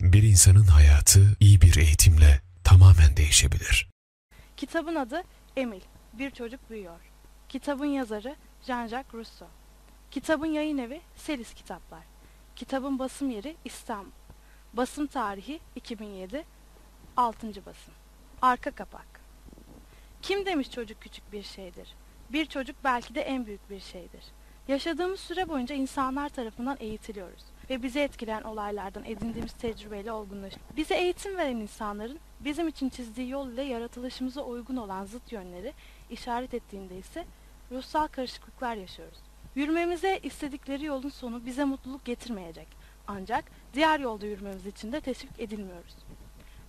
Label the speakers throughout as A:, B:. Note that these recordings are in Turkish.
A: Bir insanın hayatı iyi bir eğitimle tamamen değişebilir.
B: Kitabın adı Emil, Bir Çocuk Büyüyor. Kitabın yazarı Jean-Jacques Rousseau. Kitabın yayın evi Selis Kitaplar. Kitabın basım yeri İstanbul. Basım tarihi 2007, 6. basım. Arka kapak. Kim demiş çocuk küçük bir şeydir? Bir çocuk belki de en büyük bir şeydir. Yaşadığımız süre boyunca insanlar tarafından eğitiliyoruz ve bizi etkileyen olaylardan edindiğimiz tecrübeyle olgunlaşıyoruz. Bize eğitim veren insanların bizim için çizdiği yol ile yaratılışımıza uygun olan zıt yönleri işaret ettiğinde ise ruhsal karışıklıklar yaşıyoruz. Yürümemize istedikleri yolun sonu bize mutluluk getirmeyecek. Ancak diğer yolda yürümemiz için de teşvik edilmiyoruz.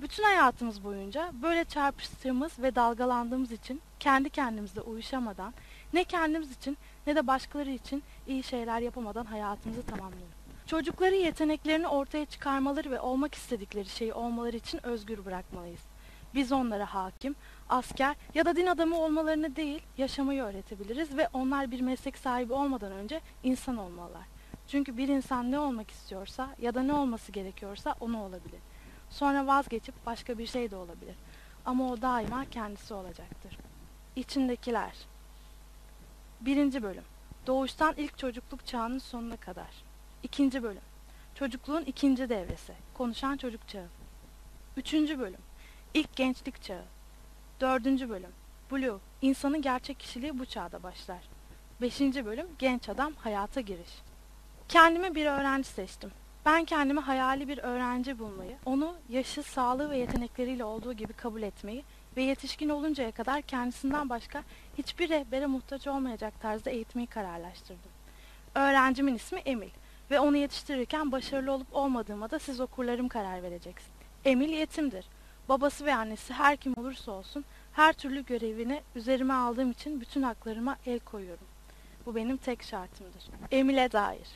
B: Bütün hayatımız boyunca böyle çarpıştığımız ve dalgalandığımız için kendi kendimizle uyuşamadan ne kendimiz için ne de başkaları için iyi şeyler yapamadan hayatımızı tamamlıyoruz. Çocukların yeteneklerini ortaya çıkarmaları ve olmak istedikleri şeyi olmaları için özgür bırakmalıyız. Biz onlara hakim, asker ya da din adamı olmalarını değil, yaşamayı öğretebiliriz ve onlar bir meslek sahibi olmadan önce insan olmalılar. Çünkü bir insan ne olmak istiyorsa ya da ne olması gerekiyorsa onu olabilir. Sonra vazgeçip başka bir şey de olabilir. Ama o daima kendisi olacaktır. İçindekiler Birinci bölüm Doğuştan ilk çocukluk çağının sonuna kadar İkinci bölüm. Çocukluğun ikinci devresi. Konuşan çocuk çağı. Üçüncü bölüm. İlk gençlik çağı. Dördüncü bölüm. Blue İnsanın gerçek kişiliği bu çağda başlar. Beşinci bölüm Genç adam hayata giriş. Kendime bir öğrenci seçtim. Ben kendime hayali bir öğrenci bulmayı, onu yaşı, sağlığı ve yetenekleriyle olduğu gibi kabul etmeyi ve yetişkin oluncaya kadar kendisinden başka hiçbir rehbere muhtaç olmayacak tarzda eğitmeyi kararlaştırdım. Öğrencimin ismi Emil ve onu yetiştirirken başarılı olup olmadığıma da siz okurlarım karar vereceksiniz. Emil yetimdir. Babası ve annesi her kim olursa olsun her türlü görevini üzerime aldığım için bütün haklarıma el koyuyorum. Bu benim tek şartımdır. Emil'e dair.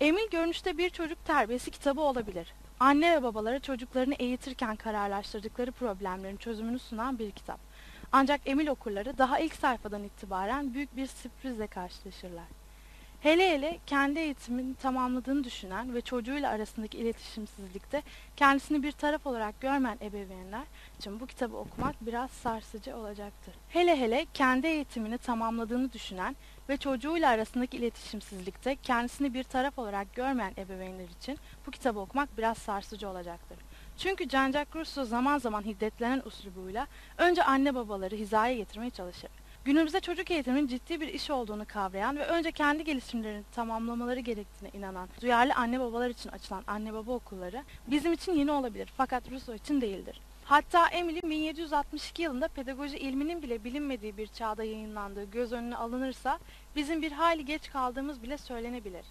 B: Emil görünüşte bir çocuk terbiyesi kitabı olabilir. Anne ve babalara çocuklarını eğitirken kararlaştırdıkları problemlerin çözümünü sunan bir kitap. Ancak Emil okurları daha ilk sayfadan itibaren büyük bir sürprizle karşılaşırlar. Hele hele kendi eğitimini tamamladığını düşünen ve çocuğuyla arasındaki iletişimsizlikte kendisini bir taraf olarak görmeyen ebeveynler için bu kitabı okumak biraz sarsıcı olacaktır. Hele hele kendi eğitimini tamamladığını düşünen ve çocuğuyla arasındaki iletişimsizlikte kendisini bir taraf olarak görmeyen ebeveynler için bu kitabı okumak biraz sarsıcı olacaktır. Çünkü Jean-Jacques Rousseau zaman zaman hiddetlenen uslubuyla önce anne babaları hizaya getirmeye çalışır. Günümüzde çocuk eğitiminin ciddi bir iş olduğunu kavrayan ve önce kendi gelişimlerini tamamlamaları gerektiğine inanan duyarlı anne babalar için açılan anne baba okulları bizim için yeni olabilir fakat Rousseau için değildir. Hatta Emil'in 1762 yılında pedagoji ilminin bile bilinmediği bir çağda yayınlandığı göz önüne alınırsa bizim bir hayli geç kaldığımız bile söylenebilir.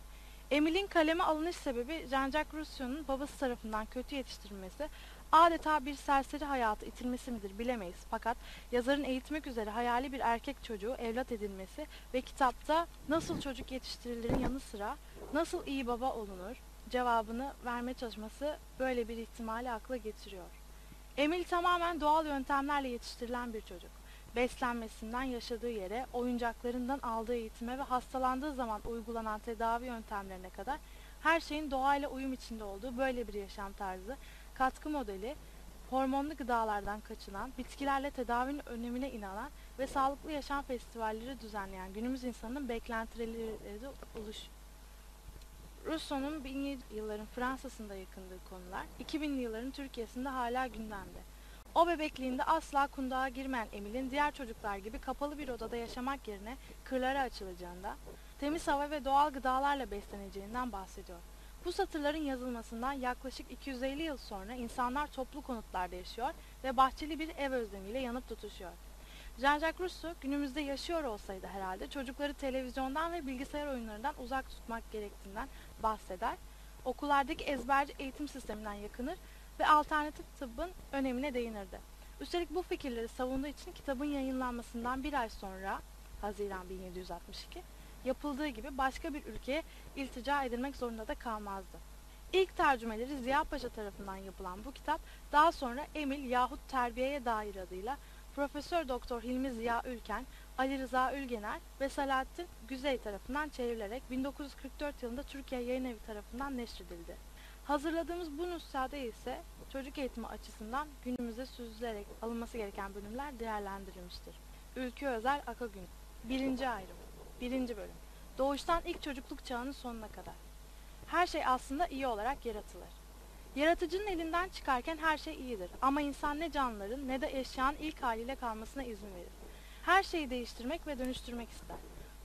B: Emil'in kaleme alınış sebebi Jean-Jacques Rousseau'nun babası tarafından kötü yetiştirilmesi, adeta bir serseri hayatı itilmesi midir bilemeyiz. Fakat yazarın eğitmek üzere hayali bir erkek çocuğu evlat edilmesi ve kitapta nasıl çocuk yetiştirilerin yanı sıra nasıl iyi baba olunur cevabını vermeye çalışması böyle bir ihtimali akla getiriyor. Emil tamamen doğal yöntemlerle yetiştirilen bir çocuk. Beslenmesinden yaşadığı yere, oyuncaklarından aldığı eğitime ve hastalandığı zaman uygulanan tedavi yöntemlerine kadar her şeyin doğayla uyum içinde olduğu böyle bir yaşam tarzı, katkı modeli, hormonlu gıdalardan kaçınan, bitkilerle tedavinin önemine inanan ve sağlıklı yaşam festivalleri düzenleyen günümüz insanının beklentileri de oluşuyor. Rousseau'nun 1700 yılların Fransa'sında yakındığı konular 2000'li yılların Türkiye'sinde hala gündemde. O bebekliğinde asla kundağa girmeyen Emil'in diğer çocuklar gibi kapalı bir odada yaşamak yerine kırlara açılacağında, temiz hava ve doğal gıdalarla besleneceğinden bahsediyor. Bu satırların yazılmasından yaklaşık 250 yıl sonra insanlar toplu konutlarda yaşıyor ve bahçeli bir ev özlemiyle yanıp tutuşuyor. Jean-Jacques Rousseau günümüzde yaşıyor olsaydı herhalde çocukları televizyondan ve bilgisayar oyunlarından uzak tutmak gerektiğinden bahseder, okullardaki ezberci eğitim sisteminden yakınır ve alternatif tıbbın önemine değinirdi. Üstelik bu fikirleri savunduğu için kitabın yayınlanmasından bir ay sonra, Haziran 1762, yapıldığı gibi başka bir ülkeye iltica edilmek zorunda da kalmazdı. İlk tercümeleri Ziya Paşa tarafından yapılan bu kitap daha sonra Emil yahut Terbiye'ye dair adıyla Profesör Doktor Hilmi Ziya Ülken, Ali Rıza Ülgener ve Salahattin Güzey tarafından çevrilerek 1944 yılında Türkiye Yayın Evi tarafından neşredildi. Hazırladığımız bu nüshada ise çocuk eğitimi açısından günümüze süzülerek alınması gereken bölümler değerlendirilmiştir. Ülke Özel Aka Günü Birinci ayrım Birinci bölüm Doğuştan ilk çocukluk çağının sonuna kadar Her şey aslında iyi olarak yaratılır. Yaratıcının elinden çıkarken her şey iyidir ama insan ne canlıların ne de eşyanın ilk haliyle kalmasına izin verir. Her şeyi değiştirmek ve dönüştürmek ister.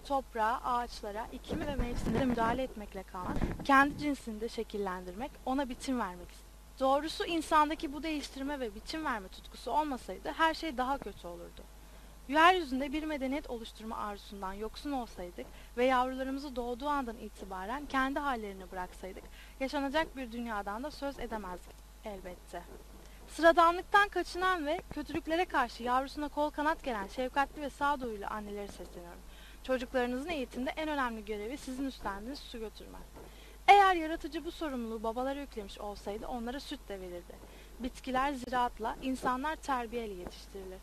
B: Toprağa, ağaçlara, iklime ve mevsimlere müdahale etmekle kalmaz, kendi cinsini de şekillendirmek, ona biçim vermek ister. Doğrusu insandaki bu değiştirme ve biçim verme tutkusu olmasaydı her şey daha kötü olurdu. Yeryüzünde bir medeniyet oluşturma arzusundan yoksun olsaydık ve yavrularımızı doğduğu andan itibaren kendi hallerini bıraksaydık, yaşanacak bir dünyadan da söz edemezdik elbette. Sıradanlıktan kaçınan ve kötülüklere karşı yavrusuna kol kanat gelen şefkatli ve sağduyulu anneleri sesleniyorum. Çocuklarınızın eğitimde en önemli görevi sizin üstlendiğiniz su götürmek. Eğer yaratıcı bu sorumluluğu babalara yüklemiş olsaydı onlara süt de verirdi. Bitkiler ziraatla, insanlar terbiyeyle yetiştirilir.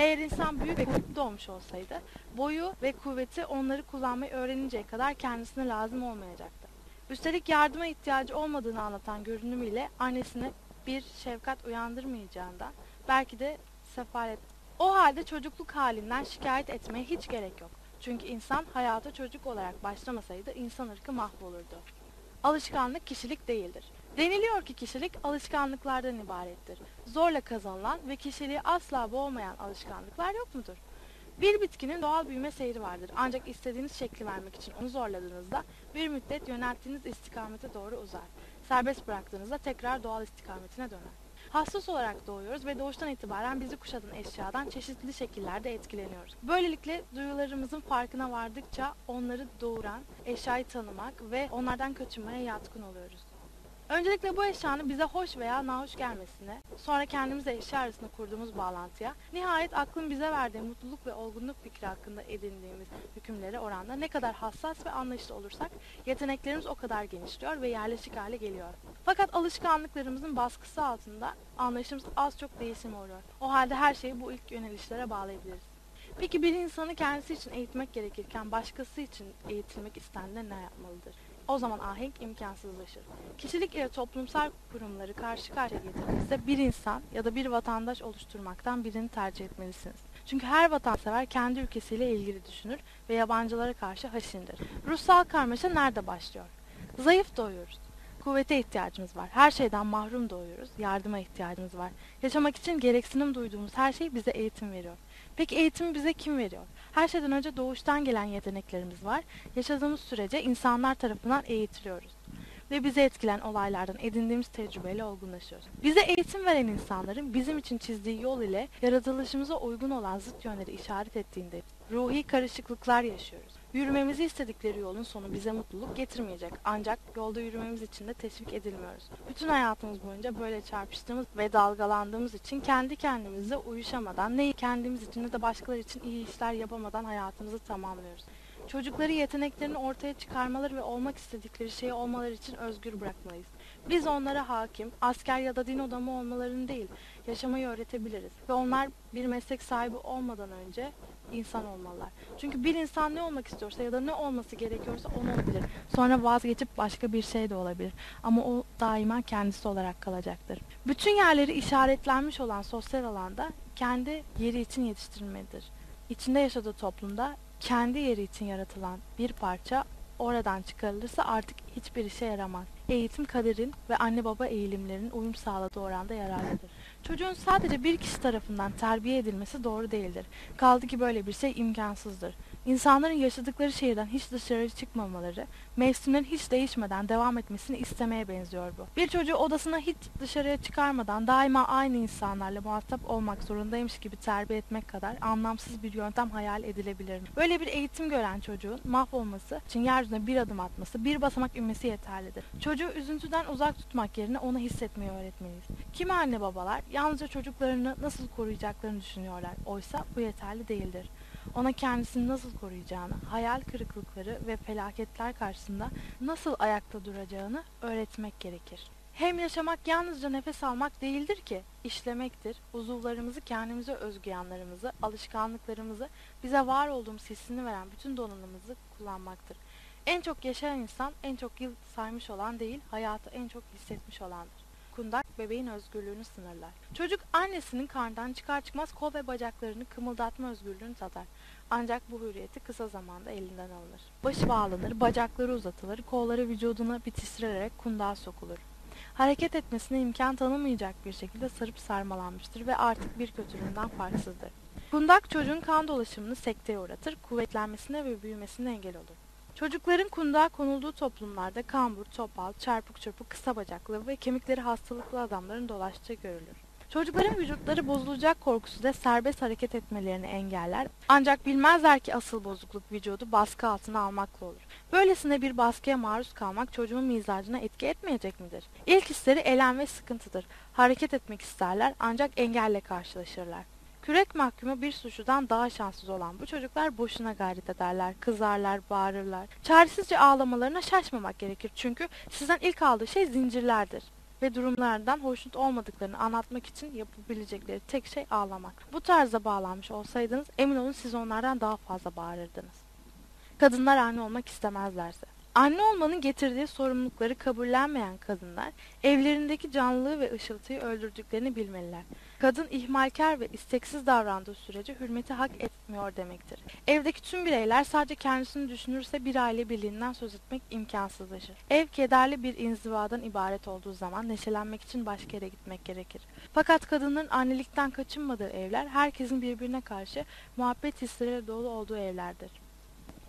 B: Eğer insan büyük ve kuvvetli doğmuş olsaydı, boyu ve kuvveti onları kullanmayı öğreninceye kadar kendisine lazım olmayacaktı. Üstelik yardıma ihtiyacı olmadığını anlatan görünümüyle annesine bir şefkat uyandırmayacağından belki de sefalet. O halde çocukluk halinden şikayet etmeye hiç gerek yok. Çünkü insan hayata çocuk olarak başlamasaydı insan ırkı mahvolurdu. Alışkanlık kişilik değildir. Deniliyor ki kişilik alışkanlıklardan ibarettir. Zorla kazanılan ve kişiliği asla boğmayan alışkanlıklar yok mudur? Bir bitkinin doğal büyüme seyri vardır. Ancak istediğiniz şekli vermek için onu zorladığınızda bir müddet yönelttiğiniz istikamete doğru uzar. Serbest bıraktığınızda tekrar doğal istikametine döner. Hassas olarak doğuyoruz ve doğuştan itibaren bizi kuşatan eşyadan çeşitli şekillerde etkileniyoruz. Böylelikle duyularımızın farkına vardıkça onları doğuran eşyayı tanımak ve onlardan kaçınmaya yatkın oluyoruz. Öncelikle bu eşyanın bize hoş veya nahoş gelmesine, sonra kendimizle eşya arasında kurduğumuz bağlantıya, nihayet aklın bize verdiği mutluluk ve olgunluk fikri hakkında edindiğimiz hükümlere oranla ne kadar hassas ve anlayışlı olursak, yeteneklerimiz o kadar genişliyor ve yerleşik hale geliyor. Fakat alışkanlıklarımızın baskısı altında anlayışımız az çok değişim oluyor. O halde her şeyi bu ilk yönelişlere bağlayabiliriz. Peki bir insanı kendisi için eğitmek gerekirken başkası için eğitilmek istendiğinde ne yapmalıdır? O zaman ahenk imkansızlaşır. Kişilik ile toplumsal kurumları karşı karşıya getirirse bir insan ya da bir vatandaş oluşturmaktan birini tercih etmelisiniz. Çünkü her vatansever kendi ülkesiyle ilgili düşünür ve yabancılara karşı haşindir. Ruhsal karmaşa nerede başlıyor? Zayıf doğuyoruz. Kuvvete ihtiyacımız var. Her şeyden mahrum doğuyoruz. Yardıma ihtiyacımız var. Yaşamak için gereksinim duyduğumuz her şey bize eğitim veriyor. Peki eğitimi bize kim veriyor? Her şeyden önce doğuştan gelen yeteneklerimiz var. Yaşadığımız sürece insanlar tarafından eğitiliyoruz. Ve bizi etkilen olaylardan edindiğimiz tecrübeyle olgunlaşıyoruz. Bize eğitim veren insanların bizim için çizdiği yol ile yaratılışımıza uygun olan zıt yönleri işaret ettiğinde ruhi karışıklıklar yaşıyoruz. Yürümemizi istedikleri yolun sonu bize mutluluk getirmeyecek. Ancak yolda yürümemiz için de teşvik edilmiyoruz. Bütün hayatımız boyunca böyle çarpıştığımız ve dalgalandığımız için kendi kendimize uyuşamadan ne kendimiz için ne de başkaları için iyi işler yapamadan hayatımızı tamamlıyoruz. Çocukları yeteneklerini ortaya çıkarmaları ve olmak istedikleri şeyi olmaları için özgür bırakmalıyız. Biz onlara hakim, asker ya da din adamı olmalarını değil, yaşamayı öğretebiliriz. Ve onlar bir meslek sahibi olmadan önce insan olmalılar. Çünkü bir insan ne olmak istiyorsa ya da ne olması gerekiyorsa onu olabilir. Sonra vazgeçip başka bir şey de olabilir. Ama o daima kendisi olarak kalacaktır. Bütün yerleri işaretlenmiş olan sosyal alanda kendi yeri için yetiştirilmelidir. İçinde yaşadığı toplumda kendi yeri için yaratılan bir parça oradan çıkarılırsa artık hiçbir işe yaramaz. Eğitim kaderin ve anne baba eğilimlerinin uyum sağladığı oranda yararlıdır. Çocuğun sadece bir kişi tarafından terbiye edilmesi doğru değildir. Kaldı ki böyle bir şey imkansızdır. İnsanların yaşadıkları şehirden hiç dışarı çıkmamaları, mevsimlerin hiç değişmeden devam etmesini istemeye benziyor bu. Bir çocuğu odasına hiç dışarıya çıkarmadan daima aynı insanlarla muhatap olmak zorundaymış gibi terbiye etmek kadar anlamsız bir yöntem hayal edilebilir mi? Böyle bir eğitim gören çocuğun mahvolması için yeryüzüne bir adım atması, bir basamak inmesi yeterlidir. Çocuğu üzüntüden uzak tutmak yerine onu hissetmeyi öğretmeliyiz. Kimi anne babalar yalnızca çocuklarını nasıl koruyacaklarını düşünüyorlar. Oysa bu yeterli değildir ona kendisini nasıl koruyacağını, hayal kırıklıkları ve felaketler karşısında nasıl ayakta duracağını öğretmek gerekir. Hem yaşamak yalnızca nefes almak değildir ki, işlemektir. Uzuvlarımızı, kendimize özgü yanlarımızı, alışkanlıklarımızı, bize var olduğumuz hissini veren bütün donanımımızı kullanmaktır. En çok yaşayan insan en çok yıl saymış olan değil, hayatı en çok hissetmiş olandır. Kundak bebeğin özgürlüğünü sınırlar. Çocuk annesinin karnından çıkar çıkmaz kol ve bacaklarını kımıldatma özgürlüğünü tadar. Ancak bu hürriyeti kısa zamanda elinden alınır. Başı bağlanır, bacakları uzatılır, kolları vücuduna bitiştirilerek kundağa sokulur. Hareket etmesine imkan tanımayacak bir şekilde sarıp sarmalanmıştır ve artık bir kötülüğünden farksızdır. Kundak çocuğun kan dolaşımını sekteye uğratır, kuvvetlenmesine ve büyümesine engel olur. Çocukların kundağa konulduğu toplumlarda kambur, topal, çarpık çırpık, kısa bacaklı ve kemikleri hastalıklı adamların dolaştığı görülür. Çocukların vücutları bozulacak korkusu da serbest hareket etmelerini engeller. Ancak bilmezler ki asıl bozukluk vücudu baskı altına almakla olur. Böylesine bir baskıya maruz kalmak çocuğun mizacına etki etmeyecek midir? İlk hisleri elem ve sıkıntıdır. Hareket etmek isterler ancak engelle karşılaşırlar. Kürek mahkumu bir suçludan daha şanssız olan bu çocuklar boşuna gayret ederler, kızarlar, bağırırlar. Çaresizce ağlamalarına şaşmamak gerekir çünkü sizden ilk aldığı şey zincirlerdir ve durumlardan hoşnut olmadıklarını anlatmak için yapabilecekleri tek şey ağlamak. Bu tarza bağlanmış olsaydınız emin olun siz onlardan daha fazla bağırırdınız. Kadınlar anne olmak istemezlerse. Anne olmanın getirdiği sorumlulukları kabullenmeyen kadınlar evlerindeki canlılığı ve ışıltıyı öldürdüklerini bilmeliler. Kadın ihmalkar ve isteksiz davrandığı sürece hürmeti hak etmiyor demektir. Evdeki tüm bireyler sadece kendisini düşünürse bir aile birliğinden söz etmek imkansızlaşır. Ev kederli bir inzivadan ibaret olduğu zaman neşelenmek için başka yere gitmek gerekir. Fakat kadınların annelikten kaçınmadığı evler herkesin birbirine karşı muhabbet hisleriyle dolu olduğu evlerdir.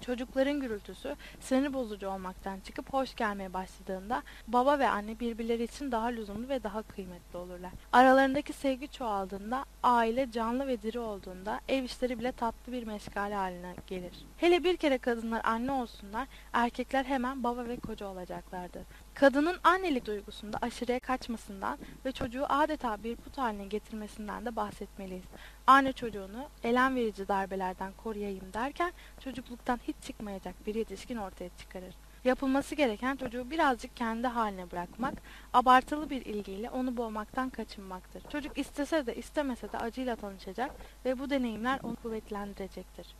B: Çocukların gürültüsü sinir bozucu olmaktan çıkıp hoş gelmeye başladığında baba ve anne birbirleri için daha lüzumlu ve daha kıymetli olurlar. Aralarındaki sevgi çoğaldığında, aile canlı ve diri olduğunda ev işleri bile tatlı bir meşgale haline gelir. Hele bir kere kadınlar anne olsunlar, erkekler hemen baba ve koca olacaklardır. Kadının annelik duygusunda aşırıya kaçmasından ve çocuğu adeta bir put haline getirmesinden de bahsetmeliyiz. Anne çocuğunu elem verici darbelerden koruyayım derken çocukluktan hiç çıkmayacak bir yetişkin ortaya çıkarır. Yapılması gereken çocuğu birazcık kendi haline bırakmak, abartılı bir ilgiyle onu boğmaktan kaçınmaktır. Çocuk istese de istemese de acıyla tanışacak ve bu deneyimler onu kuvvetlendirecektir.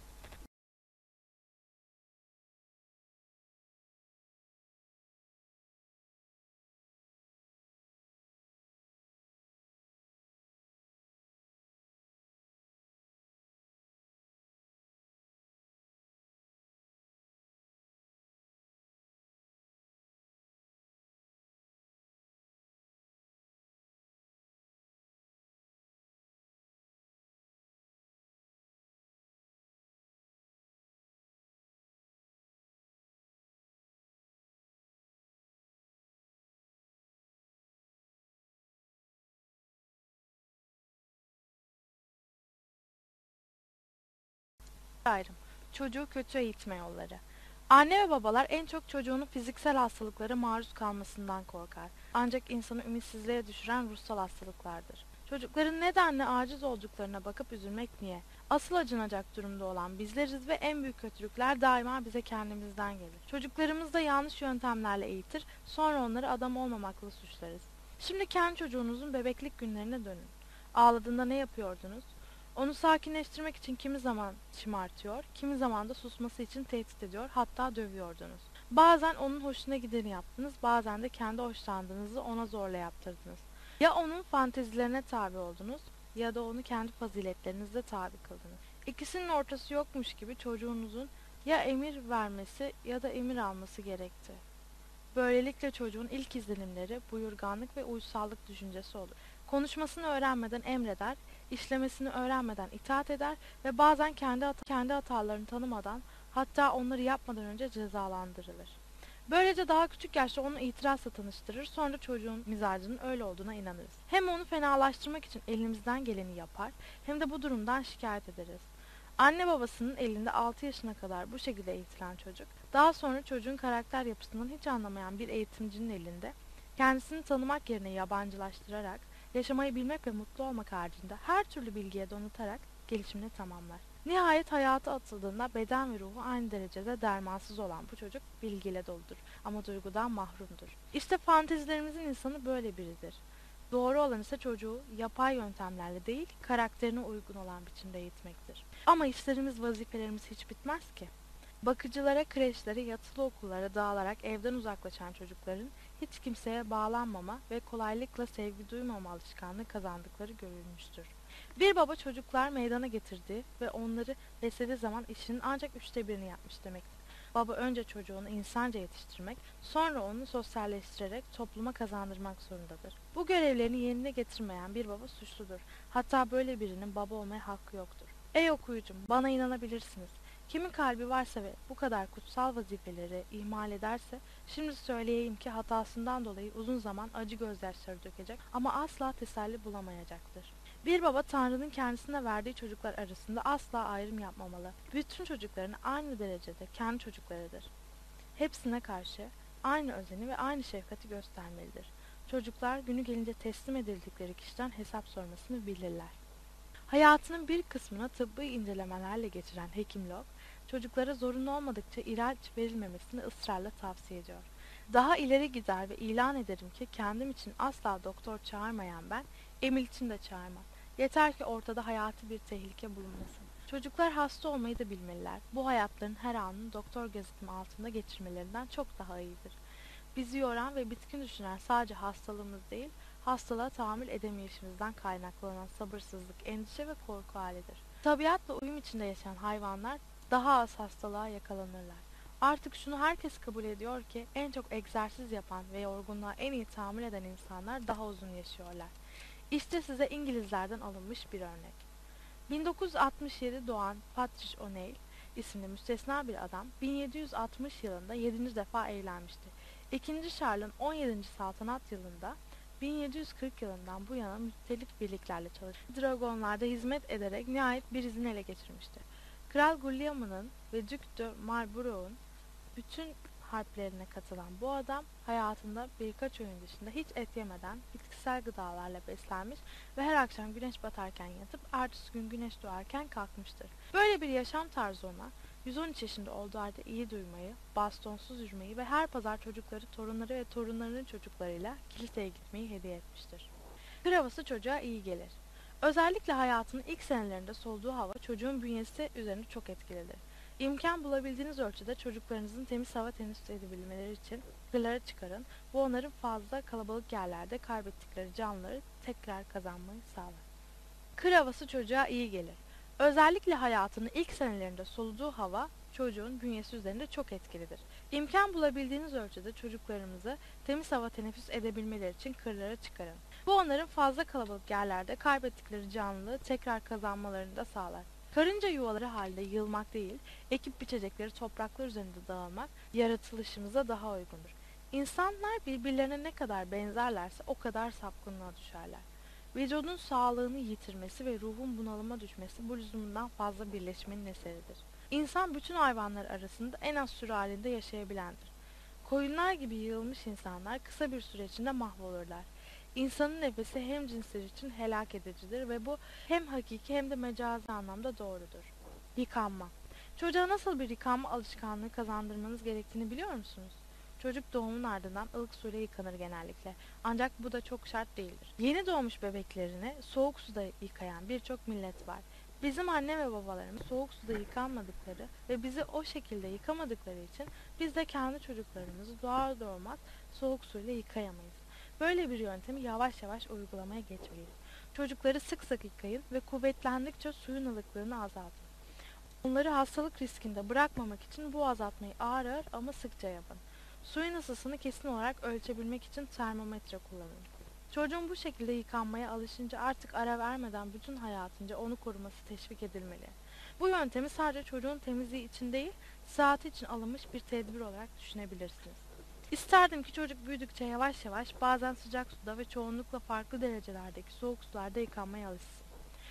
B: Ayrım. Çocuğu kötü eğitme yolları. Anne ve babalar en çok çocuğunun fiziksel hastalıklara maruz kalmasından korkar. Ancak insanı ümitsizliğe düşüren ruhsal hastalıklardır. Çocukların nedenle aciz olduklarına bakıp üzülmek niye? Asıl acınacak durumda olan bizleriz ve en büyük kötülükler daima bize kendimizden gelir. Çocuklarımızı da yanlış yöntemlerle eğitir, sonra onları adam olmamakla suçlarız. Şimdi kendi çocuğunuzun bebeklik günlerine dönün. Ağladığında ne yapıyordunuz? Onu sakinleştirmek için kimi zaman şımartıyor, kimi zaman da susması için tehdit ediyor, hatta dövüyordunuz. Bazen onun hoşuna gideni yaptınız, bazen de kendi hoşlandığınızı ona zorla yaptırdınız. Ya onun fantezilerine tabi oldunuz ya da onu kendi faziletlerinizle tabi kıldınız. İkisinin ortası yokmuş gibi çocuğunuzun ya emir vermesi ya da emir alması gerekti. Böylelikle çocuğun ilk izlenimleri buyurganlık ve uysallık düşüncesi olur. Konuşmasını öğrenmeden emreder, işlemesini öğrenmeden itaat eder ve bazen kendi, hata kendi hatalarını tanımadan hatta onları yapmadan önce cezalandırılır. Böylece daha küçük yaşta onu itirazla tanıştırır sonra çocuğun mizacının öyle olduğuna inanırız. Hem onu fenalaştırmak için elimizden geleni yapar hem de bu durumdan şikayet ederiz. Anne babasının elinde 6 yaşına kadar bu şekilde eğitilen çocuk, daha sonra çocuğun karakter yapısından hiç anlamayan bir eğitimcinin elinde kendisini tanımak yerine yabancılaştırarak yaşamayı bilmek ve mutlu olmak haricinde her türlü bilgiye donatarak gelişimini tamamlar. Nihayet hayata atıldığında beden ve ruhu aynı derecede dermansız olan bu çocuk bilgiyle doludur ama duygudan mahrumdur. İşte fantezilerimizin insanı böyle biridir. Doğru olan ise çocuğu yapay yöntemlerle değil, karakterine uygun olan biçimde eğitmektir. Ama işlerimiz, vazifelerimiz hiç bitmez ki. Bakıcılara, kreşlere, yatılı okullara dağılarak evden uzaklaşan çocukların hiç kimseye bağlanmama ve kolaylıkla sevgi duymama alışkanlığı kazandıkları görülmüştür. Bir baba çocuklar meydana getirdi ve onları beslediği zaman işinin ancak üçte birini yapmış demektir. Baba önce çocuğunu insanca yetiştirmek, sonra onu sosyalleştirerek topluma kazandırmak zorundadır. Bu görevlerini yerine getirmeyen bir baba suçludur. Hatta böyle birinin baba olmaya hakkı yoktur. Ey okuyucum, bana inanabilirsiniz. Kimin kalbi varsa ve bu kadar kutsal vazifeleri ihmal ederse, şimdi söyleyeyim ki hatasından dolayı uzun zaman acı gözyaşları dökecek ama asla teselli bulamayacaktır. Bir baba Tanrı'nın kendisine verdiği çocuklar arasında asla ayrım yapmamalı. Bütün çocuklarını aynı derecede kendi çocuklarıdır. Hepsine karşı aynı özeni ve aynı şefkati göstermelidir. Çocuklar günü gelince teslim edildikleri kişiden hesap sormasını bilirler. Hayatının bir kısmını tıbbi incelemelerle geçiren hekim Locke, çocuklara zorunlu olmadıkça ilaç verilmemesini ısrarla tavsiye ediyor. Daha ileri gider ve ilan ederim ki kendim için asla doktor çağırmayan ben, Emil için de çağırmam. Yeter ki ortada hayati bir tehlike bulunmasın. Çocuklar hasta olmayı da bilmeliler. Bu hayatların her anını doktor gözetimi altında geçirmelerinden çok daha iyidir. Bizi yoran ve bitkin düşünen sadece hastalığımız değil, hastalığa tahammül edemeyişimizden kaynaklanan sabırsızlık, endişe ve korku halidir. Tabiatla uyum içinde yaşayan hayvanlar daha az hastalığa yakalanırlar. Artık şunu herkes kabul ediyor ki en çok egzersiz yapan ve yorgunluğa en iyi tahammül eden insanlar daha uzun yaşıyorlar. İşte size İngilizlerden alınmış bir örnek. 1967 doğan Patrick O'Neill isimli müstesna bir adam 1760 yılında 7. defa evlenmişti. İkinci Charles'ın 17. saltanat yılında 1740 yılından bu yana müttelif birliklerle çalıştı. Dragonlarda hizmet ederek nihayet bir izin ele geçirmişti. Kral Guglielm'ın ve Duke de Marlborough'un bütün harplerine katılan bu adam hayatında birkaç öğün dışında hiç et yemeden bitkisel gıdalarla beslenmiş ve her akşam güneş batarken yatıp ertesi gün güneş doğarken kalkmıştır. Böyle bir yaşam tarzı ona 113 yaşında olduğu halde iyi duymayı, bastonsuz yürümeyi ve her pazar çocukları, torunları ve torunlarının çocuklarıyla kiliseye gitmeyi hediye etmiştir. Kır havası çocuğa iyi gelir. Özellikle hayatının ilk senelerinde soluduğu hava çocuğun bünyesi üzerinde çok etkilidir. İmkan bulabildiğiniz ölçüde çocuklarınızın temiz hava teneffüs edebilmeleri için kırlara çıkarın. Bu onların fazla kalabalık yerlerde kaybettikleri canlıları tekrar kazanmayı sağlar. Kır havası çocuğa iyi gelir. Özellikle hayatının ilk senelerinde soluduğu hava çocuğun bünyesi üzerinde çok etkilidir. İmkan bulabildiğiniz ölçüde çocuklarımızı temiz hava teneffüs edebilmeleri için kırlara çıkarın. Bu onların fazla kalabalık yerlerde kaybettikleri canlılığı tekrar kazanmalarını da sağlar. Karınca yuvaları halinde yığılmak değil, ekip biçecekleri topraklar üzerinde dağılmak yaratılışımıza daha uygundur. İnsanlar birbirlerine ne kadar benzerlerse o kadar sapkınlığa düşerler. Vücudun sağlığını yitirmesi ve ruhun bunalıma düşmesi bu lüzumundan fazla birleşmenin eseridir. İnsan bütün hayvanlar arasında en az süre halinde yaşayabilendir. Koyunlar gibi yığılmış insanlar kısa bir süre içinde mahvolurlar. İnsanın nefesi hem cinsler için helak edicidir ve bu hem hakiki hem de mecazi anlamda doğrudur. Yıkanma. Çocuğa nasıl bir yıkanma alışkanlığı kazandırmanız gerektiğini biliyor musunuz? Çocuk doğumun ardından ılık suyla yıkanır genellikle. Ancak bu da çok şart değildir. Yeni doğmuş bebeklerini soğuk suda yıkayan birçok millet var. Bizim anne ve babalarımız soğuk suda yıkanmadıkları ve bizi o şekilde yıkamadıkları için biz de kendi çocuklarımızı doğar doğmaz soğuk suyla yıkayamayız. Böyle bir yöntemi yavaş yavaş uygulamaya geçmeliyiz. Çocukları sık sık yıkayın ve kuvvetlendikçe suyun ılıklığını azaltın. Onları hastalık riskinde bırakmamak için bu azaltmayı ağır ağır ama sıkça yapın. Suyun ısısını kesin olarak ölçebilmek için termometre kullanın. Çocuğun bu şekilde yıkanmaya alışınca artık ara vermeden bütün hayatınca onu koruması teşvik edilmeli. Bu yöntemi sadece çocuğun temizliği için değil, saati için alınmış bir tedbir olarak düşünebilirsiniz. İsterdim ki çocuk büyüdükçe yavaş yavaş bazen sıcak suda ve çoğunlukla farklı derecelerdeki soğuk sularda yıkanmaya alışsın.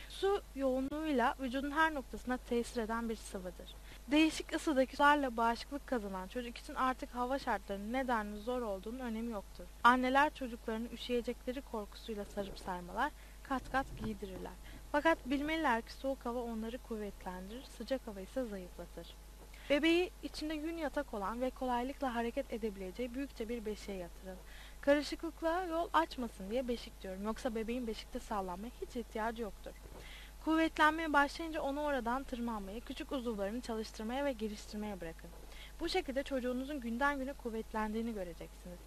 B: Su yoğunluğuyla vücudun her noktasına tesir eden bir sıvıdır. Değişik ısıdaki sularla bağışıklık kazanan çocuk için artık hava şartlarının nedenli zor olduğunun önemi yoktur. Anneler çocuklarını üşüyecekleri korkusuyla sarıp sarmalar, kat kat giydirirler. Fakat bilmeliler ki soğuk hava onları kuvvetlendirir, sıcak hava ise zayıflatır. Bebeği içinde yün yatak olan ve kolaylıkla hareket edebileceği büyükçe bir beşiğe yatırın. Karışıklıkla yol açmasın diye beşik diyorum. Yoksa bebeğin beşikte sallanmaya hiç ihtiyacı yoktur. Kuvvetlenmeye başlayınca onu oradan tırmanmaya, küçük uzuvlarını çalıştırmaya ve geliştirmeye bırakın. Bu şekilde çocuğunuzun günden güne kuvvetlendiğini göreceksiniz.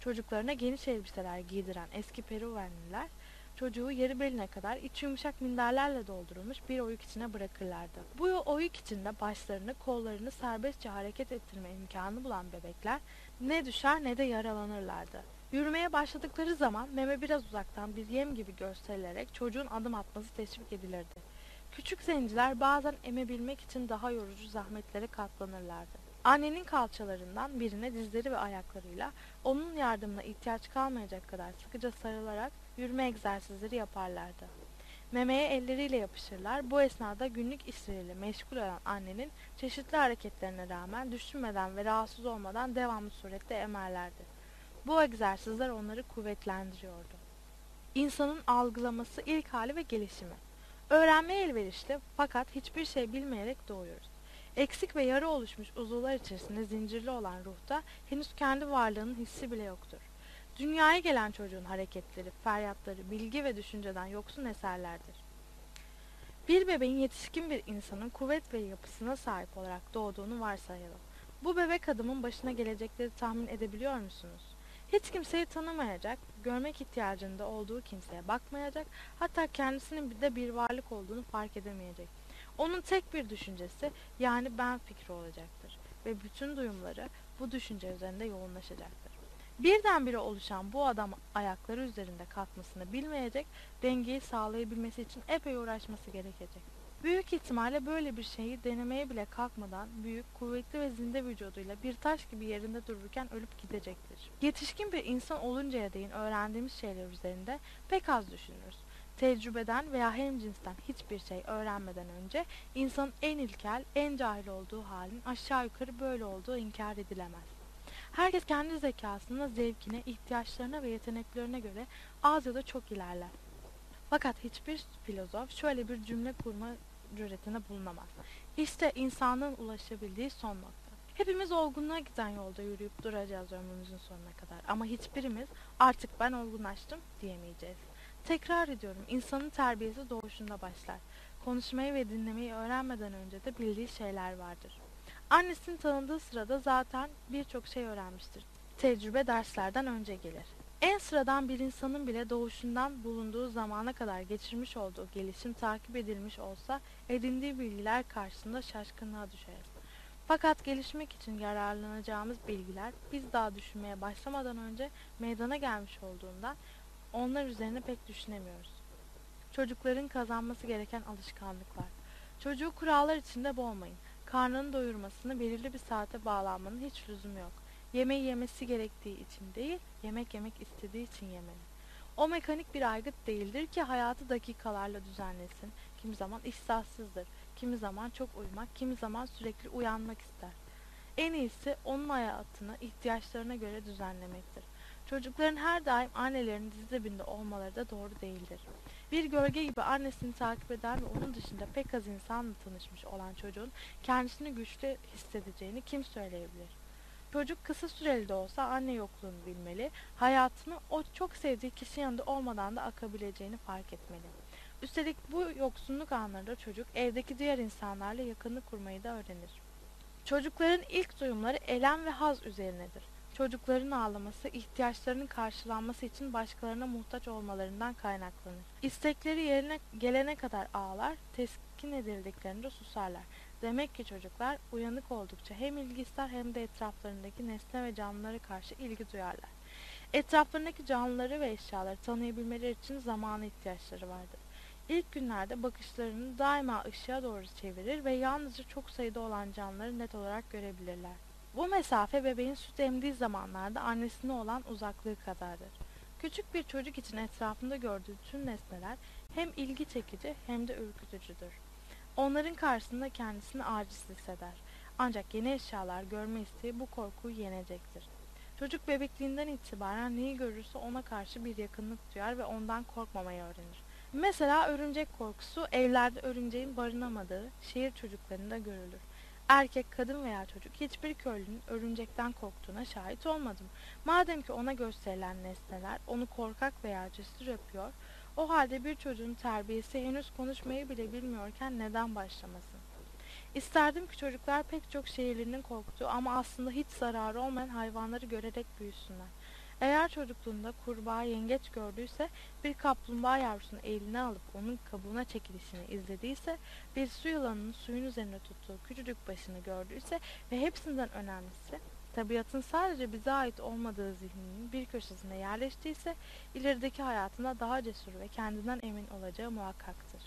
B: Çocuklarına geniş elbiseler giydiren eski Peruvenliler, çocuğu yarı beline kadar iç yumuşak minderlerle doldurulmuş bir oyuk içine bırakırlardı. Bu oyuk içinde başlarını, kollarını serbestçe hareket ettirme imkanı bulan bebekler ne düşer ne de yaralanırlardı. Yürümeye başladıkları zaman meme biraz uzaktan bir yem gibi gösterilerek çocuğun adım atması teşvik edilirdi. Küçük zenciler bazen emebilmek için daha yorucu zahmetlere katlanırlardı. Annenin kalçalarından birine dizleri ve ayaklarıyla onun yardımına ihtiyaç kalmayacak kadar sıkıca sarılarak yürüme egzersizleri yaparlardı. Memeye elleriyle yapışırlar. Bu esnada günlük işleriyle meşgul olan annenin çeşitli hareketlerine rağmen düşünmeden ve rahatsız olmadan devamlı surette emerlerdi. Bu egzersizler onları kuvvetlendiriyordu. İnsanın algılaması ilk hali ve gelişimi. Öğrenmeye elverişli fakat hiçbir şey bilmeyerek doğuyoruz. Eksik ve yarı oluşmuş uzuvlar içerisinde zincirli olan ruhta henüz kendi varlığının hissi bile yoktur. Dünyaya gelen çocuğun hareketleri, feryatları, bilgi ve düşünceden yoksun eserlerdir. Bir bebeğin yetişkin bir insanın kuvvet ve yapısına sahip olarak doğduğunu varsayalım. Bu bebek adamın başına gelecekleri tahmin edebiliyor musunuz? Hiç kimseyi tanımayacak, görmek ihtiyacında olduğu kimseye bakmayacak, hatta kendisinin de bir varlık olduğunu fark edemeyecek. Onun tek bir düşüncesi yani ben fikri olacaktır ve bütün duyumları bu düşünce üzerinde yoğunlaşacaktır. Birdenbire oluşan bu adam ayakları üzerinde kalkmasını bilmeyecek, dengeyi sağlayabilmesi için epey uğraşması gerekecek. Büyük ihtimalle böyle bir şeyi denemeye bile kalkmadan büyük, kuvvetli ve zinde vücuduyla bir taş gibi yerinde dururken ölüp gidecektir. Yetişkin bir insan oluncaya değin öğrendiğimiz şeyler üzerinde pek az düşünürüz. Tecrübeden veya hemcinsten hiçbir şey öğrenmeden önce insanın en ilkel, en cahil olduğu halin aşağı yukarı böyle olduğu inkar edilemez. Herkes kendi zekasına, zevkine, ihtiyaçlarına ve yeteneklerine göre az ya da çok ilerler. Fakat hiçbir filozof şöyle bir cümle kurma cüretine bulunamaz. İşte insanın ulaşabildiği son nokta. Hepimiz olgunluğa giden yolda yürüyüp duracağız ömrümüzün sonuna kadar. Ama hiçbirimiz artık ben olgunlaştım diyemeyeceğiz. Tekrar ediyorum, insanın terbiyesi doğuşunda başlar. Konuşmayı ve dinlemeyi öğrenmeden önce de bildiği şeyler vardır. Annesini tanıdığı sırada zaten birçok şey öğrenmiştir. Tecrübe derslerden önce gelir. En sıradan bir insanın bile doğuşundan bulunduğu zamana kadar geçirmiş olduğu gelişim takip edilmiş olsa edindiği bilgiler karşısında şaşkınlığa düşeriz. Fakat gelişmek için yararlanacağımız bilgiler biz daha düşünmeye başlamadan önce meydana gelmiş olduğundan onlar üzerine pek düşünemiyoruz. Çocukların kazanması gereken alışkanlıklar. Çocuğu kurallar içinde boğmayın. Karnını doyurmasını belirli bir saate bağlanmanın hiç lüzumu yok. Yemeği yemesi gerektiği için değil, yemek yemek istediği için yemeli. O mekanik bir aygıt değildir ki hayatı dakikalarla düzenlesin. Kimi zaman iştahsızdır, kimi zaman çok uyumak, kimi zaman sürekli uyanmak ister. En iyisi onun hayatını ihtiyaçlarına göre düzenlemektir. Çocukların her daim annelerinin dizibinde olmaları da doğru değildir. Bir gölge gibi annesini takip eden ve onun dışında pek az insanla tanışmış olan çocuğun kendisini güçlü hissedeceğini kim söyleyebilir? Çocuk kısa süreli de olsa anne yokluğunu bilmeli, hayatını o çok sevdiği kişi yanında olmadan da akabileceğini fark etmeli. Üstelik bu yoksunluk anlarında çocuk evdeki diğer insanlarla yakınlık kurmayı da öğrenir. Çocukların ilk duyumları elem ve haz üzerinedir. Çocukların ağlaması, ihtiyaçlarının karşılanması için başkalarına muhtaç olmalarından kaynaklanır. İstekleri yerine gelene kadar ağlar, teskin edildiklerinde susarlar. Demek ki çocuklar uyanık oldukça hem ilgi ister hem de etraflarındaki nesne ve canlılara karşı ilgi duyarlar. Etraflarındaki canlıları ve eşyaları tanıyabilmeleri için zamana ihtiyaçları vardır. İlk günlerde bakışlarını daima ışığa doğru çevirir ve yalnızca çok sayıda olan canlıları net olarak görebilirler. Bu mesafe bebeğin süt emdiği zamanlarda annesine olan uzaklığı kadardır. Küçük bir çocuk için etrafında gördüğü tüm nesneler hem ilgi çekici hem de ürkütücüdür. Onların karşısında kendisini aciz hisseder. Ancak yeni eşyalar görme isteği bu korkuyu yenecektir. Çocuk bebekliğinden itibaren neyi görürse ona karşı bir yakınlık duyar ve ondan korkmamayı öğrenir. Mesela örümcek korkusu evlerde örümceğin barınamadığı şehir çocuklarında görülür. Erkek, kadın veya çocuk hiçbir köylünün örümcekten korktuğuna şahit olmadım. Madem ki ona gösterilen nesneler onu korkak veya cesur yapıyor, O halde bir çocuğun terbiyesi henüz konuşmayı bile bilmiyorken neden başlamasın? İsterdim ki çocuklar pek çok şehirlerinin korktuğu ama aslında hiç zararı olmayan hayvanları görerek büyüsünler. Eğer çocukluğunda kurbağa yengeç gördüyse, bir kaplumbağa yavrusunu eline alıp onun kabuğuna çekilişini izlediyse, bir su yılanının suyun üzerine tuttuğu küçücük başını gördüyse ve hepsinden önemlisi, tabiatın sadece bize ait olmadığı zihninin bir köşesine yerleştiyse, ilerideki hayatında daha cesur ve kendinden emin olacağı muhakkaktır.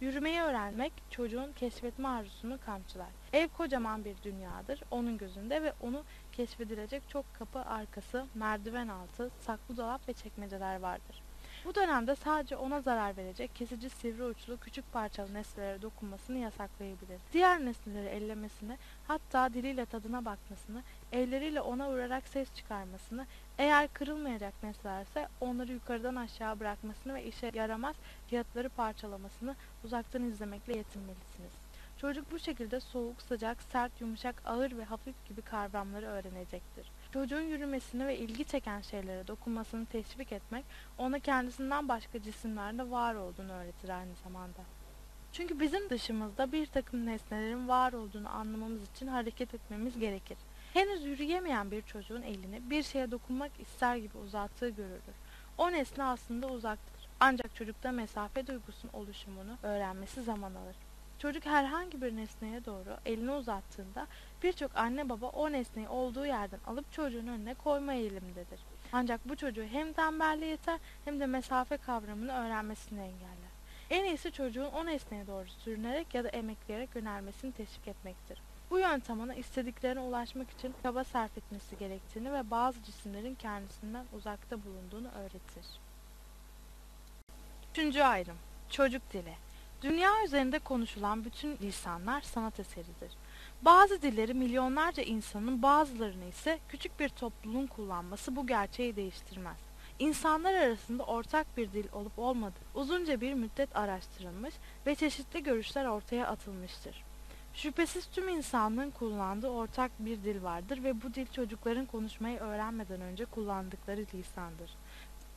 B: Yürümeyi öğrenmek çocuğun keşfetme arzusunu kamçılar. Ev kocaman bir dünyadır onun gözünde ve onu keşfedilecek çok kapı arkası, merdiven altı, saklı dolap ve çekmeceler vardır. Bu dönemde sadece ona zarar verecek kesici sivri uçlu küçük parçalı nesnelere dokunmasını yasaklayabilir. Diğer nesneleri ellemesini, hatta diliyle tadına bakmasını, elleriyle ona vurarak ses çıkarmasını, eğer kırılmayacak nesnelerse onları yukarıdan aşağı bırakmasını ve işe yaramaz kağıtları parçalamasını uzaktan izlemekle yetinmelisiniz. Çocuk bu şekilde soğuk, sıcak, sert, yumuşak, ağır ve hafif gibi kavramları öğrenecektir. Çocuğun yürümesini ve ilgi çeken şeylere dokunmasını teşvik etmek, ona kendisinden başka cisimlerde var olduğunu öğretir aynı zamanda. Çünkü bizim dışımızda bir takım nesnelerin var olduğunu anlamamız için hareket etmemiz gerekir. Henüz yürüyemeyen bir çocuğun elini bir şeye dokunmak ister gibi uzattığı görülür. O nesne aslında uzaktır. Ancak çocukta mesafe duygusunun oluşumunu öğrenmesi zaman alır. Çocuk herhangi bir nesneye doğru elini uzattığında birçok anne baba o nesneyi olduğu yerden alıp çocuğun önüne koyma eğilimindedir. Ancak bu çocuğu hem tembelliğe yeter hem de mesafe kavramını öğrenmesini engeller. En iyisi çocuğun o nesneye doğru sürünerek ya da emekleyerek yönelmesini teşvik etmektir. Bu yöntem ona istediklerine ulaşmak için çaba sarf etmesi gerektiğini ve bazı cisimlerin kendisinden uzakta bulunduğunu öğretir. Üçüncü ayrım Çocuk dili Dünya üzerinde konuşulan bütün lisanlar sanat eseridir. Bazı dilleri milyonlarca insanın bazılarını ise küçük bir topluluğun kullanması bu gerçeği değiştirmez. İnsanlar arasında ortak bir dil olup olmadığı uzunca bir müddet araştırılmış ve çeşitli görüşler ortaya atılmıştır. Şüphesiz tüm insanlığın kullandığı ortak bir dil vardır ve bu dil çocukların konuşmayı öğrenmeden önce kullandıkları lisandır.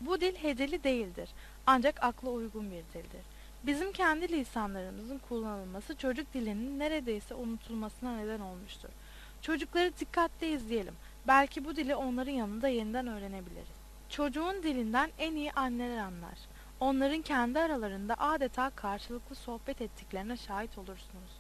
B: Bu dil heceli değildir ancak akla uygun bir dildir. Bizim kendi lisanlarımızın kullanılması çocuk dilinin neredeyse unutulmasına neden olmuştur. Çocukları dikkatle izleyelim. Belki bu dili onların yanında yeniden öğrenebiliriz. Çocuğun dilinden en iyi anneler anlar. Onların kendi aralarında adeta karşılıklı sohbet ettiklerine şahit olursunuz.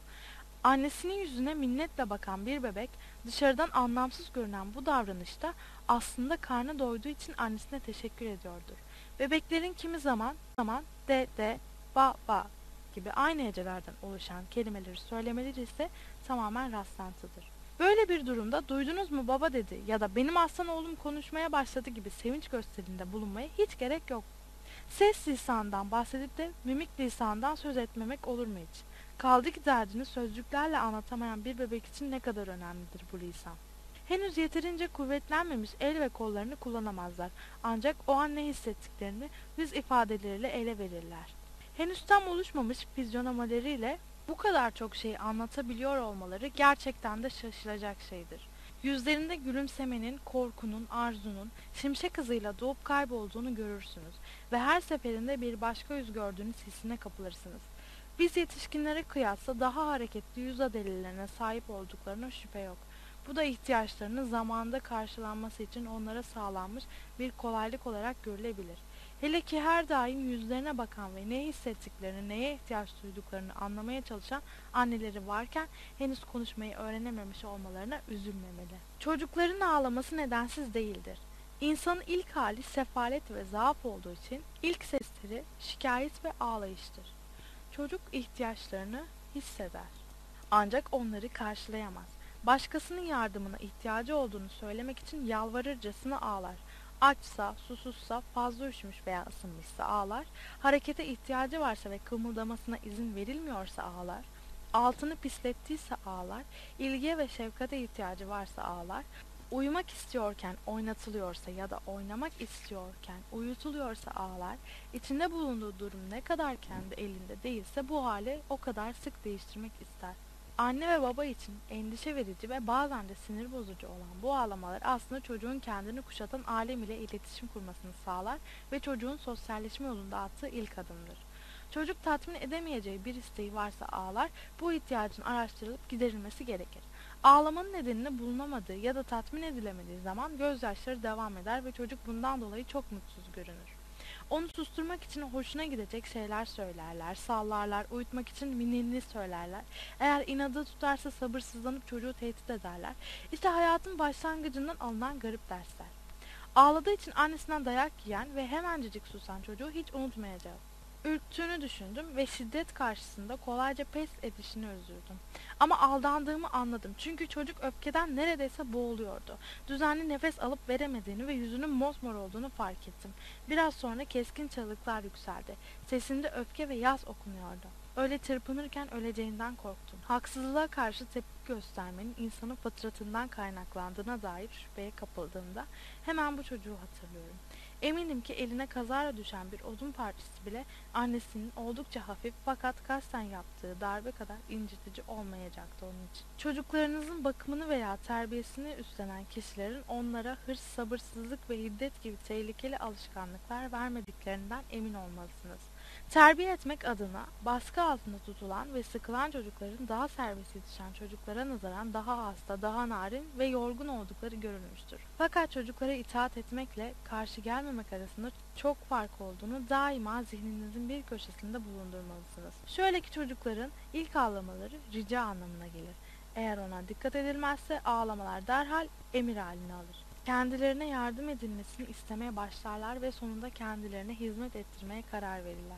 B: Annesinin yüzüne minnetle bakan bir bebek dışarıdan anlamsız görünen bu davranışta aslında karnı doyduğu için annesine teşekkür ediyordur. Bebeklerin kimi zaman zaman de de ba ba gibi aynı hecelerden oluşan kelimeleri söylemeleri ise tamamen rastlantıdır. Böyle bir durumda duydunuz mu baba dedi ya da benim aslan oğlum konuşmaya başladı gibi sevinç gösterinde bulunmaya hiç gerek yok. Ses lisanından bahsedip de mimik lisandan söz etmemek olur mu hiç? Kaldı ki derdini sözcüklerle anlatamayan bir bebek için ne kadar önemlidir bu lisan. Henüz yeterince kuvvetlenmemiş el ve kollarını kullanamazlar. Ancak o an ne hissettiklerini yüz ifadeleriyle ele verirler. Henüz tam oluşmamış fizyonomaleriyle bu kadar çok şeyi anlatabiliyor olmaları gerçekten de şaşılacak şeydir. Yüzlerinde gülümsemenin, korkunun, arzunun, şimşek hızıyla doğup kaybolduğunu görürsünüz ve her seferinde bir başka yüz gördüğünüz hissine kapılırsınız. Biz yetişkinlere kıyasla daha hareketli yüz adelilerine sahip olduklarına şüphe yok. Bu da ihtiyaçlarının zamanda karşılanması için onlara sağlanmış bir kolaylık olarak görülebilir. Hele ki her daim yüzlerine bakan ve ne hissettiklerini, neye ihtiyaç duyduklarını anlamaya çalışan anneleri varken henüz konuşmayı öğrenememiş olmalarına üzülmemeli. Çocukların ağlaması nedensiz değildir. İnsanın ilk hali sefalet ve zaaf olduğu için ilk sesleri şikayet ve ağlayıştır. Çocuk ihtiyaçlarını hisseder. Ancak onları karşılayamaz. Başkasının yardımına ihtiyacı olduğunu söylemek için yalvarırcasına ağlar. Açsa, susuzsa, fazla üşümüş veya ısınmışsa ağlar. Harekete ihtiyacı varsa ve kımıldamasına izin verilmiyorsa ağlar. Altını pislettiyse ağlar. İlgiye ve şefkate ihtiyacı varsa ağlar. Uyumak istiyorken oynatılıyorsa ya da oynamak istiyorken uyutuluyorsa ağlar, içinde bulunduğu durum ne kadar kendi elinde değilse bu hali o kadar sık değiştirmek ister. Anne ve baba için endişe verici ve bazen de sinir bozucu olan bu ağlamalar aslında çocuğun kendini kuşatan alem ile iletişim kurmasını sağlar ve çocuğun sosyalleşme yolunda attığı ilk adımdır. Çocuk tatmin edemeyeceği bir isteği varsa ağlar, bu ihtiyacın araştırılıp giderilmesi gerekir. Ağlamanın nedenini bulunamadığı ya da tatmin edilemediği zaman gözyaşları devam eder ve çocuk bundan dolayı çok mutsuz görünür. Onu susturmak için hoşuna gidecek şeyler söylerler, sallarlar, uyutmak için mininli söylerler. Eğer inadı tutarsa sabırsızlanıp çocuğu tehdit ederler. İşte hayatın başlangıcından alınan garip dersler. Ağladığı için annesinden dayak yiyen ve hemencecik susan çocuğu hiç unutmayacağız. Ürktüğünü düşündüm ve şiddet karşısında kolayca pes edişini özürdüm. Ama aldandığımı anladım çünkü çocuk öfkeden neredeyse boğuluyordu. Düzenli nefes alıp veremediğini ve yüzünün mosmor olduğunu fark ettim. Biraz sonra keskin çığlıklar yükseldi. Sesinde öfke ve yaz okunuyordu. Öyle çırpınırken öleceğinden korktum. Haksızlığa karşı tepki göstermenin insanın fıtratından kaynaklandığına dair şüpheye kapıldığımda hemen bu çocuğu hatırlıyorum. Eminim ki eline kazara düşen bir odun parçası bile annesinin oldukça hafif fakat kasten yaptığı darbe kadar incitici olmayacaktı onun için. Çocuklarınızın bakımını veya terbiyesini üstlenen kişilerin onlara hırs, sabırsızlık ve hiddet gibi tehlikeli alışkanlıklar vermediklerinden emin olmalısınız. Terbiye etmek adına baskı altında tutulan ve sıkılan çocukların daha serbest yetişen çocuklara nazaran daha hasta, daha narin ve yorgun oldukları görülmüştür. Fakat çocuklara itaat etmekle karşı gelmemek arasında çok fark olduğunu daima zihninizin bir köşesinde bulundurmalısınız. Şöyle ki çocukların ilk ağlamaları rica anlamına gelir. Eğer ona dikkat edilmezse ağlamalar derhal emir halini alır. Kendilerine yardım edilmesini istemeye başlarlar ve sonunda kendilerine hizmet ettirmeye karar verirler.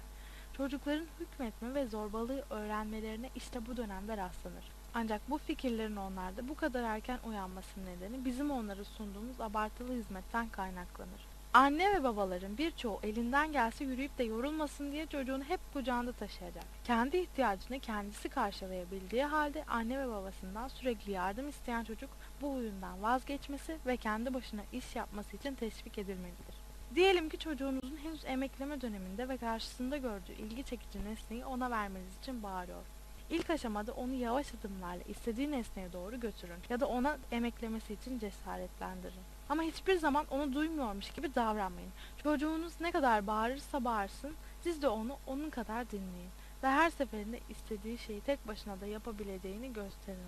B: Çocukların hükmetme ve zorbalığı öğrenmelerine işte bu dönemde rastlanır. Ancak bu fikirlerin onlarda bu kadar erken uyanmasının nedeni bizim onlara sunduğumuz abartılı hizmetten kaynaklanır. Anne ve babaların birçoğu elinden gelse yürüyüp de yorulmasın diye çocuğunu hep kucağında taşıyacak. Kendi ihtiyacını kendisi karşılayabildiği halde anne ve babasından sürekli yardım isteyen çocuk bu huyundan vazgeçmesi ve kendi başına iş yapması için teşvik edilmelidir. Diyelim ki çocuğunuzun henüz emekleme döneminde ve karşısında gördüğü ilgi çekici nesneyi ona vermeniz için bağırıyor. İlk aşamada onu yavaş adımlarla istediği nesneye doğru götürün ya da ona emeklemesi için cesaretlendirin. Ama hiçbir zaman onu duymuyormuş gibi davranmayın. Çocuğunuz ne kadar bağırırsa bağırsın, siz de onu onun kadar dinleyin ve her seferinde istediği şeyi tek başına da yapabileceğini gösterin.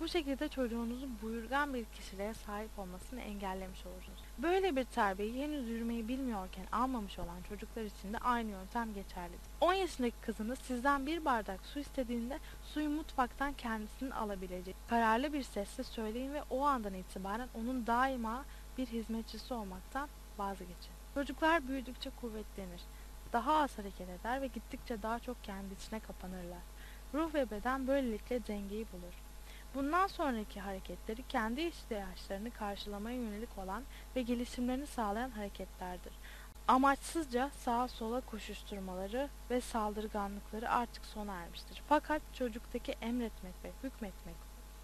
B: Bu şekilde çocuğunuzun buyurgan bir kişiliğe sahip olmasını engellemiş olursunuz. Böyle bir terbiyeyi henüz yürümeyi bilmiyorken almamış olan çocuklar için de aynı yöntem geçerlidir. 10 yaşındaki kızınız sizden bir bardak su istediğinde suyu mutfaktan kendisinin alabilecek. Kararlı bir sesle söyleyin ve o andan itibaren onun daima bir hizmetçisi olmaktan vazgeçin. Çocuklar büyüdükçe kuvvetlenir. Daha az hareket eder ve gittikçe daha çok kendi içine kapanırlar. Ruh ve beden böylelikle dengeyi bulur. Bundan sonraki hareketleri kendi ihtiyaçlarını karşılamaya yönelik olan ve gelişimlerini sağlayan hareketlerdir. Amaçsızca sağa sola koşuşturmaları ve saldırganlıkları artık sona ermiştir. Fakat çocuktaki emretmek ve hükmetmek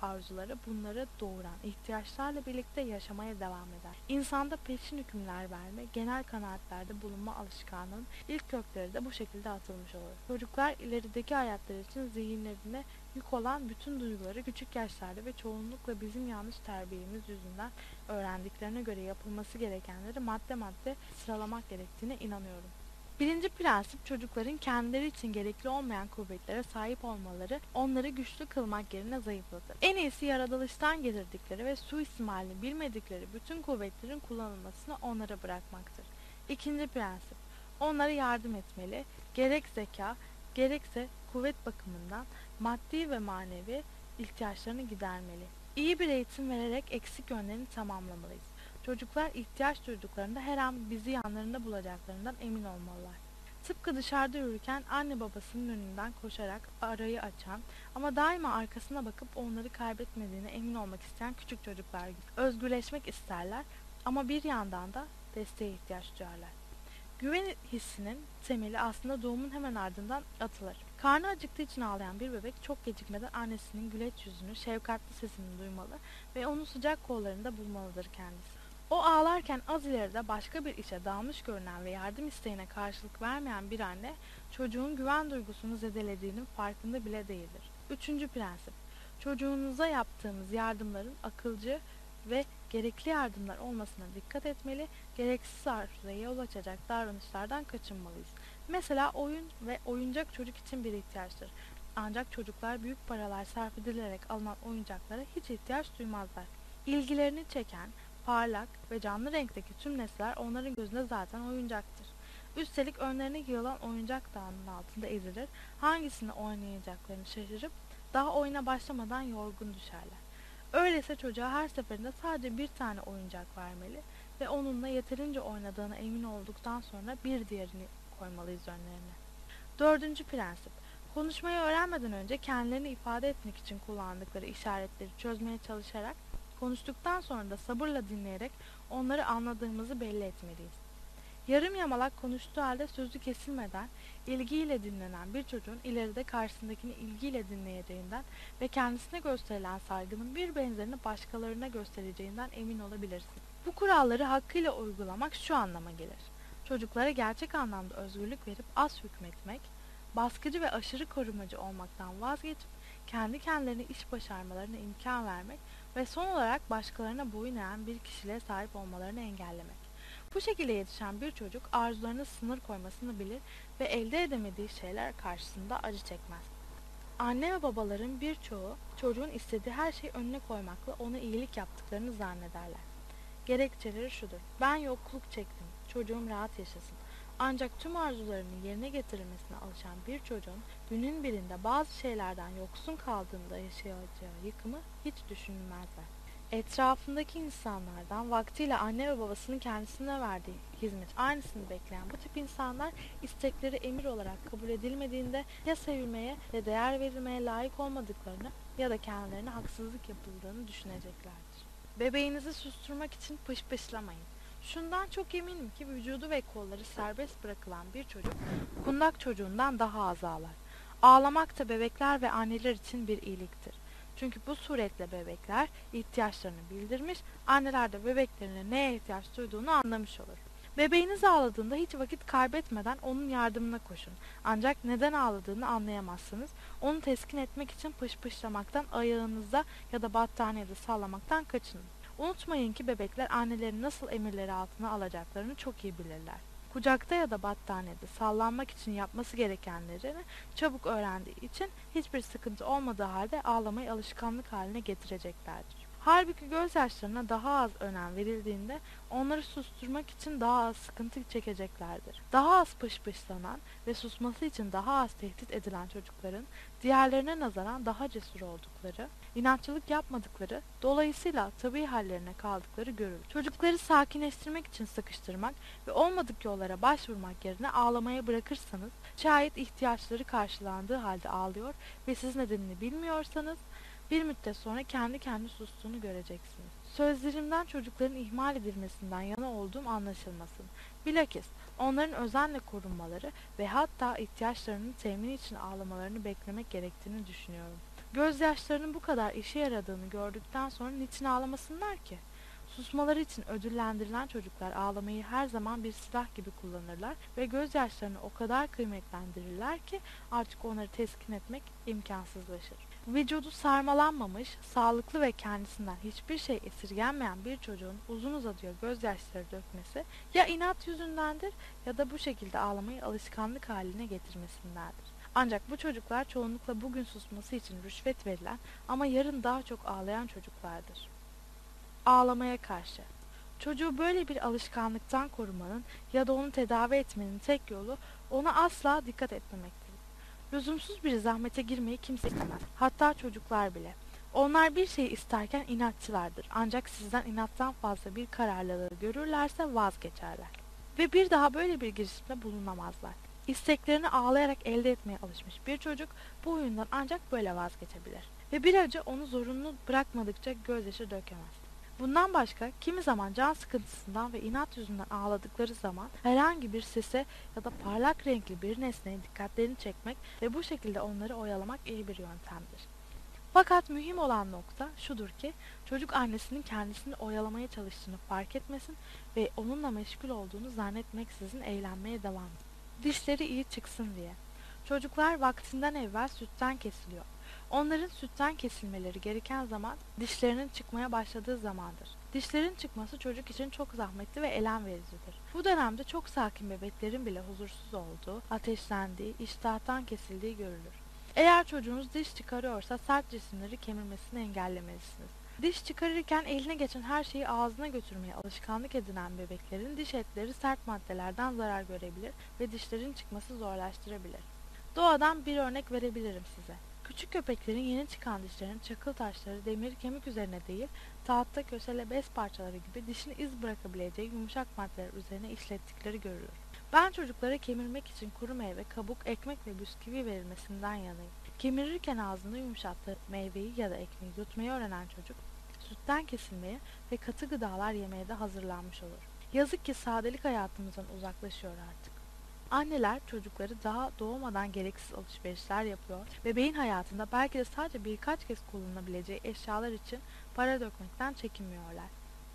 B: arzuları bunları doğuran ihtiyaçlarla birlikte yaşamaya devam eder. İnsanda peşin hükümler verme, genel kanaatlerde bulunma alışkanlığının ilk kökleri de bu şekilde atılmış olur. Çocuklar ilerideki hayatları için zihinlerine yük olan bütün duyguları küçük yaşlarda ve çoğunlukla bizim yanlış terbiyemiz yüzünden öğrendiklerine göre yapılması gerekenleri madde madde sıralamak gerektiğine inanıyorum. Birinci prensip çocukların kendileri için gerekli olmayan kuvvetlere sahip olmaları onları güçlü kılmak yerine zayıflatır. En iyisi yaratılıştan getirdikleri ve suistimalini bilmedikleri bütün kuvvetlerin kullanılmasını onlara bırakmaktır. İkinci prensip onlara yardım etmeli, gerek zeka, gerekse kuvvet bakımından maddi ve manevi ihtiyaçlarını gidermeli. İyi bir eğitim vererek eksik yönlerini tamamlamalıyız. Çocuklar ihtiyaç duyduklarında her an bizi yanlarında bulacaklarından emin olmalılar. Tıpkı dışarıda yürürken anne babasının önünden koşarak arayı açan ama daima arkasına bakıp onları kaybetmediğine emin olmak isteyen küçük çocuklar gibi. Özgürleşmek isterler ama bir yandan da desteğe ihtiyaç duyarlar. Güven hissinin temeli aslında doğumun hemen ardından atılır. Karnı acıktığı için ağlayan bir bebek çok gecikmeden annesinin güleç yüzünü, şefkatli sesini duymalı ve onun sıcak kollarında bulmalıdır kendisi. O ağlarken az ileride başka bir işe dalmış görünen ve yardım isteğine karşılık vermeyen bir anne çocuğun güven duygusunu zedelediğinin farkında bile değildir. Üçüncü prensip. Çocuğunuza yaptığımız yardımların akılcı ve gerekli yardımlar olmasına dikkat etmeli, gereksiz arzuya yol açacak davranışlardan kaçınmalıyız. Mesela oyun ve oyuncak çocuk için bir ihtiyaçtır. Ancak çocuklar büyük paralar sarf edilerek alınan oyuncaklara hiç ihtiyaç duymazlar. İlgilerini çeken, parlak ve canlı renkteki tüm nesneler onların gözünde zaten oyuncaktır. Üstelik önlerine yığılan oyuncak dağının altında ezilir, hangisini oynayacaklarını şaşırıp daha oyuna başlamadan yorgun düşerler. Öyleyse çocuğa her seferinde sadece bir tane oyuncak vermeli ve onunla yeterince oynadığına emin olduktan sonra bir diğerini koymalıyız önlerine. Dördüncü prensip. Konuşmayı öğrenmeden önce kendilerini ifade etmek için kullandıkları işaretleri çözmeye çalışarak, konuştuktan sonra da sabırla dinleyerek onları anladığımızı belli etmeliyiz. Yarım yamalak konuştuğu halde sözü kesilmeden ilgiyle dinlenen bir çocuğun ileride karşısındakini ilgiyle dinleyeceğinden ve kendisine gösterilen saygının bir benzerini başkalarına göstereceğinden emin olabilirsin. Bu kuralları hakkıyla uygulamak şu anlama gelir. Çocuklara gerçek anlamda özgürlük verip az hükmetmek, baskıcı ve aşırı korumacı olmaktan vazgeçip kendi kendilerine iş başarmalarına imkan vermek ve son olarak başkalarına boyun eğen bir kişiliğe sahip olmalarını engellemek. Bu şekilde yetişen bir çocuk arzularına sınır koymasını bilir ve elde edemediği şeyler karşısında acı çekmez. Anne ve babaların birçoğu çocuğun istediği her şeyi önüne koymakla ona iyilik yaptıklarını zannederler. Gerekçeleri şudur. Ben yokluk çektim. Çocuğum rahat yaşasın. Ancak tüm arzularının yerine getirilmesine alışan bir çocuğun günün birinde bazı şeylerden yoksun kaldığında yaşayacağı yıkımı hiç düşünmezler. Etrafındaki insanlardan vaktiyle anne ve babasının kendisine verdiği hizmet aynısını bekleyen bu tip insanlar istekleri emir olarak kabul edilmediğinde ya sevilmeye ya değer verilmeye layık olmadıklarını ya da kendilerine haksızlık yapıldığını düşüneceklerdir. Bebeğinizi susturmak için pışpışlamayın. Şundan çok eminim ki vücudu ve kolları serbest bırakılan bir çocuk kundak çocuğundan daha az ağlar. Ağlamak da bebekler ve anneler için bir iyiliktir. Çünkü bu suretle bebekler ihtiyaçlarını bildirmiş, anneler de bebeklerine neye ihtiyaç duyduğunu anlamış olur. Bebeğiniz ağladığında hiç vakit kaybetmeden onun yardımına koşun. Ancak neden ağladığını anlayamazsınız. Onu teskin etmek için pışpışlamaktan, ayağınızda ya da battaniyede sallamaktan kaçının. Unutmayın ki bebekler annelerin nasıl emirleri altına alacaklarını çok iyi bilirler. Kucakta ya da battaniyede sallanmak için yapması gerekenlerini çabuk öğrendiği için hiçbir sıkıntı olmadığı halde ağlamayı alışkanlık haline getireceklerdir. Halbuki gözyaşlarına daha az önem verildiğinde onları susturmak için daha az sıkıntı çekeceklerdir. Daha az pışpışlanan ve susması için daha az tehdit edilen çocukların diğerlerine nazaran daha cesur oldukları, inatçılık yapmadıkları, dolayısıyla tabii hallerine kaldıkları görülür. Çocukları sakinleştirmek için sıkıştırmak ve olmadık yollara başvurmak yerine ağlamaya bırakırsanız, şayet ihtiyaçları karşılandığı halde ağlıyor ve siz nedenini bilmiyorsanız, bir müddet sonra kendi kendi sustuğunu göreceksiniz. Sözlerimden çocukların ihmal edilmesinden yana olduğum anlaşılmasın. Bilakis onların özenle korunmaları ve hatta ihtiyaçlarının temini için ağlamalarını beklemek gerektiğini düşünüyorum. Gözyaşlarının bu kadar işe yaradığını gördükten sonra niçin ağlamasınlar ki? Susmaları için ödüllendirilen çocuklar ağlamayı her zaman bir silah gibi kullanırlar ve gözyaşlarını o kadar kıymetlendirirler ki artık onları teskin etmek imkansızlaşır. Vücudu sarmalanmamış, sağlıklı ve kendisinden hiçbir şey esirgenmeyen bir çocuğun uzun uzadıya gözyaşları dökmesi ya inat yüzündendir ya da bu şekilde ağlamayı alışkanlık haline getirmesindendir. Ancak bu çocuklar çoğunlukla bugün susması için rüşvet verilen ama yarın daha çok ağlayan çocuklardır. Ağlamaya karşı Çocuğu böyle bir alışkanlıktan korumanın ya da onu tedavi etmenin tek yolu ona asla dikkat etmemektir. Lüzumsuz bir zahmete girmeyi kimse istemez. Hatta çocuklar bile. Onlar bir şey isterken inatçılardır. Ancak sizden inattan fazla bir kararlılığı görürlerse vazgeçerler. Ve bir daha böyle bir girişimde bulunamazlar. İsteklerini ağlayarak elde etmeye alışmış bir çocuk bu oyundan ancak böyle vazgeçebilir. Ve bir acı onu zorunlu bırakmadıkça gözyaşı dökemez. Bundan başka kimi zaman can sıkıntısından ve inat yüzünden ağladıkları zaman herhangi bir sese ya da parlak renkli bir nesneye dikkatlerini çekmek ve bu şekilde onları oyalamak iyi bir yöntemdir. Fakat mühim olan nokta şudur ki çocuk annesinin kendisini oyalamaya çalıştığını fark etmesin ve onunla meşgul olduğunu zannetmeksizin eğlenmeye devam etsin. Dişleri iyi çıksın diye. Çocuklar vaktinden evvel sütten kesiliyor. Onların sütten kesilmeleri gereken zaman dişlerinin çıkmaya başladığı zamandır. Dişlerin çıkması çocuk için çok zahmetli ve elem vericidir. Bu dönemde çok sakin bebeklerin bile huzursuz olduğu, ateşlendiği, iştahtan kesildiği görülür. Eğer çocuğunuz diş çıkarıyorsa sert cisimleri kemirmesini engellemelisiniz. Diş çıkarırken eline geçen her şeyi ağzına götürmeye alışkanlık edinen bebeklerin diş etleri sert maddelerden zarar görebilir ve dişlerin çıkması zorlaştırabilir. Doğadan bir örnek verebilirim size. Küçük köpeklerin yeni çıkan dişlerinin çakıl taşları demir kemik üzerine değil, tahta kösele bez parçaları gibi dişini iz bırakabileceği yumuşak maddeler üzerine işlettikleri görülür. Ben çocuklara kemirmek için kuru meyve, kabuk, ekmek ve bisküvi verilmesinden yanayım. Kemirirken ağzında yumuşattığı meyveyi ya da ekmeği yutmayı öğrenen çocuk, sütten kesilmeye ve katı gıdalar yemeye de hazırlanmış olur. Yazık ki sadelik hayatımızdan uzaklaşıyor artık. Anneler çocukları daha doğmadan gereksiz alışverişler yapıyor. Bebeğin hayatında belki de sadece birkaç kez kullanılabileceği eşyalar için para dökmekten çekinmiyorlar.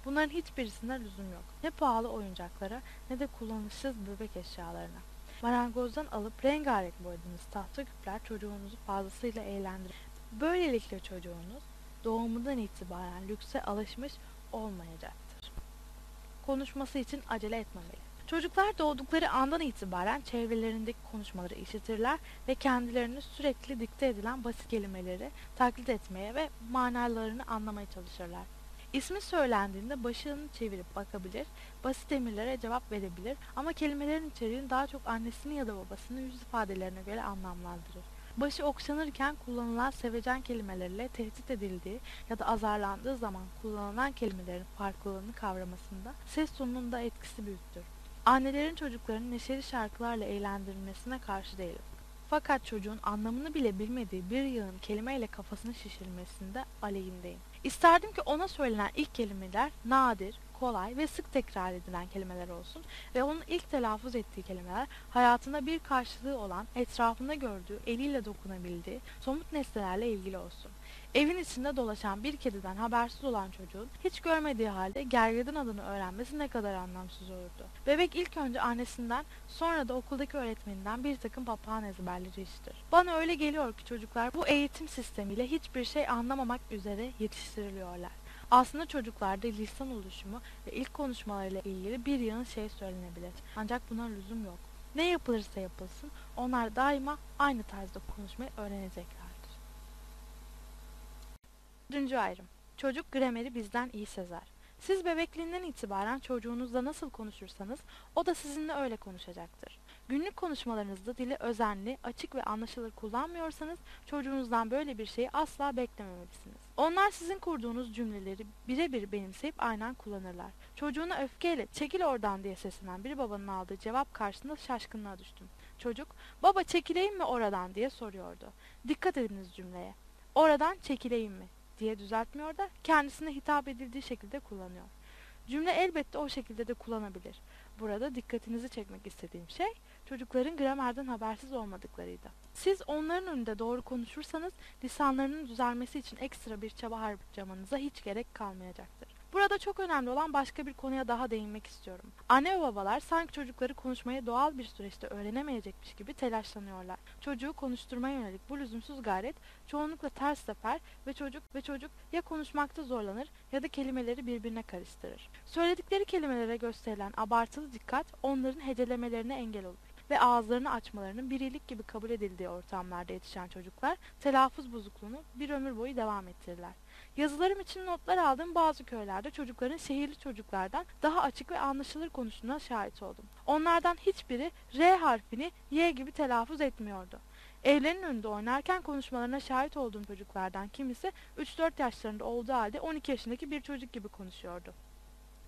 B: Bunların hiçbirisinde lüzum yok. Ne pahalı oyuncaklara ne de kullanışsız bebek eşyalarına. Marangozdan alıp rengarenk boyadığınız tahta küpler çocuğunuzu fazlasıyla eğlendirir. Böylelikle çocuğunuz doğumundan itibaren lükse alışmış olmayacaktır. Konuşması için acele etmemeli. Çocuklar doğdukları andan itibaren çevrelerindeki konuşmaları işitirler ve kendilerini sürekli dikte edilen basit kelimeleri taklit etmeye ve manalarını anlamaya çalışırlar. İsmi söylendiğinde başını çevirip bakabilir, basit emirlere cevap verebilir ama kelimelerin içeriğini daha çok annesinin ya da babasının yüz ifadelerine göre anlamlandırır. Başı okşanırken kullanılan sevecen kelimelerle tehdit edildiği ya da azarlandığı zaman kullanılan kelimelerin farklılığını kavramasında ses tonunun da etkisi büyüktür. Annelerin çocuklarını neşeli şarkılarla eğlendirilmesine karşı değilim. Fakat çocuğun anlamını bile bilmediği bir yığın kelimeyle kafasını şişirmesinde aleyhindeyim. İsterdim ki ona söylenen ilk kelimeler nadir, kolay ve sık tekrar edilen kelimeler olsun ve onun ilk telaffuz ettiği kelimeler hayatında bir karşılığı olan, etrafında gördüğü, eliyle dokunabildiği somut nesnelerle ilgili olsun. Evin içinde dolaşan bir kediden habersiz olan çocuğun hiç görmediği halde gergedan adını öğrenmesi ne kadar anlamsız olurdu. Bebek ilk önce annesinden sonra da okuldaki öğretmeninden bir takım papağan ezberleri işitir. Bana öyle geliyor ki çocuklar bu eğitim sistemiyle hiçbir şey anlamamak üzere yetiştiriliyorlar. Aslında çocuklarda lisan oluşumu ve ilk konuşmalarıyla ilgili bir yığın şey söylenebilir. Ancak buna lüzum yok. Ne yapılırsa yapılsın onlar daima aynı tarzda konuşmayı öğreneceklerdir. Dördüncü ayrım. Çocuk grameri bizden iyi sezer. Siz bebekliğinden itibaren çocuğunuzla nasıl konuşursanız o da sizinle öyle konuşacaktır. Günlük konuşmalarınızda dili özenli, açık ve anlaşılır kullanmıyorsanız çocuğunuzdan böyle bir şeyi asla beklememelisiniz. Onlar sizin kurduğunuz cümleleri birebir benimseyip aynen kullanırlar. Çocuğuna öfkeyle çekil oradan diye seslenen bir babanın aldığı cevap karşısında şaşkınlığa düştüm. Çocuk baba çekileyim mi oradan diye soruyordu. Dikkat ediniz cümleye. Oradan çekileyim mi diye düzeltmiyor da kendisine hitap edildiği şekilde kullanıyor. Cümle elbette o şekilde de kullanabilir. Burada dikkatinizi çekmek istediğim şey çocukların gramerden habersiz olmadıklarıydı. Siz onların önünde doğru konuşursanız lisanlarının düzelmesi için ekstra bir çaba harcamanıza hiç gerek kalmayacaktır. Burada çok önemli olan başka bir konuya daha değinmek istiyorum. Anne ve babalar sanki çocukları konuşmayı doğal bir süreçte öğrenemeyecekmiş gibi telaşlanıyorlar. Çocuğu konuşturmaya yönelik bu lüzumsuz gayret çoğunlukla ters sefer ve çocuk ve çocuk ya konuşmakta zorlanır ya da kelimeleri birbirine karıştırır. Söyledikleri kelimelere gösterilen abartılı dikkat onların hecelemelerine engel olur ve ağızlarını açmalarının bir iyilik gibi kabul edildiği ortamlarda yetişen çocuklar telaffuz bozukluğunu bir ömür boyu devam ettirirler. Yazılarım için notlar aldığım bazı köylerde çocukların şehirli çocuklardan daha açık ve anlaşılır konuştuğuna şahit oldum. Onlardan hiçbiri R harfini Y gibi telaffuz etmiyordu. Evlerinin önünde oynarken konuşmalarına şahit olduğum çocuklardan kimisi 3-4 yaşlarında olduğu halde 12 yaşındaki bir çocuk gibi konuşuyordu.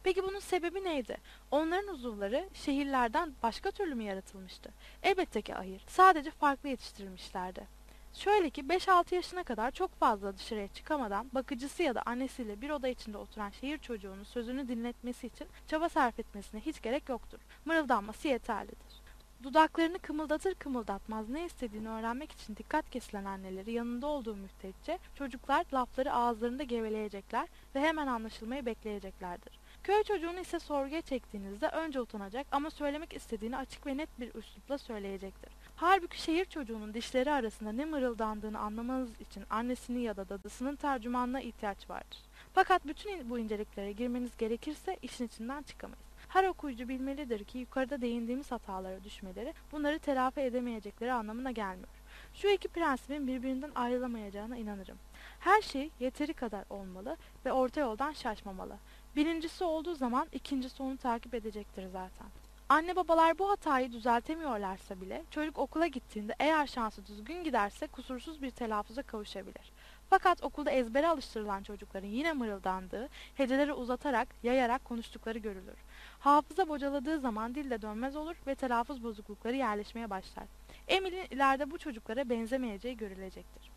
B: Peki bunun sebebi neydi? Onların uzuvları şehirlerden başka türlü mü yaratılmıştı? Elbette ki hayır. Sadece farklı yetiştirilmişlerdi. Şöyle ki 5-6 yaşına kadar çok fazla dışarıya çıkamadan bakıcısı ya da annesiyle bir oda içinde oturan şehir çocuğunun sözünü dinletmesi için çaba sarf etmesine hiç gerek yoktur. Mırıldanması yeterlidir. Dudaklarını kımıldatır kımıldatmaz ne istediğini öğrenmek için dikkat kesilen anneleri yanında olduğu müddetçe çocuklar lafları ağızlarında geveleyecekler ve hemen anlaşılmayı bekleyeceklerdir. Köy çocuğunu ise sorguya çektiğinizde önce utanacak ama söylemek istediğini açık ve net bir üslupla söyleyecektir. Halbuki şehir çocuğunun dişleri arasında ne mırıldandığını anlamanız için annesinin ya da dadısının tercümanına ihtiyaç vardır. Fakat bütün bu inceliklere girmeniz gerekirse işin içinden çıkamayız. Her okuyucu bilmelidir ki yukarıda değindiğimiz hatalara düşmeleri bunları telafi edemeyecekleri anlamına gelmiyor. Şu iki prensibin birbirinden ayrılamayacağına inanırım. Her şey yeteri kadar olmalı ve orta yoldan şaşmamalı. Birincisi olduğu zaman ikincisi onu takip edecektir zaten. Anne babalar bu hatayı düzeltemiyorlarsa bile çocuk okula gittiğinde eğer şansı düzgün giderse kusursuz bir telaffuza kavuşabilir. Fakat okulda ezbere alıştırılan çocukların yine mırıldandığı, heceleri uzatarak, yayarak konuştukları görülür. Hafıza bocaladığı zaman dil de dönmez olur ve telaffuz bozuklukları yerleşmeye başlar. Emil'in ileride bu çocuklara benzemeyeceği görülecektir.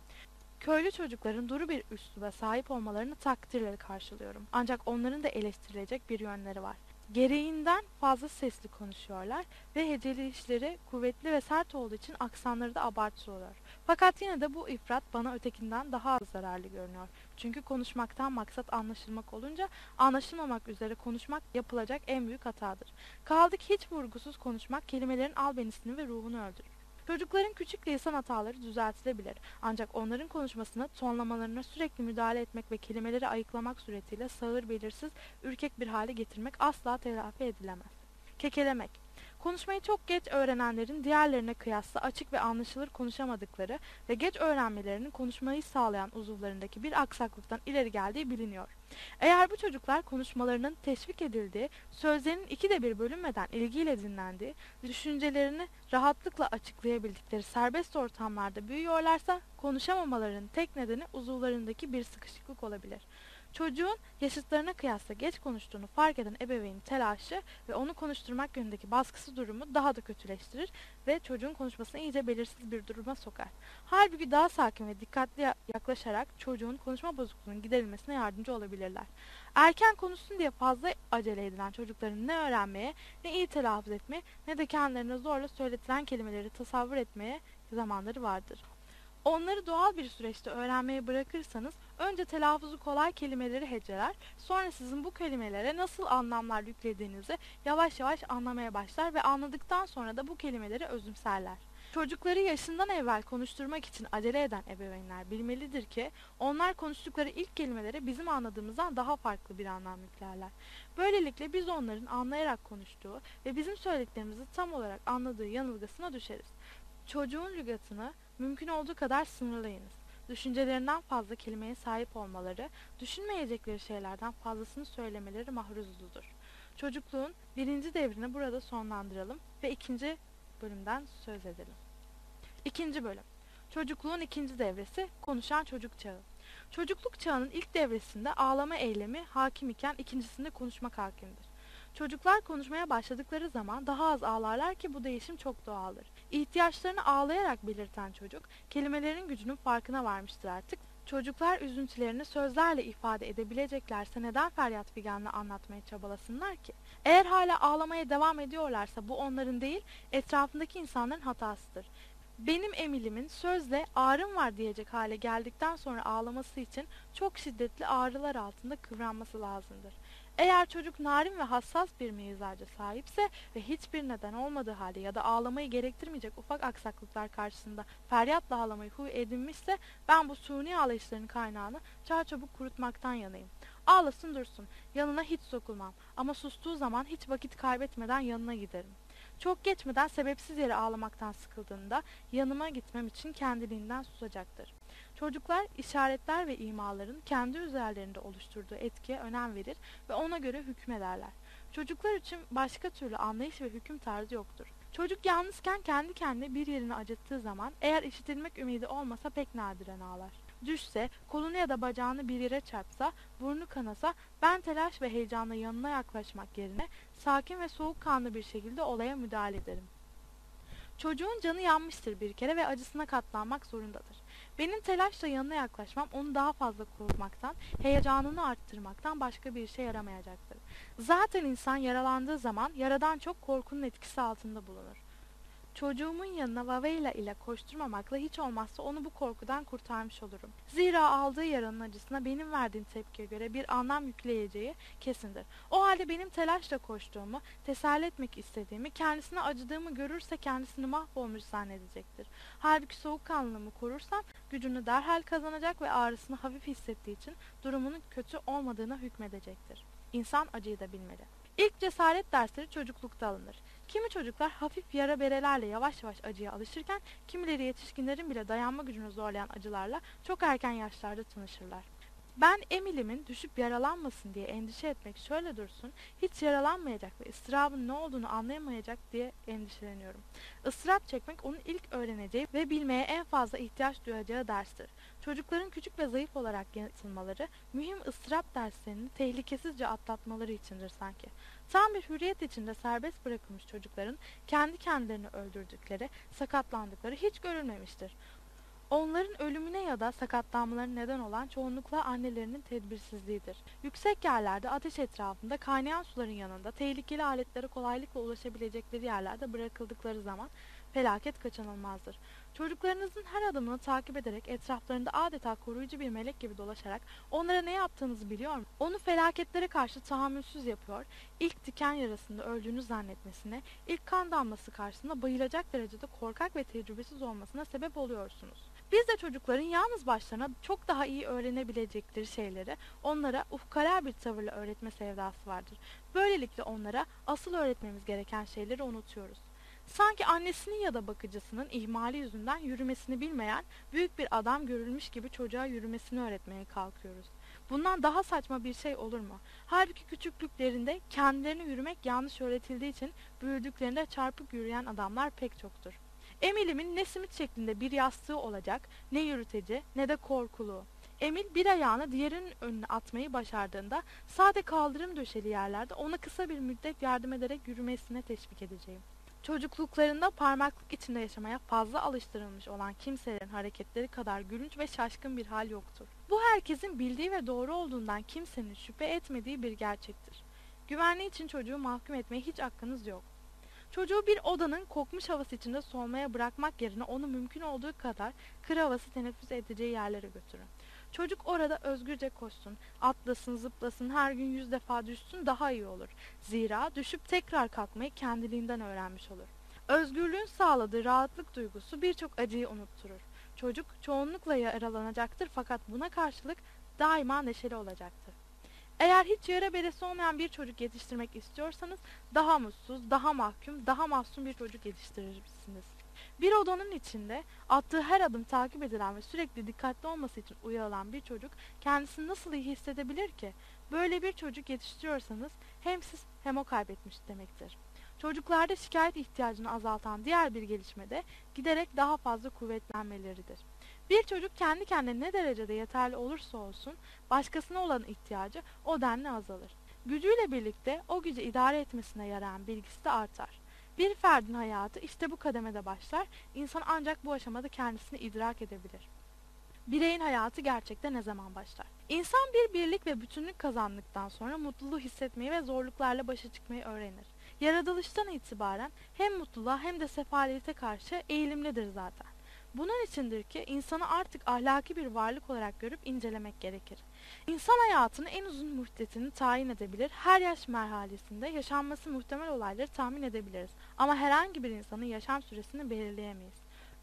B: Köylü çocukların duru bir üsluba sahip olmalarını takdirle karşılıyorum. Ancak onların da eleştirilecek bir yönleri var. Gereğinden fazla sesli konuşuyorlar ve heceleyişleri kuvvetli ve sert olduğu için aksanları da abartılıyor. Fakat yine de bu ifrat bana ötekinden daha az zararlı görünüyor. Çünkü konuşmaktan maksat anlaşılmak olunca anlaşılmamak üzere konuşmak yapılacak en büyük hatadır. Kaldı ki hiç vurgusuz konuşmak kelimelerin albenisini ve ruhunu öldürür. Çocukların küçük lisan hataları düzeltilebilir. Ancak onların konuşmasına, tonlamalarına sürekli müdahale etmek ve kelimeleri ayıklamak suretiyle sağır belirsiz, ürkek bir hale getirmek asla telafi edilemez. Kekelemek Konuşmayı çok geç öğrenenlerin diğerlerine kıyasla açık ve anlaşılır konuşamadıkları ve geç öğrenmelerinin konuşmayı sağlayan uzuvlarındaki bir aksaklıktan ileri geldiği biliniyor. Eğer bu çocuklar konuşmalarının teşvik edildiği, sözlerinin ikide bir bölünmeden ilgiyle dinlendiği, düşüncelerini rahatlıkla açıklayabildikleri serbest ortamlarda büyüyorlarsa konuşamamalarının tek nedeni uzuvlarındaki bir sıkışıklık olabilir. Çocuğun yaşıtlarına kıyasla geç konuştuğunu fark eden ebeveynin telaşı ve onu konuşturmak yönündeki baskısı durumu daha da kötüleştirir ve çocuğun konuşmasını iyice belirsiz bir duruma sokar. Halbuki daha sakin ve dikkatli yaklaşarak çocuğun konuşma bozukluğunun giderilmesine yardımcı olabilirler. Erken konuşsun diye fazla acele edilen çocukların ne öğrenmeye, ne iyi telaffuz etmeye, ne de kendilerine zorla söyletilen kelimeleri tasavvur etmeye zamanları vardır. Onları doğal bir süreçte öğrenmeye bırakırsanız önce telaffuzu kolay kelimeleri heceler, sonra sizin bu kelimelere nasıl anlamlar yüklediğinizi yavaş yavaş anlamaya başlar ve anladıktan sonra da bu kelimeleri özümserler. Çocukları yaşından evvel konuşturmak için acele eden ebeveynler bilmelidir ki onlar konuştukları ilk kelimelere bizim anladığımızdan daha farklı bir anlam yüklerler. Böylelikle biz onların anlayarak konuştuğu ve bizim söylediklerimizi tam olarak anladığı yanılgısına düşeriz. Çocuğun lügatını mümkün olduğu kadar sınırlayınız. Düşüncelerinden fazla kelimeye sahip olmaları, düşünmeyecekleri şeylerden fazlasını söylemeleri mahruzludur. Çocukluğun birinci devrini burada sonlandıralım ve ikinci bölümden söz edelim. İkinci bölüm. Çocukluğun ikinci devresi konuşan çocuk çağı. Çocukluk çağının ilk devresinde ağlama eylemi hakim iken ikincisinde konuşmak hakimdir. Çocuklar konuşmaya başladıkları zaman daha az ağlarlar ki bu değişim çok doğaldır. İhtiyaçlarını ağlayarak belirten çocuk, kelimelerin gücünün farkına varmıştır artık. Çocuklar üzüntülerini sözlerle ifade edebileceklerse neden feryat figanla anlatmaya çabalasınlar ki? Eğer hala ağlamaya devam ediyorlarsa bu onların değil, etrafındaki insanların hatasıdır. Benim Emilimin sözle ağrım var diyecek hale geldikten sonra ağlaması için çok şiddetli ağrılar altında kıvranması lazımdır. Eğer çocuk narin ve hassas bir mizaca sahipse ve hiçbir neden olmadığı halde ya da ağlamayı gerektirmeyecek ufak aksaklıklar karşısında feryatla ağlamayı huy edinmişse ben bu suni ağlayışların kaynağını çarçabuk kurutmaktan yanayım. Ağlasın dursun, yanına hiç sokulmam ama sustuğu zaman hiç vakit kaybetmeden yanına giderim. Çok geçmeden sebepsiz yere ağlamaktan sıkıldığında yanıma gitmem için kendiliğinden susacaktır. Çocuklar işaretler ve imaların kendi üzerlerinde oluşturduğu etkiye önem verir ve ona göre hükmederler. Çocuklar için başka türlü anlayış ve hüküm tarzı yoktur. Çocuk yalnızken kendi kendine bir yerini acıttığı zaman eğer işitilmek ümidi olmasa pek nadiren ağlar. Düşse, kolunu ya da bacağını bir yere çarpsa, burnu kanasa ben telaş ve heyecanla yanına yaklaşmak yerine sakin ve soğukkanlı bir şekilde olaya müdahale ederim. Çocuğun canı yanmıştır bir kere ve acısına katlanmak zorundadır. Benim telaşla yanına yaklaşmam onu daha fazla korkmaktan, heyecanını arttırmaktan başka bir şey yaramayacaktır. Zaten insan yaralandığı zaman yaradan çok korkunun etkisi altında bulunur. Çocuğumun yanına Vaveyla ile koşturmamakla hiç olmazsa onu bu korkudan kurtarmış olurum. Zira aldığı yaranın acısına benim verdiğim tepkiye göre bir anlam yükleyeceği kesindir. O halde benim telaşla koştuğumu, teselli etmek istediğimi, kendisine acıdığımı görürse kendisini mahvolmuş zannedecektir. Halbuki soğukkanlılığımı korursam gücünü derhal kazanacak ve ağrısını hafif hissettiği için durumunun kötü olmadığına hükmedecektir. İnsan acıyı da bilmeli. İlk cesaret dersleri çocuklukta alınır. Kimi çocuklar hafif yara berelerle yavaş yavaş acıya alışırken kimileri yetişkinlerin bile dayanma gücünü zorlayan acılarla çok erken yaşlarda tanışırlar. Ben Emily'min düşüp yaralanmasın diye endişe etmek şöyle dursun, hiç yaralanmayacak ve ıstırabın ne olduğunu anlayamayacak diye endişeleniyorum. Istırap çekmek onun ilk öğreneceği ve bilmeye en fazla ihtiyaç duyacağı derstir. Çocukların küçük ve zayıf olarak yaratılmaları, mühim ıstırap derslerini tehlikesizce atlatmaları içindir sanki. Tam bir hürriyet içinde serbest bırakılmış çocukların kendi kendilerini öldürdükleri, sakatlandıkları hiç görülmemiştir. Onların ölümüne ya da sakatlanmalarına neden olan çoğunlukla annelerinin tedbirsizliğidir. Yüksek yerlerde ateş etrafında kaynayan suların yanında tehlikeli aletlere kolaylıkla ulaşabilecekleri yerlerde bırakıldıkları zaman felaket kaçınılmazdır. Çocuklarınızın her adımını takip ederek etraflarında adeta koruyucu bir melek gibi dolaşarak onlara ne yaptığınızı biliyor mu? Onu felaketlere karşı tahammülsüz yapıyor, ilk diken yarasında öldüğünü zannetmesine, ilk kan damlası karşısında bayılacak derecede korkak ve tecrübesiz olmasına sebep oluyorsunuz. Biz de çocukların yalnız başlarına çok daha iyi öğrenebilecekleri şeyleri onlara ufkara bir tavırla öğretme sevdası vardır. Böylelikle onlara asıl öğretmemiz gereken şeyleri unutuyoruz. Sanki annesinin ya da bakıcısının ihmali yüzünden yürümesini bilmeyen büyük bir adam görülmüş gibi çocuğa yürümesini öğretmeye kalkıyoruz. Bundan daha saçma bir şey olur mu? Halbuki küçüklüklerinde kendilerine yürümek yanlış öğretildiği için büyüdüklerinde çarpık yürüyen adamlar pek çoktur. Emilim'in ne simit şeklinde bir yastığı olacak, ne yürüteci, ne de korkulu. Emil bir ayağını diğerinin önüne atmayı başardığında sade kaldırım döşeli yerlerde ona kısa bir müddet yardım ederek yürümesine teşvik edeceğim. Çocukluklarında parmaklık içinde yaşamaya fazla alıştırılmış olan kimselerin hareketleri kadar gülünç ve şaşkın bir hal yoktur. Bu herkesin bildiği ve doğru olduğundan kimsenin şüphe etmediği bir gerçektir. Güvenliği için çocuğu mahkum etmeye hiç hakkınız yok. Çocuğu bir odanın kokmuş havası içinde solmaya bırakmak yerine onu mümkün olduğu kadar kır havası teneffüs edeceği yerlere götürün. Çocuk orada özgürce koşsun, atlasın, zıplasın, her gün yüz defa düşsün daha iyi olur. Zira düşüp tekrar kalkmayı kendiliğinden öğrenmiş olur. Özgürlüğün sağladığı rahatlık duygusu birçok acıyı unutturur. Çocuk çoğunlukla yaralanacaktır fakat buna karşılık daima neşeli olacaktır. Eğer hiç yara beresi olmayan bir çocuk yetiştirmek istiyorsanız daha mutsuz, daha mahkum, daha mahzun bir çocuk yetiştirirsiniz. Bir odanın içinde attığı her adım takip edilen ve sürekli dikkatli olması için uyarılan bir çocuk kendisini nasıl iyi hissedebilir ki? Böyle bir çocuk yetiştiriyorsanız hem siz hem o kaybetmiş demektir. Çocuklarda şikayet ihtiyacını azaltan diğer bir gelişme de giderek daha fazla kuvvetlenmeleridir. Bir çocuk kendi kendine ne derecede yeterli olursa olsun başkasına olan ihtiyacı o denli azalır. Gücüyle birlikte o gücü idare etmesine yarayan bilgisi de artar. Bir ferdin hayatı işte bu kademede başlar, insan ancak bu aşamada kendisini idrak edebilir. Bireyin hayatı gerçekte ne zaman başlar? İnsan bir birlik ve bütünlük kazandıktan sonra mutluluğu hissetmeyi ve zorluklarla başa çıkmayı öğrenir. Yaratılıştan itibaren hem mutluluğa hem de sefalete karşı eğilimlidir zaten. Bunun içindir ki insanı artık ahlaki bir varlık olarak görüp incelemek gerekir. İnsan hayatının en uzun müddetini tayin edebilir, her yaş merhalesinde yaşanması muhtemel olayları tahmin edebiliriz. Ama herhangi bir insanın yaşam süresini belirleyemeyiz.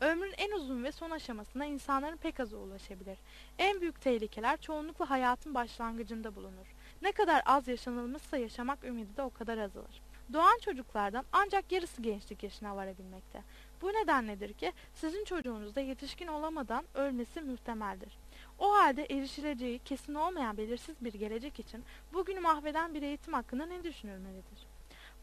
B: Ömrün en uzun ve son aşamasına insanların pek azı ulaşabilir. En büyük tehlikeler çoğunlukla hayatın başlangıcında bulunur. Ne kadar az yaşanılmışsa yaşamak ümidi de o kadar azalır. Doğan çocuklardan ancak yarısı gençlik yaşına varabilmekte. Bu nedenledir ki sizin çocuğunuz da yetişkin olamadan ölmesi muhtemeldir. O halde erişileceği kesin olmayan belirsiz bir gelecek için bugünü mahveden bir eğitim hakkında ne düşünülmelidir?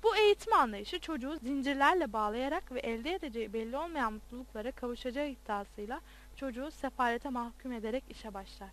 B: Bu eğitim anlayışı çocuğu zincirlerle bağlayarak ve elde edeceği belli olmayan mutluluklara kavuşacağı iddiasıyla çocuğu sefalete mahkum ederek işe başlar.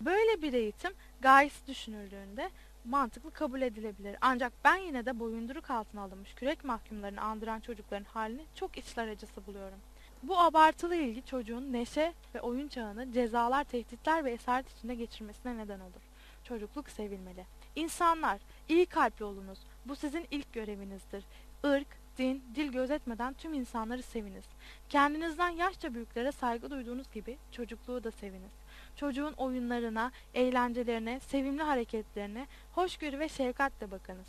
B: Böyle bir eğitim gayesi düşünüldüğünde mantıklı kabul edilebilir. Ancak ben yine de boyunduruk altına alınmış kürek mahkumlarını andıran çocukların halini çok içler acısı buluyorum. Bu abartılı ilgi çocuğun neşe ve oyun çağını cezalar, tehditler ve esaret içinde geçirmesine neden olur. Çocukluk sevilmeli. İnsanlar, iyi kalpli olunuz. Bu sizin ilk görevinizdir. Irk, din, dil gözetmeden tüm insanları seviniz. Kendinizden yaşça büyüklere saygı duyduğunuz gibi çocukluğu da seviniz. Çocuğun oyunlarına, eğlencelerine, sevimli hareketlerine hoşgörü ve şefkatle bakınız.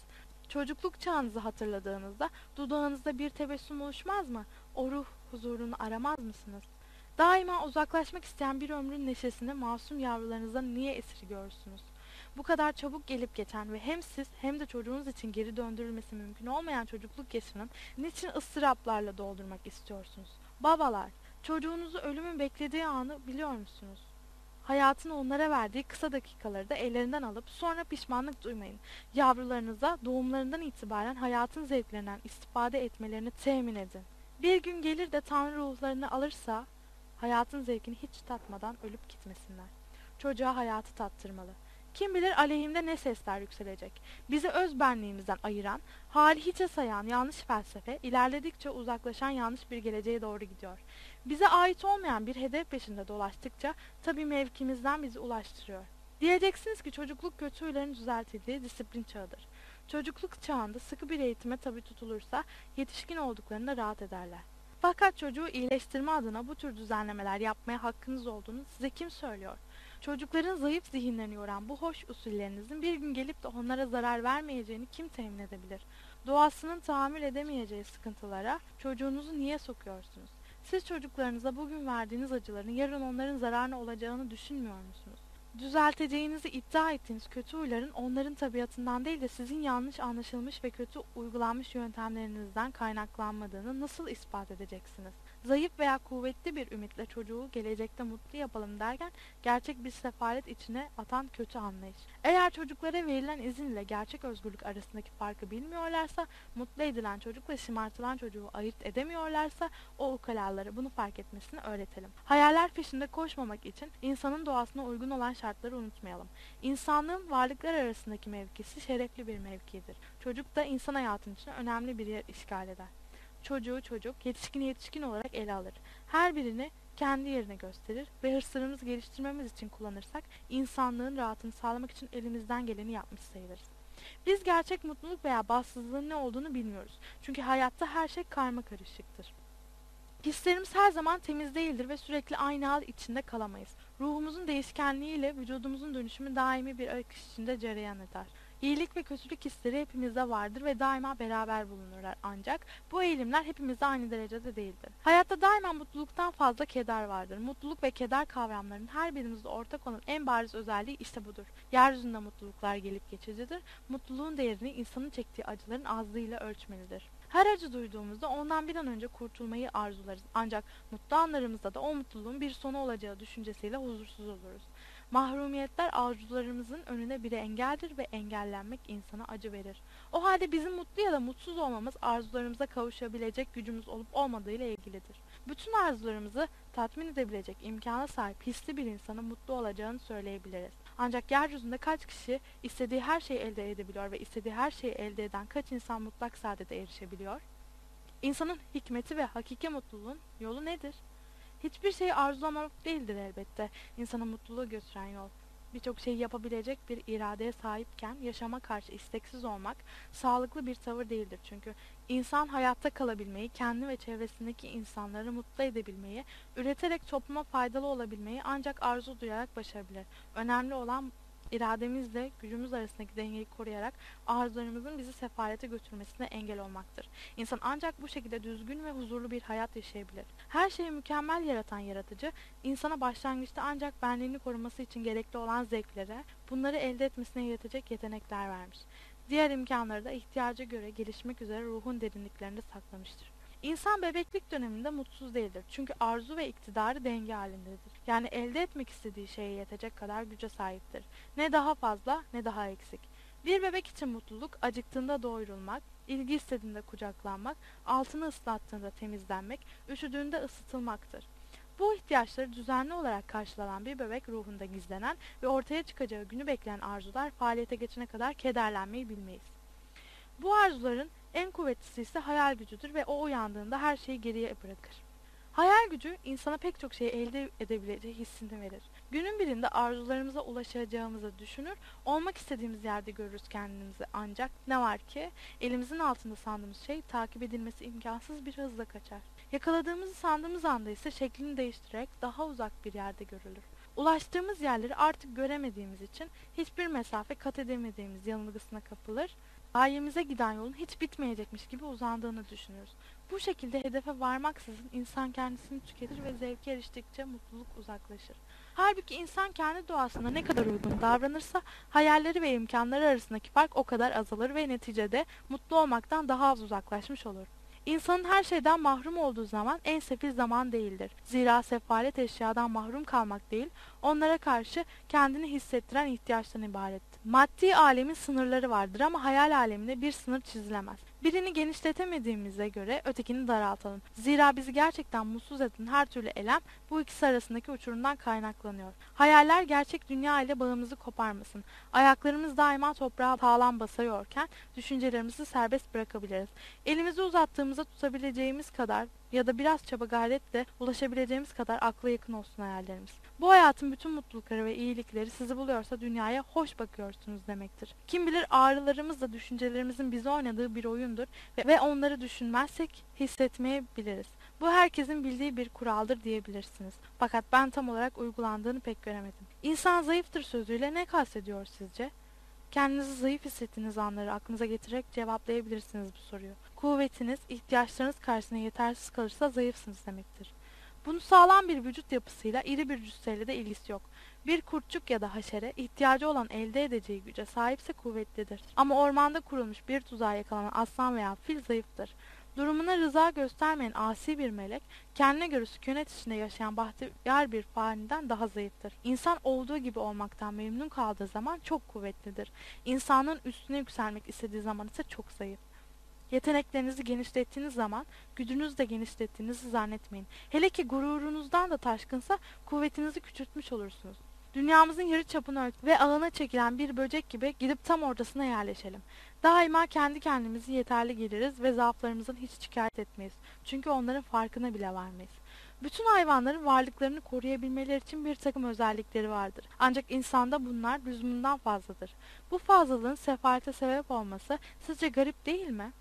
B: Çocukluk çağınızı hatırladığınızda dudağınızda bir tebessüm oluşmaz mı? O ruh huzurunu aramaz mısınız? Daima uzaklaşmak isteyen bir ömrün neşesini masum yavrularınızdan niye esirgiyorsunuz? Bu kadar çabuk gelip geçen ve hem siz hem de çocuğunuz için geri döndürülmesi mümkün olmayan çocukluk yaşının niçin ıstıraplarla doldurmak istiyorsunuz? Babalar, çocuğunuzu ölümün beklediği anı biliyor musunuz? Hayatın onlara verdiği kısa dakikaları da ellerinden alıp sonra pişmanlık duymayın. Yavrularınıza doğumlarından itibaren hayatın zevklerinden istifade etmelerini temin edin. Bir gün gelir de Tanrı ruhlarını alırsa hayatın zevkini hiç tatmadan ölüp gitmesinler. Çocuğa hayatı tattırmalı. Kim bilir aleyhimde ne sesler yükselecek. Bizi öz benliğimizden ayıran, hali hiçe sayan yanlış felsefe, ilerledikçe uzaklaşan yanlış bir geleceğe doğru gidiyor. Bize ait olmayan bir hedef peşinde dolaştıkça tabi mevkimizden bizi ulaştırıyor. Diyeceksiniz ki çocukluk kötü huyların düzeltildiği disiplin çağıdır. Çocukluk çağında sıkı bir eğitime tabi tutulursa yetişkin olduklarında rahat ederler. Fakat çocuğu iyileştirme adına bu tür düzenlemeler yapmaya hakkınız olduğunu size kim söylüyor? Çocukların zayıf zihinlerini yoran bu hoş usullerinizin bir gün gelip de onlara zarar vermeyeceğini kim temin edebilir? Doğasının tahammül edemeyeceği sıkıntılara çocuğunuzu niye sokuyorsunuz? Siz çocuklarınıza bugün verdiğiniz acıların yarın onların zararına olacağını düşünmüyor musunuz? Düzelteceğinizi iddia ettiğiniz kötü huyların onların tabiatından değil de sizin yanlış anlaşılmış ve kötü uygulanmış yöntemlerinizden kaynaklanmadığını nasıl ispat edeceksiniz? Zayıf veya kuvvetli bir ümitle çocuğu gelecekte mutlu yapalım derken gerçek bir sefalet içine atan kötü anlayış. Eğer çocuklara verilen izinle gerçek özgürlük arasındaki farkı bilmiyorlarsa, mutlu edilen çocukla şımartılan çocuğu ayırt edemiyorlarsa o ukalalara bunu fark etmesini öğretelim. Hayaller peşinde koşmamak için insanın doğasına uygun olan şartları unutmayalım. İnsanlığın varlıklar arasındaki mevkisi şerefli bir mevkidir. Çocuk da insan hayatının için önemli bir yer işgal eder çocuğu çocuk, yetişkini yetişkin olarak ele alır. Her birini kendi yerine gösterir ve hırslarımızı geliştirmemiz için kullanırsak insanlığın rahatını sağlamak için elimizden geleni yapmış sayılırız. Biz gerçek mutluluk veya bahtsızlığın ne olduğunu bilmiyoruz. Çünkü hayatta her şey karma karışıktır. Hislerimiz her zaman temiz değildir ve sürekli aynı hal içinde kalamayız. Ruhumuzun değişkenliğiyle vücudumuzun dönüşümü daimi bir akış içinde cereyan eder. İyilik ve kötülük hisleri hepimizde vardır ve daima beraber bulunurlar ancak bu eğilimler hepimizde aynı derecede değildir. Hayatta daima mutluluktan fazla keder vardır. Mutluluk ve keder kavramlarının her birimizde ortak olan en bariz özelliği işte budur. Yeryüzünde mutluluklar gelip geçicidir. Mutluluğun değerini insanın çektiği acıların azlığıyla ölçmelidir. Her acı duyduğumuzda ondan bir an önce kurtulmayı arzularız. Ancak mutlu anlarımızda da o mutluluğun bir sonu olacağı düşüncesiyle huzursuz oluruz. Mahrumiyetler arzularımızın önüne bir engeldir ve engellenmek insana acı verir. O halde bizim mutlu ya da mutsuz olmamız arzularımıza kavuşabilecek gücümüz olup olmadığı ile ilgilidir. Bütün arzularımızı tatmin edebilecek imkana sahip hisli bir insanın mutlu olacağını söyleyebiliriz. Ancak yeryüzünde kaç kişi istediği her şeyi elde edebiliyor ve istediği her şeyi elde eden kaç insan mutlak saadete erişebiliyor? İnsanın hikmeti ve hakiki mutluluğun yolu nedir? Hiçbir şeyi arzulamak değildir elbette insana mutluluğu götüren yol. Birçok şeyi yapabilecek bir iradeye sahipken yaşama karşı isteksiz olmak sağlıklı bir tavır değildir çünkü insan hayatta kalabilmeyi, kendi ve çevresindeki insanları mutlu edebilmeyi, üreterek topluma faydalı olabilmeyi ancak arzu duyarak başarabilir. Önemli olan irademizle gücümüz arasındaki dengeyi koruyarak arzularımızın bizi sefalete götürmesine engel olmaktır. İnsan ancak bu şekilde düzgün ve huzurlu bir hayat yaşayabilir. Her şeyi mükemmel yaratan yaratıcı, insana başlangıçta ancak benliğini koruması için gerekli olan zevklere, bunları elde etmesine yetecek yetenekler vermiş. Diğer imkanları da ihtiyaca göre gelişmek üzere ruhun derinliklerinde saklamıştır. İnsan bebeklik döneminde mutsuz değildir. Çünkü arzu ve iktidarı denge halindedir. Yani elde etmek istediği şeye yetecek kadar güce sahiptir. Ne daha fazla ne daha eksik. Bir bebek için mutluluk acıktığında doyurulmak, ilgi istediğinde kucaklanmak, altını ıslattığında temizlenmek, üşüdüğünde ısıtılmaktır. Bu ihtiyaçları düzenli olarak karşılanan bir bebek ruhunda gizlenen ve ortaya çıkacağı günü bekleyen arzular faaliyete geçene kadar kederlenmeyi bilmeyiz. Bu arzuların en kuvvetlisi ise hayal gücüdür ve o uyandığında her şeyi geriye bırakır. Hayal gücü insana pek çok şeyi elde edebileceği hissini verir. Günün birinde arzularımıza ulaşacağımızı düşünür, olmak istediğimiz yerde görürüz kendimizi ancak ne var ki elimizin altında sandığımız şey takip edilmesi imkansız bir hızla kaçar. Yakaladığımızı sandığımız anda ise şeklini değiştirerek daha uzak bir yerde görülür. Ulaştığımız yerleri artık göremediğimiz için hiçbir mesafe kat edemediğimiz yanılgısına kapılır, gayemize giden yolun hiç bitmeyecekmiş gibi uzandığını düşünürüz. Bu şekilde hedefe varmaksızın insan kendisini tüketir ve zevke eriştikçe mutluluk uzaklaşır. Halbuki insan kendi doğasına ne kadar uygun davranırsa hayalleri ve imkanları arasındaki fark o kadar azalır ve neticede mutlu olmaktan daha az uzaklaşmış olur. İnsanın her şeyden mahrum olduğu zaman en sefil zaman değildir. Zira sefalet eşyadan mahrum kalmak değil, onlara karşı kendini hissettiren ihtiyaçtan ibarettir. Maddi alemin sınırları vardır ama hayal aleminde bir sınır çizilemez. Birini genişletemediğimize göre ötekini daraltalım. Zira bizi gerçekten mutsuz eden her türlü elem bu ikisi arasındaki uçurumdan kaynaklanıyor. Hayaller gerçek dünya ile bağımızı koparmasın. Ayaklarımız daima toprağa sağlam basıyorken düşüncelerimizi serbest bırakabiliriz. Elimizi uzattığımızda tutabileceğimiz kadar ya da biraz çaba gayretle ulaşabileceğimiz kadar akla yakın olsun hayallerimiz. Bu hayatın bütün mutlulukları ve iyilikleri sizi buluyorsa dünyaya hoş bakıyorsunuz demektir. Kim bilir ağrılarımız da düşüncelerimizin bize oynadığı bir oyundur ve, onları düşünmezsek hissetmeyebiliriz. Bu herkesin bildiği bir kuraldır diyebilirsiniz. Fakat ben tam olarak uygulandığını pek göremedim. İnsan zayıftır sözüyle ne kastediyor sizce? Kendinizi zayıf hissettiğiniz anları aklınıza getirerek cevaplayabilirsiniz bu soruyu. Kuvvetiniz, ihtiyaçlarınız karşısında yetersiz kalırsa zayıfsınız demektir. Bunun sağlam bir vücut yapısıyla iri bir cüsseyle de ilgisi yok. Bir kurtçuk ya da haşere ihtiyacı olan elde edeceği güce sahipse kuvvetlidir. Ama ormanda kurulmuş bir tuzağa yakalanan aslan veya fil zayıftır. Durumuna rıza göstermeyen asi bir melek, kendine göre sükunet içinde yaşayan bahtiyar bir faniden daha zayıftır. İnsan olduğu gibi olmaktan memnun kaldığı zaman çok kuvvetlidir. İnsanın üstüne yükselmek istediği zaman ise çok zayıf. Yeteneklerinizi genişlettiğiniz zaman gücünüzü de genişlettiğinizi zannetmeyin. Hele ki gururunuzdan da taşkınsa kuvvetinizi küçültmüş olursunuz. Dünyamızın yarı çapını ölç ve alana çekilen bir böcek gibi gidip tam ortasına yerleşelim. Daima kendi kendimizi yeterli geliriz ve zaaflarımızdan hiç şikayet etmeyiz. Çünkü onların farkına bile varmayız. Bütün hayvanların varlıklarını koruyabilmeleri için bir takım özellikleri vardır. Ancak insanda bunlar lüzumundan fazladır. Bu fazlalığın sefalete sebep olması sizce garip değil mi?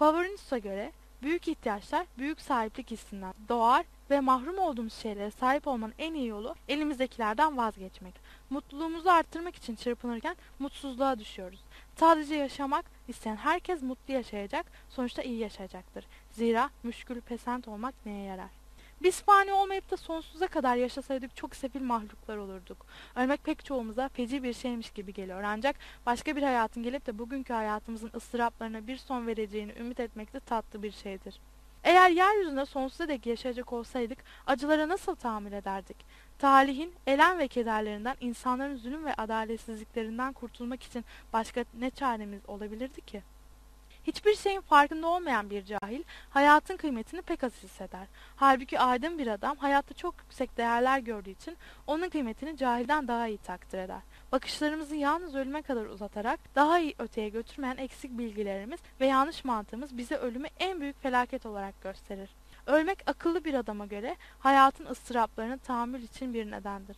B: Favorinus'a göre büyük ihtiyaçlar büyük sahiplik hissinden doğar ve mahrum olduğumuz şeylere sahip olmanın en iyi yolu elimizdekilerden vazgeçmek. Mutluluğumuzu arttırmak için çırpınırken mutsuzluğa düşüyoruz. Sadece yaşamak isteyen herkes mutlu yaşayacak, sonuçta iyi yaşayacaktır. Zira müşkül pesent olmak neye yarar? Biz fani olmayıp da sonsuza kadar yaşasaydık çok sefil mahluklar olurduk. Ölmek pek çoğumuza feci bir şeymiş gibi geliyor. Ancak başka bir hayatın gelip de bugünkü hayatımızın ıstıraplarına bir son vereceğini ümit etmek de tatlı bir şeydir. Eğer yeryüzünde sonsuza dek yaşayacak olsaydık acılara nasıl tahammül ederdik? Talihin, elem ve kederlerinden, insanların zulüm ve adaletsizliklerinden kurtulmak için başka ne çaremiz olabilirdi ki? Hiçbir şeyin farkında olmayan bir cahil hayatın kıymetini pek az hisseder. Halbuki aydın bir adam hayatta çok yüksek değerler gördüğü için onun kıymetini cahilden daha iyi takdir eder. Bakışlarımızı yalnız ölüme kadar uzatarak daha iyi öteye götürmeyen eksik bilgilerimiz ve yanlış mantığımız bize ölümü en büyük felaket olarak gösterir. Ölmek akıllı bir adama göre hayatın ıstıraplarını tahammül için bir nedendir.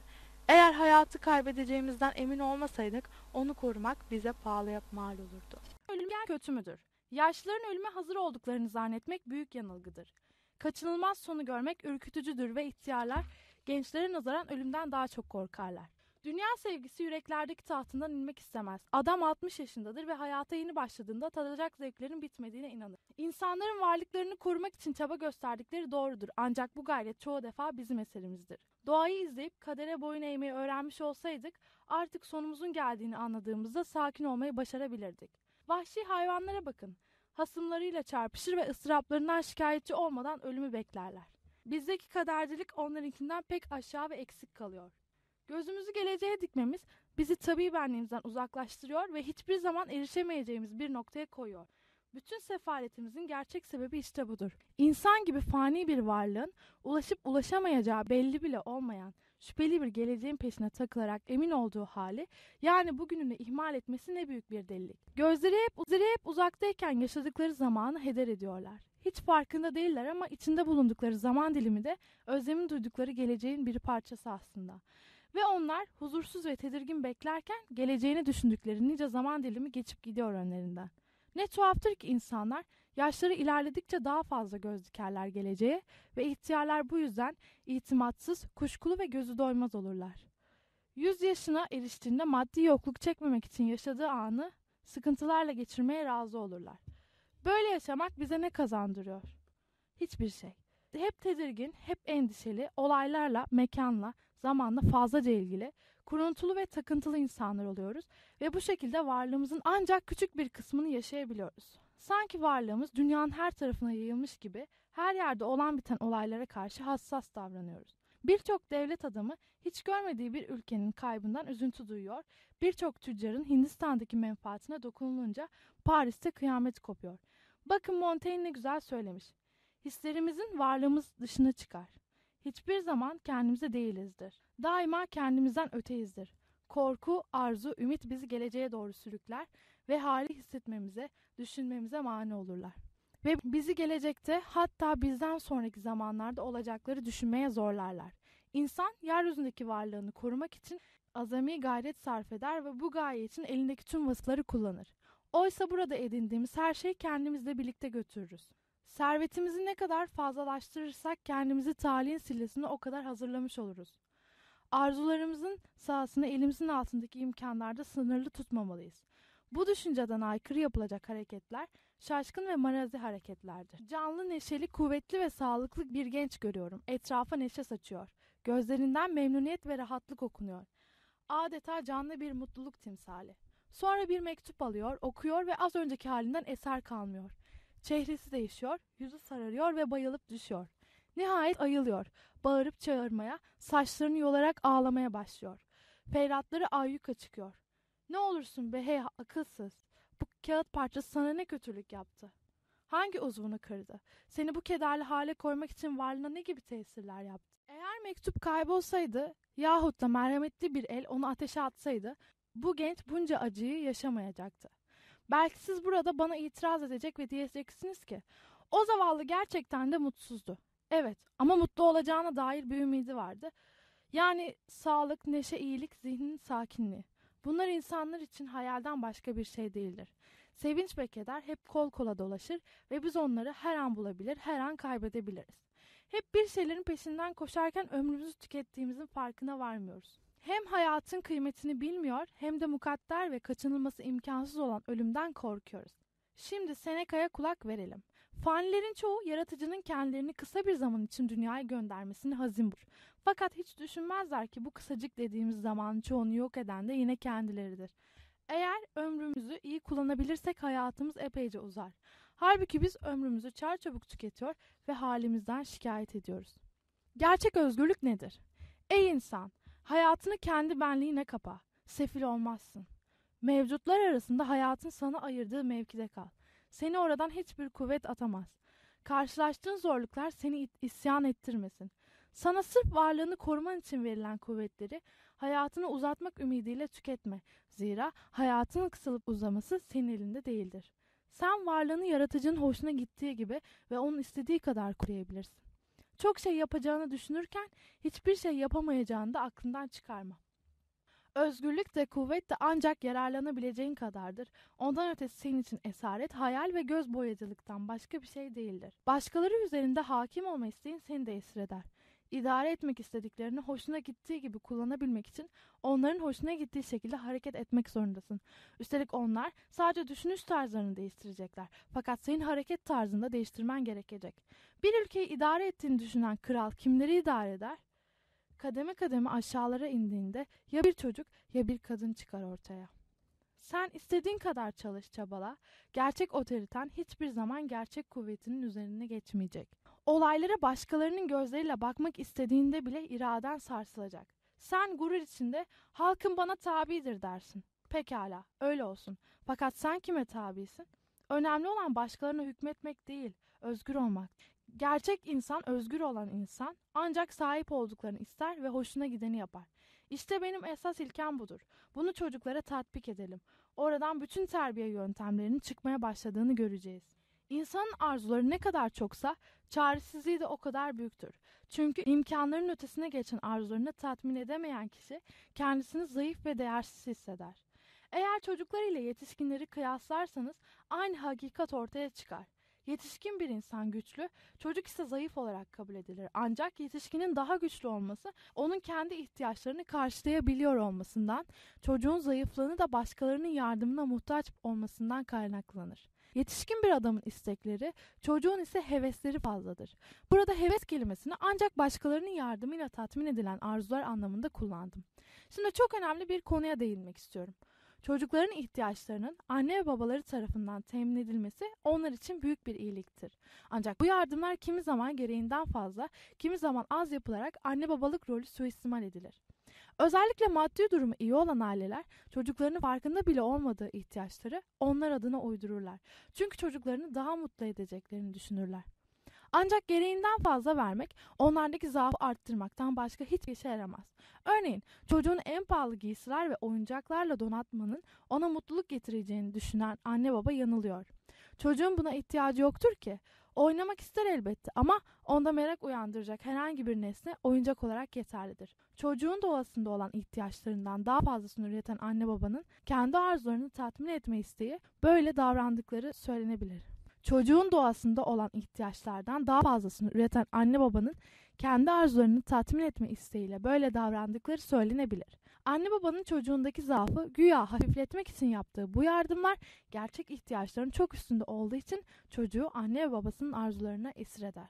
B: Eğer hayatı kaybedeceğimizden emin olmasaydık onu korumak bize pahalıya mal olurdu.
C: Ölüm kötü müdür? Yaşlıların ölüme hazır olduklarını zannetmek büyük yanılgıdır. Kaçınılmaz sonu görmek ürkütücüdür ve ihtiyarlar gençlere nazaran ölümden daha çok korkarlar. Dünya sevgisi yüreklerdeki tahtından inmek istemez. Adam 60 yaşındadır ve hayata yeni başladığında tadacak zevklerin bitmediğine inanır. İnsanların varlıklarını korumak için çaba gösterdikleri doğrudur. Ancak bu gayret çoğu defa bizim eserimizdir. Doğayı izleyip kadere boyun eğmeyi öğrenmiş olsaydık artık sonumuzun geldiğini anladığımızda sakin olmayı başarabilirdik. Vahşi hayvanlara bakın. Hasımlarıyla çarpışır ve ıstıraplarından şikayetçi olmadan ölümü beklerler. Bizdeki kadercilik onlarınkinden pek aşağı ve eksik kalıyor. Gözümüzü geleceğe dikmemiz bizi tabii benliğimizden uzaklaştırıyor ve hiçbir zaman erişemeyeceğimiz bir noktaya koyuyor. Bütün sefaletimizin gerçek sebebi işte budur. İnsan gibi fani bir varlığın ulaşıp ulaşamayacağı belli bile olmayan şüpheli bir geleceğin peşine takılarak emin olduğu hali yani bugününü ihmal etmesi ne büyük bir delilik. Gözleri hep, gözleri hep uzaktayken yaşadıkları zamanı heder ediyorlar.
B: Hiç farkında değiller ama içinde bulundukları zaman dilimi de özlemin duydukları geleceğin bir parçası aslında. Ve onlar huzursuz ve tedirgin beklerken geleceğini düşündükleri nice zaman dilimi geçip gidiyor önlerinden. Ne tuhaftır ki insanlar yaşları ilerledikçe daha fazla göz dikerler geleceğe ve ihtiyarlar bu yüzden itimatsız, kuşkulu ve gözü doymaz olurlar. Yüz yaşına eriştiğinde maddi yokluk çekmemek için yaşadığı anı sıkıntılarla geçirmeye razı olurlar. Böyle yaşamak bize ne kazandırıyor? Hiçbir şey. Hep tedirgin, hep endişeli, olaylarla, mekanla, zamanla fazlaca ilgili, kuruntulu ve takıntılı insanlar oluyoruz ve bu şekilde varlığımızın ancak küçük bir kısmını yaşayabiliyoruz. Sanki varlığımız dünyanın her tarafına yayılmış gibi her yerde olan biten olaylara karşı hassas davranıyoruz. Birçok devlet adamı hiç görmediği bir ülkenin kaybından üzüntü duyuyor. Birçok tüccarın Hindistan'daki menfaatine dokunulunca Paris'te kıyamet kopuyor. Bakın Montaigne ne güzel söylemiş. Hislerimizin varlığımız dışına çıkar. Hiçbir zaman kendimize değilizdir. Daima kendimizden öteyizdir. Korku, arzu, ümit bizi geleceğe doğru sürükler ve hali hissetmemize, düşünmemize mani olurlar. Ve bizi gelecekte hatta bizden sonraki zamanlarda olacakları düşünmeye zorlarlar. İnsan yeryüzündeki varlığını korumak için azami gayret sarf eder ve bu gaye için elindeki tüm vasıfları kullanır. Oysa burada edindiğimiz her şeyi kendimizle birlikte götürürüz. Servetimizi ne kadar fazlalaştırırsak kendimizi talihin sillesine o kadar hazırlamış oluruz. Arzularımızın sahasını elimizin altındaki imkanlarda sınırlı tutmamalıyız. Bu düşünceden aykırı yapılacak hareketler şaşkın ve marazi hareketlerdir. Canlı, neşeli, kuvvetli ve sağlıklı bir genç görüyorum. Etrafa neşe saçıyor. Gözlerinden memnuniyet ve rahatlık okunuyor. Adeta canlı bir mutluluk timsali. Sonra bir mektup alıyor, okuyor ve az önceki halinden eser kalmıyor. Çehresi değişiyor, yüzü sararıyor ve bayılıp düşüyor. Nihayet ayılıyor. Bağırıp çağırmaya, saçlarını yolarak ağlamaya başlıyor. Ferhatları ayyuka çıkıyor. Ne olursun be hey akılsız. Bu kağıt parçası sana ne kötülük yaptı? Hangi uzvunu kırdı? Seni bu kederli hale koymak için varlığına ne gibi tesirler yaptı? Eğer mektup kaybolsaydı yahut da merhametli bir el onu ateşe atsaydı bu genç bunca acıyı yaşamayacaktı. Belki siz burada bana itiraz edecek ve diyeceksiniz ki o zavallı gerçekten de mutsuzdu. Evet ama mutlu olacağına dair bir ümidi vardı. Yani sağlık, neşe, iyilik, zihnin sakinliği. Bunlar insanlar için hayalden başka bir şey değildir. Sevinç ve keder hep kol kola dolaşır ve biz onları her an bulabilir, her an kaybedebiliriz. Hep bir şeylerin peşinden koşarken ömrümüzü tükettiğimizin farkına varmıyoruz. Hem hayatın kıymetini bilmiyor hem de mukadder ve kaçınılması imkansız olan ölümden korkuyoruz. Şimdi Seneca'ya kulak verelim. Fanilerin çoğu yaratıcının kendilerini kısa bir zaman için dünyaya göndermesini hazin bulur. Fakat hiç düşünmezler ki bu kısacık dediğimiz zamanın çoğunu yok eden de yine kendileridir. Eğer ömrümüzü iyi kullanabilirsek hayatımız epeyce uzar. Halbuki biz ömrümüzü çarçabuk tüketiyor ve halimizden şikayet ediyoruz. Gerçek özgürlük nedir? Ey insan, hayatını kendi benliğine kapa. Sefil olmazsın. Mevcutlar arasında hayatın sana ayırdığı mevkide kal. Seni oradan hiçbir kuvvet atamaz. Karşılaştığın zorluklar seni isyan ettirmesin. Sana sırf varlığını koruman için verilen kuvvetleri hayatını uzatmak ümidiyle tüketme. Zira hayatının kısalıp uzaması senin elinde değildir. Sen varlığını yaratıcının hoşuna gittiği gibi ve onun istediği kadar koruyabilirsin. Çok şey yapacağını düşünürken hiçbir şey yapamayacağını da aklından çıkarma. Özgürlük de kuvvet de ancak yararlanabileceğin kadardır. Ondan ötesi senin için esaret, hayal ve göz boyacılıktan başka bir şey değildir. Başkaları üzerinde hakim olma isteğin seni de esir eder. İdare etmek istediklerini hoşuna gittiği gibi kullanabilmek için onların hoşuna gittiği şekilde hareket etmek zorundasın. Üstelik onlar sadece düşünüş tarzlarını değiştirecekler. Fakat senin hareket tarzını da değiştirmen gerekecek. Bir ülkeyi idare ettiğini düşünen kral kimleri idare eder? kademe kademe aşağılara indiğinde ya bir çocuk ya bir kadın çıkar ortaya. Sen istediğin kadar çalış çabala, gerçek otoriten hiçbir zaman gerçek kuvvetinin üzerine geçmeyecek. Olaylara başkalarının gözleriyle bakmak istediğinde bile iraden sarsılacak. Sen gurur içinde halkın bana tabidir dersin. Pekala, öyle olsun. Fakat sen kime tabisin? Önemli olan başkalarına hükmetmek değil, özgür olmak. Gerçek insan özgür olan insan ancak sahip olduklarını ister ve hoşuna gideni yapar. İşte benim esas ilkem budur. Bunu çocuklara tatbik edelim. Oradan bütün terbiye yöntemlerinin çıkmaya başladığını göreceğiz. İnsanın arzuları ne kadar çoksa çaresizliği de o kadar büyüktür. Çünkü imkanların ötesine geçen arzularını tatmin edemeyen kişi kendisini zayıf ve değersiz hisseder. Eğer çocuklar ile yetişkinleri kıyaslarsanız aynı hakikat ortaya çıkar. Yetişkin bir insan güçlü, çocuk ise zayıf olarak kabul edilir. Ancak yetişkinin daha güçlü olması, onun kendi ihtiyaçlarını karşılayabiliyor olmasından, çocuğun zayıflığını da başkalarının yardımına muhtaç olmasından kaynaklanır. Yetişkin bir adamın istekleri, çocuğun ise hevesleri fazladır. Burada heves kelimesini ancak başkalarının yardımıyla tatmin edilen arzular anlamında kullandım. Şimdi çok önemli bir konuya değinmek istiyorum. Çocukların ihtiyaçlarının anne ve babaları tarafından temin edilmesi onlar için büyük bir iyiliktir. Ancak bu yardımlar kimi zaman gereğinden fazla, kimi zaman az yapılarak anne babalık rolü suistimal edilir. Özellikle maddi durumu iyi olan aileler çocuklarının farkında bile olmadığı ihtiyaçları onlar adına uydururlar. Çünkü çocuklarını daha mutlu edeceklerini düşünürler. Ancak gereğinden fazla vermek onlardaki zaafı arttırmaktan başka hiçbir işe yaramaz. Örneğin çocuğun en pahalı giysiler ve oyuncaklarla donatmanın ona mutluluk getireceğini düşünen anne baba yanılıyor. Çocuğun buna ihtiyacı yoktur ki. Oynamak ister elbette ama onda merak uyandıracak herhangi bir nesne oyuncak olarak yeterlidir. Çocuğun doğasında olan ihtiyaçlarından daha fazlasını üreten anne babanın kendi arzularını tatmin etme isteği böyle davrandıkları söylenebilir. Çocuğun doğasında olan ihtiyaçlardan daha fazlasını üreten anne babanın kendi arzularını tatmin etme isteğiyle böyle davrandıkları söylenebilir. Anne babanın çocuğundaki zaafı güya hafifletmek için yaptığı bu yardımlar gerçek ihtiyaçların çok üstünde olduğu için çocuğu anne ve babasının arzularına esir eder.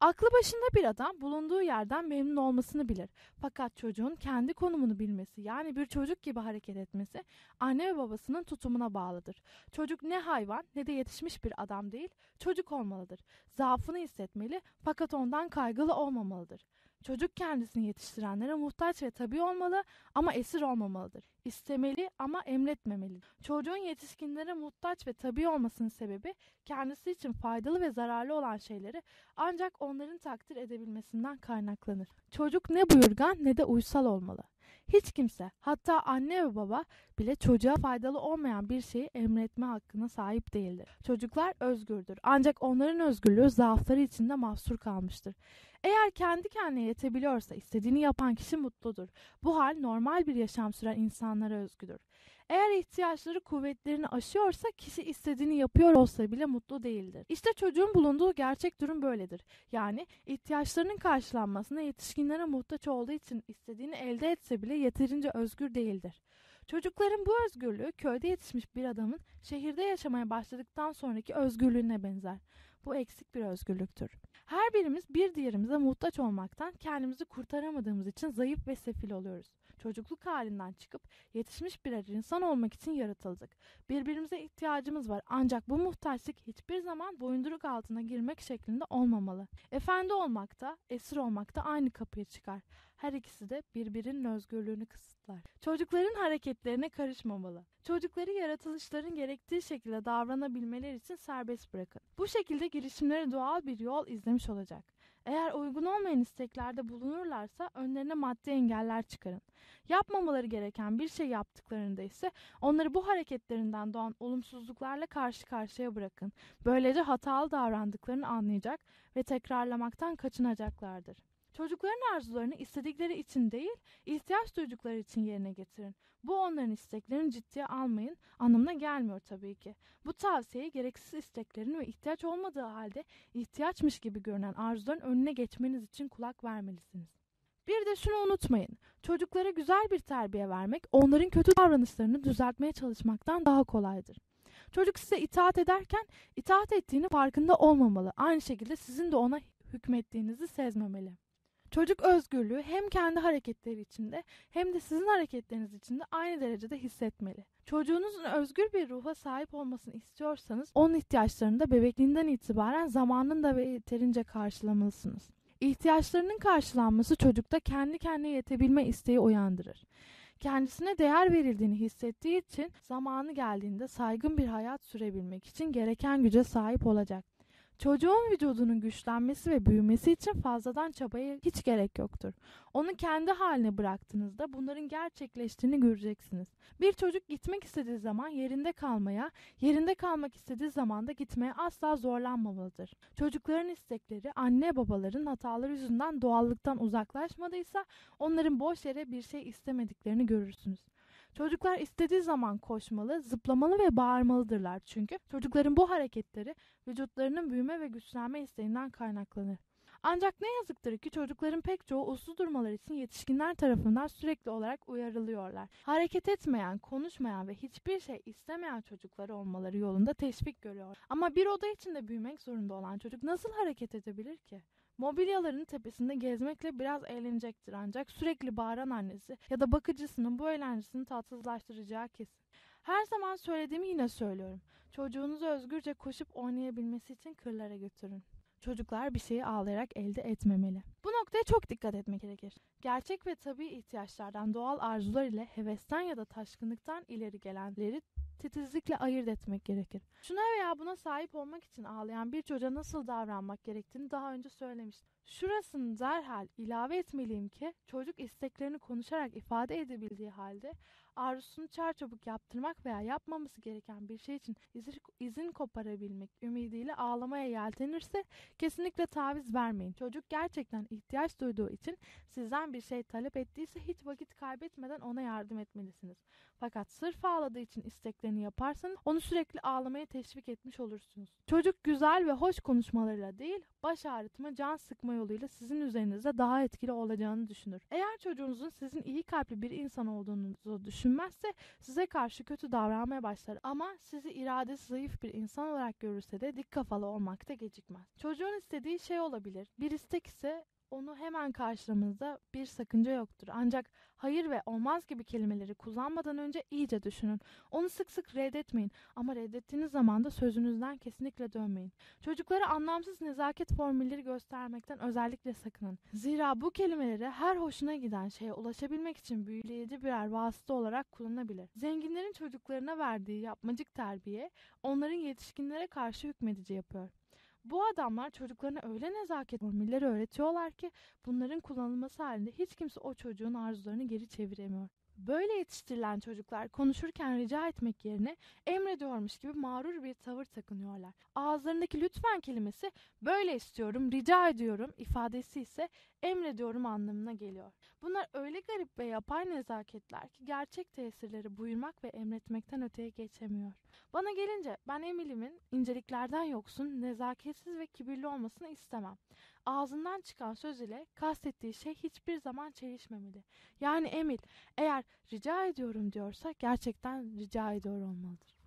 B: Aklı başında bir adam bulunduğu yerden memnun olmasını bilir. Fakat çocuğun kendi konumunu bilmesi yani bir çocuk gibi hareket etmesi anne ve babasının tutumuna bağlıdır. Çocuk ne hayvan ne de yetişmiş bir adam değil, çocuk olmalıdır. Zaafını hissetmeli fakat ondan kaygılı olmamalıdır. Çocuk kendisini yetiştirenlere muhtaç ve tabi olmalı ama esir olmamalıdır. İstemeli ama emretmemelidir. Çocuğun yetişkinlere muhtaç ve tabi olmasının sebebi kendisi için faydalı ve zararlı olan şeyleri ancak onların takdir edebilmesinden kaynaklanır. Çocuk ne buyurgan ne de uysal olmalı. Hiç kimse, hatta anne ve baba bile çocuğa faydalı olmayan bir şeyi emretme hakkına sahip değildir. Çocuklar özgürdür. Ancak onların özgürlüğü zaafları içinde mahsur kalmıştır. Eğer kendi kendine yetebiliyorsa istediğini yapan kişi mutludur. Bu hal normal bir yaşam süren insanlara özgüdür. Eğer ihtiyaçları kuvvetlerini aşıyorsa kişi istediğini yapıyor olsa bile mutlu değildir. İşte çocuğun bulunduğu gerçek durum böyledir. Yani ihtiyaçlarının karşılanmasına yetişkinlere muhtaç olduğu için istediğini elde etse bile yeterince özgür değildir. Çocukların bu özgürlüğü köyde yetişmiş bir adamın şehirde yaşamaya başladıktan sonraki özgürlüğüne benzer. Bu eksik bir özgürlüktür. Her birimiz bir diğerimize muhtaç olmaktan kendimizi kurtaramadığımız için zayıf ve sefil oluyoruz. Çocukluk halinden çıkıp yetişmiş birer insan olmak için yaratıldık. Birbirimize ihtiyacımız var ancak bu muhtaçlık hiçbir zaman boyunduruk altına girmek şeklinde olmamalı. Efendi olmak da, esir olmak da aynı kapıya çıkar. Her ikisi de birbirinin özgürlüğünü kısıtlar. Çocukların hareketlerine karışmamalı. Çocukları yaratılışların gerektiği şekilde davranabilmeleri için serbest bırakın. Bu şekilde girişimleri doğal bir yol izlemiş olacak. Eğer uygun olmayan isteklerde bulunurlarsa önlerine maddi engeller çıkarın. Yapmamaları gereken bir şey yaptıklarında ise onları bu hareketlerinden doğan olumsuzluklarla karşı karşıya bırakın. Böylece hatalı davrandıklarını anlayacak ve tekrarlamaktan kaçınacaklardır. Çocukların arzularını istedikleri için değil, ihtiyaç duydukları için yerine getirin. Bu onların isteklerini ciddiye almayın anlamına gelmiyor tabii ki. Bu tavsiyeyi gereksiz isteklerin ve ihtiyaç olmadığı halde ihtiyaçmış gibi görünen arzuların önüne geçmeniz için kulak vermelisiniz. Bir de şunu unutmayın. Çocuklara güzel bir terbiye vermek onların kötü davranışlarını düzeltmeye çalışmaktan daha kolaydır. Çocuk size itaat ederken itaat ettiğini farkında olmamalı. Aynı şekilde sizin de ona hükmettiğinizi sezmemeli. Çocuk özgürlüğü hem kendi hareketleri içinde hem de sizin hareketleriniz içinde aynı derecede hissetmeli. Çocuğunuzun özgür bir ruha sahip olmasını istiyorsanız onun ihtiyaçlarını da bebekliğinden itibaren zamanında ve yeterince karşılamalısınız. İhtiyaçlarının karşılanması çocukta kendi kendine yetebilme isteği uyandırır. Kendisine değer verildiğini hissettiği için zamanı geldiğinde saygın bir hayat sürebilmek için gereken güce sahip olacak. Çocuğun vücudunun güçlenmesi ve büyümesi için fazladan çabaya hiç gerek yoktur. Onu kendi haline bıraktığınızda bunların gerçekleştiğini göreceksiniz. Bir çocuk gitmek istediği zaman yerinde kalmaya, yerinde kalmak istediği zaman da gitmeye asla zorlanmamalıdır. Çocukların istekleri anne babaların hataları yüzünden doğallıktan uzaklaşmadıysa onların boş yere bir şey istemediklerini görürsünüz. Çocuklar istediği zaman koşmalı, zıplamalı ve bağırmalıdırlar çünkü çocukların bu hareketleri vücutlarının büyüme ve güçlenme isteğinden kaynaklanır. Ancak ne yazıktır ki çocukların pek çoğu uslu durmaları için yetişkinler tarafından sürekli olarak uyarılıyorlar. Hareket etmeyen, konuşmayan ve hiçbir şey istemeyen çocuklar olmaları yolunda teşvik görüyor. Ama bir oda içinde büyümek zorunda olan çocuk nasıl hareket edebilir ki? Mobilyaların tepesinde gezmekle biraz eğlenecektir ancak sürekli bağıran annesi ya da bakıcısının bu eğlencesini tatsızlaştıracağı kesin. Her zaman söylediğimi yine söylüyorum. Çocuğunuzu özgürce koşup oynayabilmesi için kırlara götürün. Çocuklar bir şeyi ağlayarak elde etmemeli. Bu noktaya çok dikkat etmek gerekir. Gerçek ve tabii ihtiyaçlardan doğal arzular ile hevesten ya da taşkınlıktan ileri gelenleri titizlikle ayırt etmek gerekir. Şuna veya buna sahip olmak için ağlayan bir çocuğa nasıl davranmak gerektiğini daha önce söylemiştim. Şurasını derhal ilave etmeliyim ki çocuk isteklerini konuşarak ifade edebildiği halde arzusunu çarçabuk yaptırmak veya yapmaması gereken bir şey için izin koparabilmek ümidiyle ağlamaya yeltenirse kesinlikle taviz vermeyin. Çocuk gerçekten ihtiyaç duyduğu için sizden bir şey talep ettiyse hiç vakit kaybetmeden ona yardım etmelisiniz. Fakat sırf ağladığı için isteklerini yaparsanız onu sürekli ağlamaya teşvik etmiş olursunuz. Çocuk güzel ve hoş konuşmalarıyla değil, baş ağrıtma, can sıkma yoluyla sizin üzerinizde daha etkili olacağını düşünür. Eğer çocuğunuzun sizin iyi kalpli bir insan olduğunuzu düşünmezse size karşı kötü davranmaya başlar ama sizi iradesi zayıf bir insan olarak görürse de dik kafalı olmakta gecikmez. Çocuğun istediği şey olabilir. Bir istek ise onu hemen karşılamamızda bir sakınca yoktur. Ancak hayır ve olmaz gibi kelimeleri kullanmadan önce iyice düşünün. Onu sık sık reddetmeyin ama reddettiğiniz zaman da sözünüzden kesinlikle dönmeyin. Çocuklara anlamsız nezaket formülleri göstermekten özellikle sakının. Zira bu kelimeleri her hoşuna giden şeye ulaşabilmek için büyüleyici birer vasıta olarak kullanabilir. Zenginlerin çocuklarına verdiği yapmacık terbiye onların yetişkinlere karşı hükmedici yapıyor. Bu adamlar çocuklarına öyle nezaket formülleri öğretiyorlar ki bunların kullanılması halinde hiç kimse o çocuğun arzularını geri çeviremiyor. Böyle yetiştirilen çocuklar konuşurken rica etmek yerine emrediyormuş gibi mağrur bir tavır takınıyorlar. Ağızlarındaki lütfen kelimesi böyle istiyorum, rica ediyorum ifadesi ise emrediyorum anlamına geliyor. Bunlar öyle garip ve yapay nezaketler ki gerçek tesirleri buyurmak ve emretmekten öteye geçemiyor. Bana gelince ben Emily'min inceliklerden yoksun, nezaketsiz ve kibirli olmasını istemem. Ağzından çıkan söz ile kastettiği şey hiçbir zaman çelişmemeli. Yani Emil eğer rica ediyorum diyorsa gerçekten rica ediyor olmalıdır.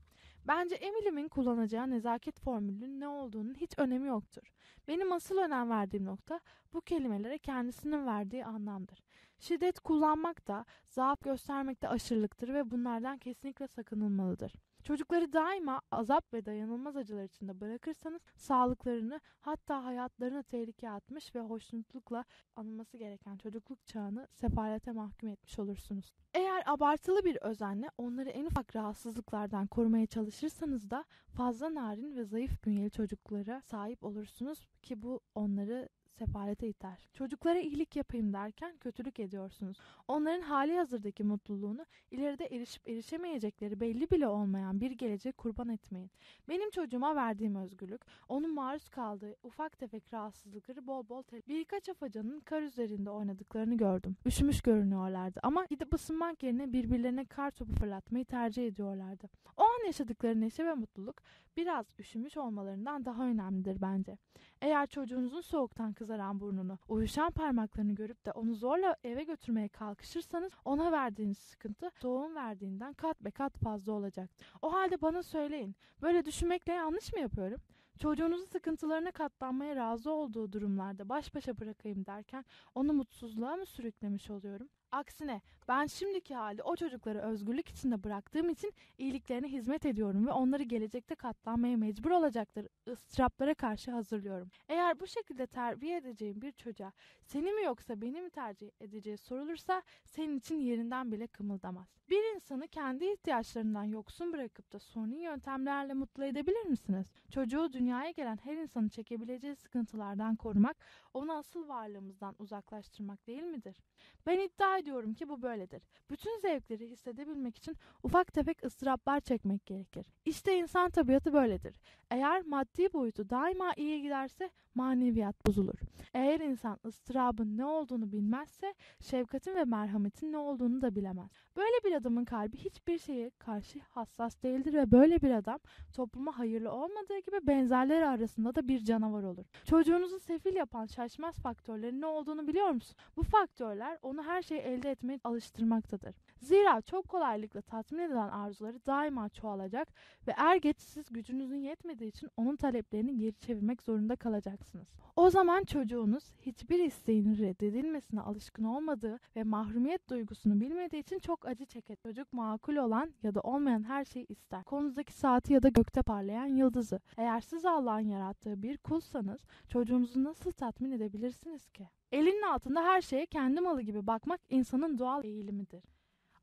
B: Bence Emily'min kullanacağı nezaket formülünün ne olduğunun hiç önemi yoktur. Benim asıl önem verdiğim nokta bu kelimelere kendisinin verdiği anlamdır. Şiddet kullanmak da, zaaf göstermek de aşırılıktır ve bunlardan kesinlikle sakınılmalıdır. Çocukları daima azap ve dayanılmaz acılar içinde bırakırsanız sağlıklarını hatta hayatlarını tehlikeye atmış ve hoşnutlukla anılması gereken çocukluk çağını sefalete mahkum etmiş olursunuz. Eğer abartılı bir özenle onları en ufak rahatsızlıklardan korumaya çalışırsanız da fazla narin ve zayıf bünyeli çocuklara sahip olursunuz ki bu onları sefalete iter. Çocuklara iyilik yapayım derken kötülük ediyorsunuz. Onların hali hazırdaki mutluluğunu ileride erişip erişemeyecekleri belli bile olmayan bir geleceğe kurban etmeyin. Benim çocuğuma verdiğim özgürlük, onun maruz kaldığı ufak tefek rahatsızlıkları bol bol tel Birkaç afacanın kar üzerinde oynadıklarını gördüm. Üşümüş görünüyorlardı ama gidip ısınmak yerine birbirlerine kar topu fırlatmayı tercih ediyorlardı. O an yaşadıkları neşe ve mutluluk biraz üşümüş olmalarından daha önemlidir bence. Eğer çocuğunuzun soğuktan kızaran burnunu, uyuşan parmaklarını görüp de onu zorla eve götürmeye kalkışırsanız ona verdiğiniz sıkıntı doğum verdiğinden kat be kat fazla olacak. O halde bana söyleyin. Böyle düşünmekle yanlış mı yapıyorum? Çocuğunuzu sıkıntılarına katlanmaya razı olduğu durumlarda baş başa bırakayım derken onu mutsuzluğa mı sürüklemiş oluyorum? Aksine ben şimdiki halde o çocukları özgürlük içinde bıraktığım için iyiliklerine hizmet ediyorum ve onları gelecekte katlanmaya mecbur olacakları ıstıraplara karşı hazırlıyorum. Eğer bu şekilde terbiye edeceğim bir çocuğa seni mi yoksa beni mi tercih edeceği sorulursa senin için yerinden bile kımıldamaz. Bir insanı kendi ihtiyaçlarından yoksun bırakıp da suni yöntemlerle mutlu edebilir misiniz? Çocuğu dünyaya gelen her insanı çekebileceği sıkıntılardan korumak, onu asıl varlığımızdan uzaklaştırmak değil midir? Ben iddia ediyorum ki bu böyledir. Bütün zevkleri hissedebilmek için ufak tefek ıstıraplar çekmek gerekir. İşte insan tabiatı böyledir. Eğer maddi boyutu daima iyi giderse maneviyat bozulur. Eğer insan ıstırabın ne olduğunu bilmezse şefkatin ve merhametin ne olduğunu da bilemez. Böyle bir adamın kalbi hiçbir şeye karşı hassas değildir ve böyle bir adam topluma hayırlı olmadığı gibi benzerleri arasında da bir canavar olur. Çocuğunuzu sefil yapan şaşmaz faktörlerin ne olduğunu biliyor musun? Bu faktörler onu her şeyi elde etmeye alıştırmaktadır. Zira çok kolaylıkla tatmin edilen arzuları daima çoğalacak ve er geç siz gücünüzün yetmediği için onun taleplerini geri çevirmek zorunda kalacaksınız. O zaman çocuğunuz hiçbir isteğinin reddedilmesine alışkın olmadığı ve mahrumiyet duygusunu bilmediği için çok acı çeker. Çocuk makul olan ya da olmayan her şeyi ister. Konuzdaki saati ya da gökte parlayan yıldızı. Eğer siz Allah'ın yarattığı bir kulsanız çocuğunuzu nasıl tatmin edebilirsiniz ki? Elinin altında her şeye kendi malı gibi bakmak insanın doğal eğilimidir.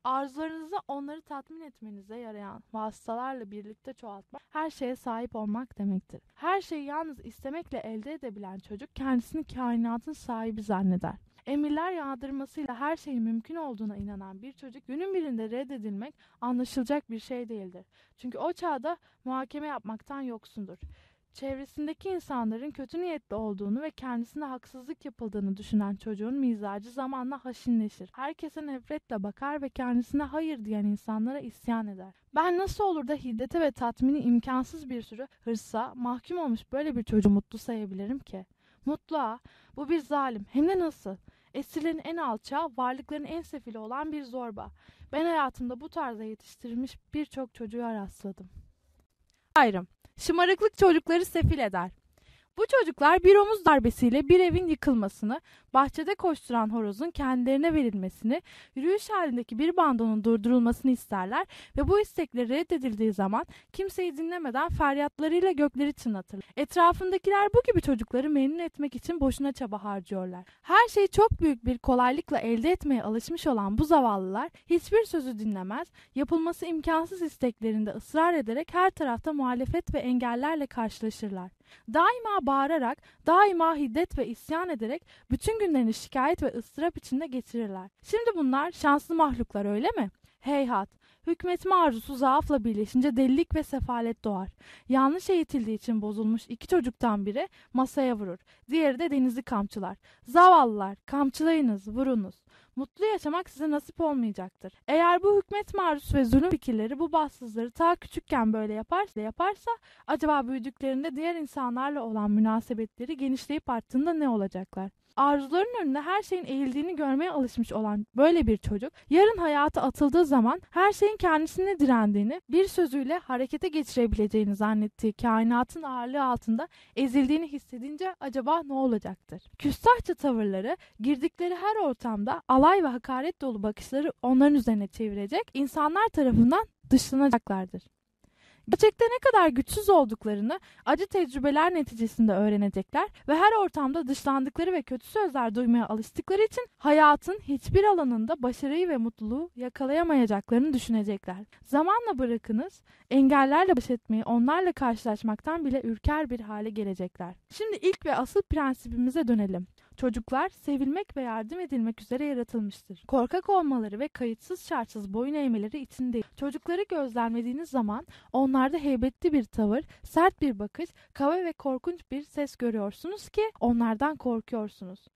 B: Arzularınızı onları tatmin etmenize yarayan vasıtalarla birlikte çoğaltmak her şeye sahip olmak demektir. Her şeyi yalnız istemekle elde edebilen çocuk kendisini kainatın sahibi zanneder. Emirler yağdırmasıyla her şeyin mümkün olduğuna inanan bir çocuk günün birinde reddedilmek anlaşılacak bir şey değildir. Çünkü o çağda muhakeme yapmaktan yoksundur çevresindeki insanların kötü niyetli olduğunu ve kendisine haksızlık yapıldığını düşünen çocuğun mizacı zamanla haşinleşir. Herkese nefretle bakar ve kendisine hayır diyen insanlara isyan eder. Ben nasıl olur da hiddete ve tatmini imkansız bir sürü hırsa mahkum olmuş böyle bir çocuğu mutlu sayabilirim ki? Mutluğa, bu bir zalim, hem de nasıl? Esirlerin en alçağı, varlıkların en sefili olan bir zorba. Ben hayatımda bu tarzda yetiştirilmiş birçok çocuğa rastladım. Ayrım Şımarıklık çocukları sefil eder. Bu çocuklar bir omuz darbesiyle bir evin yıkılmasını, bahçede koşturan horozun kendilerine verilmesini, yürüyüş halindeki bir bandonun durdurulmasını isterler ve bu istekleri reddedildiği zaman kimseyi dinlemeden feryatlarıyla gökleri çınlatırlar. Etrafındakiler bu gibi çocukları memnun etmek için boşuna çaba harcıyorlar. Her şeyi çok büyük bir kolaylıkla elde etmeye alışmış olan bu zavallılar hiçbir sözü dinlemez, yapılması imkansız isteklerinde ısrar ederek her tarafta muhalefet ve engellerle karşılaşırlar. Daima bağırarak, daima hiddet ve isyan ederek bütün günlerini şikayet ve ıstırap içinde geçirirler. Şimdi bunlar şanslı mahluklar öyle mi? Heyhat, hükmetme arzusu zaafla birleşince delilik ve sefalet doğar. Yanlış eğitildiği için bozulmuş iki çocuktan biri masaya vurur. Diğeri de denizi kamçılar. Zavallılar, kamçılayınız, vurunuz. Mutlu yaşamak size nasip olmayacaktır. Eğer bu hükmet maruz ve zulüm fikirleri bu bahtsızları ta küçükken böyle yaparsa, yaparsa acaba büyüdüklerinde diğer insanlarla olan münasebetleri genişleyip arttığında ne olacaklar? Arzuların önünde her şeyin eğildiğini görmeye alışmış olan böyle bir çocuk yarın hayata atıldığı zaman her şeyin kendisine direndiğini, bir sözüyle harekete geçirebileceğini zannettiği kainatın ağırlığı altında ezildiğini hissedince acaba ne olacaktır? Küstahça tavırları girdikleri her ortamda alay ve hakaret dolu bakışları onların üzerine çevirecek, insanlar tarafından dışlanacaklardır. Gerçekte ne kadar güçsüz olduklarını acı tecrübeler neticesinde öğrenecekler ve her ortamda dışlandıkları ve kötü sözler duymaya alıştıkları için hayatın hiçbir alanında başarıyı ve mutluluğu yakalayamayacaklarını düşünecekler. Zamanla bırakınız, engellerle baş etmeyi onlarla karşılaşmaktan bile ürker bir hale gelecekler. Şimdi ilk ve asıl prensibimize dönelim. Çocuklar sevilmek ve yardım edilmek üzere yaratılmıştır. Korkak olmaları ve kayıtsız şartsız boyun eğmeleri için değil. Çocukları gözlemlediğiniz zaman onlarda heybetli bir tavır, sert bir bakış, kaba ve korkunç bir ses görüyorsunuz ki onlardan korkuyorsunuz.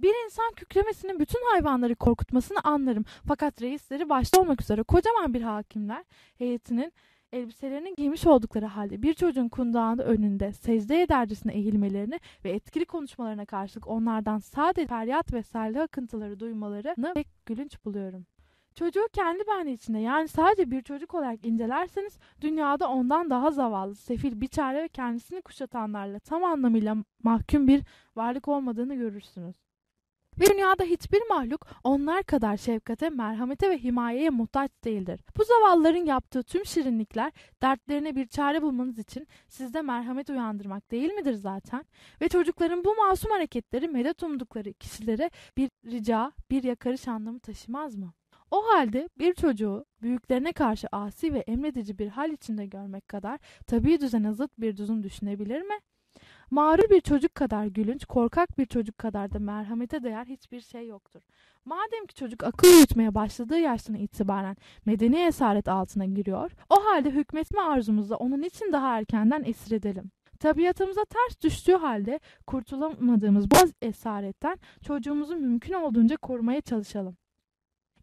B: Bir insan kükremesinin bütün hayvanları korkutmasını anlarım. Fakat reisleri başta olmak üzere kocaman bir hakimler heyetinin elbiselerini giymiş oldukları halde bir çocuğun kundağının önünde secde edercesine eğilmelerini ve etkili konuşmalarına karşılık onlardan sadece feryat ve salih akıntıları duymalarını pek gülünç buluyorum. Çocuğu kendi beni içinde yani sadece bir çocuk olarak incelerseniz dünyada ondan daha zavallı, sefil, biçare ve kendisini kuşatanlarla tam anlamıyla mahkum bir varlık olmadığını görürsünüz. Ve dünyada hiçbir mahluk onlar kadar şefkate, merhamete ve himayeye muhtaç değildir. Bu zavallıların yaptığı tüm şirinlikler dertlerine bir çare bulmanız için sizde merhamet uyandırmak değil midir zaten? Ve çocukların bu masum hareketleri medet umdukları kişilere bir rica, bir yakarış anlamı taşımaz mı? O halde bir çocuğu büyüklerine karşı asi ve emredici bir hal içinde görmek kadar tabii düzene zıt bir düzün düşünebilir mi? Mağrur bir çocuk kadar gülünç, korkak bir çocuk kadar da merhamete değer hiçbir şey yoktur. Madem ki çocuk akıl yürütmeye başladığı yaştan itibaren medeni esaret altına giriyor, o halde hükmetme arzumuzda onun için daha erkenden esir edelim. Tabiatımıza ters düştüğü halde kurtulamadığımız bu esaretten çocuğumuzu mümkün olduğunca korumaya çalışalım.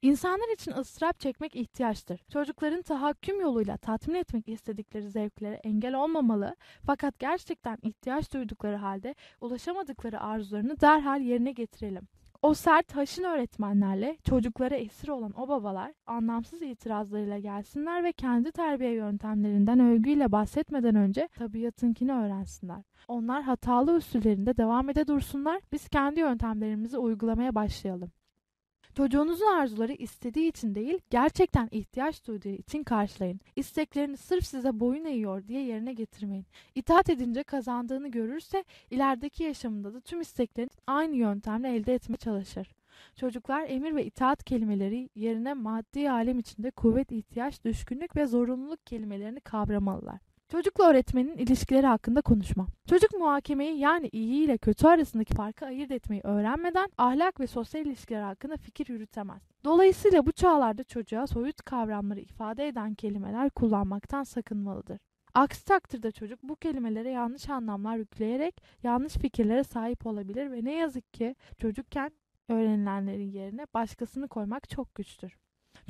B: İnsanlar için ıstırap çekmek ihtiyaçtır. Çocukların tahakküm yoluyla tatmin etmek istedikleri zevklere engel olmamalı fakat gerçekten ihtiyaç duydukları halde ulaşamadıkları arzularını derhal yerine getirelim. O sert haşin öğretmenlerle çocuklara esir olan o babalar anlamsız itirazlarıyla gelsinler ve kendi terbiye yöntemlerinden övgüyle bahsetmeden önce tabiatınkini öğrensinler. Onlar hatalı usullerinde devam ede dursunlar, biz kendi yöntemlerimizi uygulamaya başlayalım. Çocuğunuzun arzuları istediği için değil, gerçekten ihtiyaç duyduğu için karşılayın. İsteklerini sırf size boyun eğiyor diye yerine getirmeyin. İtaat edince kazandığını görürse ilerideki yaşamında da tüm isteklerini aynı yöntemle elde etmeye çalışır. Çocuklar emir ve itaat kelimeleri yerine maddi alem içinde kuvvet, ihtiyaç, düşkünlük ve zorunluluk kelimelerini kavramalılar. Çocukla öğretmenin ilişkileri hakkında konuşma. Çocuk muhakemeyi yani iyi ile kötü arasındaki farkı ayırt etmeyi öğrenmeden ahlak ve sosyal ilişkiler hakkında fikir yürütemez. Dolayısıyla bu çağlarda çocuğa soyut kavramları ifade eden kelimeler kullanmaktan sakınmalıdır. Aksi takdirde çocuk bu kelimelere yanlış anlamlar yükleyerek yanlış fikirlere sahip olabilir ve ne yazık ki çocukken öğrenilenlerin yerine başkasını koymak çok güçtür.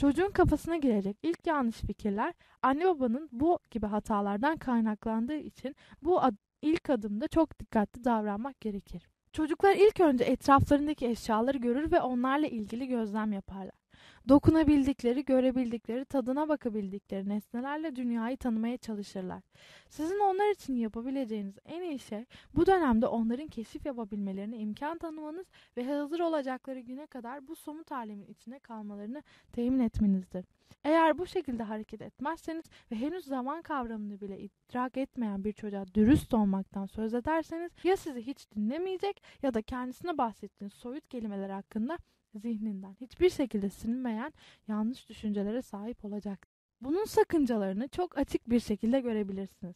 B: Çocuğun kafasına girecek ilk yanlış fikirler anne babanın bu gibi hatalardan kaynaklandığı için bu ad ilk adımda çok dikkatli davranmak gerekir. Çocuklar ilk önce etraflarındaki eşyaları görür ve onlarla ilgili gözlem yaparlar. Dokunabildikleri, görebildikleri, tadına bakabildikleri nesnelerle dünyayı tanımaya çalışırlar. Sizin onlar için yapabileceğiniz en iyi şey bu dönemde onların keşif yapabilmelerine imkan tanımanız ve hazır olacakları güne kadar bu somut alemin içine kalmalarını temin etmenizdir. Eğer bu şekilde hareket etmezseniz ve henüz zaman kavramını bile idrak etmeyen bir çocuğa dürüst olmaktan söz ederseniz ya sizi hiç dinlemeyecek ya da kendisine bahsettiğiniz soyut kelimeler hakkında zihninden hiçbir şekilde silinmeyen yanlış düşüncelere sahip olacak. Bunun sakıncalarını çok açık bir şekilde görebilirsiniz.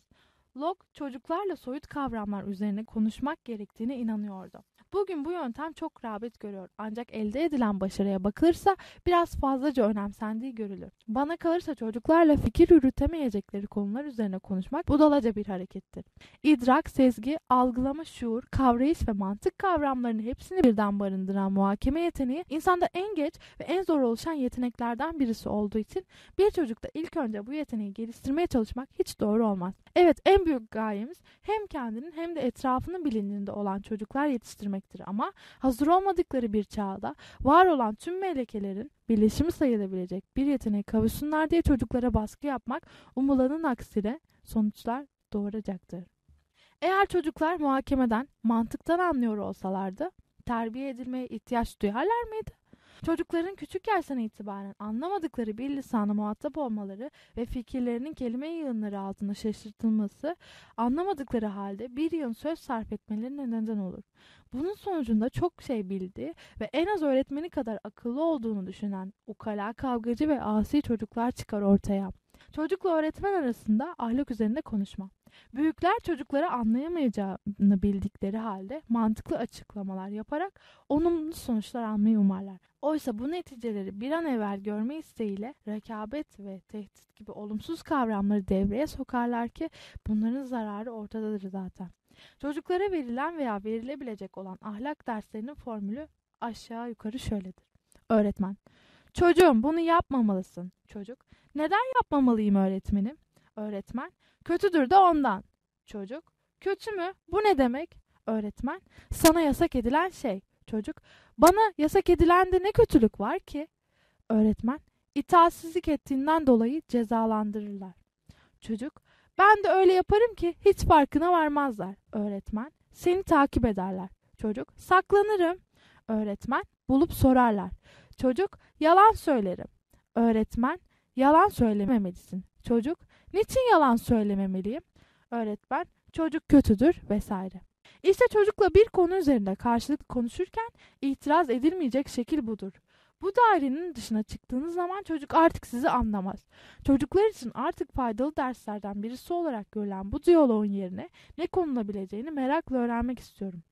B: Locke çocuklarla soyut kavramlar üzerine konuşmak gerektiğine inanıyordu. Bugün bu yöntem çok rağbet görüyor ancak elde edilen başarıya bakılırsa biraz fazlaca önemsendiği görülür. Bana kalırsa çocuklarla fikir yürütemeyecekleri konular üzerine konuşmak budalaca bir harekettir. İdrak, sezgi, algılama, şuur, kavrayış ve mantık kavramlarını hepsini birden barındıran muhakeme yeteneği insanda en geç ve en zor oluşan yeteneklerden birisi olduğu için bir çocukta ilk önce bu yeteneği geliştirmeye çalışmak hiç doğru olmaz. Evet en büyük gayemiz hem kendinin hem de etrafının bilincinde olan çocuklar yetiştirmek demektir ama hazır olmadıkları bir çağda var olan tüm melekelerin birleşimi sayılabilecek bir yeteneğe kavuşsunlar diye çocuklara baskı yapmak umulanın aksine sonuçlar doğuracaktır. Eğer çocuklar muhakemeden, mantıktan anlıyor olsalardı, terbiye edilmeye ihtiyaç duyarlar mıydı? Çocukların küçük yaştan itibaren anlamadıkları bir lisanı muhatap olmaları ve fikirlerinin kelime yığınları altında şaşırtılması, anlamadıkları halde bir yığın söz sarf etmelerine neden olur. Bunun sonucunda çok şey bildi ve en az öğretmeni kadar akıllı olduğunu düşünen ukala, kavgacı ve asi çocuklar çıkar ortaya. Çocukla öğretmen arasında ahlak üzerinde konuşma. Büyükler çocukları anlayamayacağını bildikleri halde mantıklı açıklamalar yaparak olumlu sonuçlar almayı umarlar. Oysa bu neticeleri bir an evvel görme isteğiyle rekabet ve tehdit gibi olumsuz kavramları devreye sokarlar ki bunların zararı ortadadır zaten. Çocuklara verilen veya verilebilecek olan ahlak derslerinin formülü aşağı yukarı şöyledir. Öğretmen Çocuğum bunu yapmamalısın. Çocuk Neden yapmamalıyım öğretmenim? Öğretmen Kötüdür de ondan. Çocuk Kötü mü? Bu ne demek? Öğretmen Sana yasak edilen şey. Çocuk Bana yasak edilen de ne kötülük var ki? Öğretmen İtaatsizlik ettiğinden dolayı cezalandırırlar. Çocuk ben de öyle yaparım ki hiç farkına varmazlar. Öğretmen seni takip ederler. Çocuk saklanırım. Öğretmen bulup sorarlar. Çocuk yalan söylerim. Öğretmen yalan söylememelisin. Çocuk niçin yalan söylememeliyim? Öğretmen çocuk kötüdür vesaire. İşte çocukla bir konu üzerinde karşılıklı konuşurken itiraz edilmeyecek şekil budur. Bu dairenin dışına çıktığınız zaman çocuk artık sizi anlamaz. Çocuklar için artık faydalı derslerden birisi olarak görülen bu diyaloğun yerine ne konulabileceğini merakla öğrenmek istiyorum.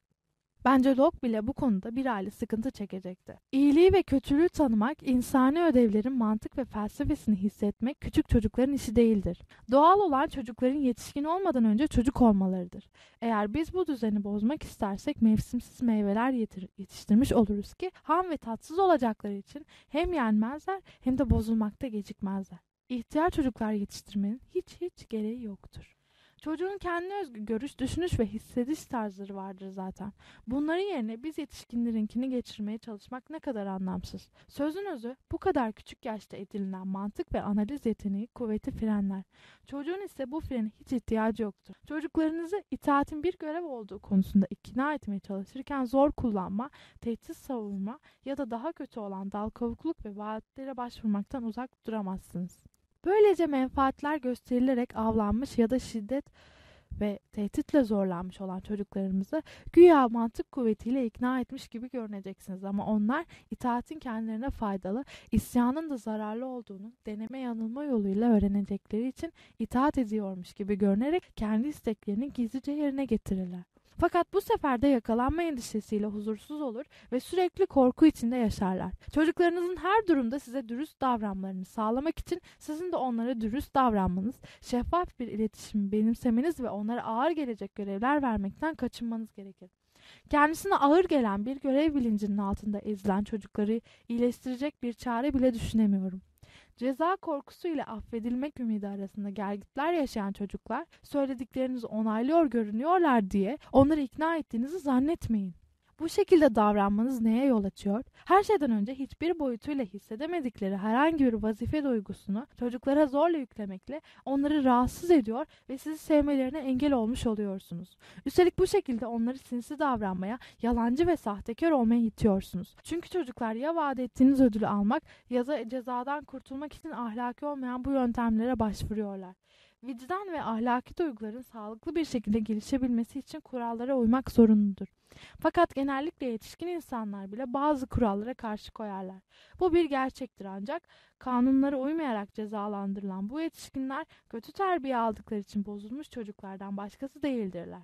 B: Bence Locke bile bu konuda bir aile sıkıntı çekecekti. İyiliği ve kötülüğü tanımak, insani ödevlerin mantık ve felsefesini hissetmek küçük çocukların işi değildir. Doğal olan çocukların yetişkin olmadan önce çocuk olmalarıdır. Eğer biz bu düzeni bozmak istersek mevsimsiz meyveler yetiştirmiş oluruz ki ham ve tatsız olacakları için hem yenmezler hem de bozulmakta gecikmezler. İhtiyar çocuklar yetiştirmenin hiç hiç gereği yoktur. Çocuğun kendine özgü görüş, düşünüş ve hissediş tarzları vardır zaten. Bunların yerine biz yetişkinlerinkini geçirmeye çalışmak ne kadar anlamsız. Sözün özü bu kadar küçük yaşta edinilen mantık ve analiz yeteneği kuvveti frenler. Çocuğun ise bu frene hiç ihtiyacı yoktur. Çocuklarınızı itaatin bir görev olduğu konusunda ikna etmeye çalışırken zor kullanma, tehdit savunma ya da daha kötü olan dal kavukluk ve vaatlere başvurmaktan uzak duramazsınız. Böylece menfaatler gösterilerek avlanmış ya da şiddet ve tehditle zorlanmış olan çocuklarımızı güya mantık kuvvetiyle ikna etmiş gibi görüneceksiniz ama onlar itaatin kendilerine faydalı, isyanın da zararlı olduğunu deneme yanılma yoluyla öğrenecekleri için itaat ediyormuş gibi görünerek kendi isteklerini gizlice yerine getirirler. Fakat bu sefer de yakalanma endişesiyle huzursuz olur ve sürekli korku içinde yaşarlar. Çocuklarınızın her durumda size dürüst davranmalarını sağlamak için sizin de onlara dürüst davranmanız, şeffaf bir iletişim benimsemeniz ve onlara ağır gelecek görevler vermekten kaçınmanız gerekir. Kendisine ağır gelen bir görev bilincinin altında ezilen çocukları iyileştirecek bir çare bile düşünemiyorum. Ceza korkusu ile affedilmek ümidi arasında gelgitler yaşayan çocuklar söylediklerinizi onaylıyor görünüyorlar diye onları ikna ettiğinizi zannetmeyin. Bu şekilde davranmanız neye yol açıyor? Her şeyden önce hiçbir boyutuyla hissedemedikleri herhangi bir vazife duygusunu çocuklara zorla yüklemekle onları rahatsız ediyor ve sizi sevmelerine engel olmuş oluyorsunuz. Üstelik bu şekilde onları sinsi davranmaya, yalancı ve sahtekar olmaya itiyorsunuz. Çünkü çocuklar ya vaat ettiğiniz ödülü almak ya da cezadan kurtulmak için ahlaki olmayan bu yöntemlere başvuruyorlar. Vicdan ve ahlaki duyguların sağlıklı bir şekilde gelişebilmesi için kurallara uymak zorunludur. Fakat genellikle yetişkin insanlar bile bazı kurallara karşı koyarlar. Bu bir gerçektir ancak kanunlara uymayarak cezalandırılan bu yetişkinler kötü terbiye aldıkları için bozulmuş çocuklardan başkası değildirler.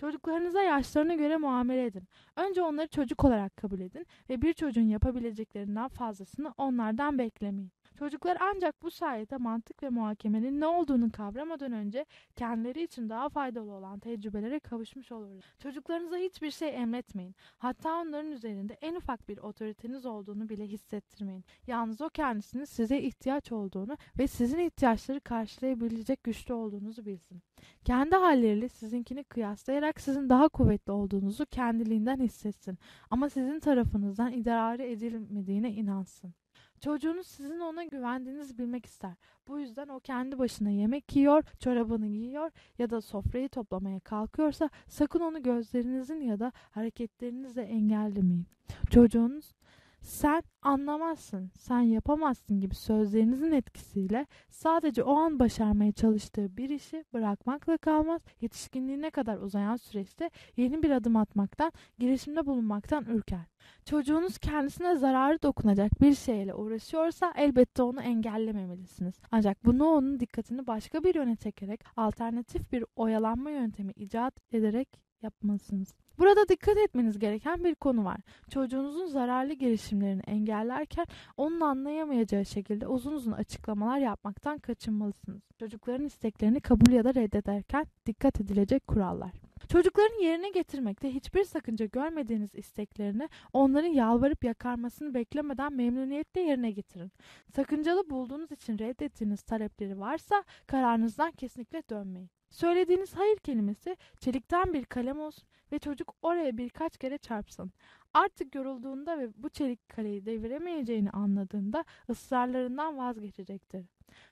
B: Çocuklarınıza yaşlarına göre muamele edin. Önce onları çocuk olarak kabul edin ve bir çocuğun yapabileceklerinden fazlasını onlardan beklemeyin. Çocuklar ancak bu sayede mantık ve muhakemenin ne olduğunu kavramadan önce kendileri için daha faydalı olan tecrübelere kavuşmuş olurlar. Çocuklarınıza hiçbir şey emretmeyin. Hatta onların üzerinde en ufak bir otoriteniz olduğunu bile hissettirmeyin. Yalnız o kendisinin size ihtiyaç olduğunu ve sizin ihtiyaçları karşılayabilecek güçlü olduğunuzu bilsin. Kendi halleriyle sizinkini kıyaslayarak sizin daha kuvvetli olduğunuzu kendiliğinden hissetsin. Ama sizin tarafınızdan idare edilmediğine inansın. Çocuğunuz sizin ona güvendiğinizi bilmek ister. Bu yüzden o kendi başına yemek yiyor, çorabını giyiyor ya da sofrayı toplamaya kalkıyorsa sakın onu gözlerinizin ya da hareketlerinizle engellemeyin. Çocuğunuz sen anlamazsın, sen yapamazsın gibi sözlerinizin etkisiyle sadece o an başarmaya çalıştığı bir işi bırakmakla kalmaz, yetişkinliğine kadar uzayan süreçte yeni bir adım atmaktan, girişimde bulunmaktan ürker. Çocuğunuz kendisine zararı dokunacak bir şeyle uğraşıyorsa elbette onu engellememelisiniz. Ancak bunu onun dikkatini başka bir yöne çekerek alternatif bir oyalanma yöntemi icat ederek yapmalısınız. Burada dikkat etmeniz gereken bir konu var. Çocuğunuzun zararlı girişimlerini engellerken onun anlayamayacağı şekilde uzun uzun açıklamalar yapmaktan kaçınmalısınız. Çocukların isteklerini kabul ya da reddederken dikkat edilecek kurallar. Çocukların yerine getirmekte hiçbir sakınca görmediğiniz isteklerini onların yalvarıp yakarmasını beklemeden memnuniyetle yerine getirin. Sakıncalı bulduğunuz için reddettiğiniz talepleri varsa kararınızdan kesinlikle dönmeyin. Söylediğiniz hayır kelimesi çelikten bir kalem olsun ve çocuk oraya birkaç kere çarpsın. Artık yorulduğunda ve bu çelik kaleyi deviremeyeceğini anladığında ısrarlarından vazgeçecektir.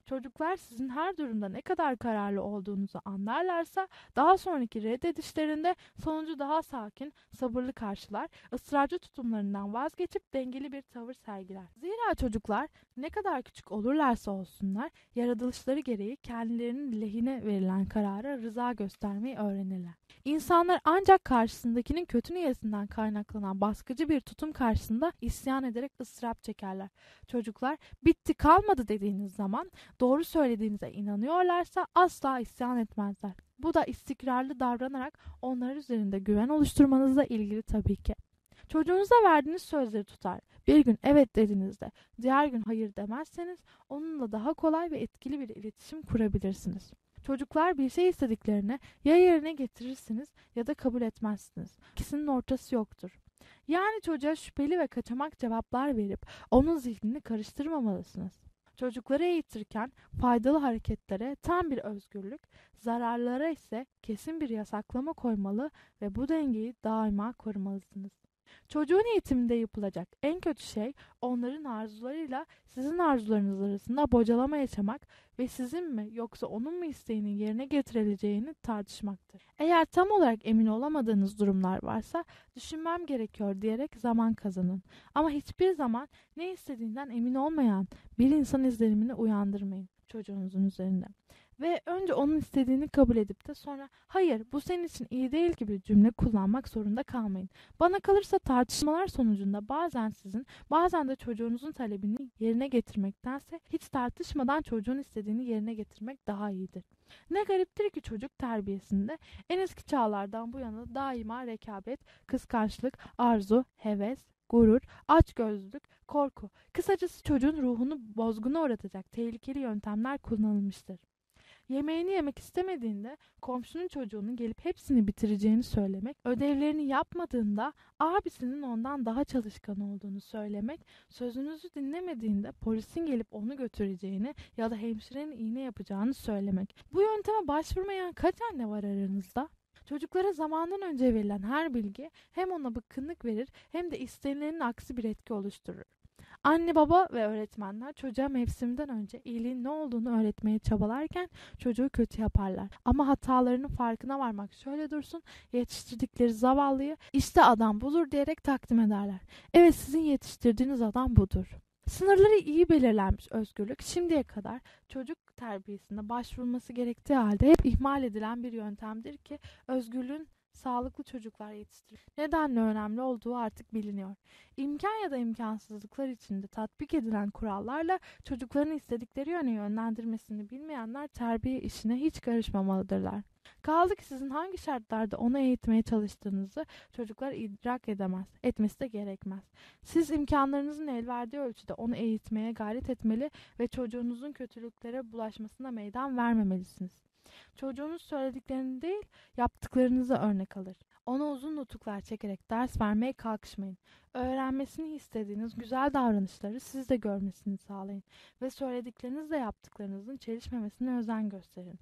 B: Çocuklar sizin her durumda ne kadar kararlı olduğunuzu anlarlarsa daha sonraki reddedişlerinde sonucu daha sakin, sabırlı karşılar, ısrarcı tutumlarından vazgeçip dengeli bir tavır sergiler. Zira çocuklar ne kadar küçük olurlarsa olsunlar yaratılışları gereği kendilerinin lehine verilen karara rıza göstermeyi öğrenirler. İnsanlar ancak karşısındakinin kötü niyetinden kaynaklanan baskıcı bir tutum karşısında isyan ederek ıstırap çekerler. Çocuklar bitti kalmadı dediğiniz zaman doğru söylediğinize inanıyorlarsa asla isyan etmezler. Bu da istikrarlı davranarak onlar üzerinde güven oluşturmanızla ilgili tabii ki. Çocuğunuza verdiğiniz sözleri tutar. Bir gün evet dediğinizde, diğer gün hayır demezseniz onunla daha kolay ve etkili bir iletişim kurabilirsiniz. Çocuklar bir şey istediklerini ya yerine getirirsiniz ya da kabul etmezsiniz. İkisinin ortası yoktur. Yani çocuğa şüpheli ve kaçamak cevaplar verip onun zihnini karıştırmamalısınız. Çocukları eğitirken faydalı hareketlere tam bir özgürlük, zararlara ise kesin bir yasaklama koymalı ve bu dengeyi daima korumalısınız. Çocuğun eğitiminde yapılacak en kötü şey onların arzularıyla sizin arzularınız arasında bocalama yaşamak ve sizin mi yoksa onun mu isteğinin yerine getirileceğini tartışmaktır. Eğer tam olarak emin olamadığınız durumlar varsa düşünmem gerekiyor diyerek zaman kazanın. Ama hiçbir zaman ne istediğinden emin olmayan bir insan izlenimini uyandırmayın çocuğunuzun üzerinde ve önce onun istediğini kabul edip de sonra hayır bu senin için iyi değil gibi cümle kullanmak zorunda kalmayın. Bana kalırsa tartışmalar sonucunda bazen sizin bazen de çocuğunuzun talebini yerine getirmektense hiç tartışmadan çocuğun istediğini yerine getirmek daha iyidir. Ne gariptir ki çocuk terbiyesinde en eski çağlardan bu yana daima rekabet, kıskançlık, arzu, heves, gurur, açgözlülük, korku. Kısacası çocuğun ruhunu bozguna uğratacak tehlikeli yöntemler kullanılmıştır. Yemeğini yemek istemediğinde komşunun çocuğunun gelip hepsini bitireceğini söylemek, ödevlerini yapmadığında abisinin ondan daha çalışkan olduğunu söylemek, sözünüzü dinlemediğinde polisin gelip onu götüreceğini ya da hemşirenin iğne yapacağını söylemek. Bu yönteme başvurmayan kaç anne var aranızda? Çocuklara zamandan önce verilen her bilgi hem ona bıkkınlık verir hem de istenilenin aksi bir etki oluşturur. Anne baba ve öğretmenler çocuğa mevsimden önce iyiliğin ne olduğunu öğretmeye çabalarken çocuğu kötü yaparlar. Ama hatalarının farkına varmak şöyle dursun yetiştirdikleri zavallıyı işte adam budur diyerek takdim ederler. Evet sizin yetiştirdiğiniz adam budur. Sınırları iyi belirlenmiş özgürlük şimdiye kadar çocuk terbiyesinde başvurulması gerektiği halde hep ihmal edilen bir yöntemdir ki özgürlüğün sağlıklı çocuklar yetiştirir. Nedenle önemli olduğu artık biliniyor. İmkan ya da imkansızlıklar içinde tatbik edilen kurallarla çocukların istedikleri yöne yönlendirmesini bilmeyenler terbiye işine hiç karışmamalıdırlar. Kaldı ki sizin hangi şartlarda onu eğitmeye çalıştığınızı çocuklar idrak edemez, etmesi de gerekmez. Siz imkanlarınızın el verdiği ölçüde onu eğitmeye gayret etmeli ve çocuğunuzun kötülüklere bulaşmasına meydan vermemelisiniz. Çocuğunuz söylediklerini değil, yaptıklarınızı örnek alır. Ona uzun nutuklar çekerek ders vermeye kalkışmayın. Öğrenmesini istediğiniz güzel davranışları siz de görmesini sağlayın ve söylediklerinizle yaptıklarınızın çelişmemesine özen gösterin.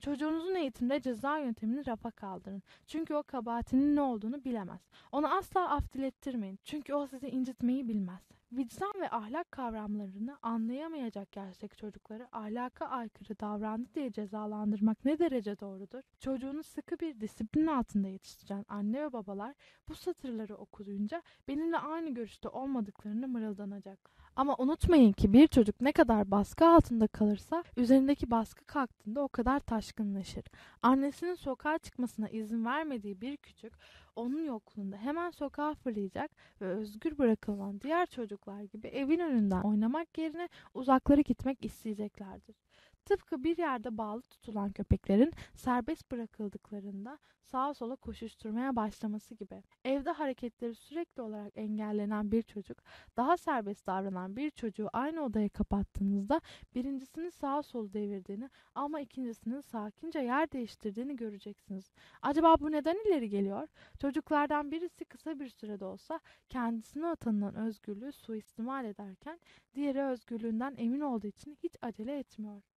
B: Çocuğunuzun eğitimde ceza yöntemini rafa kaldırın. Çünkü o kabahatinin ne olduğunu bilemez. Onu asla af dilettirmeyin. Çünkü o sizi incitmeyi bilmez. Vicdan ve ahlak kavramlarını anlayamayacak yaştaki çocukları ahlaka aykırı davrandı diye cezalandırmak ne derece doğrudur? Çocuğunu sıkı bir disiplin altında yetiştiren anne ve babalar bu satırları okuyunca benimle aynı görüşte olmadıklarını mırıldanacak. Ama unutmayın ki bir çocuk ne kadar baskı altında kalırsa üzerindeki baskı kalktığında o kadar taşkınlaşır. Annesinin sokağa çıkmasına izin vermediği bir küçük onun yokluğunda hemen sokağa fırlayacak ve özgür bırakılan diğer çocuklar gibi evin önünden oynamak yerine uzaklara gitmek isteyeceklerdir. Tıpkı bir yerde bağlı tutulan köpeklerin serbest bırakıldıklarında sağa sola koşuşturmaya başlaması gibi. Evde hareketleri sürekli olarak engellenen bir çocuk, daha serbest davranan bir çocuğu aynı odaya kapattığınızda birincisinin sağa sol devirdiğini ama ikincisinin sakince yer değiştirdiğini göreceksiniz. Acaba bu neden ileri geliyor? Çocuklardan birisi kısa bir sürede olsa kendisine tanınan özgürlüğü suistimal ederken diğeri özgürlüğünden emin olduğu için hiç acele etmiyor.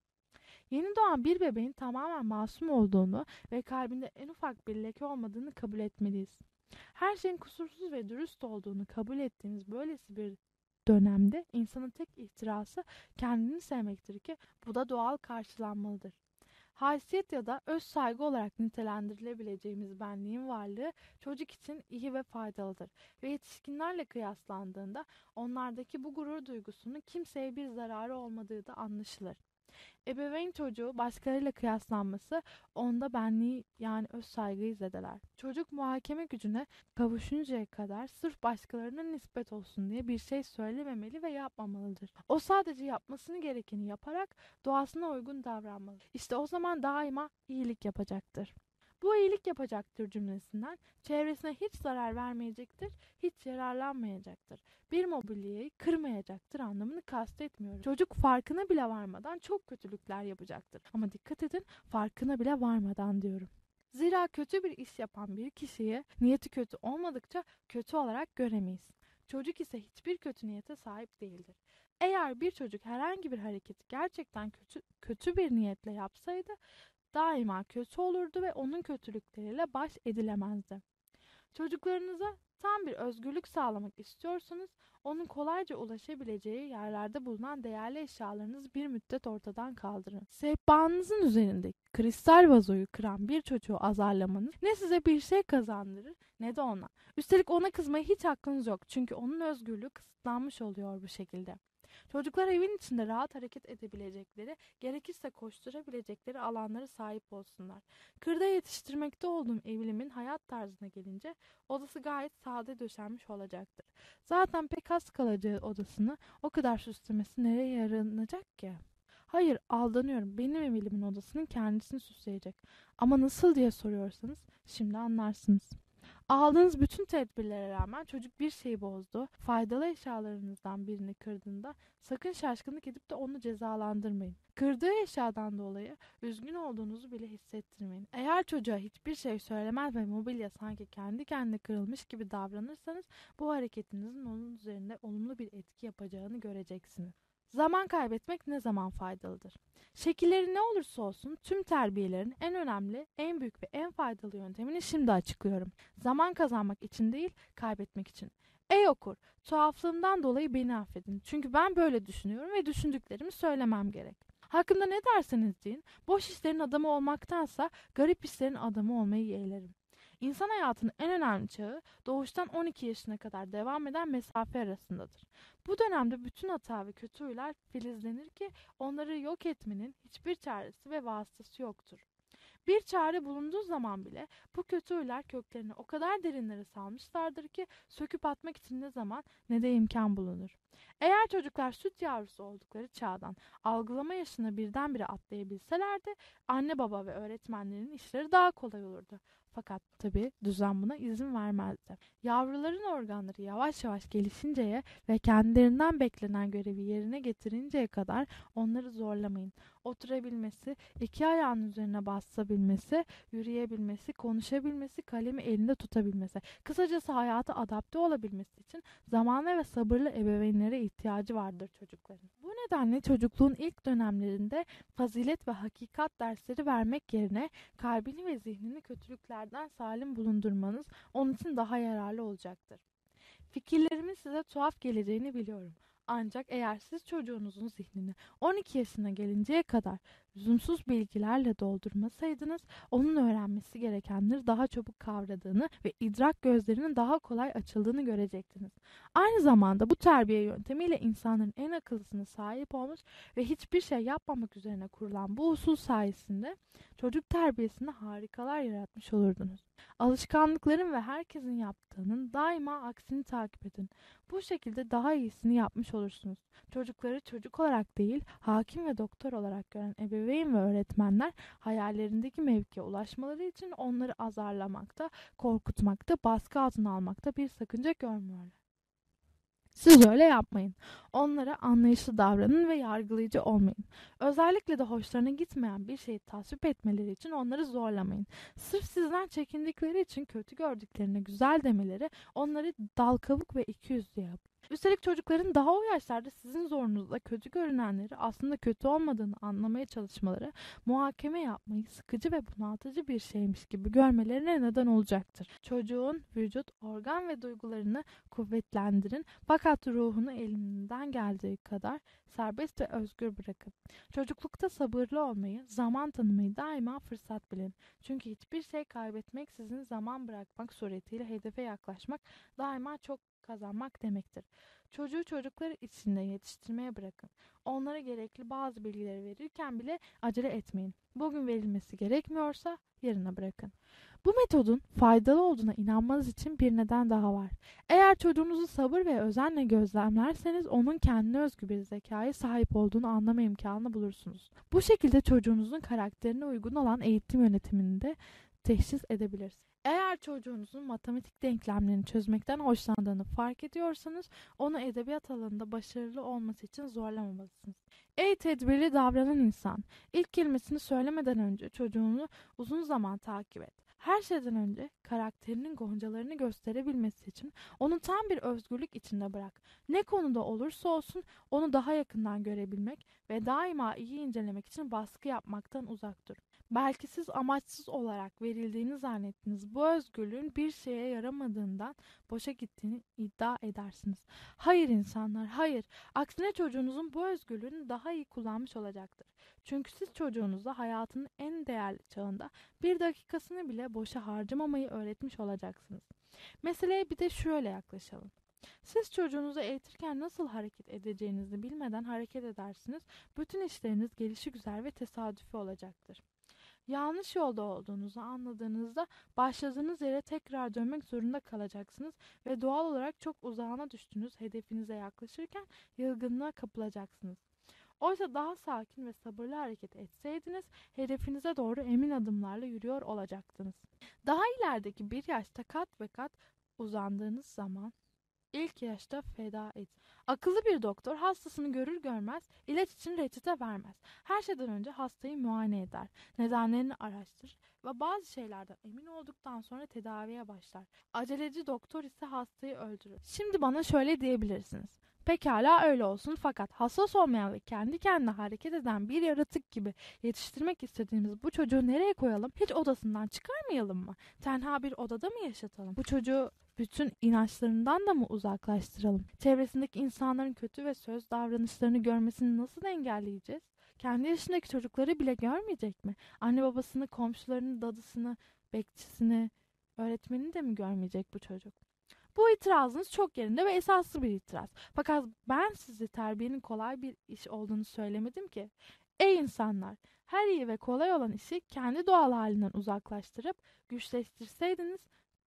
B: Yeni doğan bir bebeğin tamamen masum olduğunu ve kalbinde en ufak bir leke olmadığını kabul etmeliyiz. Her şeyin kusursuz ve dürüst olduğunu kabul ettiğiniz böylesi bir dönemde insanın tek ihtirası kendini sevmektir ki bu da doğal karşılanmalıdır. Haysiyet ya da öz saygı olarak nitelendirilebileceğimiz benliğin varlığı çocuk için iyi ve faydalıdır ve yetişkinlerle kıyaslandığında onlardaki bu gurur duygusunun kimseye bir zararı olmadığı da anlaşılır. Ebeveyn çocuğu başkalarıyla kıyaslanması onda benliği yani öz saygıyı zedeler. Çocuk muhakeme gücüne kavuşuncaya kadar sırf başkalarına nispet olsun diye bir şey söylememeli ve yapmamalıdır. O sadece yapmasını gerekeni yaparak doğasına uygun davranmalı. İşte o zaman daima iyilik yapacaktır. Bu iyilik yapacaktır cümlesinden çevresine hiç zarar vermeyecektir, hiç yararlanmayacaktır. Bir mobilyayı kırmayacaktır anlamını kastetmiyorum. Çocuk farkına bile varmadan çok kötülükler yapacaktır. Ama dikkat edin farkına bile varmadan diyorum. Zira kötü bir iş yapan bir kişiyi niyeti kötü olmadıkça kötü olarak göremeyiz. Çocuk ise hiçbir kötü niyete sahip değildir. Eğer bir çocuk herhangi bir hareketi gerçekten kötü, kötü bir niyetle yapsaydı daima kötü olurdu ve onun kötülükleriyle baş edilemezdi. Çocuklarınıza tam bir özgürlük sağlamak istiyorsanız onun kolayca ulaşabileceği yerlerde bulunan değerli eşyalarınızı bir müddet ortadan kaldırın. Sehpanınızın üzerindeki kristal vazoyu kıran bir çocuğu azarlamanız ne size bir şey kazandırır ne de ona. Üstelik ona kızmaya hiç hakkınız yok çünkü onun özgürlüğü kısıtlanmış oluyor bu şekilde. Çocuklar evin içinde rahat hareket edebilecekleri, gerekirse koşturabilecekleri alanlara sahip olsunlar. Kırda yetiştirmekte olduğum evlimin hayat tarzına gelince odası gayet sade döşenmiş olacaktır. Zaten pek az kalacağı odasını o kadar süslemesi nereye yaranacak ki? Hayır aldanıyorum. Benim evlimin odasının kendisini süsleyecek. Ama nasıl diye soruyorsanız şimdi anlarsınız. Aldığınız bütün tedbirlere rağmen çocuk bir şeyi bozdu. Faydalı eşyalarınızdan birini kırdığında sakın şaşkınlık edip de onu cezalandırmayın. Kırdığı eşyadan dolayı üzgün olduğunuzu bile hissettirmeyin. Eğer çocuğa hiçbir şey söylemez ve mobilya sanki kendi kendine kırılmış gibi davranırsanız bu hareketinizin onun üzerinde olumlu bir etki yapacağını göreceksiniz. Zaman kaybetmek ne zaman faydalıdır? Şekilleri ne olursa olsun tüm terbiyelerin en önemli, en büyük ve en faydalı yöntemini şimdi açıklıyorum. Zaman kazanmak için değil, kaybetmek için. Ey okur, tuhaflığımdan dolayı beni affedin. Çünkü ben böyle düşünüyorum ve düşündüklerimi söylemem gerek. Hakkında ne derseniz deyin, boş işlerin adamı olmaktansa garip işlerin adamı olmayı yeğlerim. İnsan hayatının en önemli çağı doğuştan 12 yaşına kadar devam eden mesafe arasındadır. Bu dönemde bütün hata ve kötü huylar filizlenir ki onları yok etmenin hiçbir çaresi ve vasıtası yoktur. Bir çare bulunduğu zaman bile bu kötü huylar köklerini o kadar derinlere salmışlardır ki söküp atmak için ne zaman ne de imkan bulunur. Eğer çocuklar süt yavrusu oldukları çağdan algılama yaşına birdenbire atlayabilselerdi anne baba ve öğretmenlerin işleri daha kolay olurdu. Fakat tabi düzen buna izin vermezdi. Yavruların organları yavaş yavaş gelişinceye ve kendilerinden beklenen görevi yerine getirinceye kadar onları zorlamayın. Oturabilmesi, iki ayağının üzerine basabilmesi, yürüyebilmesi, konuşabilmesi, kalemi elinde tutabilmesi. Kısacası hayata adapte olabilmesi için zamana ve sabırlı ebeveynlere ihtiyacı vardır çocukların. Bu nedenle çocukluğun ilk dönemlerinde fazilet ve hakikat dersleri vermek yerine kalbini ve zihnini kötülüklerden salim bulundurmanız onun için daha yararlı olacaktır. Fikirlerimin size tuhaf geleceğini biliyorum. Ancak eğer siz çocuğunuzun zihnini 12 yaşına gelinceye kadar lüzumsuz bilgilerle doldurmasaydınız onun öğrenmesi gerekenleri daha çabuk kavradığını ve idrak gözlerinin daha kolay açıldığını görecektiniz. Aynı zamanda bu terbiye yöntemiyle insanların en akıllısına sahip olmuş ve hiçbir şey yapmamak üzerine kurulan bu usul sayesinde çocuk terbiyesinde harikalar yaratmış olurdunuz. Alışkanlıkların ve herkesin yaptığının daima aksini takip edin. Bu şekilde daha iyisini yapmış olursunuz. Çocukları çocuk olarak değil, hakim ve doktor olarak gören ebeveyn ve öğretmenler hayallerindeki mevkiye ulaşmaları için onları azarlamakta, korkutmakta, baskı altına almakta bir sakınca görmüyorlar. Siz öyle yapmayın. Onlara anlayışlı davranın ve yargılayıcı olmayın. Özellikle de hoşlarına gitmeyen bir şeyi tasvip etmeleri için onları zorlamayın. Sırf sizden çekindikleri için kötü gördüklerine güzel demeleri onları dal kavuk ve ikiyüzlü yap Üstelik çocukların daha o yaşlarda sizin zorunuzda kötü görünenleri aslında kötü olmadığını anlamaya çalışmaları muhakeme yapmayı sıkıcı ve bunaltıcı bir şeymiş gibi görmelerine neden olacaktır. Çocuğun vücut, organ ve duygularını kuvvetlendirin fakat ruhunu elinden geldiği kadar serbest ve özgür bırakın. Çocuklukta sabırlı olmayı, zaman tanımayı daima fırsat bilin. Çünkü hiçbir şey kaybetmek sizin zaman bırakmak suretiyle hedefe yaklaşmak daima çok kazanmak demektir. Çocuğu çocukları içinde yetiştirmeye bırakın. Onlara gerekli bazı bilgileri verirken bile acele etmeyin. Bugün verilmesi gerekmiyorsa yarına bırakın. Bu metodun faydalı olduğuna inanmanız için bir neden daha var. Eğer çocuğunuzu sabır ve özenle gözlemlerseniz onun kendine özgü bir zekaya sahip olduğunu anlama imkanı bulursunuz. Bu şekilde çocuğunuzun karakterine uygun olan eğitim yönetimini de teşhis edebilirsiniz. Eğer çocuğunuzun matematik denklemlerini çözmekten hoşlandığını fark ediyorsanız onu edebiyat alanında başarılı olması için zorlamamalısınız. Ey tedbirli davranan insan, ilk kelimesini söylemeden önce çocuğunu uzun zaman takip et. Her şeyden önce karakterinin goncalarını gösterebilmesi için onu tam bir özgürlük içinde bırak. Ne konuda olursa olsun onu daha yakından görebilmek ve daima iyi incelemek için baskı yapmaktan uzak dur. Belki siz amaçsız olarak verildiğini zannettiğiniz bu özgürlüğün bir şeye yaramadığından boşa gittiğini iddia edersiniz. Hayır insanlar, hayır. Aksine çocuğunuzun bu özgürlüğünü daha iyi kullanmış olacaktır. Çünkü siz çocuğunuza hayatının en değerli çağında bir dakikasını bile boşa harcamamayı öğretmiş olacaksınız. Meseleye bir de şöyle yaklaşalım. Siz çocuğunuzu eğitirken nasıl hareket edeceğinizi bilmeden hareket edersiniz. Bütün işleriniz gelişi güzel ve tesadüfi olacaktır. Yanlış yolda olduğunuzu anladığınızda başladığınız yere tekrar dönmek zorunda kalacaksınız ve doğal olarak çok uzağına düştüğünüz hedefinize yaklaşırken yılgınlığa kapılacaksınız. Oysa daha sakin ve sabırlı hareket etseydiniz hedefinize doğru emin adımlarla yürüyor olacaktınız. Daha ilerideki bir yaşta kat ve kat uzandığınız zaman ilk yaşta feda edin. Akıllı bir doktor hastasını görür görmez ilaç için reçete vermez. Her şeyden önce hastayı muayene eder, nedenlerini araştırır ve bazı şeylerden emin olduktan sonra tedaviye başlar. Aceleci doktor ise hastayı öldürür. Şimdi bana şöyle diyebilirsiniz. Pekala öyle olsun fakat hassas olmayan ve kendi kendine hareket eden bir yaratık gibi yetiştirmek istediğimiz bu çocuğu nereye koyalım? Hiç odasından çıkarmayalım mı? Tenha bir odada mı yaşatalım? Bu çocuğu bütün inançlarından da mı uzaklaştıralım? Çevresindeki insanların kötü ve söz davranışlarını görmesini nasıl engelleyeceğiz? Kendi yaşındaki çocukları bile görmeyecek mi? Anne babasını, komşularını, dadısını, bekçisini, öğretmenini de mi görmeyecek bu çocuk? Bu itirazınız çok yerinde ve esaslı bir itiraz. Fakat ben size terbiyenin kolay bir iş olduğunu söylemedim ki. Ey insanlar! Her iyi ve kolay olan işi kendi doğal halinden uzaklaştırıp güçleştirseydiniz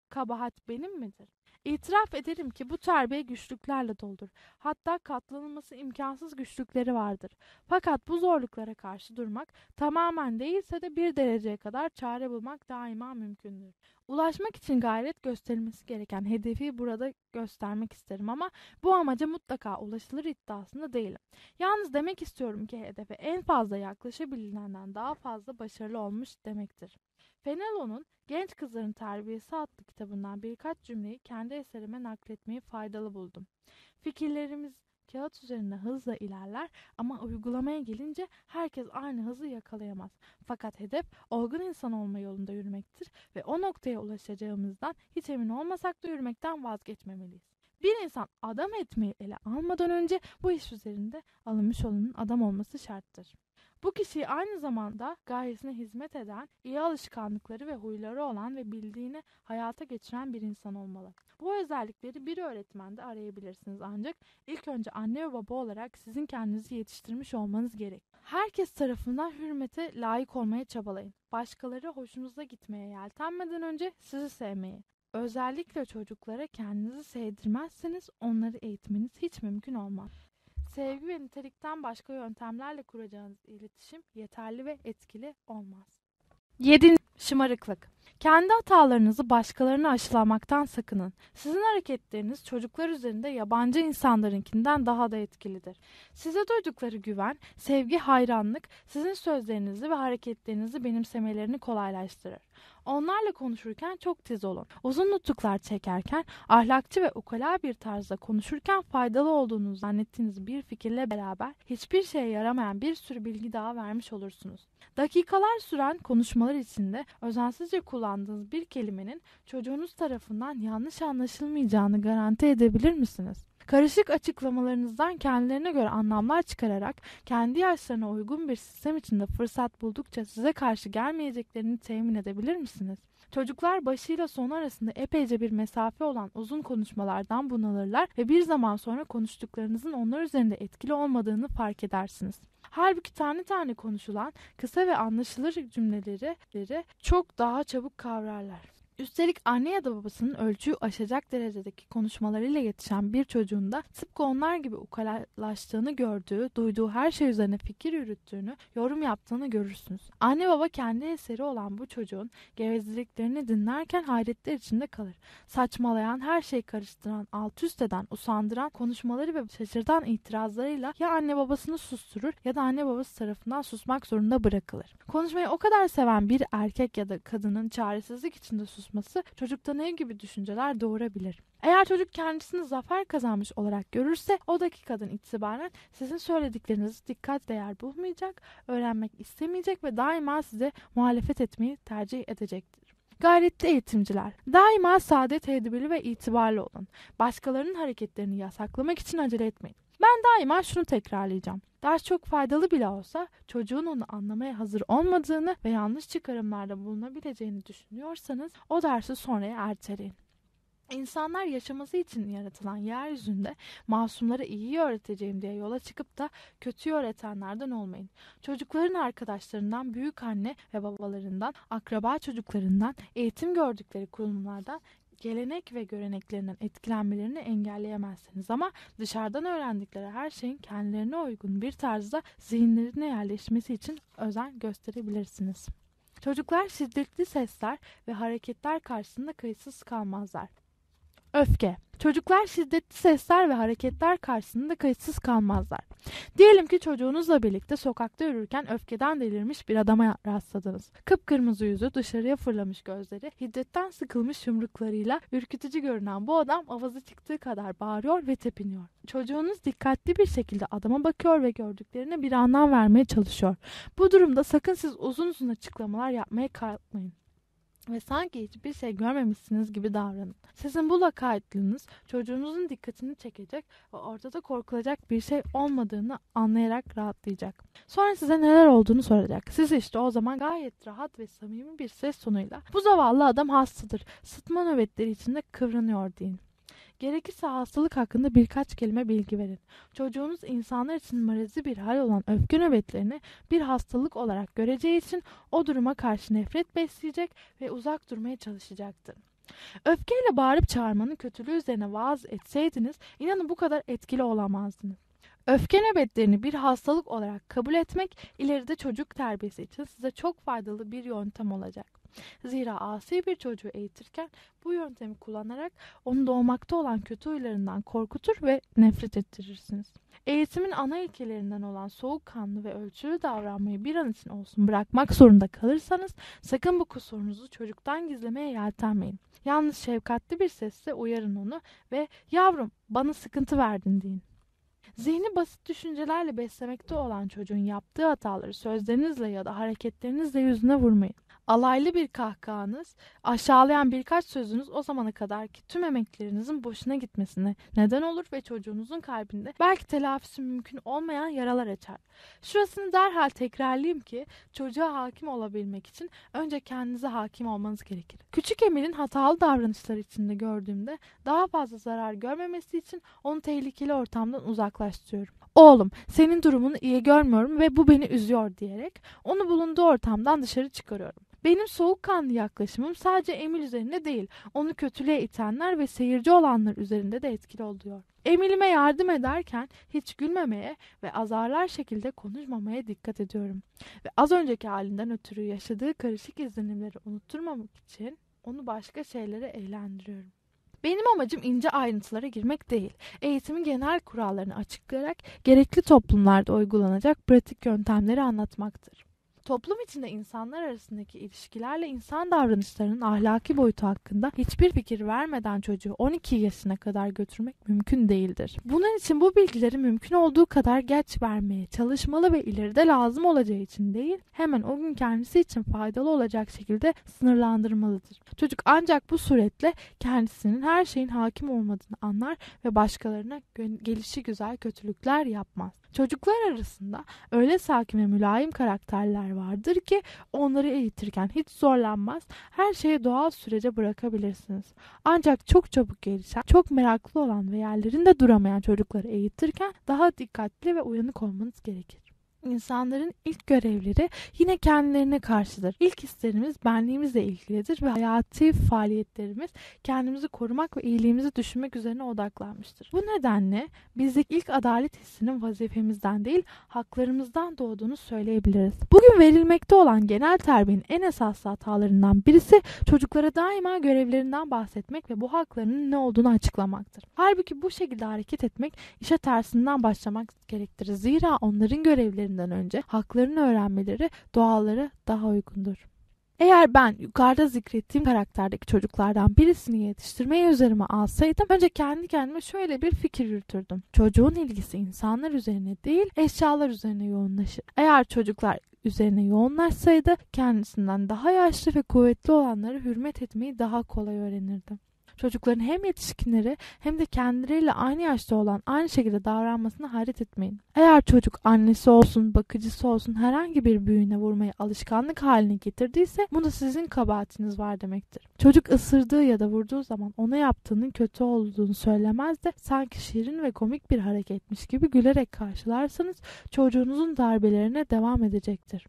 B: kabahat benim midir? İtiraf ederim ki bu terbiye güçlüklerle doldur. Hatta katlanılması imkansız güçlükleri vardır. Fakat bu zorluklara karşı durmak tamamen değilse de bir dereceye kadar çare bulmak daima mümkündür. Ulaşmak için gayret gösterilmesi gereken hedefi burada göstermek isterim ama bu amaca mutlaka ulaşılır iddiasında değilim. Yalnız demek istiyorum ki hedefe en fazla yaklaşabilinenden daha fazla başarılı olmuş demektir. Fenelon'un Genç Kızların Terbiyesi adlı kitabından birkaç cümleyi kendi eserime nakletmeyi faydalı buldum. Fikirlerimiz kağıt üzerinde hızla ilerler ama uygulamaya gelince herkes aynı hızı yakalayamaz. Fakat hedef olgun insan olma yolunda yürümektir ve o noktaya ulaşacağımızdan hiç emin olmasak da yürümekten vazgeçmemeliyiz. Bir insan adam etmeyi ele almadan önce bu iş üzerinde alınmış olanın adam olması şarttır. Bu kişi aynı zamanda gayesine hizmet eden, iyi alışkanlıkları ve huyları olan ve bildiğini hayata geçiren bir insan olmalı. Bu özellikleri bir öğretmende arayabilirsiniz ancak ilk önce anne ve baba olarak sizin kendinizi yetiştirmiş olmanız gerek. Herkes tarafından hürmete layık olmaya çabalayın. Başkaları hoşunuza gitmeye yeltenmeden önce sizi sevmeyi. Özellikle çocuklara kendinizi sevdirmezseniz onları eğitmeniz hiç mümkün olmaz. Sevgi ve nitelikten başka yöntemlerle kuracağınız iletişim yeterli ve etkili olmaz. 7. Şımarıklık Kendi hatalarınızı başkalarına aşılamaktan sakının. Sizin hareketleriniz çocuklar üzerinde yabancı insanlarınkinden daha da etkilidir. Size duydukları güven, sevgi, hayranlık sizin sözlerinizi ve hareketlerinizi benimsemelerini kolaylaştırır. Onlarla konuşurken çok tiz olun. Uzun nutuklar çekerken, ahlakçı ve ukala bir tarzda konuşurken faydalı olduğunu zannettiğiniz bir fikirle beraber hiçbir şeye yaramayan bir sürü bilgi daha vermiş olursunuz. Dakikalar süren konuşmalar içinde özensizce kullandığınız bir kelimenin çocuğunuz tarafından yanlış anlaşılmayacağını garanti edebilir misiniz? Karışık açıklamalarınızdan kendilerine göre anlamlar çıkararak kendi yaşlarına uygun bir sistem içinde fırsat buldukça size karşı gelmeyeceklerini temin edebilir misiniz? Çocuklar başıyla sonu arasında epeyce bir mesafe olan uzun konuşmalardan bunalırlar ve bir zaman sonra konuştuklarınızın onlar üzerinde etkili olmadığını fark edersiniz. Halbuki tane tane konuşulan kısa ve anlaşılır cümleleri çok daha çabuk kavrarlar. Üstelik anne ya da babasının ölçüyü aşacak derecedeki konuşmalarıyla yetişen bir çocuğun da tıpkı onlar gibi ukalalaştığını gördüğü, duyduğu her şey üzerine fikir yürüttüğünü, yorum yaptığını görürsünüz. Anne baba kendi eseri olan bu çocuğun gevezeliklerini dinlerken hayretler içinde kalır. Saçmalayan, her şeyi karıştıran, alt üst eden, usandıran konuşmaları ve şaşırtan itirazlarıyla ya anne babasını susturur ya da anne babası tarafından susmak zorunda bırakılır. Konuşmayı o kadar seven bir erkek ya da kadının çaresizlik içinde sus susması çocukta ne gibi düşünceler doğurabilir? Eğer çocuk kendisini zafer kazanmış olarak görürse o dakikadan itibaren sizin söylediklerinizi dikkat değer bulmayacak, öğrenmek istemeyecek ve daima size muhalefet etmeyi tercih edecektir. Gayretli eğitimciler, daima sade, tedbirli ve itibarlı olun. Başkalarının hareketlerini yasaklamak için acele etmeyin. Ben daima şunu tekrarlayacağım. Ders çok faydalı bile olsa çocuğun onu anlamaya hazır olmadığını ve yanlış çıkarımlarda bulunabileceğini düşünüyorsanız o dersi sonraya erteleyin. İnsanlar yaşaması için yaratılan yeryüzünde masumlara iyi öğreteceğim diye yola çıkıp da kötü öğretenlerden olmayın. Çocukların arkadaşlarından, büyük anne ve babalarından, akraba çocuklarından, eğitim gördükleri kurumlardan gelenek ve göreneklerinden etkilenmelerini engelleyemezsiniz ama dışarıdan öğrendikleri her şeyin kendilerine uygun bir tarzda zihinlerine yerleşmesi için özen gösterebilirsiniz. Çocuklar şiddetli sesler ve hareketler karşısında kayıtsız kalmazlar. Öfke Çocuklar şiddetli sesler ve hareketler karşısında kayıtsız kalmazlar. Diyelim ki çocuğunuzla birlikte sokakta yürürken öfkeden delirmiş bir adama rastladınız. Kıpkırmızı yüzü, dışarıya fırlamış gözleri, hiddetten sıkılmış yumruklarıyla ürkütücü görünen bu adam avazı çıktığı kadar bağırıyor ve tepiniyor. Çocuğunuz dikkatli bir şekilde adama bakıyor ve gördüklerine bir anlam vermeye çalışıyor. Bu durumda sakın siz uzun uzun açıklamalar yapmaya kalkmayın ve sanki hiçbir şey görmemişsiniz gibi davranın. Sizin bu lakaytlığınız çocuğunuzun dikkatini çekecek ve ortada korkulacak bir şey olmadığını anlayarak rahatlayacak. Sonra size neler olduğunu soracak. Siz işte o zaman gayet rahat ve samimi bir ses tonuyla bu zavallı adam hastadır, sıtma nöbetleri içinde kıvranıyor deyin. Gerekirse hastalık hakkında birkaç kelime bilgi verin. Çocuğunuz insanlar için marezi bir hal olan öfke nöbetlerini bir hastalık olarak göreceği için o duruma karşı nefret besleyecek ve uzak durmaya çalışacaktır. Öfkeyle bağırıp çağırmanın kötülüğü üzerine vaaz etseydiniz inanın bu kadar etkili olamazdınız. Öfke nöbetlerini bir hastalık olarak kabul etmek ileride çocuk terbiyesi için size çok faydalı bir yöntem olacak. Zira asi bir çocuğu eğitirken bu yöntemi kullanarak onu doğmakta olan kötü huylarından korkutur ve nefret ettirirsiniz. Eğitimin ana ilkelerinden olan soğukkanlı ve ölçülü davranmayı bir an için olsun bırakmak zorunda kalırsanız sakın bu kusurunuzu çocuktan gizlemeye yeltenmeyin. Yalnız şefkatli bir sesle uyarın onu ve yavrum bana sıkıntı verdin deyin. Zihni basit düşüncelerle beslemekte olan çocuğun yaptığı hataları sözlerinizle ya da hareketlerinizle yüzüne vurmayın. Alaylı bir kahkahanız, aşağılayan birkaç sözünüz o zamana kadar ki tüm emeklerinizin boşuna gitmesine neden olur ve çocuğunuzun kalbinde belki telafisi mümkün olmayan yaralar açar. Şurasını derhal tekrarlayayım ki çocuğa hakim olabilmek için önce kendinize hakim olmanız gerekir. Küçük Emir'in hatalı davranışlar içinde gördüğümde daha fazla zarar görmemesi için onu tehlikeli ortamdan uzaklaştırıyorum. Oğlum senin durumunu iyi görmüyorum ve bu beni üzüyor diyerek onu bulunduğu ortamdan dışarı çıkarıyorum. Benim soğukkanlı yaklaşımım sadece Emil üzerinde değil, onu kötülüğe itenler ve seyirci olanlar üzerinde de etkili oluyor. Emil'ime yardım ederken hiç gülmemeye ve azarlar şekilde konuşmamaya dikkat ediyorum. Ve az önceki halinden ötürü yaşadığı karışık izlenimleri unutturmamak için onu başka şeylere eğlendiriyorum. Benim amacım ince ayrıntılara girmek değil. Eğitimin genel kurallarını açıklayarak gerekli toplumlarda uygulanacak pratik yöntemleri anlatmaktır. Toplum içinde insanlar arasındaki ilişkilerle insan davranışlarının ahlaki boyutu hakkında hiçbir fikir vermeden çocuğu 12 yaşına kadar götürmek mümkün değildir. Bunun için bu bilgileri mümkün olduğu kadar geç vermeye çalışmalı ve ileride lazım olacağı için değil, hemen o gün kendisi için faydalı olacak şekilde sınırlandırmalıdır. Çocuk ancak bu suretle kendisinin her şeyin hakim olmadığını anlar ve başkalarına gelişi güzel kötülükler yapmaz. Çocuklar arasında öyle sakin ve mülayim karakterler vardır ki onları eğitirken hiç zorlanmaz, her şeyi doğal sürece bırakabilirsiniz. Ancak çok çabuk gelişen, çok meraklı olan ve yerlerinde duramayan çocukları eğitirken daha dikkatli ve uyanık olmanız gerekir. İnsanların ilk görevleri yine kendilerine karşıdır. İlk hislerimiz benliğimizle ilgilidir ve hayati faaliyetlerimiz kendimizi korumak ve iyiliğimizi düşünmek üzerine odaklanmıştır. Bu nedenle bizdeki ilk adalet hissinin vazifemizden değil haklarımızdan doğduğunu söyleyebiliriz. Bugün verilmekte olan genel terbiyenin en esaslı hatalarından birisi çocuklara daima görevlerinden bahsetmek ve bu haklarının ne olduğunu açıklamaktır. Halbuki bu şekilde hareket etmek işe tersinden başlamak gerektirir. Zira onların görevlerini öğrenmesinden önce haklarını öğrenmeleri doğalları daha uygundur. Eğer ben yukarıda zikrettiğim karakterdeki çocuklardan birisini yetiştirmeyi üzerime alsaydım önce kendi kendime şöyle bir fikir yürütürdüm. Çocuğun ilgisi insanlar üzerine değil eşyalar üzerine yoğunlaşır. Eğer çocuklar üzerine yoğunlaşsaydı kendisinden daha yaşlı ve kuvvetli olanları hürmet etmeyi daha kolay öğrenirdim çocukların hem yetişkinleri hem de kendileriyle aynı yaşta olan aynı şekilde davranmasına hayret etmeyin. Eğer çocuk annesi olsun, bakıcısı olsun herhangi bir büyüğüne vurmayı alışkanlık haline getirdiyse bu da sizin kabahatiniz var demektir. Çocuk ısırdığı ya da vurduğu zaman ona yaptığının kötü olduğunu söylemez de sanki şirin ve komik bir hareketmiş gibi gülerek karşılarsanız çocuğunuzun darbelerine devam edecektir.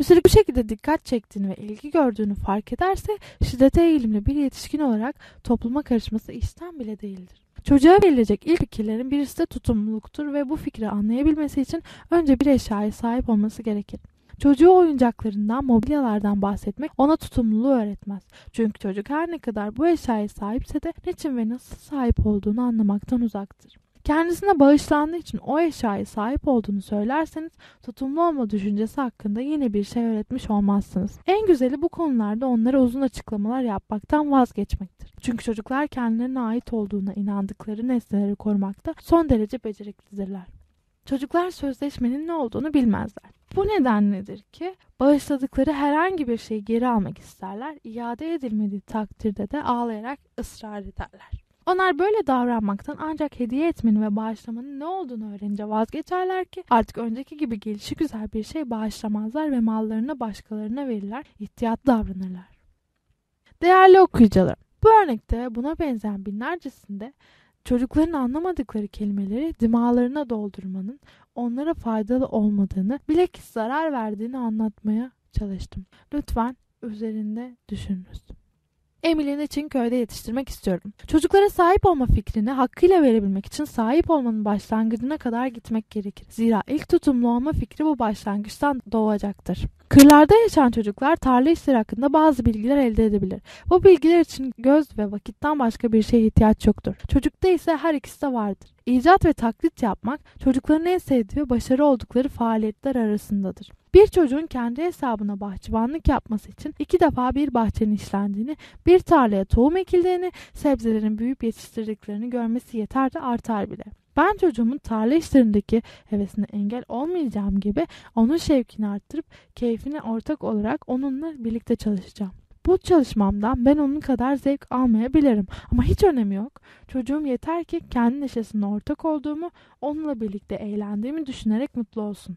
B: Üstelik bu şekilde dikkat çektiğini ve ilgi gördüğünü fark ederse şiddete eğilimli bir yetişkin olarak topluma karışması işten bile değildir. Çocuğa verilecek ilk fikirlerin birisi de tutumluluktur ve bu fikri anlayabilmesi için önce bir eşyaya sahip olması gerekir. Çocuğu oyuncaklarından, mobilyalardan bahsetmek ona tutumluluğu öğretmez. Çünkü çocuk her ne kadar bu eşyaya sahipse de niçin ve nasıl sahip olduğunu anlamaktan uzaktır. Kendisine bağışlandığı için o eşyaya sahip olduğunu söylerseniz tutumlu olma düşüncesi hakkında yine bir şey öğretmiş olmazsınız. En güzeli bu konularda onlara uzun açıklamalar yapmaktan vazgeçmektir. Çünkü çocuklar kendilerine ait olduğuna inandıkları nesneleri korumakta son derece beceriklidirler. Çocuklar sözleşmenin ne olduğunu bilmezler. Bu nedenledir ki bağışladıkları herhangi bir şeyi geri almak isterler, iade edilmediği takdirde de ağlayarak ısrar ederler. Onlar böyle davranmaktan ancak hediye etmenin ve bağışlamanın ne olduğunu öğrenince vazgeçerler ki artık önceki gibi gelişi güzel bir şey bağışlamazlar ve mallarını başkalarına verirler, ihtiyat davranırlar. Değerli okuyucularım, bu örnekte buna benzeyen binlercesinde çocukların anlamadıkları kelimeleri dimalarına doldurmanın onlara faydalı olmadığını, bilakis zarar verdiğini anlatmaya çalıştım. Lütfen üzerinde düşününüz. Emily'ni için köyde yetiştirmek istiyorum. Çocuklara sahip olma fikrini hakkıyla verebilmek için sahip olmanın başlangıcına kadar gitmek gerekir. Zira ilk tutumlu olma fikri bu başlangıçtan doğacaktır. Kırlarda yaşayan çocuklar tarla işleri hakkında bazı bilgiler elde edebilir. Bu bilgiler için göz ve vakitten başka bir şeye ihtiyaç yoktur. Çocukta ise her ikisi de vardır. İcat ve taklit yapmak çocukların en sevdiği ve başarı oldukları faaliyetler arasındadır. Bir çocuğun kendi hesabına bahçıvanlık yapması için iki defa bir bahçenin işlendiğini, bir tarlaya tohum ekildiğini, sebzelerin büyüyüp yetiştirdiklerini görmesi yeter de artar bile. Ben çocuğumun tarla işlerindeki hevesine engel olmayacağım gibi onun şevkini arttırıp keyfine ortak olarak onunla birlikte çalışacağım. Bu çalışmamdan ben onun kadar zevk almayabilirim ama hiç önemi yok. Çocuğum yeter ki kendi neşesine ortak olduğumu, onunla birlikte eğlendiğimi düşünerek mutlu olsun.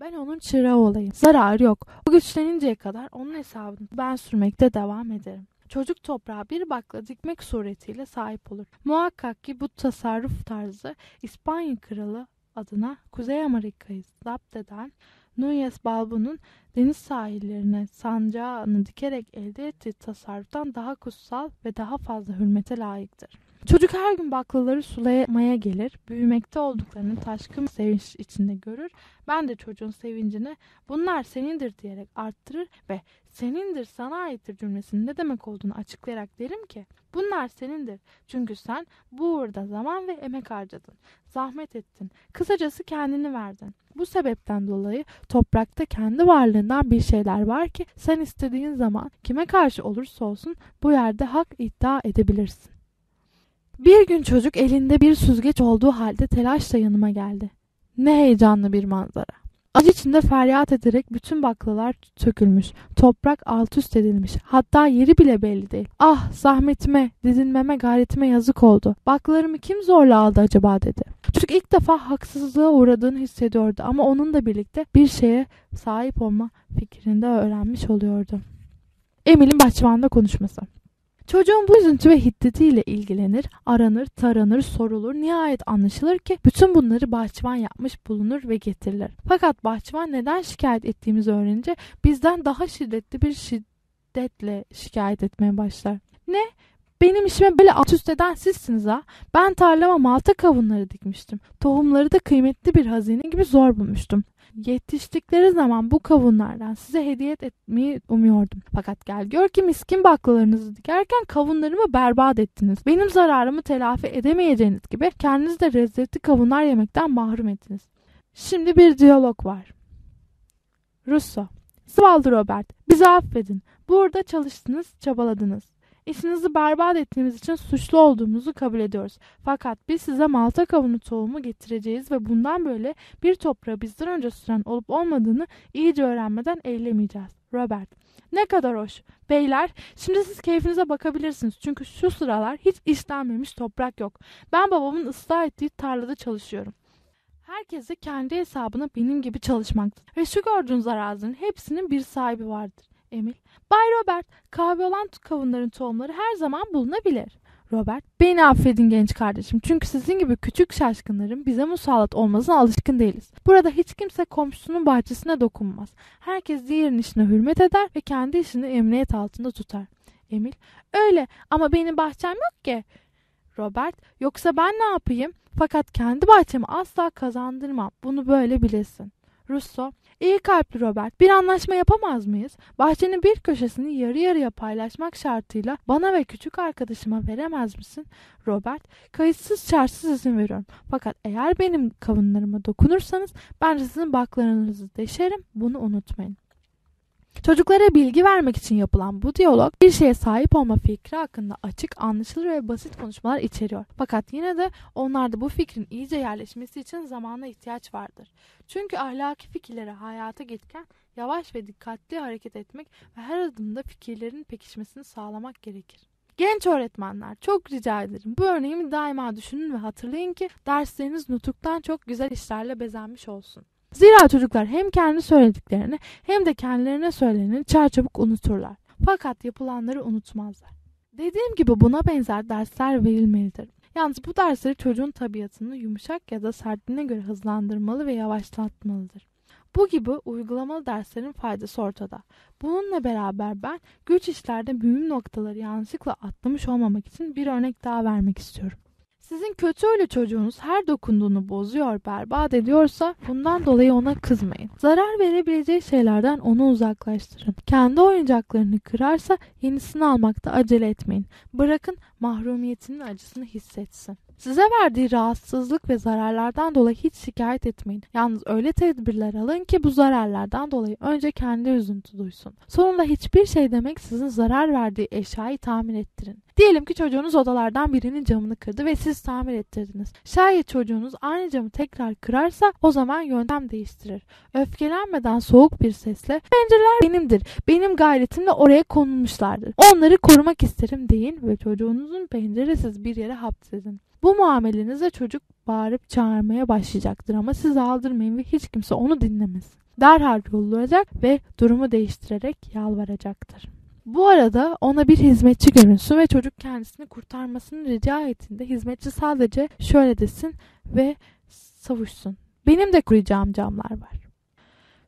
B: Ben onun çırağı olayım. Zarar yok. O güçleninceye kadar onun hesabını ben sürmekte devam ederim. Çocuk toprağa bir bakla dikmek suretiyle sahip olur. Muhakkak ki bu tasarruf tarzı İspanya kralı adına Kuzey Amerika'yı zapt eden Nunez Balbo'nun deniz sahillerine sancağını dikerek elde ettiği tasarruftan daha kutsal ve daha fazla hürmete layıktır. Çocuk her gün baklaları sulamaya gelir, büyümekte olduklarını taşkın sevinç içinde görür. Ben de çocuğun sevincini bunlar senindir diyerek arttırır ve senindir sana aittir cümlesinin ne demek olduğunu açıklayarak derim ki bunlar senindir. Çünkü sen bu uğurda zaman ve emek harcadın, zahmet ettin, kısacası kendini verdin. Bu sebepten dolayı toprakta kendi varlığından bir şeyler var ki sen istediğin zaman kime karşı olursa olsun bu yerde hak iddia edebilirsin. Bir gün çocuk elinde bir süzgeç olduğu halde telaşla yanıma geldi. Ne heyecanlı bir manzara. Acı içinde feryat ederek bütün baklalar sökülmüş. Toprak alt üst edilmiş. Hatta yeri bile belli değil. Ah zahmetime, didinmeme, gayretime yazık oldu. Baklalarımı kim zorla aldı acaba dedi. Çocuk ilk defa haksızlığa uğradığını hissediyordu ama onunla birlikte bir şeye sahip olma fikrinde öğrenmiş oluyordu. Emil'in bahçıvanla konuşması. Çocuğun bu üzüntü ve hiddetiyle ilgilenir, aranır, taranır, sorulur, nihayet anlaşılır ki bütün bunları bahçıvan yapmış bulunur ve getirilir. Fakat bahçıvan neden şikayet ettiğimizi öğrenince bizden daha şiddetli bir şiddetle şikayet etmeye başlar. Ne? Benim işime böyle alt üst eden sizsiniz ha. Ben tarlama malta kavunları dikmiştim. Tohumları da kıymetli bir hazine gibi zor bulmuştum. Yetiştikleri zaman bu kavunlardan size hediye etmeyi umuyordum. Fakat gel gör ki miskin baklalarınızı dikerken kavunlarımı berbat ettiniz. Benim zararımı telafi edemeyeceğiniz gibi kendiniz de lezzetli kavunlar yemekten mahrum ettiniz. Şimdi bir diyalog var. Russo. Zavallı Robert, bizi affedin. Burada çalıştınız, çabaladınız. İşinizi berbat ettiğimiz için suçlu olduğumuzu kabul ediyoruz. Fakat biz size malta kavunu tohumu getireceğiz ve bundan böyle bir toprağı bizden önce süren olup olmadığını iyice öğrenmeden eylemeyeceğiz. Robert. Ne kadar hoş. Beyler, şimdi siz keyfinize bakabilirsiniz. Çünkü şu sıralar hiç işlenmemiş toprak yok. Ben babamın ıslah ettiği tarlada çalışıyorum. Herkese kendi hesabına benim gibi çalışmaktadır. Ve şu gördüğünüz arazinin hepsinin bir sahibi vardır. Emil. Bay Robert, kahve olan kavunların tohumları her zaman bulunabilir. Robert, beni affedin genç kardeşim. Çünkü sizin gibi küçük şaşkınların bize musallat olmasına alışkın değiliz. Burada hiç kimse komşusunun bahçesine dokunmaz. Herkes diğerinin işine hürmet eder ve kendi işini emniyet altında tutar. Emil, öyle ama benim bahçem yok ki. Robert, yoksa ben ne yapayım? Fakat kendi bahçemi asla kazandırmam. Bunu böyle bilesin. Russo, iyi kalpli Robert, bir anlaşma yapamaz mıyız? Bahçenin bir köşesini yarı yarıya paylaşmak şartıyla bana ve küçük arkadaşıma veremez misin? Robert, kayıtsız şartsız izin veriyorum. Fakat eğer benim kavunlarıma dokunursanız ben sizin baklarınızı deşerim, bunu unutmayın. Çocuklara bilgi vermek için yapılan bu diyalog bir şeye sahip olma fikri hakkında açık, anlaşılır ve basit konuşmalar içeriyor. Fakat yine de onlarda bu fikrin iyice yerleşmesi için zamana ihtiyaç vardır. Çünkü ahlaki fikirleri hayata geçirken yavaş ve dikkatli hareket etmek ve her adımda fikirlerin pekişmesini sağlamak gerekir. Genç öğretmenler çok rica ederim bu örneğimi daima düşünün ve hatırlayın ki dersleriniz nutuktan çok güzel işlerle bezenmiş olsun. Zira çocuklar hem kendi söylediklerini hem de kendilerine söyleneni çarçabuk unuturlar. Fakat yapılanları unutmazlar. Dediğim gibi buna benzer dersler verilmelidir. Yalnız bu dersleri çocuğun tabiatını yumuşak ya da sertliğine göre hızlandırmalı ve yavaşlatmalıdır. Bu gibi uygulamalı derslerin faydası ortada. Bununla beraber ben güç işlerde mühim noktaları yanlışlıkla atlamış olmamak için bir örnek daha vermek istiyorum. Sizin kötü öyle çocuğunuz her dokunduğunu bozuyor, berbat ediyorsa bundan dolayı ona kızmayın. Zarar verebileceği şeylerden onu uzaklaştırın. Kendi oyuncaklarını kırarsa yenisini almakta acele etmeyin. Bırakın mahrumiyetinin acısını hissetsin. Size verdiği rahatsızlık ve zararlardan dolayı hiç şikayet etmeyin. Yalnız öyle tedbirler alın ki bu zararlardan dolayı önce kendi üzüntü duysun. Sonunda hiçbir şey demek sizin zarar verdiği eşyayı tamir ettirin. Diyelim ki çocuğunuz odalardan birinin camını kırdı ve siz tamir ettirdiniz. Şayet çocuğunuz aynı camı tekrar kırarsa o zaman yöntem değiştirir. Öfkelenmeden soğuk bir sesle pencereler benimdir. Benim gayretimle oraya konulmuşlardır. Onları korumak isterim deyin ve çocuğunuzun penceresiz bir yere hapsedin. Bu muamelenizde çocuk bağırıp çağırmaya başlayacaktır ama siz aldırmayın ve hiç kimse onu dinlemez. Derhal yollayacak ve durumu değiştirerek yalvaracaktır. Bu arada ona bir hizmetçi görünsün ve çocuk kendisini kurtarmasını rica ettiğinde hizmetçi sadece şöyle desin ve savuşsun. Benim de kuracağım camlar var.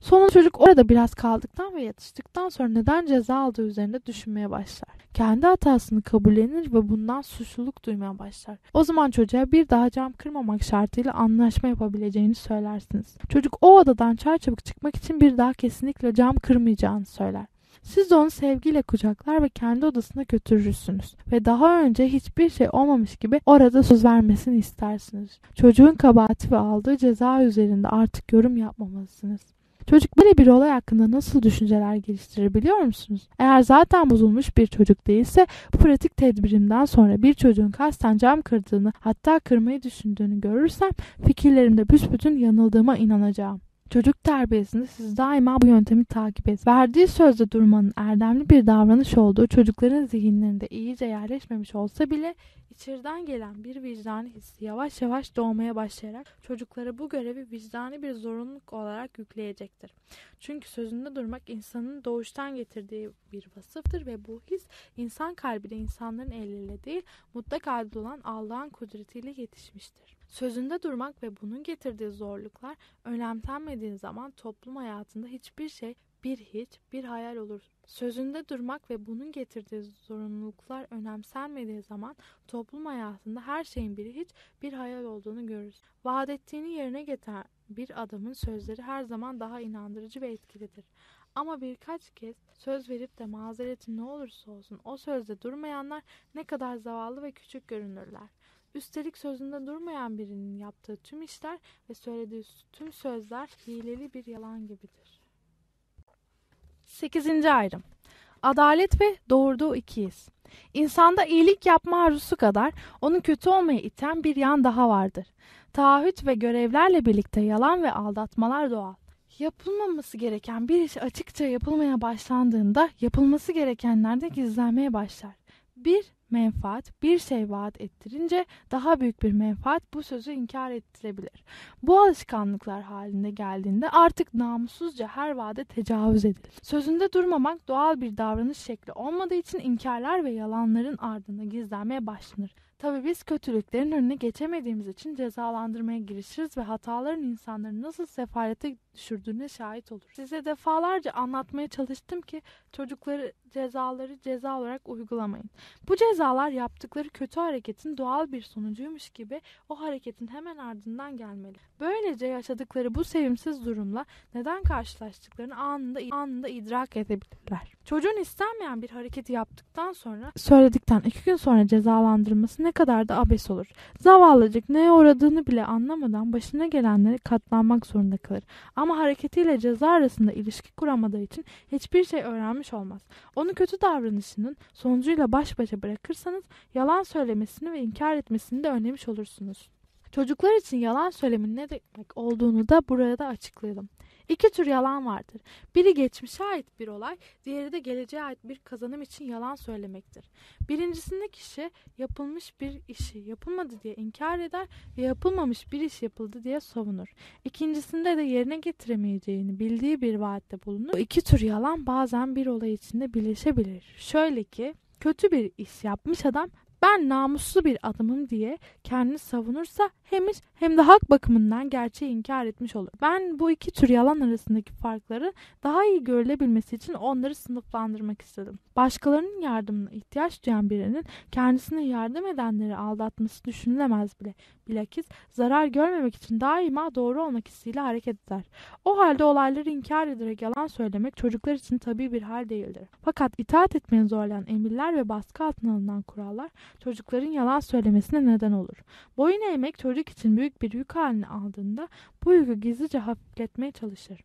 B: Sonra çocuk orada biraz kaldıktan ve yatıştıktan sonra neden ceza aldığı üzerinde düşünmeye başlar. Kendi hatasını kabullenir ve bundan suçluluk duymaya başlar. O zaman çocuğa bir daha cam kırmamak şartıyla anlaşma yapabileceğini söylersiniz. Çocuk o odadan çarçabuk çıkmak için bir daha kesinlikle cam kırmayacağını söyler. Siz de onu sevgiyle kucaklar ve kendi odasına götürürsünüz. Ve daha önce hiçbir şey olmamış gibi orada söz vermesini istersiniz. Çocuğun kabahati ve aldığı ceza üzerinde artık yorum yapmamalısınız. Çocuk böyle bir olay hakkında nasıl düşünceler geliştirir biliyor musunuz? Eğer zaten bozulmuş bir çocuk değilse bu pratik tedbirimden sonra bir çocuğun kasten cam kırdığını hatta kırmayı düşündüğünü görürsem fikirlerimde büsbütün yanıldığıma inanacağım. Çocuk terbiyesinde siz daima bu yöntemi takip et. Verdiği sözde durmanın erdemli bir davranış olduğu çocukların zihinlerinde iyice yerleşmemiş olsa bile içeriden gelen bir vicdani hissi yavaş yavaş doğmaya başlayarak çocuklara bu görevi vicdani bir zorunluluk olarak yükleyecektir. Çünkü sözünde durmak insanın doğuştan getirdiği bir vasıftır ve bu his insan kalbine insanların eliyle değil mutlak adil olan Allah'ın kudretiyle yetişmiştir. Sözünde durmak ve bunun getirdiği zorluklar önemsenmediği zaman toplum hayatında hiçbir şey bir hiç, bir hayal olur. Sözünde durmak ve bunun getirdiği zorunluluklar önemsenmediği zaman toplum hayatında her şeyin bir hiç, bir hayal olduğunu görürüz. Vaat ettiğini yerine getiren bir adamın sözleri her zaman daha inandırıcı ve etkilidir. Ama birkaç kez söz verip de mazereti ne olursa olsun o sözde durmayanlar ne kadar zavallı ve küçük görünürler. Üstelik sözünde durmayan birinin yaptığı tüm işler ve söylediği tüm sözler hileli bir yalan gibidir. 8. ayrım Adalet ve doğurduğu iki his. İnsanda iyilik yapma arzusu kadar onu kötü olmaya iten bir yan daha vardır. Taahhüt ve görevlerle birlikte yalan ve aldatmalar doğal. Yapılmaması gereken bir iş açıkça yapılmaya başlandığında yapılması gerekenler de gizlenmeye başlar. Bir menfaat bir şey vaat ettirince daha büyük bir menfaat bu sözü inkar ettirebilir. Bu alışkanlıklar halinde geldiğinde artık namussuzca her vaade tecavüz edilir. Sözünde durmamak doğal bir davranış şekli olmadığı için inkarlar ve yalanların ardında gizlenmeye başlanır. Tabi biz kötülüklerin önüne geçemediğimiz için cezalandırmaya girişiriz ve hataların insanları nasıl sefalete düşürdüğüne şahit olur. Size defalarca anlatmaya çalıştım ki çocukları cezaları ceza olarak uygulamayın. Bu cezalar yaptıkları kötü hareketin doğal bir sonucuymuş gibi o hareketin hemen ardından gelmeli. Böylece yaşadıkları bu sevimsiz durumla neden karşılaştıklarını anında anında idrak edebilirler. Çocuğun istenmeyen bir hareketi yaptıktan sonra söyledikten iki gün sonra cezalandırılması ne kadar da abes olur. Zavallıcık neye uğradığını bile anlamadan başına gelenlere katlanmak zorunda kalır. Ama hareketiyle ceza arasında ilişki kuramadığı için hiçbir şey öğrenmiş olmaz. Onu kötü davranışının sonucuyla baş başa bırakırsanız yalan söylemesini ve inkar etmesini de önlemiş olursunuz. Çocuklar için yalan söylemin ne demek olduğunu da burada açıklayalım. İki tür yalan vardır. Biri geçmişe ait bir olay, diğeri de geleceğe ait bir kazanım için yalan söylemektir. Birincisinde kişi yapılmış bir işi yapılmadı diye inkar eder ve yapılmamış bir iş yapıldı diye savunur. İkincisinde de yerine getiremeyeceğini bildiği bir vaatte bulunur. Bu iki tür yalan bazen bir olay içinde birleşebilir. Şöyle ki kötü bir iş yapmış adam ben namuslu bir adamım diye kendini savunursa hem iş hem de hak bakımından gerçeği inkar etmiş olur. Ben bu iki tür yalan arasındaki farkları daha iyi görülebilmesi için onları sınıflandırmak istedim. Başkalarının yardımına ihtiyaç duyan birinin kendisine yardım edenleri aldatması düşünülemez bile. Bilakis zarar görmemek için daima doğru olmak hissiyle hareket eder. O halde olayları inkar ederek yalan söylemek çocuklar için tabii bir hal değildir. Fakat itaat etmeye zorlayan emirler ve baskı altına alınan kurallar çocukların yalan söylemesine neden olur. Boyun eğmek çocuk için büyük bir yük haline aldığında bu yükü gizlice hafifletmeye çalışır.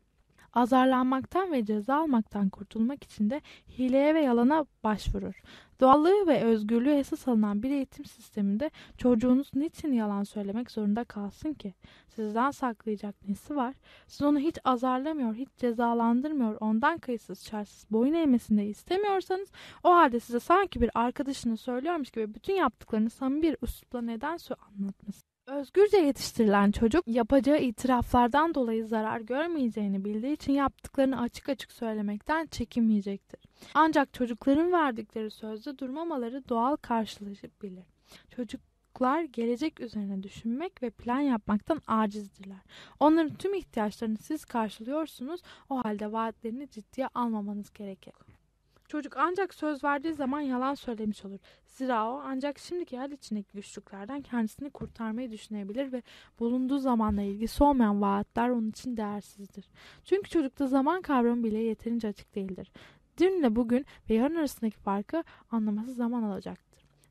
B: Azarlanmaktan ve ceza almaktan kurtulmak için de hileye ve yalana başvurur. Doğallığı ve özgürlüğü esas alınan bir eğitim sisteminde çocuğunuz niçin yalan söylemek zorunda kalsın ki? Sizden saklayacak nesi var? Siz onu hiç azarlamıyor, hiç cezalandırmıyor, ondan kayıtsız şartsız boyun eğmesini de istemiyorsanız o halde size sanki bir arkadaşını söylüyormuş gibi bütün yaptıklarını samimi bir üslupla neden anlatmasın? Özgürce yetiştirilen çocuk yapacağı itiraflardan dolayı zarar görmeyeceğini bildiği için yaptıklarını açık açık söylemekten çekinmeyecektir. Ancak çocukların verdikleri sözde durmamaları doğal karşılaşıp bilir. Çocuk Çocuklar gelecek üzerine düşünmek ve plan yapmaktan acizdirler. Onların tüm ihtiyaçlarını siz karşılıyorsunuz. O halde vaatlerini ciddiye almamanız gerekir. Çocuk ancak söz verdiği zaman yalan söylemiş olur. Zira o ancak şimdiki hal içindeki güçlüklerden kendisini kurtarmayı düşünebilir ve bulunduğu zamanla ilgisi olmayan vaatler onun için değersizdir. Çünkü çocukta zaman kavramı bile yeterince açık değildir. Dünle bugün ve yarın arasındaki farkı anlaması zaman alacaktır.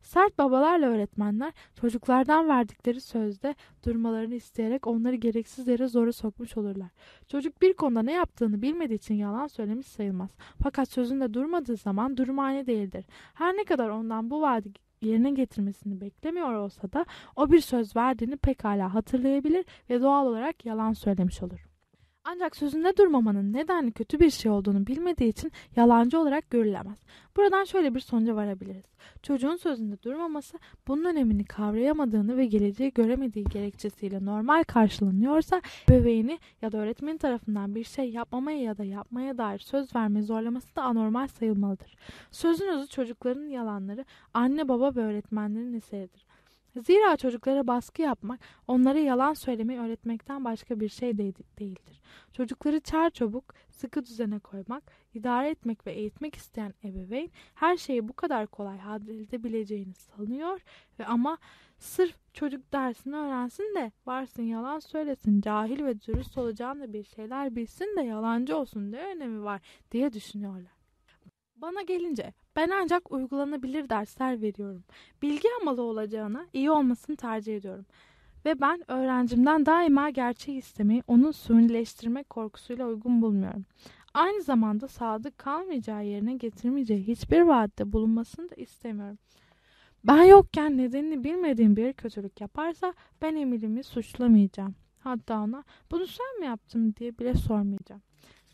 B: Sert babalarla öğretmenler çocuklardan verdikleri sözde durmalarını isteyerek onları gereksiz yere zora sokmuş olurlar. Çocuk bir konuda ne yaptığını bilmediği için yalan söylemiş sayılmaz. Fakat sözünde durmadığı zaman durmane değildir. Her ne kadar ondan bu vaadi yerine getirmesini beklemiyor olsa da o bir söz verdiğini pekala hatırlayabilir ve doğal olarak yalan söylemiş olur. Ancak sözünde durmamanın nedenli kötü bir şey olduğunu bilmediği için yalancı olarak görülemez. Buradan şöyle bir sonuca varabiliriz. Çocuğun sözünde durmaması bunun önemini kavrayamadığını ve geleceği göremediği gerekçesiyle normal karşılanıyorsa bebeğini ya da öğretmeni tarafından bir şey yapmamaya ya da yapmaya dair söz verme zorlaması da anormal sayılmalıdır. Sözün özü çocukların yalanları anne baba ve öğretmenlerin eseridir. Zira çocuklara baskı yapmak, onlara yalan söylemeyi öğretmekten başka bir şey de değildir. Çocukları çar çabuk, sıkı düzene koymak, idare etmek ve eğitmek isteyen ebeveyn her şeyi bu kadar kolay halledebileceğini sanıyor ve ama sırf çocuk dersini öğrensin de varsın yalan söylesin, cahil ve dürüst olacağını bir şeyler bilsin de yalancı olsun ne önemi var diye düşünüyorlar. Bana gelince ben ancak uygulanabilir dersler veriyorum. Bilgi amalı olacağına iyi olmasını tercih ediyorum. Ve ben öğrencimden daima gerçeği istemeyi onun sunileştirmek korkusuyla uygun bulmuyorum. Aynı zamanda sadık kalmayacağı yerine getirmeyeceği hiçbir vaatte bulunmasını da istemiyorum. Ben yokken nedenini bilmediğim bir kötülük yaparsa ben Emil'imi suçlamayacağım. Hatta ona bunu sen mi yaptın diye bile sormayacağım.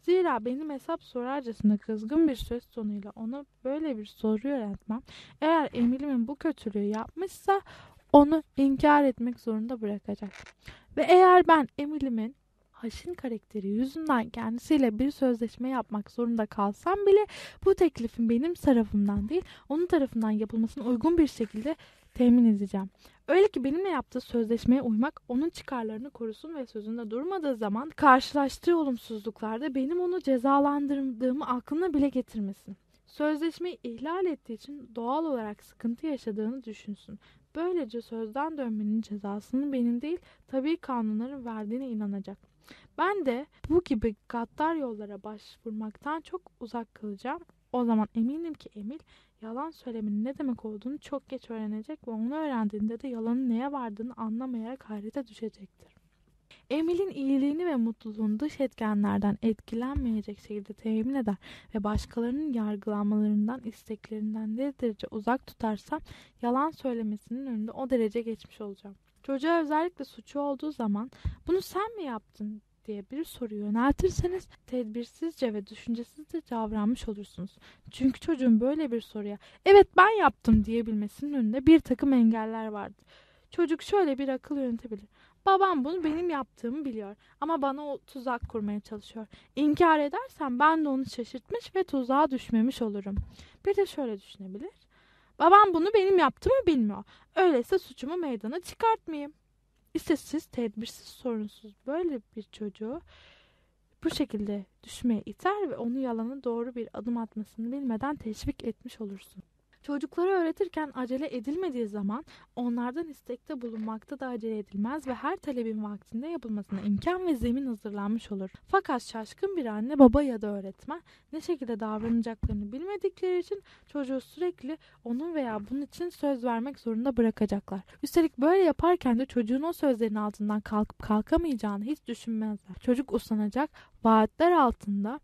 B: Zira benim hesap sorarcasına kızgın bir söz tonuyla ona böyle bir soru yöneltmem eğer Emil'imin bu kötülüğü yapmışsa onu inkar etmek zorunda bırakacak. Ve eğer ben Emil'imin haşin karakteri yüzünden kendisiyle bir sözleşme yapmak zorunda kalsam bile bu teklifin benim tarafımdan değil onun tarafından yapılmasına uygun bir şekilde temin edeceğim. Öyle ki benimle yaptığı sözleşmeye uymak onun çıkarlarını korusun ve sözünde durmadığı zaman karşılaştığı olumsuzluklarda benim onu cezalandırdığımı aklına bile getirmesin. Sözleşmeyi ihlal ettiği için doğal olarak sıkıntı yaşadığını düşünsün. Böylece sözden dönmenin cezasını benim değil tabii kanunların verdiğine inanacak. Ben de bu gibi gaddar yollara başvurmaktan çok uzak kalacağım. O zaman eminim ki Emil yalan söylemenin ne demek olduğunu çok geç öğrenecek ve onu öğrendiğinde de yalanın neye vardığını anlamayarak hayrete düşecektir. Emil'in iyiliğini ve mutluluğunu dış etkenlerden etkilenmeyecek şekilde temin eder ve başkalarının yargılanmalarından, isteklerinden ne derece uzak tutarsam yalan söylemesinin önünde o derece geçmiş olacağım. Çocuğa özellikle suçu olduğu zaman bunu sen mi yaptın diye bir soru yöneltirseniz tedbirsizce ve düşüncesizce davranmış olursunuz. Çünkü çocuğun böyle bir soruya evet ben yaptım diyebilmesinin önünde bir takım engeller vardır. Çocuk şöyle bir akıl yönetebilir. Babam bunu benim yaptığımı biliyor ama bana o tuzak kurmaya çalışıyor. İnkar edersem ben de onu şaşırtmış ve tuzağa düşmemiş olurum. Bir de şöyle düşünebilir. Babam bunu benim yaptığımı bilmiyor. Öyleyse suçumu meydana çıkartmayayım. İşte siz tedbirsiz sorunsuz böyle bir çocuğu bu şekilde düşmeye iter ve onu yalana doğru bir adım atmasını bilmeden teşvik etmiş olursun. Çocuklara öğretirken acele edilmediği zaman onlardan istekte bulunmakta da acele edilmez ve her talebin vaktinde yapılmasına imkan ve zemin hazırlanmış olur. Fakat şaşkın bir anne, baba ya da öğretmen ne şekilde davranacaklarını bilmedikleri için çocuğu sürekli onun veya bunun için söz vermek zorunda bırakacaklar. Üstelik böyle yaparken de çocuğun o sözlerin altından kalkıp kalkamayacağını hiç düşünmezler. Çocuk uslanacak, vaatler altında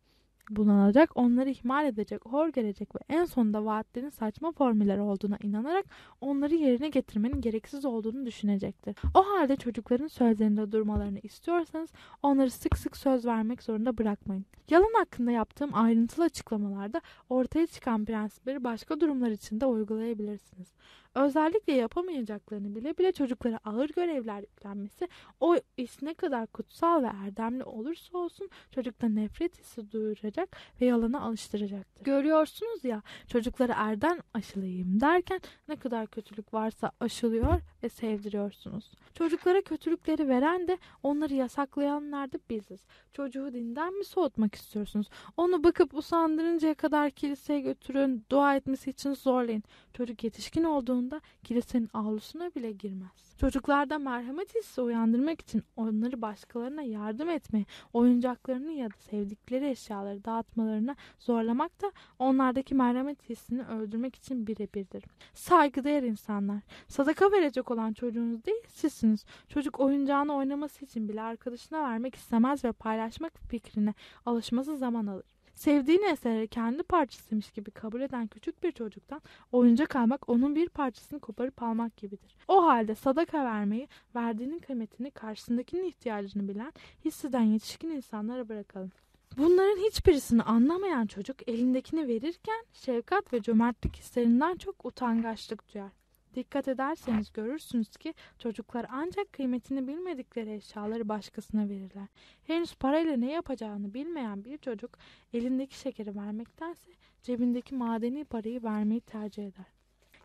B: bulunacak, onları ihmal edecek, hor gelecek ve en sonunda vaatlerin saçma formüller olduğuna inanarak onları yerine getirmenin gereksiz olduğunu düşünecektir. O halde çocukların sözlerinde durmalarını istiyorsanız onları sık sık söz vermek zorunda bırakmayın. Yalan hakkında yaptığım ayrıntılı açıklamalarda ortaya çıkan prensipleri başka durumlar için de uygulayabilirsiniz. Özellikle yapamayacaklarını bile bile çocuklara ağır görevler yüklenmesi o iş ne kadar kutsal ve erdemli olursa olsun çocukta nefret hissi duyuracak ve yalana alıştıracaktır. Görüyorsunuz ya çocuklara erden aşılayayım derken ne kadar kötülük varsa aşılıyor ve sevdiriyorsunuz. Çocuklara kötülükleri veren de onları yasaklayanlar da biziz. Çocuğu dinden mi soğutmak istiyorsunuz? Onu bakıp usandırıncaya kadar kiliseye götürün, dua etmesi için zorlayın. Çocuk yetişkin olduğunda kilisenin avlusuna bile girmez. Çocuklarda merhamet hissi uyandırmak için onları başkalarına yardım etmeye, oyuncaklarını ya da sevdikleri eşyaları dağıtmalarına zorlamak da onlardaki merhamet hissini öldürmek için birebirdir. Saygıdeğer insanlar, sadaka verecek olan çocuğunuz değil sizsiniz. Çocuk oyuncağını oynaması için bile arkadaşına vermek istemez ve paylaşmak fikrine alışması zaman alır. Sevdiğin eseri kendi parçasıymış gibi kabul eden küçük bir çocuktan oyuncak almak onun bir parçasını koparıp almak gibidir. O halde sadaka vermeyi, verdiğinin kıymetini, karşısındakinin ihtiyacını bilen, hisseden yetişkin insanlara bırakalım. Bunların hiçbirisini anlamayan çocuk elindekini verirken şefkat ve cömertlik hislerinden çok utangaçlık duyar. Dikkat ederseniz görürsünüz ki çocuklar ancak kıymetini bilmedikleri eşyaları başkasına verirler. Henüz parayla ne yapacağını bilmeyen bir çocuk elindeki şekeri vermektense cebindeki madeni parayı vermeyi tercih eder.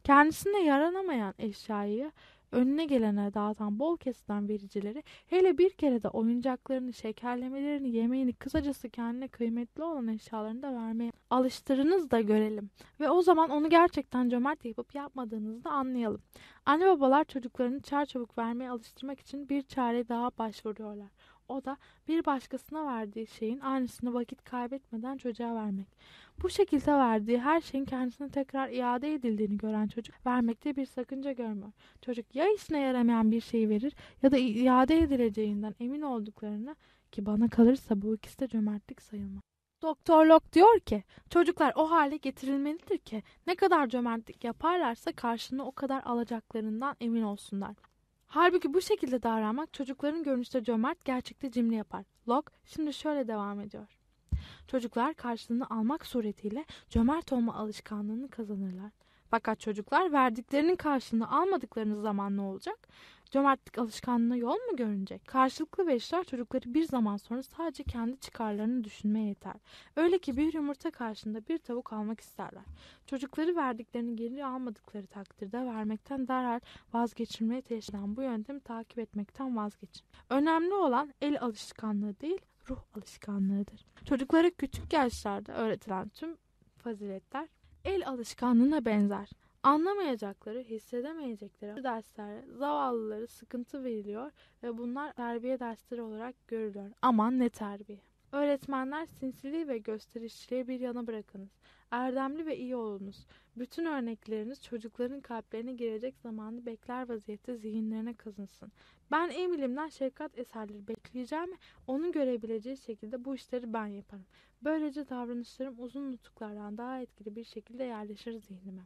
B: Kendisine yaranamayan eşyayı önüne gelene dağıtan bol kesilen vericileri hele bir kere de oyuncaklarını, şekerlemelerini, yemeğini, kısacası kendine kıymetli olan eşyalarını da vermeye alıştırınız da görelim. Ve o zaman onu gerçekten cömert yapıp yapmadığınızı da anlayalım. Anne babalar çocuklarını çarçabuk vermeye alıştırmak için bir çare daha başvuruyorlar. O da bir başkasına verdiği şeyin aynısını vakit kaybetmeden çocuğa vermek. Bu şekilde verdiği her şeyin kendisine tekrar iade edildiğini gören çocuk vermekte bir sakınca görmüyor. Çocuk ya işine yaramayan bir şeyi verir ya da iade edileceğinden emin olduklarını ki bana kalırsa bu ikisi de cömertlik sayılmaz. Doktor Locke diyor ki çocuklar o hale getirilmelidir ki ne kadar cömertlik yaparlarsa karşılığını o kadar alacaklarından emin olsunlar. Halbuki bu şekilde davranmak çocukların görünüşte cömert gerçekte cimri yapar. Locke şimdi şöyle devam ediyor. Çocuklar karşılığını almak suretiyle cömert olma alışkanlığını kazanırlar. Fakat çocuklar verdiklerinin karşılığını almadıklarınız zaman ne olacak? Cömertlik alışkanlığına yol mu görünecek? Karşılıklı veşler çocukları bir zaman sonra sadece kendi çıkarlarını düşünmeye yeter. Öyle ki bir yumurta karşında bir tavuk almak isterler. Çocukları verdiklerini geri almadıkları takdirde vermekten derhal vazgeçirmeye teşkilen bu yöntemi takip etmekten vazgeçin. Önemli olan el alışkanlığı değil, ruh alışkanlığıdır. Çocuklara küçük yaşlarda öğretilen tüm faziletler el alışkanlığına benzer. Anlamayacakları, hissedemeyecekleri derslerde zavallıları sıkıntı veriliyor ve bunlar terbiye dersleri olarak görülüyor. Aman ne terbiye. Öğretmenler sinsiliği ve gösterişçiliği bir yana bırakınız. Erdemli ve iyi olunuz. Bütün örnekleriniz çocukların kalplerine girecek zamanı bekler vaziyette zihinlerine kazınsın. Ben Emilim'den şefkat eserleri bekleyeceğim ve onun görebileceği şekilde bu işleri ben yaparım. Böylece davranışlarım uzun nutuklardan daha etkili bir şekilde yerleşir zihnime.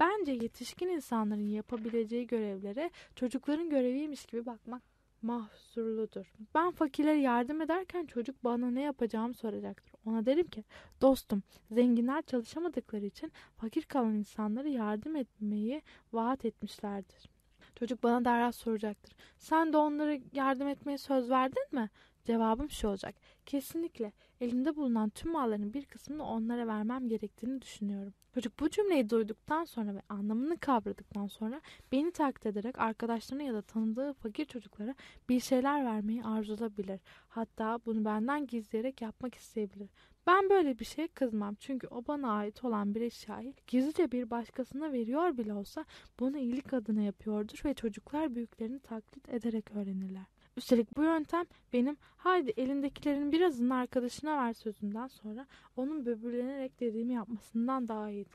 B: Bence yetişkin insanların yapabileceği görevlere çocukların göreviymiş gibi bakmak mahsurludur. Ben fakirlere yardım ederken çocuk bana ne yapacağımı soracaktır. Ona derim ki dostum zenginler çalışamadıkları için fakir kalan insanlara yardım etmeyi vaat etmişlerdir. Çocuk bana derhal soracaktır. Sen de onlara yardım etmeye söz verdin mi? Cevabım şu olacak. Kesinlikle elimde bulunan tüm malların bir kısmını onlara vermem gerektiğini düşünüyorum. Çocuk bu cümleyi duyduktan sonra ve anlamını kavradıktan sonra beni taklit ederek arkadaşlarına ya da tanıdığı fakir çocuklara bir şeyler vermeyi arzulayabilir. Hatta bunu benden gizleyerek yapmak isteyebilir. Ben böyle bir şeye kızmam çünkü o bana ait olan bir eşyayı gizlice bir başkasına veriyor bile olsa bunu iyilik adına yapıyordur ve çocuklar büyüklerini taklit ederek öğrenirler. Üstelik bu yöntem benim haydi elindekilerin birazını arkadaşına ver sözünden sonra onun böbürlenerek dediğimi yapmasından daha iyidir.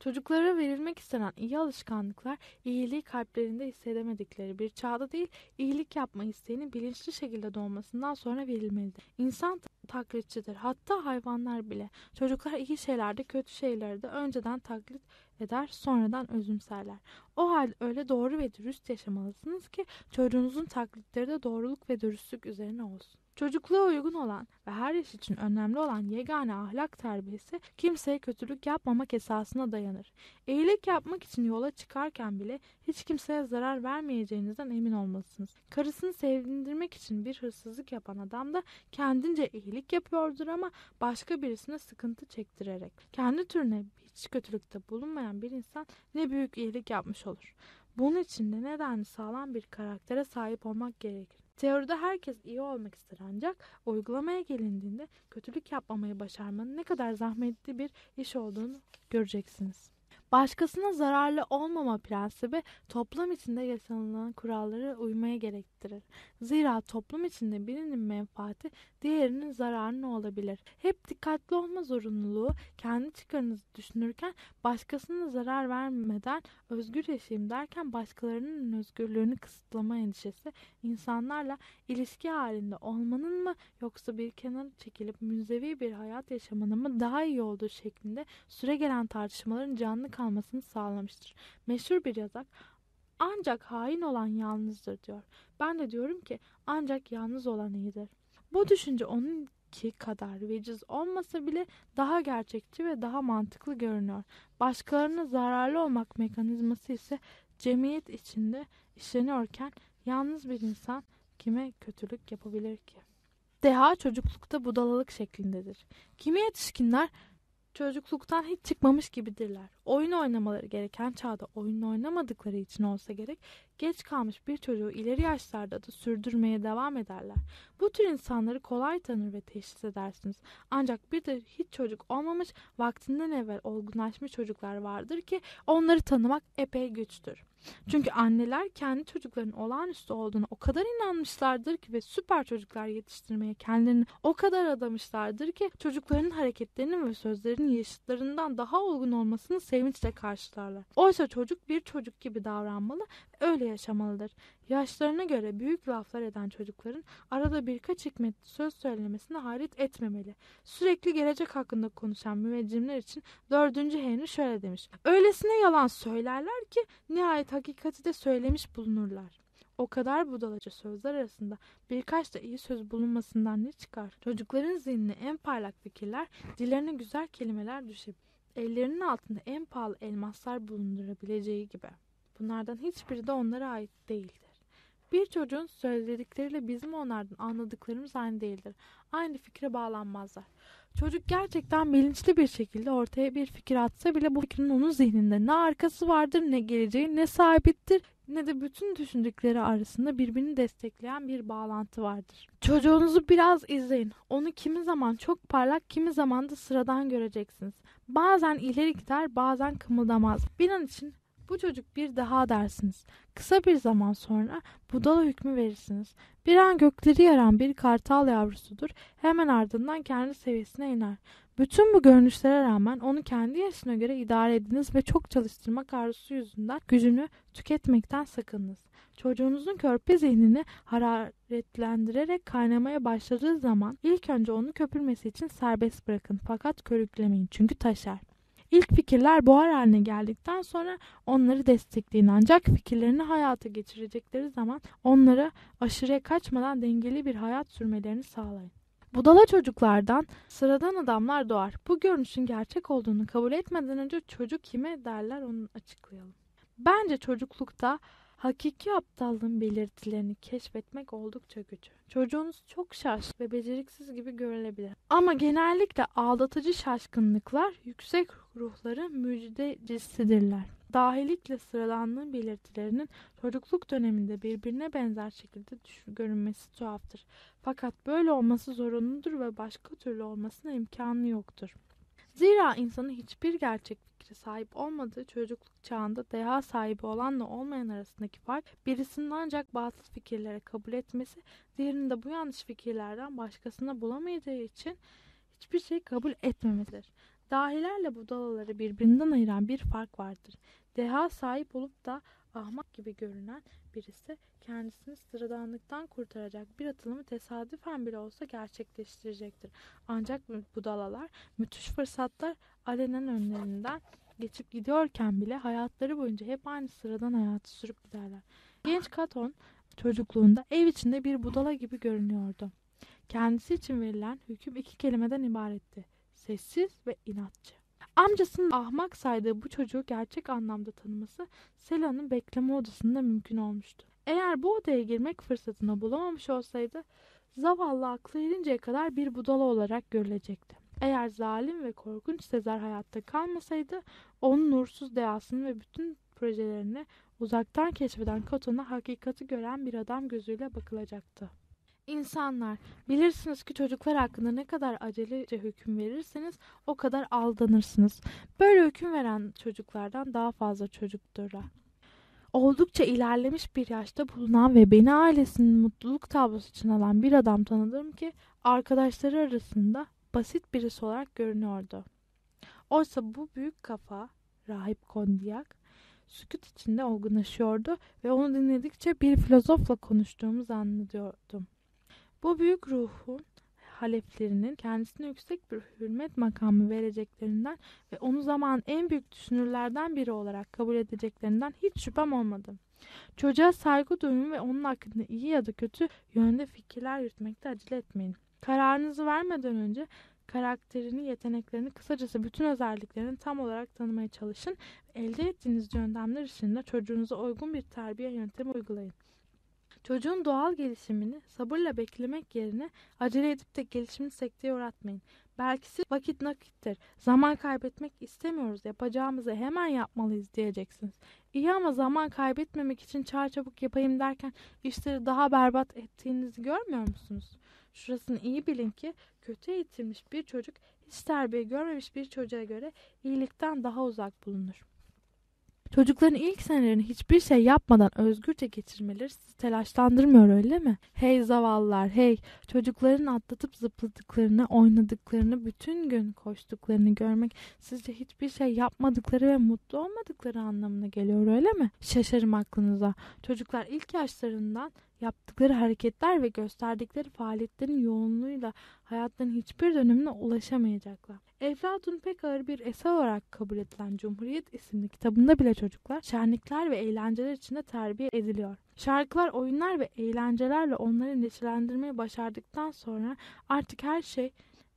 B: Çocuklara verilmek istenen iyi alışkanlıklar iyiliği kalplerinde hissedemedikleri bir çağda değil, iyilik yapma isteğinin bilinçli şekilde doğmasından sonra verilmelidir. İnsan taklitçidir. Hatta hayvanlar bile. Çocuklar iyi şeylerde kötü şeylerde önceden taklit eder, sonradan özümserler. O halde öyle doğru ve dürüst yaşamalısınız ki çocuğunuzun taklitleri de doğruluk ve dürüstlük üzerine olsun. Çocukluğa uygun olan ve her yaş için önemli olan yegane ahlak terbiyesi kimseye kötülük yapmamak esasına dayanır. İyilik yapmak için yola çıkarken bile hiç kimseye zarar vermeyeceğinizden emin olmalısınız. Karısını sevindirmek için bir hırsızlık yapan adam da kendince iyilik yapıyordur ama başka birisine sıkıntı çektirerek. Kendi türüne hiç kötülükte bulunmayan bir insan ne büyük iyilik yapmış olur. Bunun için de nedenli sağlam bir karaktere sahip olmak gerekir. Teoride herkes iyi olmak ister ancak uygulamaya gelindiğinde kötülük yapmamayı başarmanın ne kadar zahmetli bir iş olduğunu göreceksiniz. Başkasına zararlı olmama prensibi toplum içinde yaşanılan kurallara uymaya gerektirir. Zira toplum içinde birinin menfaati diğerinin zararına olabilir. Hep dikkatli olma zorunluluğu kendi çıkarınızı düşünürken başkasına zarar vermeden özgür yaşayayım derken başkalarının özgürlüğünü kısıtlama endişesi insanlarla ilişki halinde olmanın mı yoksa bir kenara çekilip münzevi bir hayat yaşamanın mı daha iyi olduğu şeklinde süre gelen tartışmaların canlı kalmasını sağlamıştır. Meşhur bir yazar ancak hain olan yalnızdır diyor. Ben de diyorum ki ancak yalnız olan iyidir. Bu düşünce onunki kadar veciz olmasa bile daha gerçekçi ve daha mantıklı görünüyor. Başkalarına zararlı olmak mekanizması ise cemiyet içinde işleniyorken yalnız bir insan kime kötülük yapabilir ki? Deha çocuklukta budalalık şeklindedir. Kimi yetişkinler çocukluktan hiç çıkmamış gibidirler. Oyun oynamaları gereken çağda oyun oynamadıkları için olsa gerek geç kalmış bir çocuğu ileri yaşlarda da sürdürmeye devam ederler. Bu tür insanları kolay tanır ve teşhis edersiniz. Ancak bir de hiç çocuk olmamış vaktinden evvel olgunlaşmış çocuklar vardır ki onları tanımak epey güçtür. Çünkü anneler kendi çocukların olağanüstü olduğunu o kadar inanmışlardır ki ve süper çocuklar yetiştirmeye kendilerini o kadar adamışlardır ki çocukların hareketlerinin ve sözlerinin yaşıtlarından daha olgun olmasını sevinçle karşılarlar. Oysa çocuk bir çocuk gibi davranmalı öyle yaşamalıdır. Yaşlarına göre büyük laflar eden çocukların arada birkaç hikmetli söz söylemesine hayret etmemeli. Sürekli gelecek hakkında konuşan müveccimler için dördüncü Henry şöyle demiş. Öylesine yalan söylerler ki nihayet hakikati de söylemiş bulunurlar. O kadar budalaca sözler arasında birkaç da iyi söz bulunmasından ne çıkar? Çocukların zihnine en parlak fikirler, dillerine güzel kelimeler düşebilir. Ellerinin altında en pahalı elmaslar bulundurabileceği gibi. Bunlardan hiçbiri de onlara ait değildir. Bir çocuğun söyledikleriyle bizim onlardan anladıklarımız aynı değildir. Aynı fikre bağlanmazlar. Çocuk gerçekten bilinçli bir şekilde ortaya bir fikir atsa bile bu fikrin onun zihninde ne arkası vardır, ne geleceği, ne sabittir, ne de bütün düşündükleri arasında birbirini destekleyen bir bağlantı vardır. Çocuğunuzu biraz izleyin. Onu kimi zaman çok parlak, kimi zaman da sıradan göreceksiniz. Bazen ileri gider, bazen kımıldamaz. Bir an için bu çocuk bir daha dersiniz. Kısa bir zaman sonra budala hükmü verirsiniz. Bir an gökleri yaran bir kartal yavrusudur. Hemen ardından kendi seviyesine iner. Bütün bu görünüşlere rağmen onu kendi yaşına göre idare ediniz ve çok çalıştırmak arzusu yüzünden gücünü tüketmekten sakınınız. Çocuğunuzun körpe zihnini hararetlendirerek kaynamaya başladığı zaman ilk önce onu köpürmesi için serbest bırakın fakat körüklemeyin çünkü taşar. İlk fikirler buhar haline geldikten sonra onları destekleyin ancak fikirlerini hayata geçirecekleri zaman onlara aşırıya kaçmadan dengeli bir hayat sürmelerini sağlayın. Budala çocuklardan sıradan adamlar doğar. Bu görünüşün gerçek olduğunu kabul etmeden önce çocuk kime derler onu açıklayalım. Bence çocuklukta hakiki aptallığın belirtilerini keşfetmek oldukça güç. Çocuğunuz çok şaş ve beceriksiz gibi görülebilir. Ama genellikle aldatıcı şaşkınlıklar yüksek ruhların müjdecisidirler. Dahilikle sıradanlığın belirtilerinin çocukluk döneminde birbirine benzer şekilde görünmesi tuhaftır. Fakat böyle olması zorunludur ve başka türlü olmasına imkanı yoktur. Zira insanın hiçbir gerçek fikre sahip olmadığı çocukluk çağında deha sahibi olanla olmayan arasındaki fark birisinin ancak batıl fikirlere kabul etmesi, diğerinin de bu yanlış fikirlerden başkasına bulamayacağı için hiçbir şey kabul etmemesidir. Dahilerle budalaları birbirinden ayıran bir fark vardır. Deha sahip olup da ahmak gibi görünen birisi kendisini sıradanlıktan kurtaracak bir atılımı tesadüfen bile olsa gerçekleştirecektir. Ancak budalalar müthiş fırsatlar alenen önlerinden geçip gidiyorken bile hayatları boyunca hep aynı sıradan hayatı sürüp giderler. Genç Katon çocukluğunda ev içinde bir budala gibi görünüyordu. Kendisi için verilen hüküm iki kelimeden ibaretti. Sessiz ve inatçı. Amcasının ahmak saydığı bu çocuğu gerçek anlamda tanıması Sela'nın bekleme odasında mümkün olmuştu. Eğer bu odaya girmek fırsatını bulamamış olsaydı zavallı aklı erinceye kadar bir budala olarak görülecekti. Eğer zalim ve korkunç Sezar hayatta kalmasaydı onun nursuz deyasını ve bütün projelerini uzaktan keşfeden Katon'a hakikati gören bir adam gözüyle bakılacaktı. İnsanlar, bilirsiniz ki çocuklar hakkında ne kadar acelece hüküm verirseniz o kadar aldanırsınız. Böyle hüküm veren çocuklardan daha fazla çocukturlar. Oldukça ilerlemiş bir yaşta bulunan ve beni ailesinin mutluluk tablosu için alan bir adam tanıdım ki arkadaşları arasında basit birisi olarak görünüyordu. Oysa bu büyük kafa, rahip kondiyak, sükut içinde olgunlaşıyordu ve onu dinledikçe bir filozofla konuştuğumu zannediyordum. Bu büyük ruhun haleflerinin kendisine yüksek bir hürmet makamı vereceklerinden ve onu zaman en büyük düşünürlerden biri olarak kabul edeceklerinden hiç şüphem olmadı. Çocuğa saygı duyun ve onun hakkında iyi ya da kötü yönde fikirler yürütmekte acele etmeyin. Kararınızı vermeden önce karakterini, yeteneklerini, kısacası bütün özelliklerini tam olarak tanımaya çalışın. Elde ettiğiniz yöntemler içinde çocuğunuza uygun bir terbiye yöntemi uygulayın. Çocuğun doğal gelişimini sabırla beklemek yerine acele edip de gelişimini sekteye uğratmayın. Belki siz vakit nakittir. Zaman kaybetmek istemiyoruz. Yapacağımızı hemen yapmalıyız diyeceksiniz. İyi ama zaman kaybetmemek için çarçabuk yapayım derken işleri daha berbat ettiğinizi görmüyor musunuz? Şurasını iyi bilin ki kötü eğitilmiş bir çocuk hiç terbiye görmemiş bir çocuğa göre iyilikten daha uzak bulunur. Çocukların ilk senelerini hiçbir şey yapmadan özgürce geçirmeleri sizi telaşlandırmıyor öyle mi? Hey zavallılar hey çocukların atlatıp zıpladıklarını oynadıklarını bütün gün koştuklarını görmek sizce hiçbir şey yapmadıkları ve mutlu olmadıkları anlamına geliyor öyle mi? Şaşarım aklınıza. Çocuklar ilk yaşlarından yaptıkları hareketler ve gösterdikleri faaliyetlerin yoğunluğuyla hayatların hiçbir dönemine ulaşamayacaklar. Eflatun pek ağır bir eser olarak kabul edilen Cumhuriyet isimli kitabında bile çocuklar şenlikler ve eğlenceler içinde terbiye ediliyor. Şarkılar, oyunlar ve eğlencelerle onları neşelendirmeyi başardıktan sonra artık her şey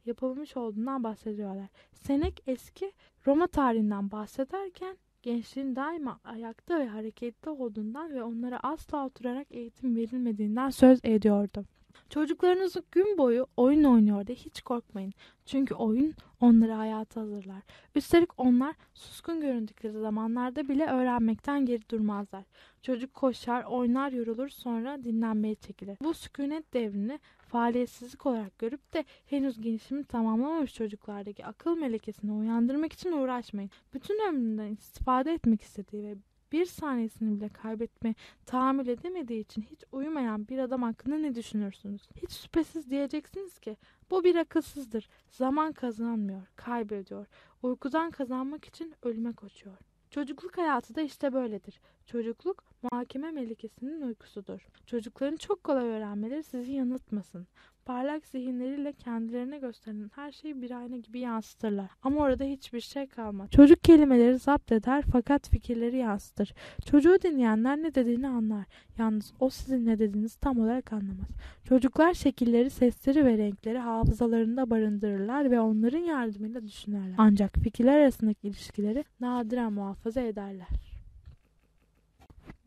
B: yapılmış olduğundan bahsediyorlar. Senek eski Roma tarihinden bahsederken gençliğin daima ayakta ve hareketli olduğundan ve onlara asla oturarak eğitim verilmediğinden söz ediyordu. Çocuklarınız gün boyu oyun oynuyor diye hiç korkmayın. Çünkü oyun onları hayata hazırlar. Üstelik onlar suskun göründükleri zamanlarda bile öğrenmekten geri durmazlar. Çocuk koşar, oynar, yorulur sonra dinlenmeye çekilir. Bu sükunet devrini faaliyetsizlik olarak görüp de henüz gelişimi tamamlamamış çocuklardaki akıl melekesini uyandırmak için uğraşmayın. Bütün ömründen istifade etmek istediği ve bir saniyesini bile kaybetme tahammül edemediği için hiç uyumayan bir adam hakkında ne düşünürsünüz? Hiç şüphesiz diyeceksiniz ki bu bir akılsızdır. Zaman kazanmıyor, kaybediyor. Uykudan kazanmak için ölüme koşuyor. Çocukluk hayatı da işte böyledir. Çocukluk muhakeme melikesinin uykusudur. Çocukların çok kolay öğrenmeleri sizi yanıltmasın. Parlak zihinleriyle kendilerine gösterilen her şeyi bir ayna gibi yansıtırlar. Ama orada hiçbir şey kalmaz. Çocuk kelimeleri zapt eder fakat fikirleri yansıtır. Çocuğu dinleyenler ne dediğini anlar. Yalnız o sizin ne dediğinizi tam olarak anlamaz. Çocuklar şekilleri, sesleri ve renkleri hafızalarında barındırırlar ve onların yardımıyla düşünürler. Ancak fikirler arasındaki ilişkileri nadiren muhafaza ederler.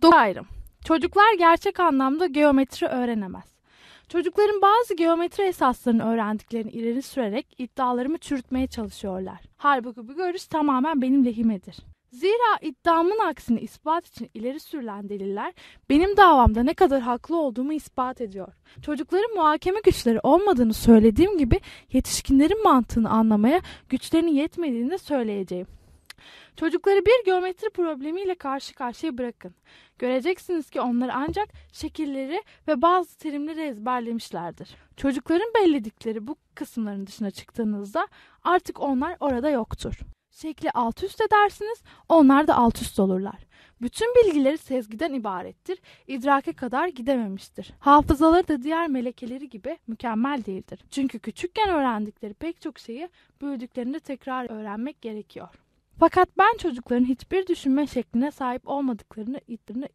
B: Doğru ayrım. Çocuklar gerçek anlamda geometri öğrenemez. Çocukların bazı geometri esaslarını öğrendiklerini ileri sürerek iddialarımı çürütmeye çalışıyorlar. Halbuki bu görüş tamamen benim lehimedir. Zira iddiamın aksini ispat için ileri sürülen deliller benim davamda ne kadar haklı olduğumu ispat ediyor. Çocukların muhakeme güçleri olmadığını söylediğim gibi yetişkinlerin mantığını anlamaya güçlerinin yetmediğini de söyleyeceğim. Çocukları bir geometri problemiyle karşı karşıya bırakın. Göreceksiniz ki onlar ancak şekilleri ve bazı terimleri ezberlemişlerdir. Çocukların belledikleri bu kısımların dışına çıktığınızda artık onlar orada yoktur. Şekli alt üst edersiniz, onlar da alt üst olurlar. Bütün bilgileri sezgiden ibarettir, idrake kadar gidememiştir. Hafızaları da diğer melekeleri gibi mükemmel değildir. Çünkü küçükken öğrendikleri pek çok şeyi büyüdüklerinde tekrar öğrenmek gerekiyor. Fakat ben çocukların hiçbir düşünme şekline sahip olmadıklarını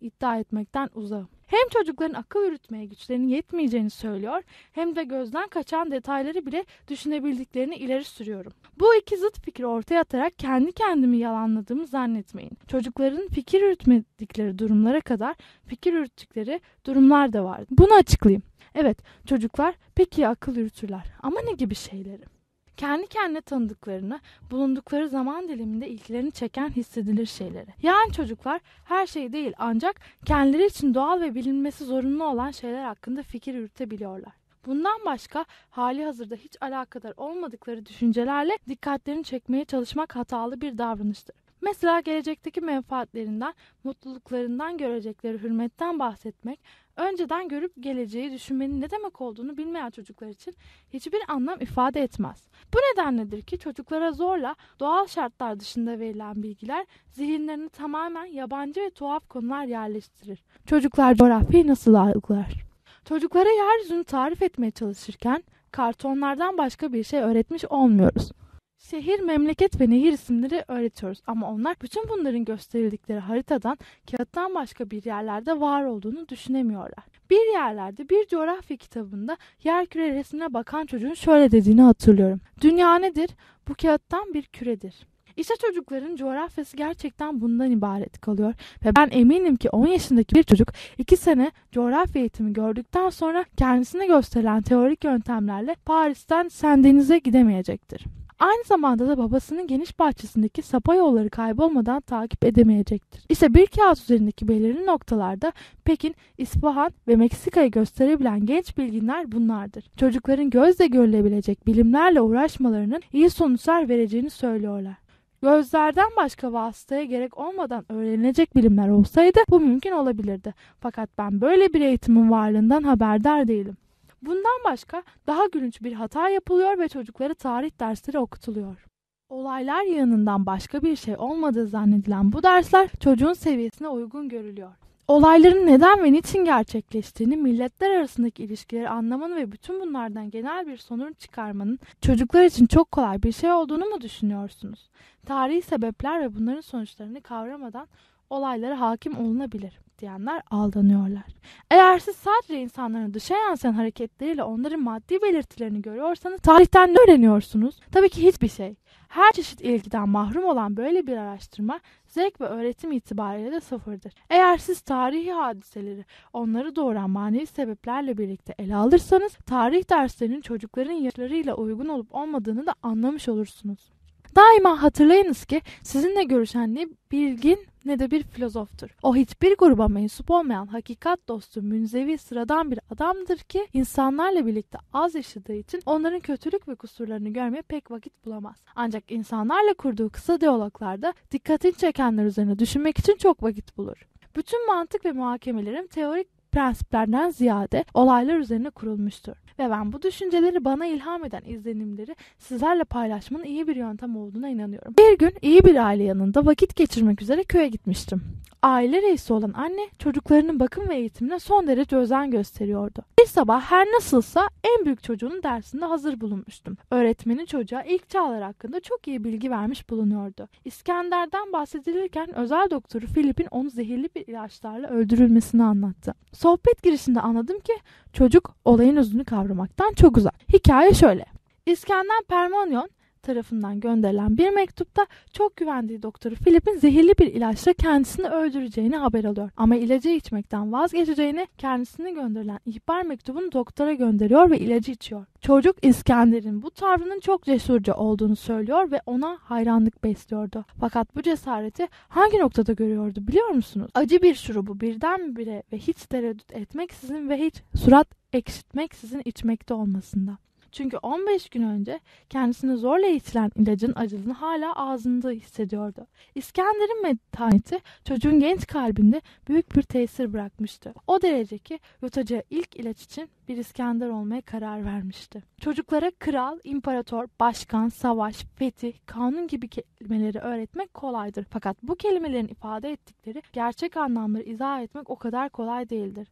B: iddia etmekten uzağım. Hem çocukların akıl yürütmeye güçlerinin yetmeyeceğini söylüyor hem de gözden kaçan detayları bile düşünebildiklerini ileri sürüyorum. Bu iki zıt fikri ortaya atarak kendi kendimi yalanladığımı zannetmeyin. Çocukların fikir yürütmedikleri durumlara kadar fikir yürüttükleri durumlar da var. Bunu açıklayayım. Evet çocuklar pek iyi akıl yürütürler ama ne gibi şeyleri? Kendi kendine tanıdıklarını, bulundukları zaman diliminde ilgilerini çeken hissedilir şeyleri. Yani çocuklar her şey değil ancak kendileri için doğal ve bilinmesi zorunlu olan şeyler hakkında fikir yürütebiliyorlar. Bundan başka hali hazırda hiç alakadar olmadıkları düşüncelerle dikkatlerini çekmeye çalışmak hatalı bir davranıştır. Mesela gelecekteki menfaatlerinden, mutluluklarından görecekleri hürmetten bahsetmek, önceden görüp geleceği düşünmenin ne demek olduğunu bilmeyen çocuklar için hiçbir anlam ifade etmez. Bu nedenledir ki çocuklara zorla doğal şartlar dışında verilen bilgiler zihinlerini tamamen yabancı ve tuhaf konular yerleştirir. Çocuklar coğrafyayı nasıl algılar? Çocuklara yeryüzünü tarif etmeye çalışırken kartonlardan başka bir şey öğretmiş olmuyoruz. Şehir, memleket ve nehir isimleri öğretiyoruz ama onlar bütün bunların gösterildikleri haritadan kağıttan başka bir yerlerde var olduğunu düşünemiyorlar. Bir yerlerde bir coğrafya kitabında yer küre resmine bakan çocuğun şöyle dediğini hatırlıyorum. Dünya nedir? Bu kağıttan bir küredir. İşte çocukların coğrafyası gerçekten bundan ibaret kalıyor ve ben eminim ki 10 yaşındaki bir çocuk 2 sene coğrafya eğitimi gördükten sonra kendisine gösterilen teorik yöntemlerle Paris'ten Sendeniz'e gidemeyecektir. Aynı zamanda da babasının geniş bahçesindeki sapa yolları kaybolmadan takip edemeyecektir. İşte bir kağıt üzerindeki belirli noktalarda Pekin, İsfahan ve Meksika'yı gösterebilen genç bilginler bunlardır. Çocukların gözle görülebilecek bilimlerle uğraşmalarının iyi sonuçlar vereceğini söylüyorlar. Gözlerden başka vasıtaya gerek olmadan öğrenilecek bilimler olsaydı bu mümkün olabilirdi. Fakat ben böyle bir eğitimin varlığından haberdar değilim. Bundan başka daha gülünç bir hata yapılıyor ve çocuklara tarih dersleri okutuluyor. Olaylar yığınından başka bir şey olmadığı zannedilen bu dersler çocuğun seviyesine uygun görülüyor. Olayların neden ve niçin gerçekleştiğini, milletler arasındaki ilişkileri anlamanın ve bütün bunlardan genel bir sonuç çıkarmanın çocuklar için çok kolay bir şey olduğunu mu düşünüyorsunuz? Tarihi sebepler ve bunların sonuçlarını kavramadan olaylara hakim olunabilir diyenler aldanıyorlar. Eğer siz sadece insanların dışa yansıyan hareketleriyle onların maddi belirtilerini görüyorsanız tarihten ne öğreniyorsunuz? Tabii ki hiçbir şey. Her çeşit ilgiden mahrum olan böyle bir araştırma zevk ve öğretim itibariyle de sıfırdır. Eğer siz tarihi hadiseleri onları doğuran manevi sebeplerle birlikte ele alırsanız tarih derslerinin çocukların yaşlarıyla uygun olup olmadığını da anlamış olursunuz. Daima hatırlayınız ki sizinle görüşen ne bilgin ne de bir filozoftur. O hiçbir gruba mensup olmayan hakikat dostu, münzevi, sıradan bir adamdır ki insanlarla birlikte az yaşadığı için onların kötülük ve kusurlarını görmeye pek vakit bulamaz. Ancak insanlarla kurduğu kısa diyaloglarda dikkatini çekenler üzerine düşünmek için çok vakit bulur. Bütün mantık ve muhakemelerim teorik prensiplerden ziyade olaylar üzerine kurulmuştur. Ve ben bu düşünceleri bana ilham eden izlenimleri sizlerle paylaşmanın iyi bir yöntem olduğuna inanıyorum. Bir gün iyi bir aile yanında vakit geçirmek üzere köye gitmiştim. Aile reisi olan anne çocuklarının bakım ve eğitimine son derece özen gösteriyordu. Bir sabah her nasılsa en büyük çocuğunun dersinde hazır bulunmuştum. Öğretmenin çocuğa ilk çağlar hakkında çok iyi bilgi vermiş bulunuyordu. İskender'den bahsedilirken özel doktoru Filip'in onu zehirli bir ilaçlarla öldürülmesini anlattı. Sohbet girişinde anladım ki çocuk olayın özünü kavramaktan çok uzak. Hikaye şöyle. İskender Permanyon tarafından gönderilen bir mektupta çok güvendiği doktoru Philip'in zehirli bir ilaçla kendisini öldüreceğini haber alıyor. Ama ilacı içmekten vazgeçeceğini kendisine gönderilen ihbar mektubunu doktora gönderiyor ve ilacı içiyor. Çocuk İskender'in bu tavrının çok cesurca olduğunu söylüyor ve ona hayranlık besliyordu. Fakat bu cesareti hangi noktada görüyordu biliyor musunuz? Acı bir şurubu birdenbire ve hiç tereddüt etmeksizin ve hiç surat ekşitmeksizin içmekte olmasında. Çünkü 15 gün önce kendisine zorla içilen ilacın acılığını hala ağzında hissediyordu. İskender'in metaneti çocuğun genç kalbinde büyük bir tesir bırakmıştı. O derece ki yutacağı ilk ilaç için bir İskender olmaya karar vermişti. Çocuklara kral, imparator, başkan, savaş, fetih, kanun gibi kelimeleri öğretmek kolaydır. Fakat bu kelimelerin ifade ettikleri gerçek anlamları izah etmek o kadar kolay değildir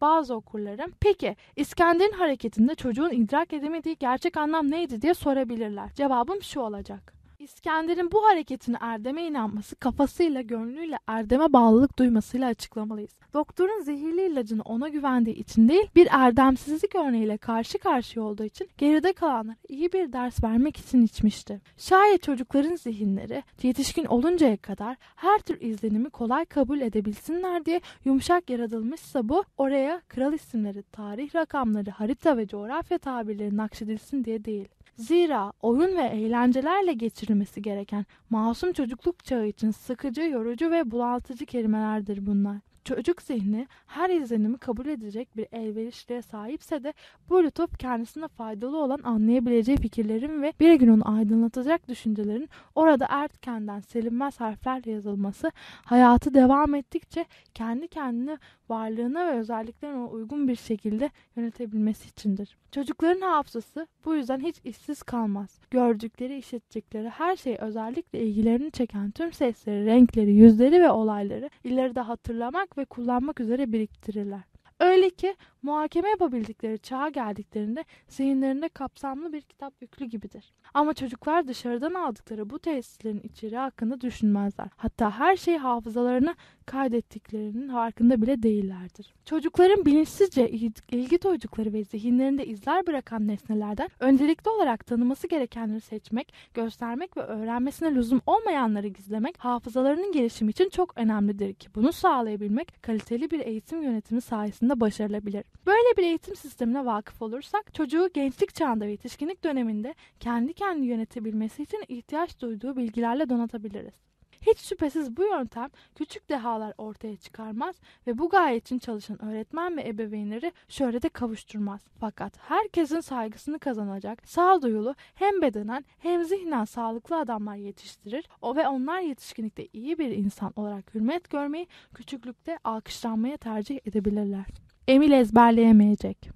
B: bazı okurlarım peki İskender'in hareketinde çocuğun idrak edemediği gerçek anlam neydi diye sorabilirler. Cevabım şu olacak. İskender'in bu hareketini Erdem'e inanması kafasıyla gönlüyle Erdem'e bağlılık duymasıyla açıklamalıyız. Doktorun zehirli ilacını ona güvendiği için değil bir erdemsizlik örneğiyle karşı karşıya olduğu için geride kalanlara iyi bir ders vermek için içmişti. Şayet çocukların zihinleri yetişkin oluncaya kadar her tür izlenimi kolay kabul edebilsinler diye yumuşak yaratılmışsa bu oraya kral isimleri, tarih rakamları, harita ve coğrafya tabirleri nakşedilsin diye değil. Zira oyun ve eğlencelerle geçirilmesi gereken masum çocukluk çağı için sıkıcı, yorucu ve bulantıcı kelimelerdir bunlar. Çocuk zihni her izlenimi kabul edecek bir elverişliğe sahipse de bu lütuf kendisine faydalı olan anlayabileceği fikirlerin ve bir gün onu aydınlatacak düşüncelerin orada erkenden selinmez harflerle yazılması hayatı devam ettikçe kendi kendine varlığına ve özelliklerine uygun bir şekilde yönetebilmesi içindir. Çocukların hafızası bu yüzden hiç işsiz kalmaz. Gördükleri, işittikleri her şey özellikle ilgilerini çeken tüm sesleri, renkleri, yüzleri ve olayları ileride hatırlamak ve kullanmak üzere biriktirirler. Öyle ki muhakeme yapabildikleri çağa geldiklerinde zihinlerinde kapsamlı bir kitap yüklü gibidir. Ama çocuklar dışarıdan aldıkları bu tesislerin içeriği hakkında düşünmezler. Hatta her şeyi hafızalarına kaydettiklerinin farkında bile değillerdir. Çocukların bilinçsizce ilgi duydukları ve zihinlerinde izler bırakan nesnelerden öncelikli olarak tanıması gerekenleri seçmek, göstermek ve öğrenmesine lüzum olmayanları gizlemek hafızalarının gelişimi için çok önemlidir ki bunu sağlayabilmek kaliteli bir eğitim yönetimi sayesinde başarılabilir. Böyle bir eğitim sistemine vakıf olursak çocuğu gençlik çağında ve yetişkinlik döneminde kendi kendini yönetebilmesi için ihtiyaç duyduğu bilgilerle donatabiliriz. Hiç şüphesiz bu yöntem küçük dehalar ortaya çıkarmaz ve bu gaye için çalışan öğretmen ve ebeveynleri şöhrete kavuşturmaz. Fakat herkesin saygısını kazanacak sağduyulu hem bedenen hem zihnen sağlıklı adamlar yetiştirir o ve onlar yetişkinlikte iyi bir insan olarak hürmet görmeyi küçüklükte alkışlanmaya tercih edebilirler. Emil ezberleyemeyecek.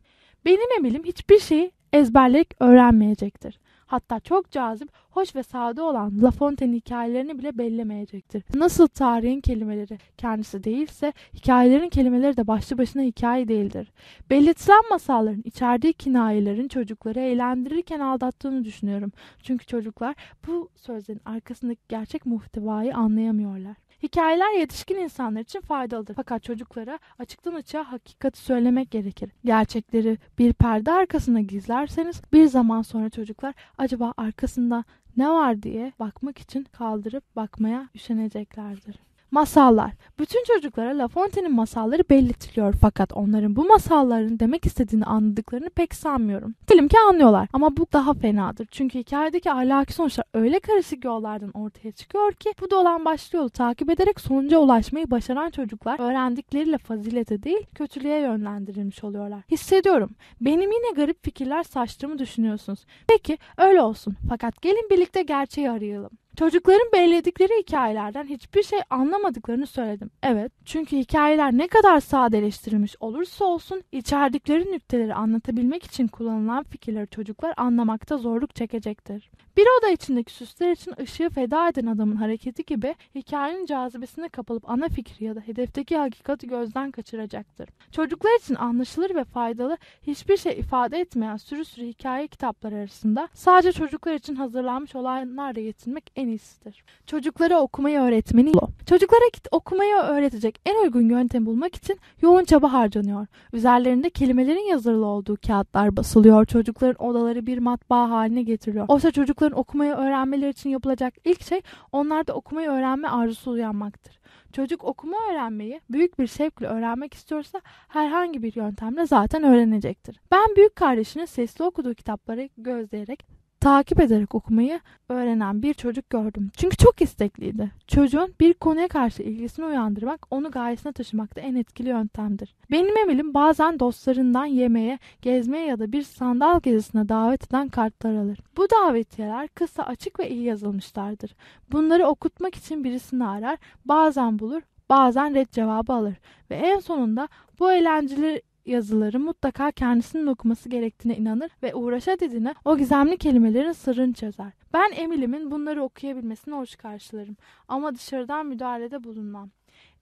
B: Benim Emil'im hiçbir şeyi ezberleyip öğrenmeyecektir. Hatta çok cazip, hoş ve sade olan La Fontaine hikayelerini bile bellemeyecektir. Nasıl tarihin kelimeleri kendisi değilse, hikayelerin kelimeleri de başlı başına hikaye değildir. Belirtilen masalların içerdiği kinayelerin çocukları eğlendirirken aldattığını düşünüyorum. Çünkü çocuklar bu sözlerin arkasındaki gerçek muhtevayı anlayamıyorlar. Hikayeler yetişkin insanlar için faydalıdır. Fakat çocuklara açıktan açığa hakikati söylemek gerekir. Gerçekleri bir perde arkasına gizlerseniz bir zaman sonra çocuklar acaba arkasında ne var diye bakmak için kaldırıp bakmaya üşeneceklerdir. Masallar. Bütün çocuklara La Fontaine'in masalları belirtiliyor fakat onların bu masalların demek istediğini anladıklarını pek sanmıyorum. Dilim ki anlıyorlar ama bu daha fenadır. Çünkü hikayedeki ahlaki sonuçlar öyle karışık yollardan ortaya çıkıyor ki bu dolan başlı yolu takip ederek sonuca ulaşmayı başaran çocuklar öğrendikleriyle fazilete değil kötülüğe yönlendirilmiş oluyorlar. Hissediyorum. Benim yine garip fikirler saçtığımı düşünüyorsunuz. Peki öyle olsun fakat gelin birlikte gerçeği arayalım. Çocukların belirledikleri hikayelerden hiçbir şey anlamadıklarını söyledim. Evet, çünkü hikayeler ne kadar sadeleştirilmiş olursa olsun içerdikleri nükteleri anlatabilmek için kullanılan fikirleri çocuklar anlamakta zorluk çekecektir. Bir oda içindeki süsler için ışığı feda eden adamın hareketi gibi hikayenin cazibesine kapılıp ana fikri ya da hedefteki hakikati gözden kaçıracaktır. Çocuklar için anlaşılır ve faydalı hiçbir şey ifade etmeyen sürü sürü hikaye kitapları arasında sadece çocuklar için hazırlanmış olanlarla yetinmek en iyisidir. Çocuklara okumayı öğretmeni Çocuklara okumayı öğretecek en uygun yöntem bulmak için yoğun çaba harcanıyor. Üzerlerinde kelimelerin yazılı olduğu kağıtlar basılıyor. Çocukların odaları bir matbaa haline getiriliyor. Oysa çocukların okumayı öğrenmeleri için yapılacak ilk şey onlarda okumayı öğrenme arzusu uyanmaktır. Çocuk okuma öğrenmeyi büyük bir şevkle öğrenmek istiyorsa herhangi bir yöntemle zaten öğrenecektir. Ben büyük kardeşinin sesli okuduğu kitapları gözleyerek takip ederek okumayı öğrenen bir çocuk gördüm. Çünkü çok istekliydi. Çocuğun bir konuya karşı ilgisini uyandırmak onu gayesine taşımakta en etkili yöntemdir. Benim emilim bazen dostlarından yemeğe, gezmeye ya da bir sandal gezisine davet eden kartlar alır. Bu davetiyeler kısa, açık ve iyi yazılmışlardır. Bunları okutmak için birisini arar, bazen bulur, bazen red cevabı alır ve en sonunda bu eğlenceli yazıları mutlaka kendisinin okuması gerektiğine inanır ve uğraşa dediğine o gizemli kelimelerin sırrını çözer. Ben Emilim'in bunları okuyabilmesine hoş karşılarım ama dışarıdan müdahalede bulunmam.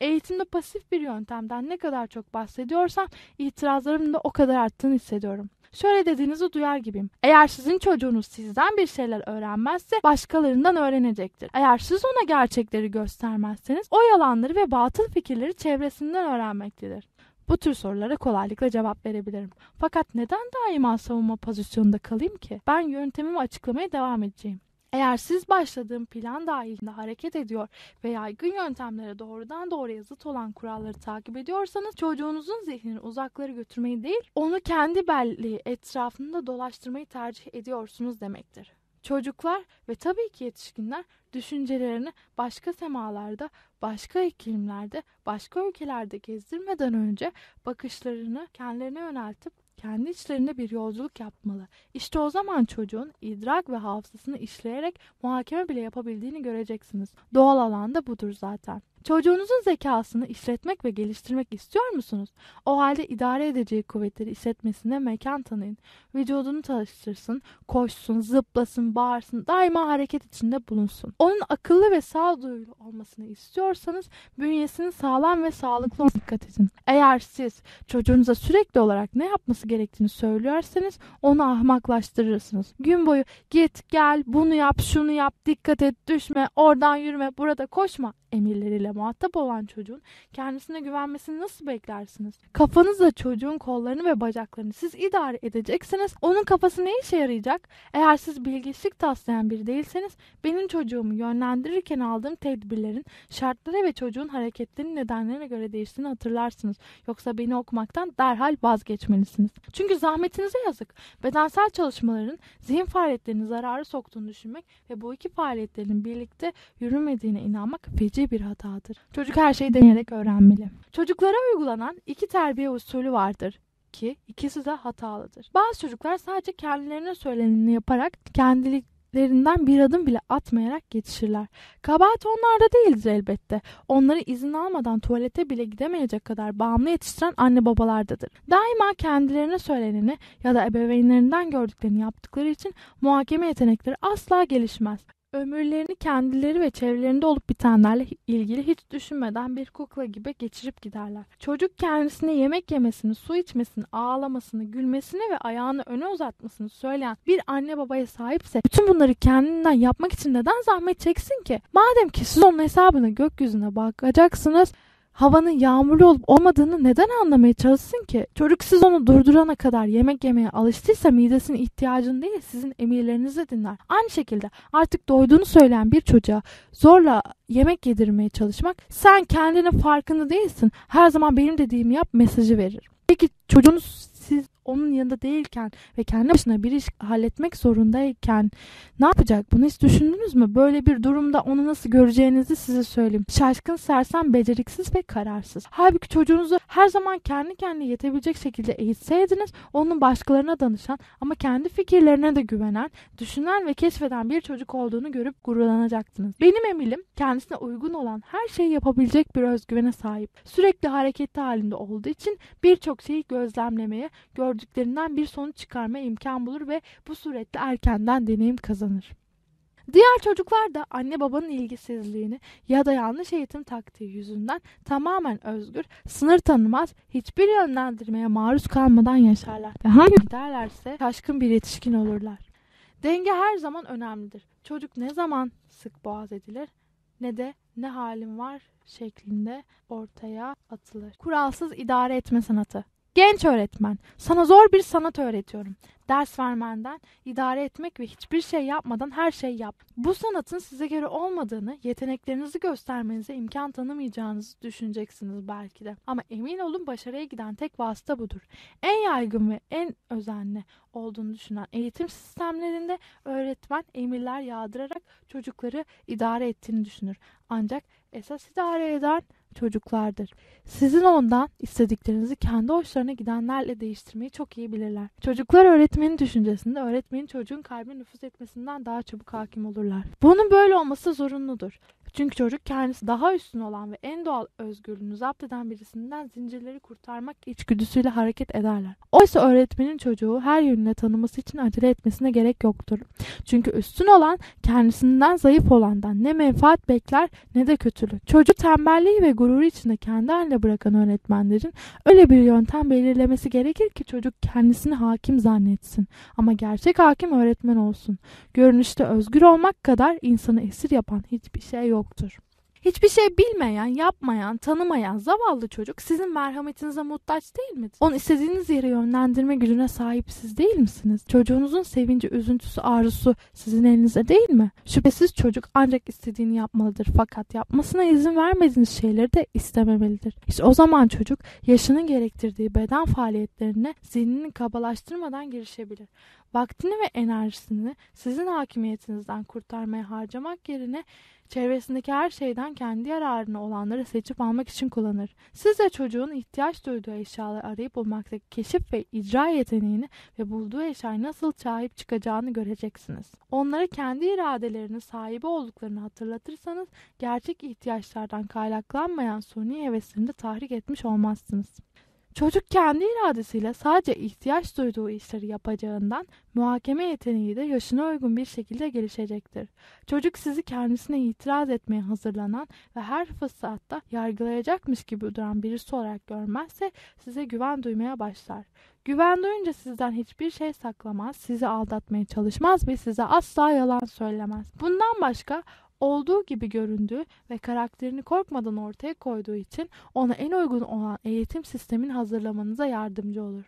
B: Eğitimde pasif bir yöntemden ne kadar çok bahsediyorsam itirazlarımın da o kadar arttığını hissediyorum. Şöyle dediğinizi duyar gibiyim. Eğer sizin çocuğunuz sizden bir şeyler öğrenmezse başkalarından öğrenecektir. Eğer siz ona gerçekleri göstermezseniz o yalanları ve batıl fikirleri çevresinden öğrenmektedir. Bu tür sorulara kolaylıkla cevap verebilirim. Fakat neden daima savunma pozisyonunda kalayım ki? Ben yöntemimi açıklamaya devam edeceğim. Eğer siz başladığım plan dahilinde hareket ediyor ve yaygın yöntemlere doğrudan doğruya zıt olan kuralları takip ediyorsanız çocuğunuzun zihnini uzaklara götürmeyi değil, onu kendi belleği etrafında dolaştırmayı tercih ediyorsunuz demektir. Çocuklar ve tabii ki yetişkinler düşüncelerini başka semalarda, başka iklimlerde, başka ülkelerde gezdirmeden önce bakışlarını kendilerine yöneltip kendi içlerinde bir yolculuk yapmalı. İşte o zaman çocuğun idrak ve hafızasını işleyerek muhakeme bile yapabildiğini göreceksiniz. Doğal alanda budur zaten. Çocuğunuzun zekasını işletmek ve geliştirmek istiyor musunuz? O halde idare edeceği kuvvetleri işletmesine mekan tanıyın. Vücudunu çalıştırsın, koşsun, zıplasın, bağırsın, daima hareket içinde bulunsun. Onun akıllı ve sağduyulu olmasını istiyorsanız bünyesinin sağlam ve sağlıklı olmasına dikkat edin. Eğer siz çocuğunuza sürekli olarak ne yapması gerektiğini söylüyorsanız onu ahmaklaştırırsınız. Gün boyu git gel bunu yap şunu yap dikkat et düşme oradan yürüme burada koşma emirleriyle muhatap olan çocuğun kendisine güvenmesini nasıl beklersiniz? Kafanızla çocuğun kollarını ve bacaklarını siz idare edeceksiniz. Onun kafası ne işe yarayacak? Eğer siz bilgiçlik taslayan biri değilseniz benim çocuğumu yönlendirirken aldığım tedbirlerin şartlara ve çocuğun hareketlerinin nedenlerine göre değiştiğini hatırlarsınız. Yoksa beni okumaktan derhal vazgeçmelisiniz. Çünkü zahmetinize yazık. Bedensel çalışmaların zihin faaliyetlerini zararı soktuğunu düşünmek ve bu iki faaliyetlerin birlikte yürümediğine inanmak feci bir hatadır. Çocuk her şeyi deneyerek öğrenmeli. Çocuklara uygulanan iki terbiye usulü vardır ki ikisi de hatalıdır. Bazı çocuklar sadece kendilerine söyleneni yaparak kendiliklerinden bir adım bile atmayarak yetişirler. Kabahat onlarda değildir elbette. Onları izin almadan tuvalete bile gidemeyecek kadar bağımlı yetiştiren anne babalardadır. Daima kendilerine söyleneni ya da ebeveynlerinden gördüklerini yaptıkları için muhakeme yetenekleri asla gelişmez. Ömürlerini kendileri ve çevrelerinde olup bitenlerle ilgili hiç düşünmeden bir kukla gibi geçirip giderler. Çocuk kendisine yemek yemesini, su içmesini, ağlamasını, gülmesini ve ayağını öne uzatmasını söyleyen bir anne babaya sahipse bütün bunları kendinden yapmak için neden zahmet çeksin ki? Madem ki siz onun hesabını gökyüzüne bakacaksınız havanın yağmurlu olup olmadığını neden anlamaya çalışsın ki? Çocuk siz onu durdurana kadar yemek yemeye alıştıysa midesinin ihtiyacını değil sizin emirlerinizi dinler. Aynı şekilde artık doyduğunu söyleyen bir çocuğa zorla yemek yedirmeye çalışmak sen kendinin farkında değilsin. Her zaman benim dediğimi yap mesajı verir. Peki çocuğunuz siz onun yanında değilken ve kendi başına bir iş halletmek zorundayken ne yapacak? Bunu hiç düşündünüz mü? Böyle bir durumda onu nasıl göreceğinizi size söyleyeyim. Şaşkın, sersem, beceriksiz ve kararsız. Halbuki çocuğunuzu her zaman kendi kendine yetebilecek şekilde eğitseydiniz onun başkalarına danışan ama kendi fikirlerine de güvenen, düşünen ve keşfeden bir çocuk olduğunu görüp gururlanacaktınız. Benim emilim kendisine uygun olan her şeyi yapabilecek bir özgüvene sahip. Sürekli hareketli halinde olduğu için birçok şeyi gözlemlemeye, gördüklerinden bir sonuç çıkarmaya imkan bulur ve bu suretle erkenden deneyim kazanır. Diğer çocuklar da anne babanın ilgisizliğini ya da yanlış eğitim taktiği yüzünden tamamen özgür, sınır tanımaz, hiçbir yönlendirmeye maruz kalmadan yaşarlar. Ve hangi giderlerse şaşkın bir yetişkin olurlar. Denge her zaman önemlidir. Çocuk ne zaman sık boğaz edilir ne de ne halim var şeklinde ortaya atılır. Kuralsız idare etme sanatı. Genç öğretmen, sana zor bir sanat öğretiyorum. Ders vermenden, idare etmek ve hiçbir şey yapmadan her şey yap. Bu sanatın size göre olmadığını, yeteneklerinizi göstermenize imkan tanımayacağınızı düşüneceksiniz belki de. Ama emin olun başarıya giden tek vasıta budur. En yaygın ve en özenli olduğunu düşünen eğitim sistemlerinde öğretmen emirler yağdırarak çocukları idare ettiğini düşünür. Ancak esas idare eden çocuklardır. Sizin ondan istediklerinizi kendi hoşlarına gidenlerle değiştirmeyi çok iyi bilirler. Çocuklar öğretmenin düşüncesinde öğretmenin çocuğun kalbine nüfuz etmesinden daha çabuk hakim olurlar. Bunun böyle olması zorunludur. Çünkü çocuk kendisi daha üstün olan ve en doğal özgürlüğünü zapt eden birisinden zincirleri kurtarmak içgüdüsüyle hareket ederler. Oysa öğretmenin çocuğu her yönüne tanıması için acele etmesine gerek yoktur. Çünkü üstün olan kendisinden zayıf olandan ne menfaat bekler ne de kötülük. Çocuğu tembelliği ve gururu içinde kendi haline bırakan öğretmenlerin öyle bir yöntem belirlemesi gerekir ki çocuk kendisini hakim zannetsin. Ama gerçek hakim öğretmen olsun. Görünüşte özgür olmak kadar insanı esir yapan hiçbir şey yoktur. Hiçbir şey bilmeyen, yapmayan, tanımayan zavallı çocuk sizin merhametinize muhtaç değil midir? Onu istediğiniz yere yönlendirme gücüne sahip siz değil misiniz? Çocuğunuzun sevinci, üzüntüsü, arzusu sizin elinizde değil mi? Şüphesiz çocuk ancak istediğini yapmalıdır fakat yapmasına izin vermediğiniz şeyleri de istememelidir. İşte o zaman çocuk yaşının gerektirdiği beden faaliyetlerine zihnini kabalaştırmadan girişebilir. Vaktini ve enerjisini sizin hakimiyetinizden kurtarmaya harcamak yerine çevresindeki her şeyden kendi yararına olanları seçip almak için kullanır. Siz de çocuğun ihtiyaç duyduğu eşyaları arayıp bulmaktaki keşif ve icra yeteneğini ve bulduğu eşyaya nasıl sahip çıkacağını göreceksiniz. Onlara kendi iradelerinin sahibi olduklarını hatırlatırsanız gerçek ihtiyaçlardan kaynaklanmayan suni heveslerini tahrik etmiş olmazsınız. Çocuk kendi iradesiyle sadece ihtiyaç duyduğu işleri yapacağından muhakeme yeteneği de yaşına uygun bir şekilde gelişecektir. Çocuk sizi kendisine itiraz etmeye hazırlanan ve her fırsatta yargılayacakmış gibi duran birisi olarak görmezse size güven duymaya başlar. Güven duyunca sizden hiçbir şey saklamaz, sizi aldatmaya çalışmaz ve size asla yalan söylemez. Bundan başka olduğu gibi göründüğü ve karakterini korkmadan ortaya koyduğu için ona en uygun olan eğitim sistemin hazırlamanıza yardımcı olur.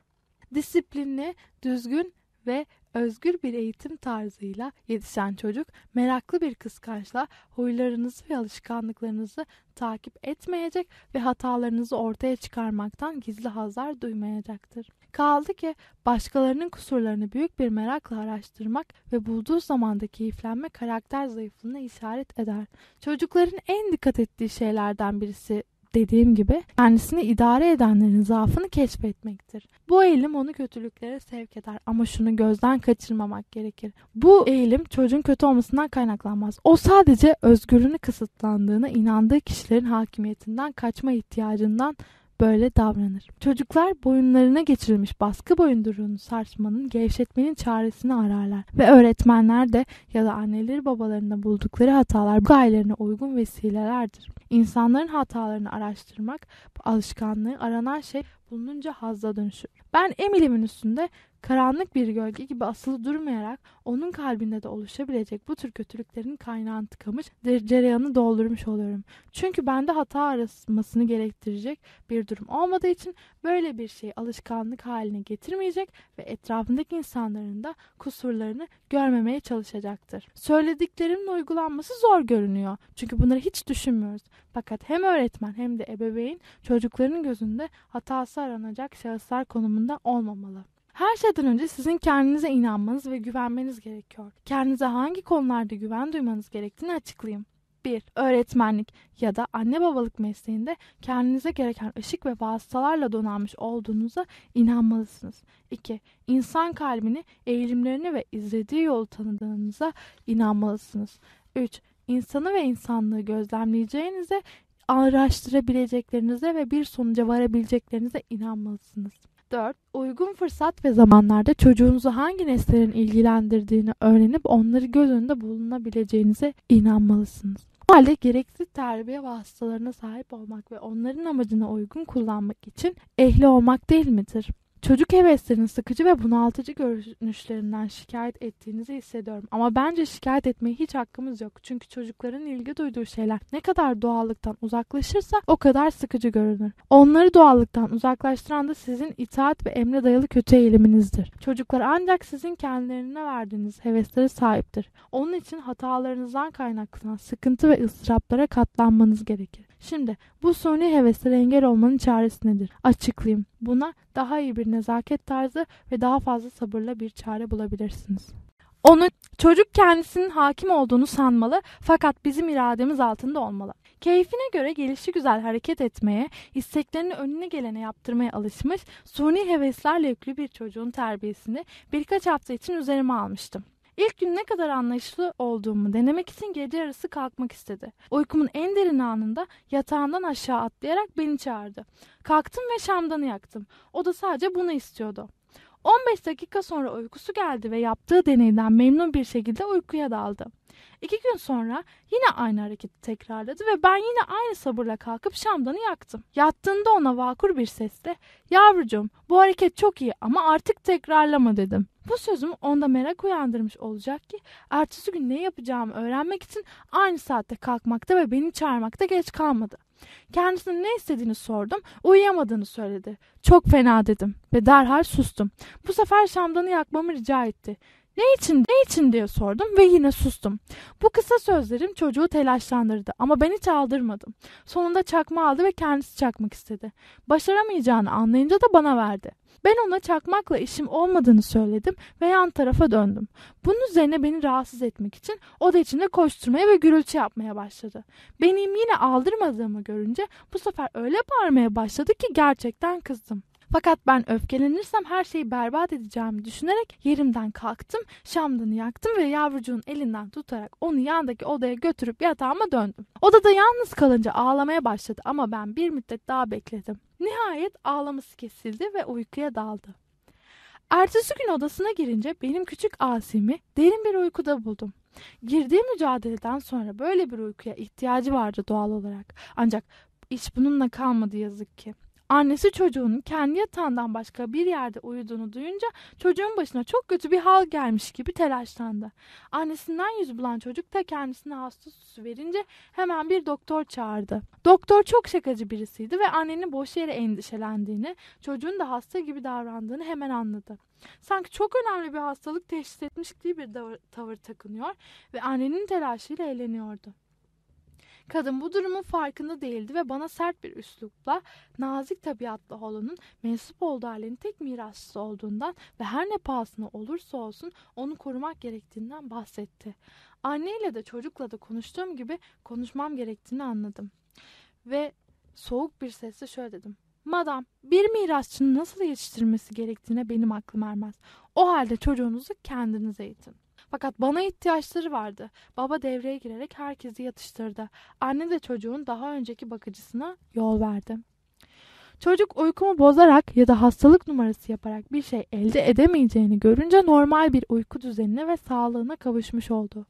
B: Disiplinli, düzgün ve özgür bir eğitim tarzıyla yetişen çocuk meraklı bir kıskançla huylarınızı ve alışkanlıklarınızı takip etmeyecek ve hatalarınızı ortaya çıkarmaktan gizli hazlar duymayacaktır. Kaldı ki başkalarının kusurlarını büyük bir merakla araştırmak ve bulduğu zamanda keyiflenme karakter zayıflığına işaret eder. Çocukların en dikkat ettiği şeylerden birisi dediğim gibi kendisini idare edenlerin zaafını keşfetmektir. Bu eğilim onu kötülüklere sevk eder ama şunu gözden kaçırmamak gerekir. Bu eğilim çocuğun kötü olmasından kaynaklanmaz. O sadece özgürlüğünü kısıtlandığına inandığı kişilerin hakimiyetinden kaçma ihtiyacından böyle davranır. Çocuklar boyunlarına geçirilmiş baskı boyunduruğunu sarsmanın, gevşetmenin çaresini ararlar. Ve öğretmenler de ya da anneleri babalarında buldukları hatalar bu gayelerine uygun vesilelerdir. İnsanların hatalarını araştırmak, alışkanlığı aranan şey bulununca hazla dönüşür. Ben Emily'min üstünde karanlık bir gölge gibi asılı durmayarak onun kalbinde de oluşabilecek bu tür kötülüklerin kaynağını tıkamış, cereyanı doldurmuş oluyorum. Çünkü bende hata arasmasını gerektirecek bir durum olmadığı için böyle bir şeyi alışkanlık haline getirmeyecek ve etrafındaki insanların da kusurlarını görmemeye çalışacaktır. Söylediklerimin uygulanması zor görünüyor. Çünkü bunları hiç düşünmüyoruz. Fakat hem öğretmen hem de ebeveyn çocukların gözünde hatası aranacak şahıslar konumunda olmamalı. Her şeyden önce sizin kendinize inanmanız ve güvenmeniz gerekiyor. Kendinize hangi konularda güven duymanız gerektiğini açıklayayım. 1. Öğretmenlik ya da anne babalık mesleğinde kendinize gereken ışık ve vasıtalarla donanmış olduğunuza inanmalısınız. 2. İnsan kalbini, eğilimlerini ve izlediği yolu tanıdığınıza inanmalısınız. 3. İnsanı ve insanlığı gözlemleyeceğinize, araştırabileceklerinize ve bir sonuca varabileceklerinize inanmalısınız. 4. Uygun fırsat ve zamanlarda çocuğunuzu hangi nesnelerin ilgilendirdiğini öğrenip onları göz önünde bulunabileceğinize inanmalısınız. Bu halde gerekli terbiye vasıtalarına sahip olmak ve onların amacına uygun kullanmak için ehli olmak değil midir? Çocuk heveslerinin sıkıcı ve bunaltıcı görünüşlerinden şikayet ettiğinizi hissediyorum. Ama bence şikayet etmeye hiç hakkımız yok. Çünkü çocukların ilgi duyduğu şeyler ne kadar doğallıktan uzaklaşırsa o kadar sıkıcı görünür. Onları doğallıktan uzaklaştıran da sizin itaat ve emre dayalı kötü eğiliminizdir. Çocuklar ancak sizin kendilerine verdiğiniz heveslere sahiptir. Onun için hatalarınızdan kaynaklanan sıkıntı ve ıstıraplara katlanmanız gerekir. Şimdi bu suni heveslere engel olmanın çaresi nedir? Açıklayayım. Buna daha iyi bir nezaket tarzı ve daha fazla sabırla bir çare bulabilirsiniz. Onu çocuk kendisinin hakim olduğunu sanmalı fakat bizim irademiz altında olmalı. Keyfine göre gelişi güzel hareket etmeye, isteklerini önüne gelene yaptırmaya alışmış, suni heveslerle yüklü bir çocuğun terbiyesini birkaç hafta için üzerime almıştım. İlk gün ne kadar anlayışlı olduğumu denemek için gece yarısı kalkmak istedi. Uykumun en derin anında yatağından aşağı atlayarak beni çağırdı. Kalktım ve şamdanı yaktım. O da sadece bunu istiyordu. 15 dakika sonra uykusu geldi ve yaptığı deneyden memnun bir şekilde uykuya daldı. İki gün sonra yine aynı hareketi tekrarladı ve ben yine aynı sabırla kalkıp şamdanı yaktım. Yattığında ona vakur bir sesle yavrucuğum bu hareket çok iyi ama artık tekrarlama dedim. Bu sözüm onda merak uyandırmış olacak ki ertesi gün ne yapacağımı öğrenmek için aynı saatte kalkmakta ve beni çağırmakta geç kalmadı. Kendisine ne istediğini sordum. Uyuyamadığını söyledi. Çok fena dedim ve derhal sustum. Bu sefer şamdanı yakmamı rica etti. Ne için, ne için diye sordum ve yine sustum. Bu kısa sözlerim çocuğu telaşlandırdı ama ben hiç aldırmadım. Sonunda çakma aldı ve kendisi çakmak istedi. Başaramayacağını anlayınca da bana verdi. Ben ona çakmakla işim olmadığını söyledim ve yan tarafa döndüm. Bunun üzerine beni rahatsız etmek için oda içinde koşturmaya ve gürültü yapmaya başladı. Benim yine aldırmadığımı görünce bu sefer öyle bağırmaya başladı ki gerçekten kızdım. Fakat ben öfkelenirsem her şeyi berbat edeceğimi düşünerek yerimden kalktım, şamdanı yaktım ve yavrucuğun elinden tutarak onu yandaki odaya götürüp yatağıma döndüm. Odada yalnız kalınca ağlamaya başladı ama ben bir müddet daha bekledim. Nihayet ağlaması kesildi ve uykuya daldı. Ertesi gün odasına girince benim küçük Asim'i derin bir uykuda buldum. Girdiği mücadeleden sonra böyle bir uykuya ihtiyacı vardı doğal olarak. Ancak iş bununla kalmadı yazık ki. Annesi çocuğunun kendi yatağından başka bir yerde uyuduğunu duyunca çocuğun başına çok kötü bir hal gelmiş gibi telaşlandı. Annesinden yüz bulan çocuk da kendisine hasta süsü verince hemen bir doktor çağırdı. Doktor çok şakacı birisiydi ve annenin boş yere endişelendiğini, çocuğun da hasta gibi davrandığını hemen anladı. Sanki çok önemli bir hastalık teşhis etmiş gibi bir tavır, takınıyor ve annenin telaşıyla eğleniyordu. Kadın bu durumun farkında değildi ve bana sert bir üslupla nazik tabiatlı oğlunun mensup olduğu ailenin tek mirasçısı olduğundan ve her ne pahasına olursa olsun onu korumak gerektiğinden bahsetti. Anneyle de çocukla da konuştuğum gibi konuşmam gerektiğini anladım. Ve soğuk bir sesle şöyle dedim. Madam, bir mirasçının nasıl yetiştirmesi gerektiğine benim aklım ermez. O halde çocuğunuzu kendinize eğitin. Fakat bana ihtiyaçları vardı. Baba devreye girerek herkesi yatıştırdı. Anne de çocuğun daha önceki bakıcısına yol verdi. Çocuk uykumu bozarak ya da hastalık numarası yaparak bir şey elde edemeyeceğini görünce normal bir uyku düzenine ve sağlığına kavuşmuş oldu.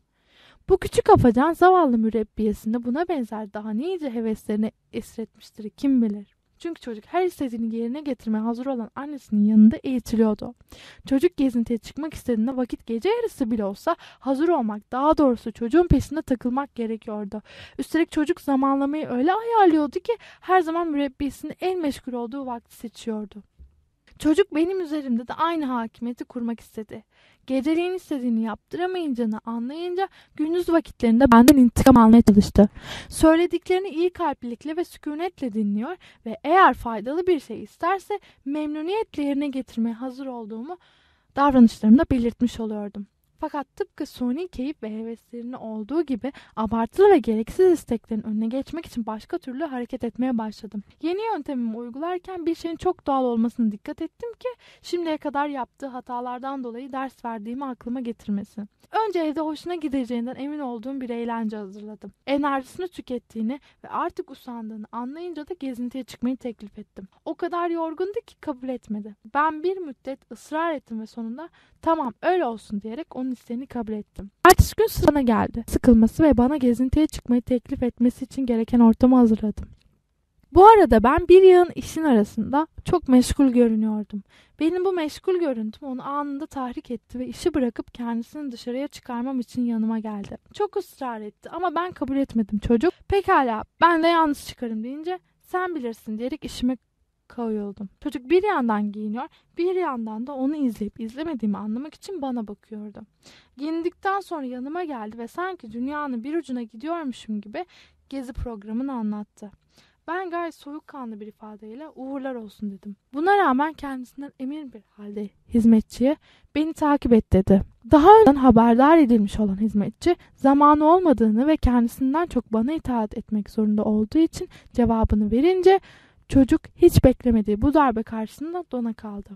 B: Bu küçük afacan zavallı mürebbiyesinde buna benzer daha nice heveslerini esretmiştir kim bilir. Çünkü çocuk her istediğini yerine getirmeye hazır olan annesinin yanında eğitiliyordu. Çocuk gezintiye çıkmak istediğinde vakit gece yarısı bile olsa hazır olmak, daha doğrusu çocuğun peşinde takılmak gerekiyordu. Üstelik çocuk zamanlamayı öyle ayarlıyordu ki her zaman mürebbiyesinin en meşgul olduğu vakti seçiyordu. Çocuk benim üzerimde de aynı hakimiyeti kurmak istedi. Geceliğin istediğini yaptıramayıncağını anlayınca gündüz vakitlerinde benden intikam almaya çalıştı. Söylediklerini iyi kalplilikle ve sükunetle dinliyor ve eğer faydalı bir şey isterse memnuniyetle yerine getirmeye hazır olduğumu davranışlarımda belirtmiş oluyordum. Fakat tıpkı suni keyif ve heveslerinde olduğu gibi abartılı ve gereksiz isteklerin önüne geçmek için başka türlü hareket etmeye başladım. Yeni yöntemimi uygularken bir şeyin çok doğal olmasına dikkat ettim ki şimdiye kadar yaptığı hatalardan dolayı ders verdiğimi aklıma getirmesin. Önce evde hoşuna gideceğinden emin olduğum bir eğlence hazırladım. Enerjisini tükettiğini ve artık usandığını anlayınca da gezintiye çıkmayı teklif ettim. O kadar yorgundu ki kabul etmedi. Ben bir müddet ısrar ettim ve sonunda tamam öyle olsun diyerek onun isteğini kabul ettim. Ertesi gün sırana geldi. Sıkılması ve bana gezintiye çıkmayı teklif etmesi için gereken ortamı hazırladım. Bu arada ben bir yığın işin arasında çok meşgul görünüyordum. Benim bu meşgul görüntüm onu anında tahrik etti ve işi bırakıp kendisini dışarıya çıkarmam için yanıma geldi. Çok ısrar etti ama ben kabul etmedim çocuk. Pekala ben de yalnız çıkarım deyince sen bilirsin diyerek işime koyuldum. Çocuk bir yandan giyiniyor, bir yandan da onu izleyip izlemediğimi anlamak için bana bakıyordu. Giyindikten sonra yanıma geldi ve sanki dünyanın bir ucuna gidiyormuşum gibi gezi programını anlattı. Ben gayet soğukkanlı bir ifadeyle uğurlar olsun dedim. Buna rağmen kendisinden emin bir halde hizmetçiye beni takip et dedi. Daha önceden haberdar edilmiş olan hizmetçi zamanı olmadığını ve kendisinden çok bana itaat etmek zorunda olduğu için cevabını verince çocuk hiç beklemediği bu darbe karşısında dona kaldı.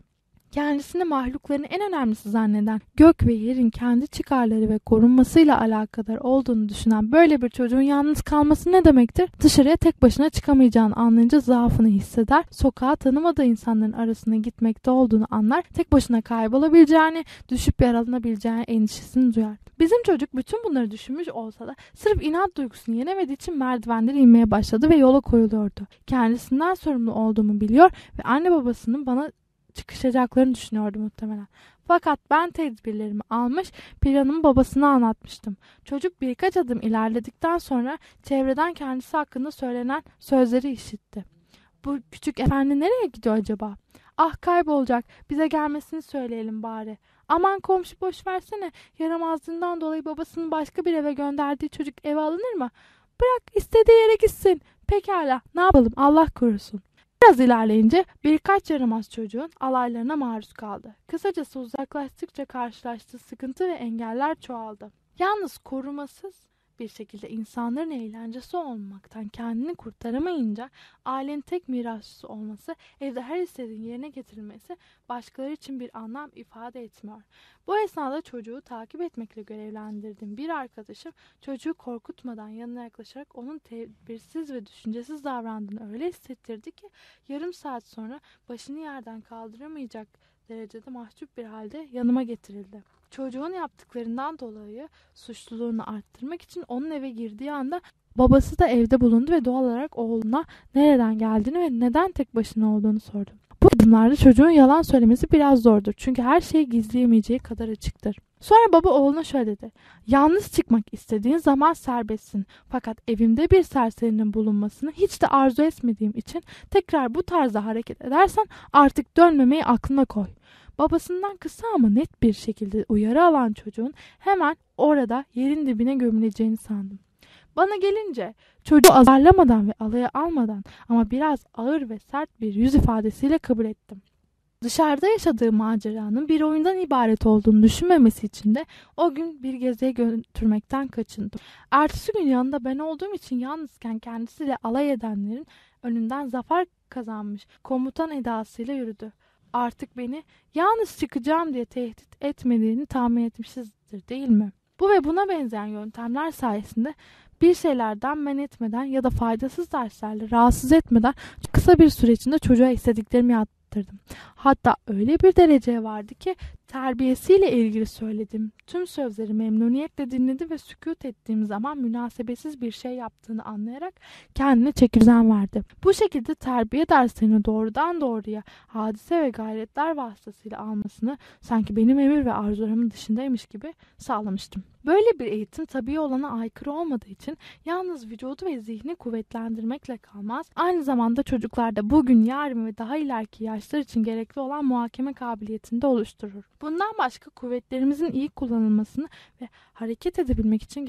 B: Kendisini mahlukların en önemlisi zanneden, gök ve yerin kendi çıkarları ve korunmasıyla alakadar olduğunu düşünen böyle bir çocuğun yalnız kalması ne demektir? Dışarıya tek başına çıkamayacağını anlayınca zaafını hisseder, sokağa tanımadığı insanların arasına gitmekte olduğunu anlar, tek başına kaybolabileceğini, düşüp yaralanabileceğini endişesini duyar. Bizim çocuk bütün bunları düşünmüş olsa da sırf inat duygusunu yenemediği için merdivenleri inmeye başladı ve yola koyuluyordu. Kendisinden sorumlu olduğumu biliyor ve anne babasının bana çıkışacaklarını düşünüyordu muhtemelen. Fakat ben tedbirlerimi almış, planımı babasına anlatmıştım. Çocuk birkaç adım ilerledikten sonra çevreden kendisi hakkında söylenen sözleri işitti. Bu küçük efendi nereye gidiyor acaba? Ah kaybolacak, bize gelmesini söyleyelim bari. Aman komşu boş versene, yaramazlığından dolayı babasının başka bir eve gönderdiği çocuk eve alınır mı? Bırak istediği yere gitsin. Pekala, ne yapalım Allah korusun. Biraz ilerleyince birkaç yaramaz çocuğun alaylarına maruz kaldı. Kısacası uzaklaştıkça karşılaştığı sıkıntı ve engeller çoğaldı. Yalnız korumasız bir şekilde insanların eğlencesi olmaktan kendini kurtaramayınca ailenin tek mirasçısı olması, evde her istediğin yerine getirilmesi başkaları için bir anlam ifade etmiyor. Bu esnada çocuğu takip etmekle görevlendirdiğim bir arkadaşım çocuğu korkutmadan yanına yaklaşarak onun tedbirsiz ve düşüncesiz davrandığını öyle hissettirdi ki yarım saat sonra başını yerden kaldıramayacak derecede mahcup bir halde yanıma getirildi. Çocuğun yaptıklarından dolayı suçluluğunu arttırmak için onun eve girdiği anda babası da evde bulundu ve doğal olarak oğluna nereden geldiğini ve neden tek başına olduğunu sordu. Bu durumlarda çocuğun yalan söylemesi biraz zordur. Çünkü her şeyi gizleyemeyeceği kadar açıktır. Sonra baba oğluna şöyle dedi. Yalnız çıkmak istediğin zaman serbestsin. Fakat evimde bir serserinin bulunmasını hiç de arzu etmediğim için tekrar bu tarzda hareket edersen artık dönmemeyi aklına koy. Babasından kısa ama net bir şekilde uyarı alan çocuğun hemen orada yerin dibine gömüleceğini sandım. Bana gelince çocuğu azarlamadan ve alaya almadan ama biraz ağır ve sert bir yüz ifadesiyle kabul ettim. Dışarıda yaşadığı maceranın bir oyundan ibaret olduğunu düşünmemesi için de o gün bir geziye götürmekten kaçındım. Ertesi gün yanında ben olduğum için yalnızken kendisiyle alay edenlerin önünden zafer kazanmış komutan edasıyla yürüdü. Artık beni yalnız çıkacağım diye tehdit etmediğini tahmin etmişizdir değil mi? Bu ve buna benzeyen yöntemler sayesinde bir şeylerden men etmeden ya da faydasız derslerle rahatsız etmeden kısa bir süre içinde çocuğa istediklerimi yaptırdım. Hatta öyle bir dereceye vardı ki terbiyesiyle ilgili söylediğim tüm sözleri memnuniyetle dinledi ve sükut ettiğim zaman münasebetsiz bir şey yaptığını anlayarak kendine çekirden verdi. Bu şekilde terbiye derslerini doğrudan doğruya hadise ve gayretler vasıtasıyla almasını sanki benim emir ve arzularımın dışındaymış gibi sağlamıştım. Böyle bir eğitim tabii olana aykırı olmadığı için yalnız vücudu ve zihni kuvvetlendirmekle kalmaz. Aynı zamanda çocuklarda bugün, yarın ve daha ileriki yaşlar için gerekli olan muhakeme kabiliyetini de oluşturur. Bundan başka kuvvetlerimizin iyi kullanılmasını ve hareket edebilmek için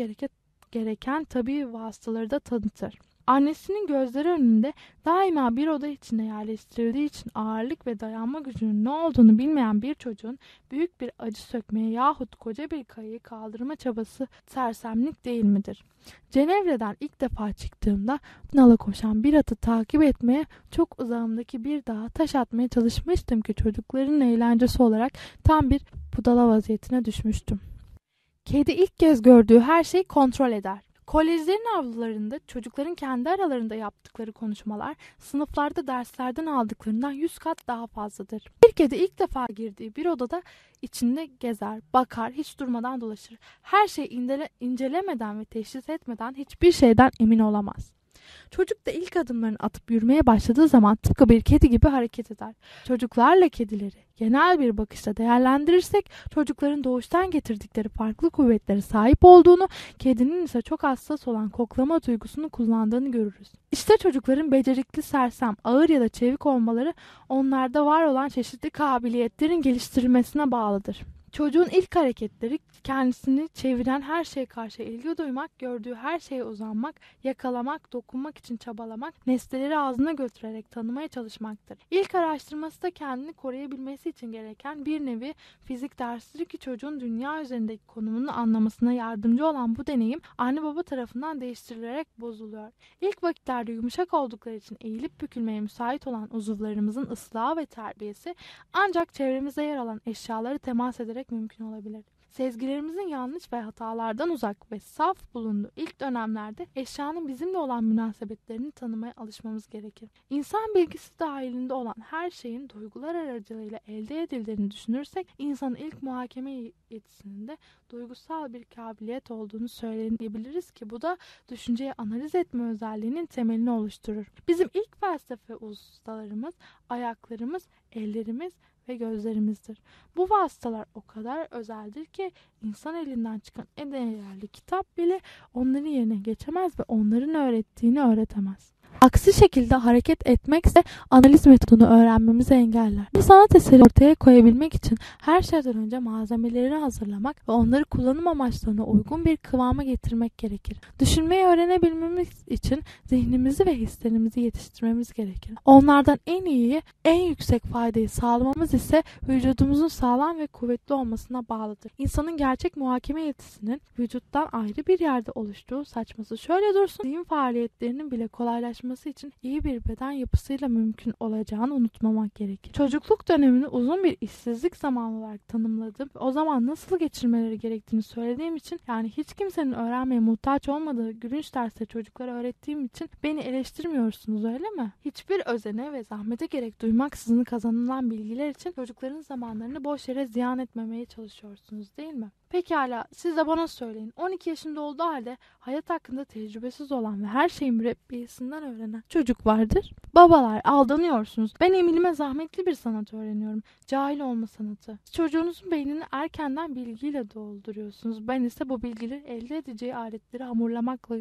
B: gereken, tabii vasıtaları da tanıtır. Annesinin gözleri önünde daima bir oda içinde yerleştirildiği için ağırlık ve dayanma gücünün ne olduğunu bilmeyen bir çocuğun büyük bir acı sökmeye yahut koca bir kayayı kaldırma çabası sersemlik değil midir? Cenevre'den ilk defa çıktığımda nala koşan bir atı takip etmeye çok uzağımdaki bir dağa taş atmaya çalışmıştım ki çocukların eğlencesi olarak tam bir budala vaziyetine düşmüştüm. Kedi ilk kez gördüğü her şeyi kontrol eder. Kolejlerin avlularında çocukların kendi aralarında yaptıkları konuşmalar sınıflarda derslerden aldıklarından yüz kat daha fazladır. Bir kedi ilk defa girdiği bir odada içinde gezer, bakar, hiç durmadan dolaşır. Her şeyi indele, incelemeden ve teşhis etmeden hiçbir şeyden emin olamaz. Çocuk da ilk adımlarını atıp yürümeye başladığı zaman tıpkı bir kedi gibi hareket eder. Çocuklarla kedileri genel bir bakışla değerlendirirsek çocukların doğuştan getirdikleri farklı kuvvetlere sahip olduğunu, kedinin ise çok hassas olan koklama duygusunu kullandığını görürüz. İşte çocukların becerikli, sersem, ağır ya da çevik olmaları onlarda var olan çeşitli kabiliyetlerin geliştirilmesine bağlıdır. Çocuğun ilk hareketleri kendisini çeviren her şeye karşı ilgi duymak, gördüğü her şeye uzanmak, yakalamak, dokunmak için çabalamak, nesneleri ağzına götürerek tanımaya çalışmaktır. İlk araştırması da kendini koruyabilmesi için gereken bir nevi fizik dersidir ki çocuğun dünya üzerindeki konumunu anlamasına yardımcı olan bu deneyim anne baba tarafından değiştirilerek bozuluyor. İlk vakitlerde yumuşak oldukları için eğilip bükülmeye müsait olan uzuvlarımızın ıslahı ve terbiyesi ancak çevremizde yer alan eşyaları temas ederek mümkün olabilir. Sezgilerimizin yanlış ve hatalardan uzak ve saf bulunduğu ilk dönemlerde eşyanın bizimle olan münasebetlerini tanımaya alışmamız gerekir. İnsan bilgisi dahilinde olan her şeyin duygular aracılığıyla elde edildiğini düşünürsek insanın ilk muhakeme yetisinin de duygusal bir kabiliyet olduğunu söyleyebiliriz ki bu da düşünceyi analiz etme özelliğinin temelini oluşturur. Bizim ilk felsefe ustalarımız ayaklarımız, ellerimiz ve gözlerimizdir. Bu vasıtalar o kadar özeldir ki insan elinden çıkan en değerli kitap bile onların yerine geçemez ve onların öğrettiğini öğretemez. Aksi şekilde hareket etmekse analiz metodunu öğrenmemizi engeller. Bir sanat eseri ortaya koyabilmek için her şeyden önce malzemelerini hazırlamak ve onları kullanım amaçlarına uygun bir kıvama getirmek gerekir. Düşünmeyi öğrenebilmemiz için zihnimizi ve hislerimizi yetiştirmemiz gerekir. Onlardan en iyiyi, en yüksek faydayı sağlamamız ise vücudumuzun sağlam ve kuvvetli olmasına bağlıdır. İnsanın gerçek muhakeme yetisinin vücuttan ayrı bir yerde oluştuğu saçması şöyle dursun, zihin faaliyetlerinin bile kolaylaşması oluşması için iyi bir beden yapısıyla mümkün olacağını unutmamak gerekir. Çocukluk dönemini uzun bir işsizlik zamanı olarak tanımladım. O zaman nasıl geçirmeleri gerektiğini söylediğim için yani hiç kimsenin öğrenmeye muhtaç olmadığı gülünç dersleri çocuklara öğrettiğim için beni eleştirmiyorsunuz öyle mi? Hiçbir özene ve zahmete gerek duymaksızın kazanılan bilgiler için çocukların zamanlarını boş yere ziyan etmemeye çalışıyorsunuz değil mi? Pekala siz de bana söyleyin. 12 yaşında olduğu halde hayat hakkında tecrübesiz olan ve her şeyin mürebbiyesinden öğrenen çocuk vardır. Babalar aldanıyorsunuz. Ben Emil'ime zahmetli bir sanat öğreniyorum. Cahil olma sanatı. Çocuğunuzun beynini erkenden bilgiyle dolduruyorsunuz. Ben ise bu bilgileri elde edeceği aletleri hamurlamakla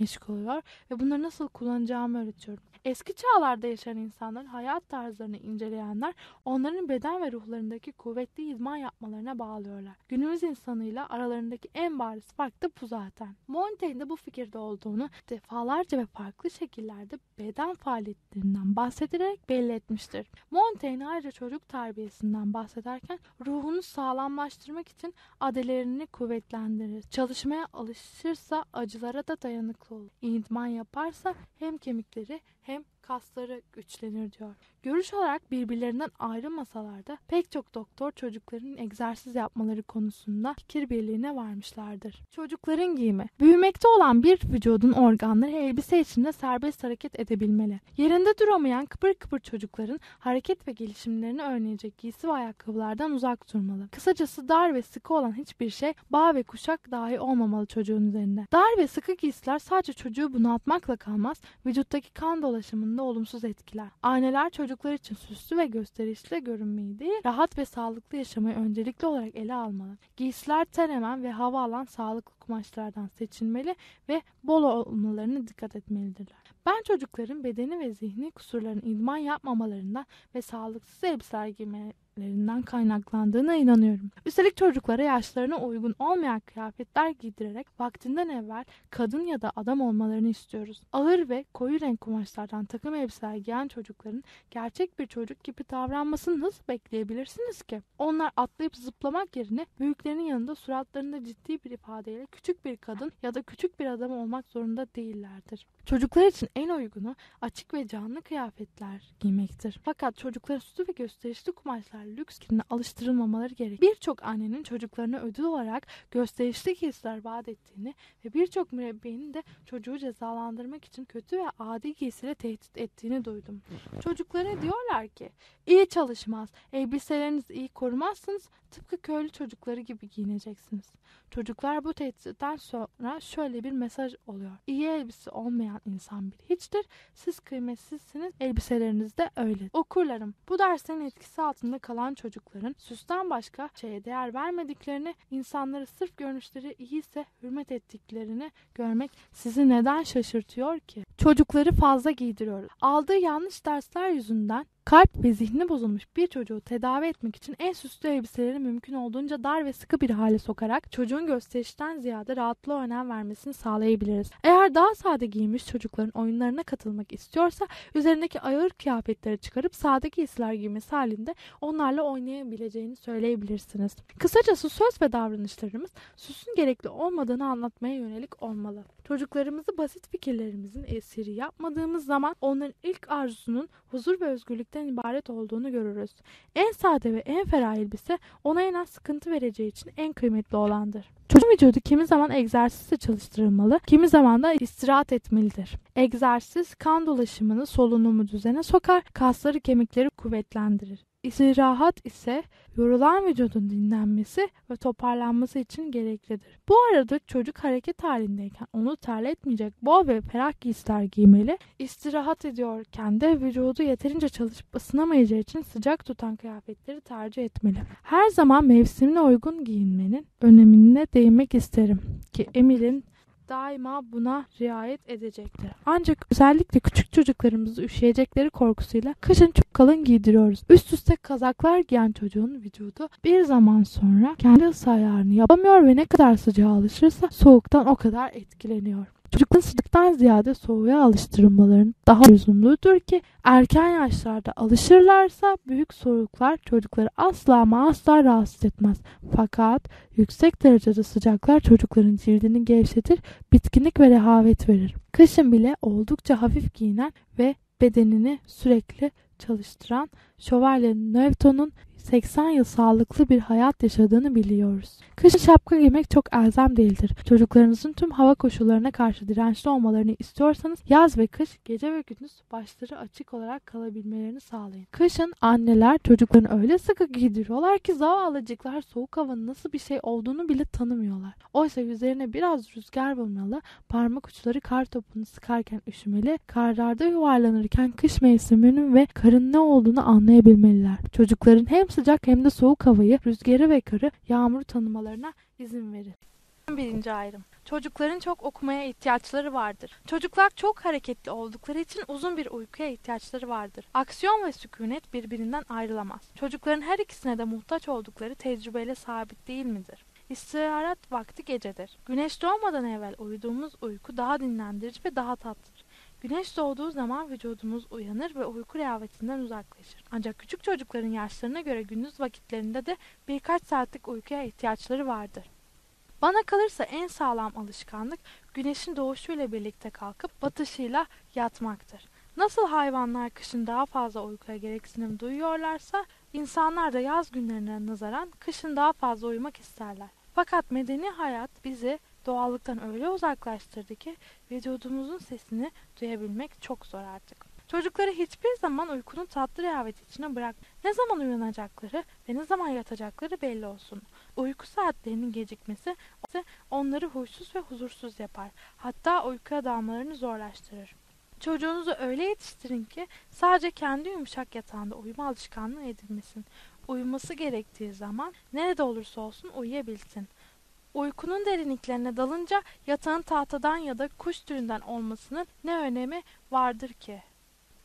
B: meşgul oluyor ve bunları nasıl kullanacağımı öğretiyorum. Eski çağlarda yaşayan insanların hayat tarzlarını inceleyenler onların beden ve ruhlarındaki kuvvetli idman yapmalarına bağlıyorlar. Günümüz insanıyla aralarındaki en bariz fark da bu zaten. Montaigne de bu fikirde olduğunu defalarca ve farklı şekillerde beden faaliyetlerinden bahsederek belli etmiştir. Montaigne ayrıca çocuk terbiyesinden bahsederken ruhunu sağlamlaştırmak için adelerini kuvvetlendirir. Çalışmaya alışırsa acılara da dayanıklı olur. İdman yaparsa hem kemikleri hem kasları güçlenir diyor. Görüş olarak birbirlerinden ayrılmasalar da pek çok doktor çocukların egzersiz yapmaları konusunda fikir birliğine varmışlardır. Çocukların giyimi. Büyümekte olan bir vücudun organları elbise içinde serbest hareket edebilmeli. Yerinde duramayan kıpır kıpır çocukların hareket ve gelişimlerini önleyecek giysi ve ayakkabılardan uzak durmalı. Kısacası dar ve sıkı olan hiçbir şey bağ ve kuşak dahi olmamalı çocuğun üzerinde. Dar ve sıkı giysiler sadece çocuğu bunaltmakla kalmaz, vücuttaki kan dolaşımında olumsuz etkiler. Anneler çocuk çocuklar için süslü ve gösterişli görünmeyi değil, rahat ve sağlıklı yaşamayı öncelikli olarak ele almalı. Giysiler ter ve hava alan sağlıklı kumaşlardan seçilmeli ve bol olmalarına dikkat etmelidirler. Ben çocukların bedeni ve zihni kusurlarını idman yapmamalarından ve sağlıksız elbiseler giymelerinden kaynaklandığına inanıyorum. Üstelik çocuklara yaşlarına uygun olmayan kıyafetler giydirerek vaktinden evvel kadın ya da adam olmalarını istiyoruz. Ağır ve koyu renk kumaşlardan takım elbiseler giyen çocukların gerçek bir çocuk gibi davranmasını nasıl bekleyebilirsiniz ki? Onlar atlayıp zıplamak yerine büyüklerinin yanında suratlarında ciddi bir ifadeyle küçük bir kadın ya da küçük bir adam olmak zorunda değillerdir. Çocuklar için en uygunu açık ve canlı kıyafetler giymektir. Fakat çocuklara süslü ve gösterişli kumaşlar lüks kirine alıştırılmamaları gerek. Birçok annenin çocuklarına ödül olarak gösterişli giysiler vaat ettiğini ve birçok mürebbiyenin de çocuğu cezalandırmak için kötü ve adi giysiyle tehdit ettiğini duydum. Çocuklara diyorlar ki iyi çalışmaz, elbiselerinizi iyi korumazsınız, tıpkı köylü çocukları gibi giyineceksiniz. Çocuklar bu tehditten sonra şöyle bir mesaj oluyor. İyi elbise olmayan insan bir hiçtir. Siz kıymetsizsiniz. Elbiseleriniz de öyle. Okurlarım. Bu derslerin etkisi altında kalan çocukların süsten başka şeye değer vermediklerini, insanları sırf görünüşleri iyiyse hürmet ettiklerini görmek sizi neden şaşırtıyor ki? Çocukları fazla giydiriyoruz. Aldığı yanlış dersler yüzünden Kalp ve zihni bozulmuş bir çocuğu tedavi etmek için en süslü elbiseleri mümkün olduğunca dar ve sıkı bir hale sokarak çocuğun gösterişten ziyade rahatlığa önem vermesini sağlayabiliriz. Eğer daha sade giyinmiş çocukların oyunlarına katılmak istiyorsa üzerindeki ağır kıyafetleri çıkarıp sade giysiler giymesi halinde onlarla oynayabileceğini söyleyebilirsiniz. Kısacası söz ve davranışlarımız süsün gerekli olmadığını anlatmaya yönelik olmalı. Çocuklarımızı basit fikirlerimizin esiri yapmadığımız zaman onların ilk arzusunun huzur ve özgürlükten ibaret olduğunu görürüz. En sade ve en ferah elbise ona en az sıkıntı vereceği için en kıymetli olandır. Çocuğun vücudu kimi zaman egzersizle çalıştırılmalı, kimi zaman da istirahat etmelidir. Egzersiz kan dolaşımını, solunumu düzene sokar, kasları, kemikleri kuvvetlendirir. İstirahat ise yorulan vücudun dinlenmesi ve toparlanması için gereklidir. Bu arada çocuk hareket halindeyken onu terletmeyecek bol ve ferah giysiler giymeli. İstirahat ediyorken de vücudu yeterince çalışıp ısınamayacağı için sıcak tutan kıyafetleri tercih etmeli. Her zaman mevsimine uygun giyinmenin önemine değinmek isterim ki Emil'in daima buna riayet edecektir. Ancak özellikle küçük çocuklarımızı üşüyecekleri korkusuyla kışın çok kalın giydiriyoruz. Üst üste kazaklar giyen çocuğun vücudu bir zaman sonra kendi ısı ayarını yapamıyor ve ne kadar sıcağa alışırsa soğuktan o kadar etkileniyor. Çocukların sıcaktan ziyade soğuğa alıştırılmaların daha lüzumludur ki erken yaşlarda alışırlarsa büyük soğuklar çocukları asla ama asla rahatsız etmez. Fakat yüksek derecede sıcaklar çocukların cildini gevşetir, bitkinlik ve rehavet verir. Kışın bile oldukça hafif giyinen ve bedenini sürekli çalıştıran Şövalye Newton'un 80 yıl sağlıklı bir hayat yaşadığını biliyoruz. Kışın şapka giymek çok elzem değildir. Çocuklarınızın tüm hava koşullarına karşı dirençli olmalarını istiyorsanız yaz ve kış gece ve gündüz başları açık olarak kalabilmelerini sağlayın. Kışın anneler çocuklarını öyle sıkı giydiriyorlar ki zavallıcıklar soğuk havanın nasıl bir şey olduğunu bile tanımıyorlar. Oysa yüzlerine biraz rüzgar vurmalı, parmak uçları kar topunu sıkarken üşümeli, karlarda yuvarlanırken kış mevsiminin ve karın ne olduğunu anlayabilmeliler. Çocukların hem sıcak hem de soğuk havayı, rüzgarı ve karı, yağmuru tanımalarına izin verin.
D: Birinci ayrım. Çocukların çok okumaya ihtiyaçları vardır. Çocuklar çok hareketli oldukları için uzun bir uykuya ihtiyaçları vardır. Aksiyon ve sükunet birbirinden ayrılamaz. Çocukların her ikisine de muhtaç oldukları tecrübeyle sabit değil midir? İstirahat vakti gecedir. Güneş doğmadan evvel uyuduğumuz uyku daha dinlendirici ve daha tatlıdır. Güneş doğduğu zaman vücudumuz uyanır ve uyku rehavetinden uzaklaşır. Ancak küçük çocukların yaşlarına göre gündüz vakitlerinde de birkaç saatlik uykuya ihtiyaçları vardır. Bana kalırsa en sağlam alışkanlık güneşin doğuşuyla birlikte kalkıp batışıyla yatmaktır. Nasıl hayvanlar kışın daha fazla uykuya gereksinim duyuyorlarsa insanlar da yaz günlerine nazaran kışın daha fazla uyumak isterler. Fakat medeni hayat bizi doğallıktan öyle uzaklaştırdı ki vücudumuzun sesini duyabilmek çok zor artık. Çocukları hiçbir zaman uykunun tatlı rehaveti içine bırak. Ne zaman uyanacakları ve ne zaman yatacakları belli olsun. Uyku saatlerinin gecikmesi onları huysuz ve huzursuz yapar. Hatta uykuya dalmalarını zorlaştırır. Çocuğunuzu öyle yetiştirin ki sadece kendi yumuşak yatağında uyuma alışkanlığı edinmesin. Uyuması gerektiği zaman nerede olursa olsun uyuyabilsin. Uykunun derinliklerine dalınca yatağın tahtadan ya da kuş türünden olmasının ne önemi vardır ki?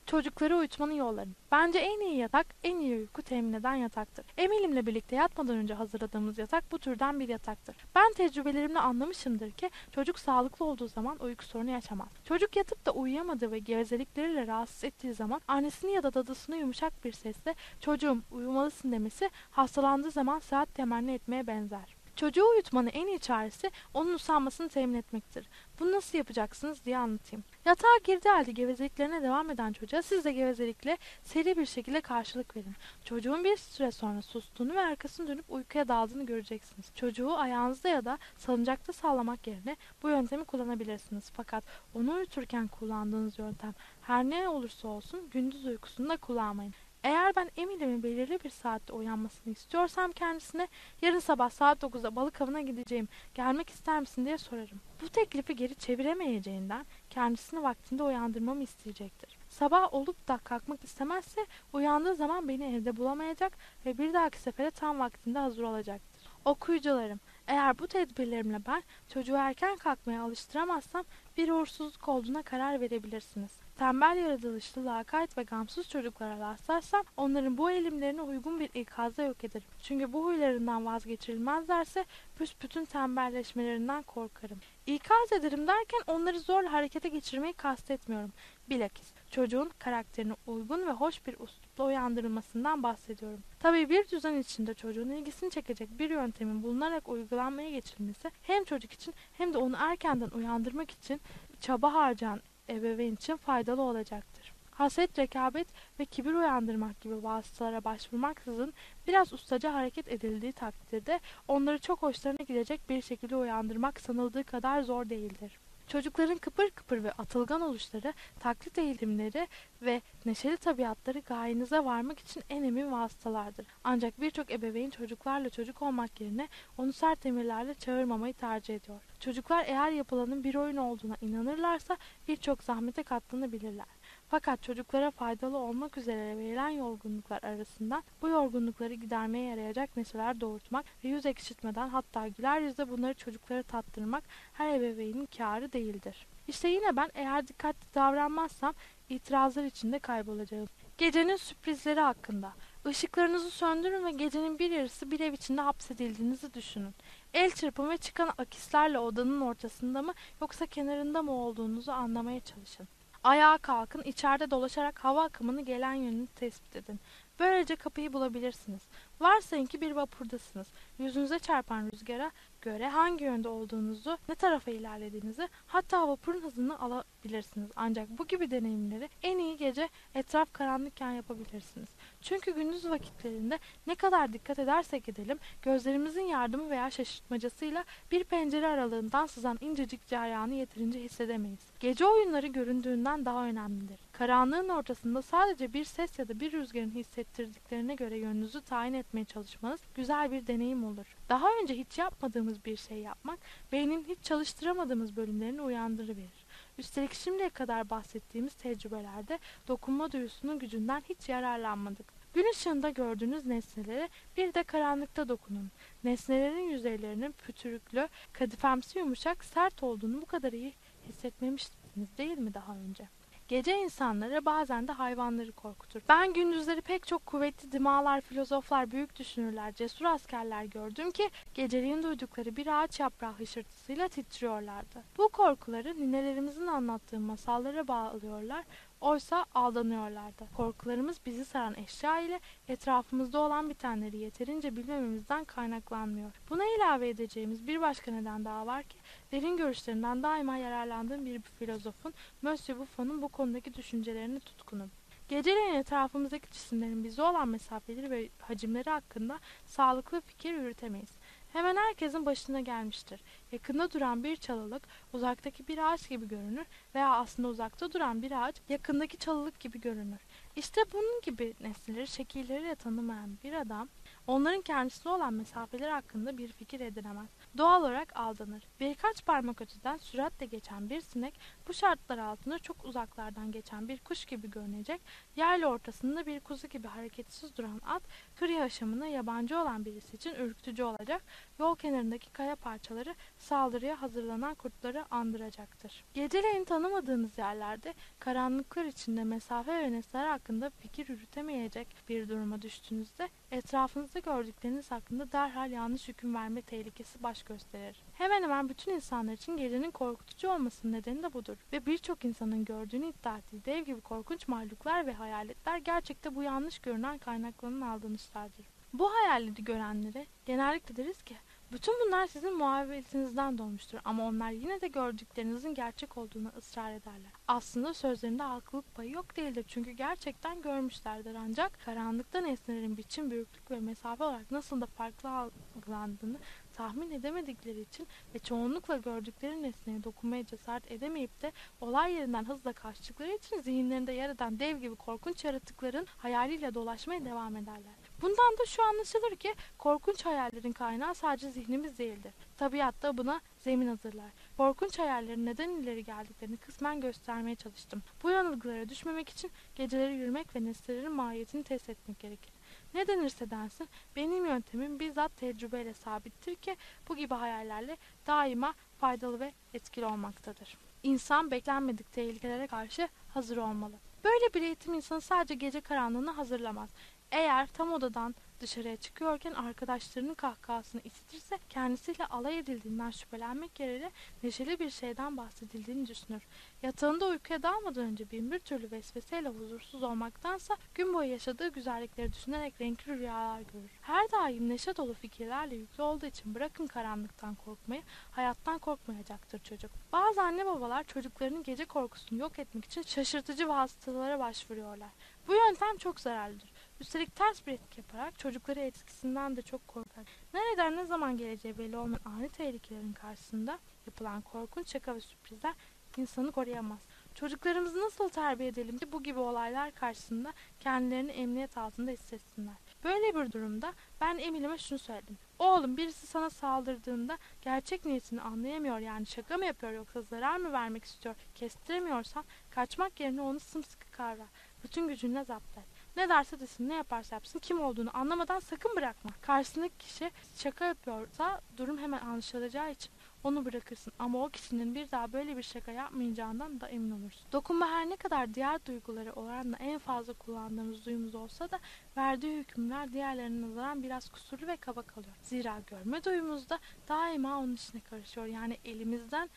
D: Çocukları uyutmanın yolları. Bence en iyi yatak, en iyi uyku temin eden yataktır. Emilimle birlikte yatmadan önce hazırladığımız yatak bu türden bir yataktır. Ben tecrübelerimle anlamışımdır ki çocuk sağlıklı olduğu zaman uyku sorunu yaşamaz. Çocuk yatıp da uyuyamadığı ve gevezelikleriyle rahatsız ettiği zaman annesini ya da dadısını yumuşak bir sesle çocuğum uyumalısın demesi hastalandığı zaman saat temenni etmeye benzer. Çocuğu uyutmanın en iyi çaresi onun usanmasını temin etmektir. Bunu nasıl yapacaksınız diye anlatayım. Yatağa girdiği halde gevezeliklerine devam eden çocuğa siz de gevezelikle seri bir şekilde karşılık verin. Çocuğun bir süre sonra sustuğunu ve arkasını dönüp uykuya daldığını göreceksiniz. Çocuğu ayağınızda ya da salıncakta sağlamak yerine bu yöntemi kullanabilirsiniz. Fakat onu uyuturken kullandığınız yöntem her ne olursa olsun gündüz uykusunda kullanmayın. Eğer ben Emily'min belirli bir saatte uyanmasını istiyorsam kendisine yarın sabah saat 9'da balık avına gideceğim, gelmek ister misin diye sorarım. Bu teklifi geri çeviremeyeceğinden kendisini vaktinde uyandırmamı isteyecektir. Sabah olup da kalkmak istemezse uyandığı zaman beni evde bulamayacak ve bir dahaki sefere tam vaktinde hazır olacaktır. Okuyucularım, eğer bu tedbirlerimle ben çocuğu erken kalkmaya alıştıramazsam bir uğursuzluk olduğuna karar verebilirsiniz.
B: Tembel yaratılışlı, lakayt ve gamsız çocuklara rastlarsam onların bu eğilimlerine uygun bir ikazda yok ederim. Çünkü bu huylarından vazgeçirilmezlerse büsbütün tembelleşmelerinden korkarım. İkaz ederim derken onları zorla harekete geçirmeyi kastetmiyorum. Bilakis çocuğun karakterine uygun ve hoş bir üslupla uyandırılmasından bahsediyorum. Tabii bir düzen içinde çocuğun ilgisini çekecek bir yöntemin bulunarak uygulanmaya geçirilmesi hem çocuk için hem de onu erkenden uyandırmak için çaba harcayan ebeveyn için faydalı olacaktır. Haset, rekabet ve kibir uyandırmak gibi vasıtalara başvurmaksızın biraz ustaca hareket edildiği takdirde onları çok hoşlarına gidecek bir şekilde uyandırmak sanıldığı kadar zor değildir. Çocukların kıpır kıpır ve atılgan oluşları, taklit eğilimleri ve neşeli tabiatları gayenize varmak için en emin vasıtalardır. Ancak birçok ebeveyn çocuklarla çocuk olmak yerine onu sert emirlerle çağırmamayı tercih ediyor. Çocuklar eğer yapılanın bir oyun olduğuna inanırlarsa birçok zahmete katlanabilirler. Fakat çocuklara faydalı olmak üzere verilen yorgunluklar arasından bu yorgunlukları gidermeye yarayacak neşeler doğurtmak ve yüz ekşitmeden hatta güler yüzle bunları çocuklara tattırmak her ebeveynin kârı değildir. İşte yine ben eğer dikkatli davranmazsam itirazlar içinde kaybolacağım. Gecenin sürprizleri hakkında. Işıklarınızı söndürün ve gecenin bir yarısı bir ev içinde hapsedildiğinizi düşünün. El çırpın ve çıkan akislerle odanın ortasında mı yoksa kenarında mı olduğunuzu anlamaya çalışın. Ayağa kalkın, içeride dolaşarak hava akımını gelen yönünü tespit edin. Böylece kapıyı bulabilirsiniz. Varsayın ki bir vapurdasınız. Yüzünüze çarpan rüzgara göre hangi yönde olduğunuzu, ne tarafa ilerlediğinizi, hatta vapurun hızını alabilirsiniz. Ancak bu gibi deneyimleri en iyi gece etraf karanlıkken yapabilirsiniz. Çünkü gündüz vakitlerinde ne kadar dikkat edersek edelim, gözlerimizin yardımı veya şaşırtmacasıyla bir pencere aralığından sızan incecik cereyanı yeterince hissedemeyiz. Gece oyunları göründüğünden daha önemlidir. Karanlığın ortasında sadece bir ses ya da bir rüzgarın hissettirdiklerine göre yönünüzü tayin etmeye çalışmanız güzel bir deneyim olur. Daha önce hiç yapmadığımız bir şey yapmak, beynin hiç çalıştıramadığımız bölümlerini uyandırıverir. Üstelik şimdiye kadar bahsettiğimiz tecrübelerde dokunma duyusunun gücünden hiç yararlanmadık. Gün ışığında gördüğünüz nesnelere bir de karanlıkta dokunun. Nesnelerin yüzeylerinin pütürüklü, kadifemsi yumuşak, sert olduğunu bu kadar iyi hissetmemiştiniz değil mi daha önce? Gece insanları bazen de hayvanları korkutur. Ben gündüzleri pek çok kuvvetli dimağlar, filozoflar, büyük düşünürler, cesur askerler gördüm ki geceliğin duydukları bir ağaç yaprağı hışırtısıyla titriyorlardı. Bu korkuları ninelerimizin anlattığı masallara bağlıyorlar, oysa aldanıyorlardı. Korkularımız bizi saran eşya ile etrafımızda olan bitenleri yeterince bilmememizden kaynaklanmıyor. Buna ilave edeceğimiz bir başka neden daha var ki derin görüşlerinden daima yararlandığım bir filozofun Monsieur Buffon'un bu konudaki düşüncelerini tutkunum. Geceleyin etrafımızdaki cisimlerin bize olan mesafeleri ve hacimleri hakkında sağlıklı fikir yürütemeyiz. Hemen herkesin başına gelmiştir. Yakında duran bir çalılık uzaktaki bir ağaç gibi görünür veya aslında uzakta duran bir ağaç yakındaki çalılık gibi görünür. İşte bunun gibi nesneleri şekilleriyle tanımayan bir adam onların kendisine olan mesafeleri hakkında bir fikir edinemez. Doğal olarak aldanır. Birkaç parmak öteden süratle geçen bir sinek bu şartlar altında çok uzaklardan geçen bir kuş gibi görünecek, yerli ortasında bir kuzu gibi hareketsiz duran at, kır yaşamına yabancı olan birisi için ürkütücü olacak, yol kenarındaki kaya parçaları saldırıya hazırlanan kurtları andıracaktır. Geceleyin tanımadığınız yerlerde karanlıklar içinde mesafe ve nesneler hakkında fikir yürütemeyecek bir duruma düştüğünüzde etrafınızda gördükleriniz hakkında derhal yanlış hüküm verme tehlikesi baş gösterir. Hemen hemen bütün insanlar için gecenin korkutucu olmasının nedeni de budur. Ve birçok insanın gördüğünü iddia ettiği dev gibi korkunç mahluklar ve hayaletler gerçekte bu yanlış görünen kaynaklarının aldanışlardır. Bu hayalleri görenlere genellikle deriz ki bütün bunlar sizin muhabbetinizden doğmuştur ama onlar yine de gördüklerinizin gerçek olduğunu ısrar ederler. Aslında sözlerinde haklılık payı yok değildir çünkü gerçekten görmüşlerdir ancak karanlıkta nesnelerin biçim, büyüklük ve mesafe olarak nasıl da farklı algılandığını tahmin edemedikleri için ve çoğunlukla gördükleri nesneye dokunmaya cesaret edemeyip de olay yerinden hızla kaçtıkları için zihinlerinde yer eden dev gibi korkunç yaratıkların hayaliyle dolaşmaya devam ederler. Bundan da şu anlaşılır ki korkunç hayallerin kaynağı sadece zihnimiz değildir. Tabiat da buna zemin hazırlar. Korkunç hayallerin neden ileri geldiklerini kısmen göstermeye çalıştım. Bu yanılgılara düşmemek için geceleri yürümek ve nesnelerin mahiyetini test etmek gerekir. Ne denirse densin benim yöntemim bizzat tecrübeyle sabittir ki bu gibi hayallerle daima faydalı ve etkili olmaktadır. İnsan beklenmedik tehlikelere karşı hazır olmalı. Böyle bir eğitim insanı sadece gece karanlığına hazırlamaz. Eğer tam odadan dışarıya çıkıyorken arkadaşlarının kahkahasını işitirse kendisiyle alay edildiğinden şüphelenmek yerine neşeli bir şeyden bahsedildiğini düşünür. Yatağında uykuya dalmadan önce bin bir türlü vesveseyle huzursuz olmaktansa gün boyu yaşadığı güzellikleri düşünerek renkli rüyalar görür. Her daim neşe dolu fikirlerle yüklü olduğu için bırakın karanlıktan korkmayı, hayattan korkmayacaktır çocuk. Bazı anne babalar çocuklarının gece korkusunu yok etmek için şaşırtıcı vasıtalara başvuruyorlar. Bu yöntem çok zararlıdır. Üstelik ters bir etki yaparak çocukları etkisinden de çok korkar. Nereden ne zaman geleceği belli olmayan ani tehlikelerin karşısında yapılan korkunç şaka ve sürprizler insanı koruyamaz. Çocuklarımızı nasıl terbiye edelim ki bu gibi olaylar karşısında kendilerini emniyet altında hissetsinler. Böyle bir durumda ben Emil'ime şunu söyledim. Oğlum birisi sana saldırdığında gerçek niyetini anlayamıyor yani şaka mı yapıyor yoksa zarar mı vermek istiyor kestiremiyorsan kaçmak yerine onu sımsıkı kavra. Bütün gücünle zapt et. Ne derse desin, ne yaparsa yapsın, kim olduğunu anlamadan sakın bırakma. Karşısındaki kişi şaka yapıyorsa durum hemen anlaşılacağı için onu bırakırsın. Ama o kişinin bir daha böyle bir şaka yapmayacağından da emin olursun. Dokunma her ne kadar diğer duyguları oranla en fazla kullandığımız duyumuz olsa da verdiği hükümler diğerlerine nazaran biraz kusurlu ve kaba kalıyor. Zira görme duyumuzda daima onun içine karışıyor. Yani elimizden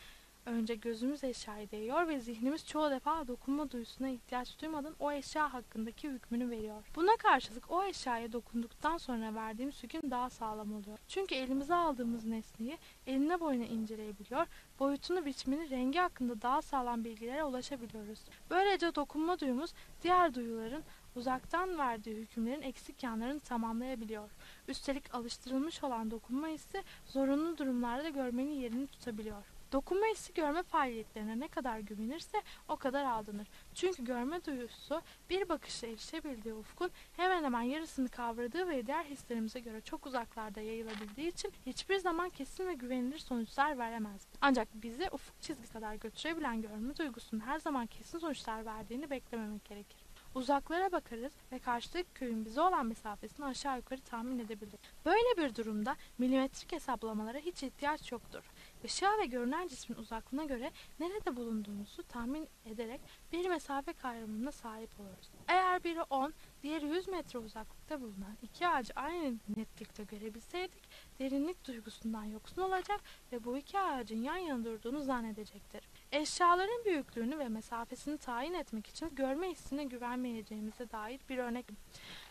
B: önce gözümüz eşyaya değiyor ve zihnimiz çoğu defa dokunma duyusuna ihtiyaç duymadan o eşya hakkındaki hükmünü veriyor. Buna karşılık o eşyaya dokunduktan sonra verdiğimiz hüküm daha sağlam oluyor. Çünkü elimize aldığımız nesneyi eline boyuna inceleyebiliyor, boyutunu, biçimini, rengi hakkında daha sağlam bilgilere ulaşabiliyoruz. Böylece dokunma duyumuz diğer duyuların uzaktan verdiği hükümlerin eksik yanlarını tamamlayabiliyor. Üstelik alıştırılmış olan dokunma hissi zorunlu durumlarda görmenin yerini tutabiliyor. Dokunma hissi görme faaliyetlerine ne kadar güvenirse o kadar aldanır. Çünkü görme duyusu bir bakışla erişebildiği ufkun hemen hemen yarısını kavradığı ve diğer hislerimize göre çok uzaklarda yayılabildiği için hiçbir zaman kesin ve güvenilir sonuçlar veremez. Ancak bizi ufuk çizgi kadar götürebilen görme duygusunun her zaman kesin sonuçlar verdiğini beklememek gerekir. Uzaklara bakarız ve karşıdaki köyün bize olan mesafesini aşağı yukarı tahmin edebiliriz. Böyle bir durumda milimetrik hesaplamalara hiç ihtiyaç yoktur. Işığa ve görünen cismin uzaklığına göre nerede bulunduğumuzu tahmin ederek bir mesafe kavramına sahip oluruz. Eğer biri 10, diğeri 100 metre uzaklıkta bulunan iki ağacı aynı netlikte görebilseydik, derinlik duygusundan yoksun olacak ve bu iki ağacın yan yana durduğunu zannedecektir. Eşyaların büyüklüğünü ve mesafesini tayin etmek için görme hissine güvenmeyeceğimize dair bir örnek.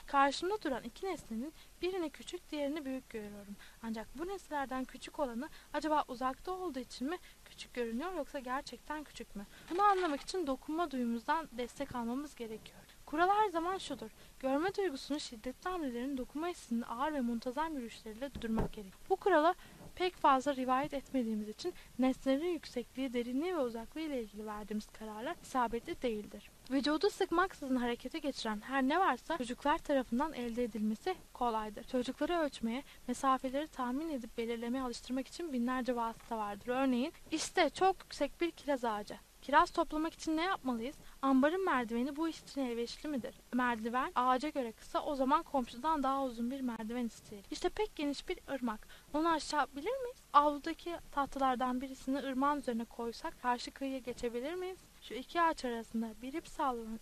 B: Karşımda duran iki nesnenin birini küçük diğerini büyük görüyorum. Ancak bu nesnelerden küçük olanı acaba uzakta olduğu için mi küçük görünüyor yoksa gerçekten küçük mü? Bunu anlamak için dokunma duyumuzdan destek almamız gerekiyor. Kural her zaman şudur. Görme duygusunun şiddetli hamlelerin dokunma hissinin ağır ve muntazam yürüyüşleriyle durmak gerek. Bu kurala pek fazla rivayet etmediğimiz için nesnelerin yüksekliği, derinliği ve uzaklığı ile ilgili verdiğimiz kararlar isabetli değildir. Vücudu sıkmaksızın harekete geçiren her ne varsa çocuklar tarafından elde edilmesi kolaydır. Çocukları ölçmeye, mesafeleri tahmin edip belirlemeye alıştırmak için binlerce vasıta vardır. Örneğin işte çok yüksek bir kiraz ağacı. Kiraz toplamak için ne yapmalıyız? Ambarın merdiveni bu iş için elverişli midir? Merdiven ağaca göre kısa o zaman komşudan daha uzun bir merdiven isteyelim. İşte pek geniş bir ırmak. Onu aşağı bilir miyiz? Avludaki tahtalardan birisini ırmağın üzerine koysak karşı kıyıya geçebilir miyiz? Şu iki ağaç arasında bir ip sallanan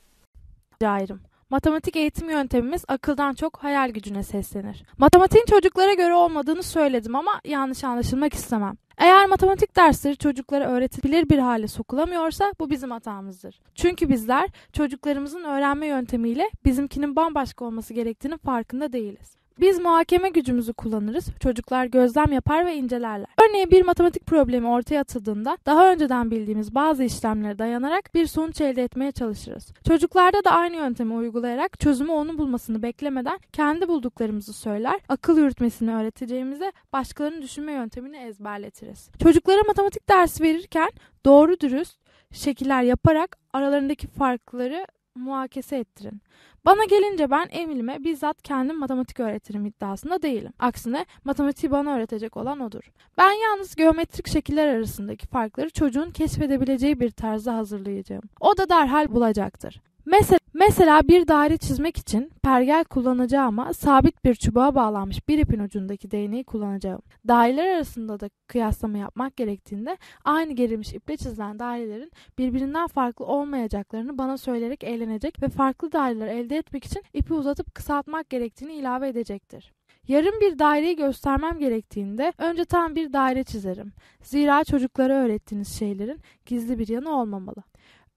E: ayrım. Matematik eğitim yöntemimiz akıldan çok hayal gücüne seslenir. Matematiğin çocuklara göre olmadığını söyledim ama yanlış anlaşılmak istemem. Eğer matematik dersleri çocuklara öğretilir bir hale sokulamıyorsa bu bizim hatamızdır. Çünkü bizler çocuklarımızın öğrenme yöntemiyle bizimkinin bambaşka olması gerektiğinin farkında değiliz. Biz muhakeme gücümüzü kullanırız, çocuklar gözlem yapar ve incelerler. Örneğin bir matematik problemi ortaya atıldığında daha önceden bildiğimiz bazı işlemlere dayanarak bir sonuç elde etmeye çalışırız. Çocuklarda da aynı yöntemi uygulayarak çözümü onun bulmasını beklemeden kendi bulduklarımızı söyler, akıl yürütmesini öğreteceğimize başkalarının düşünme yöntemini ezberletiriz. Çocuklara matematik dersi verirken doğru dürüst şekiller yaparak aralarındaki farkları muhakese ettirin. Bana gelince ben Emil'ime bizzat kendim matematik öğretirim iddiasında değilim. Aksine matematiği bana öğretecek olan odur. Ben yalnız geometrik şekiller arasındaki farkları çocuğun keşfedebileceği bir tarzda hazırlayacağım. O da derhal bulacaktır. Mesela,
B: Mesela bir daire çizmek için pergel kullanacağıma sabit bir çubuğa bağlanmış bir ipin ucundaki değneği kullanacağım. Daireler arasında da kıyaslama yapmak gerektiğinde aynı gerilmiş iple çizilen dairelerin birbirinden farklı olmayacaklarını bana söyleyerek eğlenecek ve farklı daireler elde etmek için ipi uzatıp kısaltmak gerektiğini ilave edecektir. Yarım bir daireyi göstermem gerektiğinde önce tam bir daire çizerim. Zira çocuklara öğrettiğiniz şeylerin gizli bir yanı olmamalı.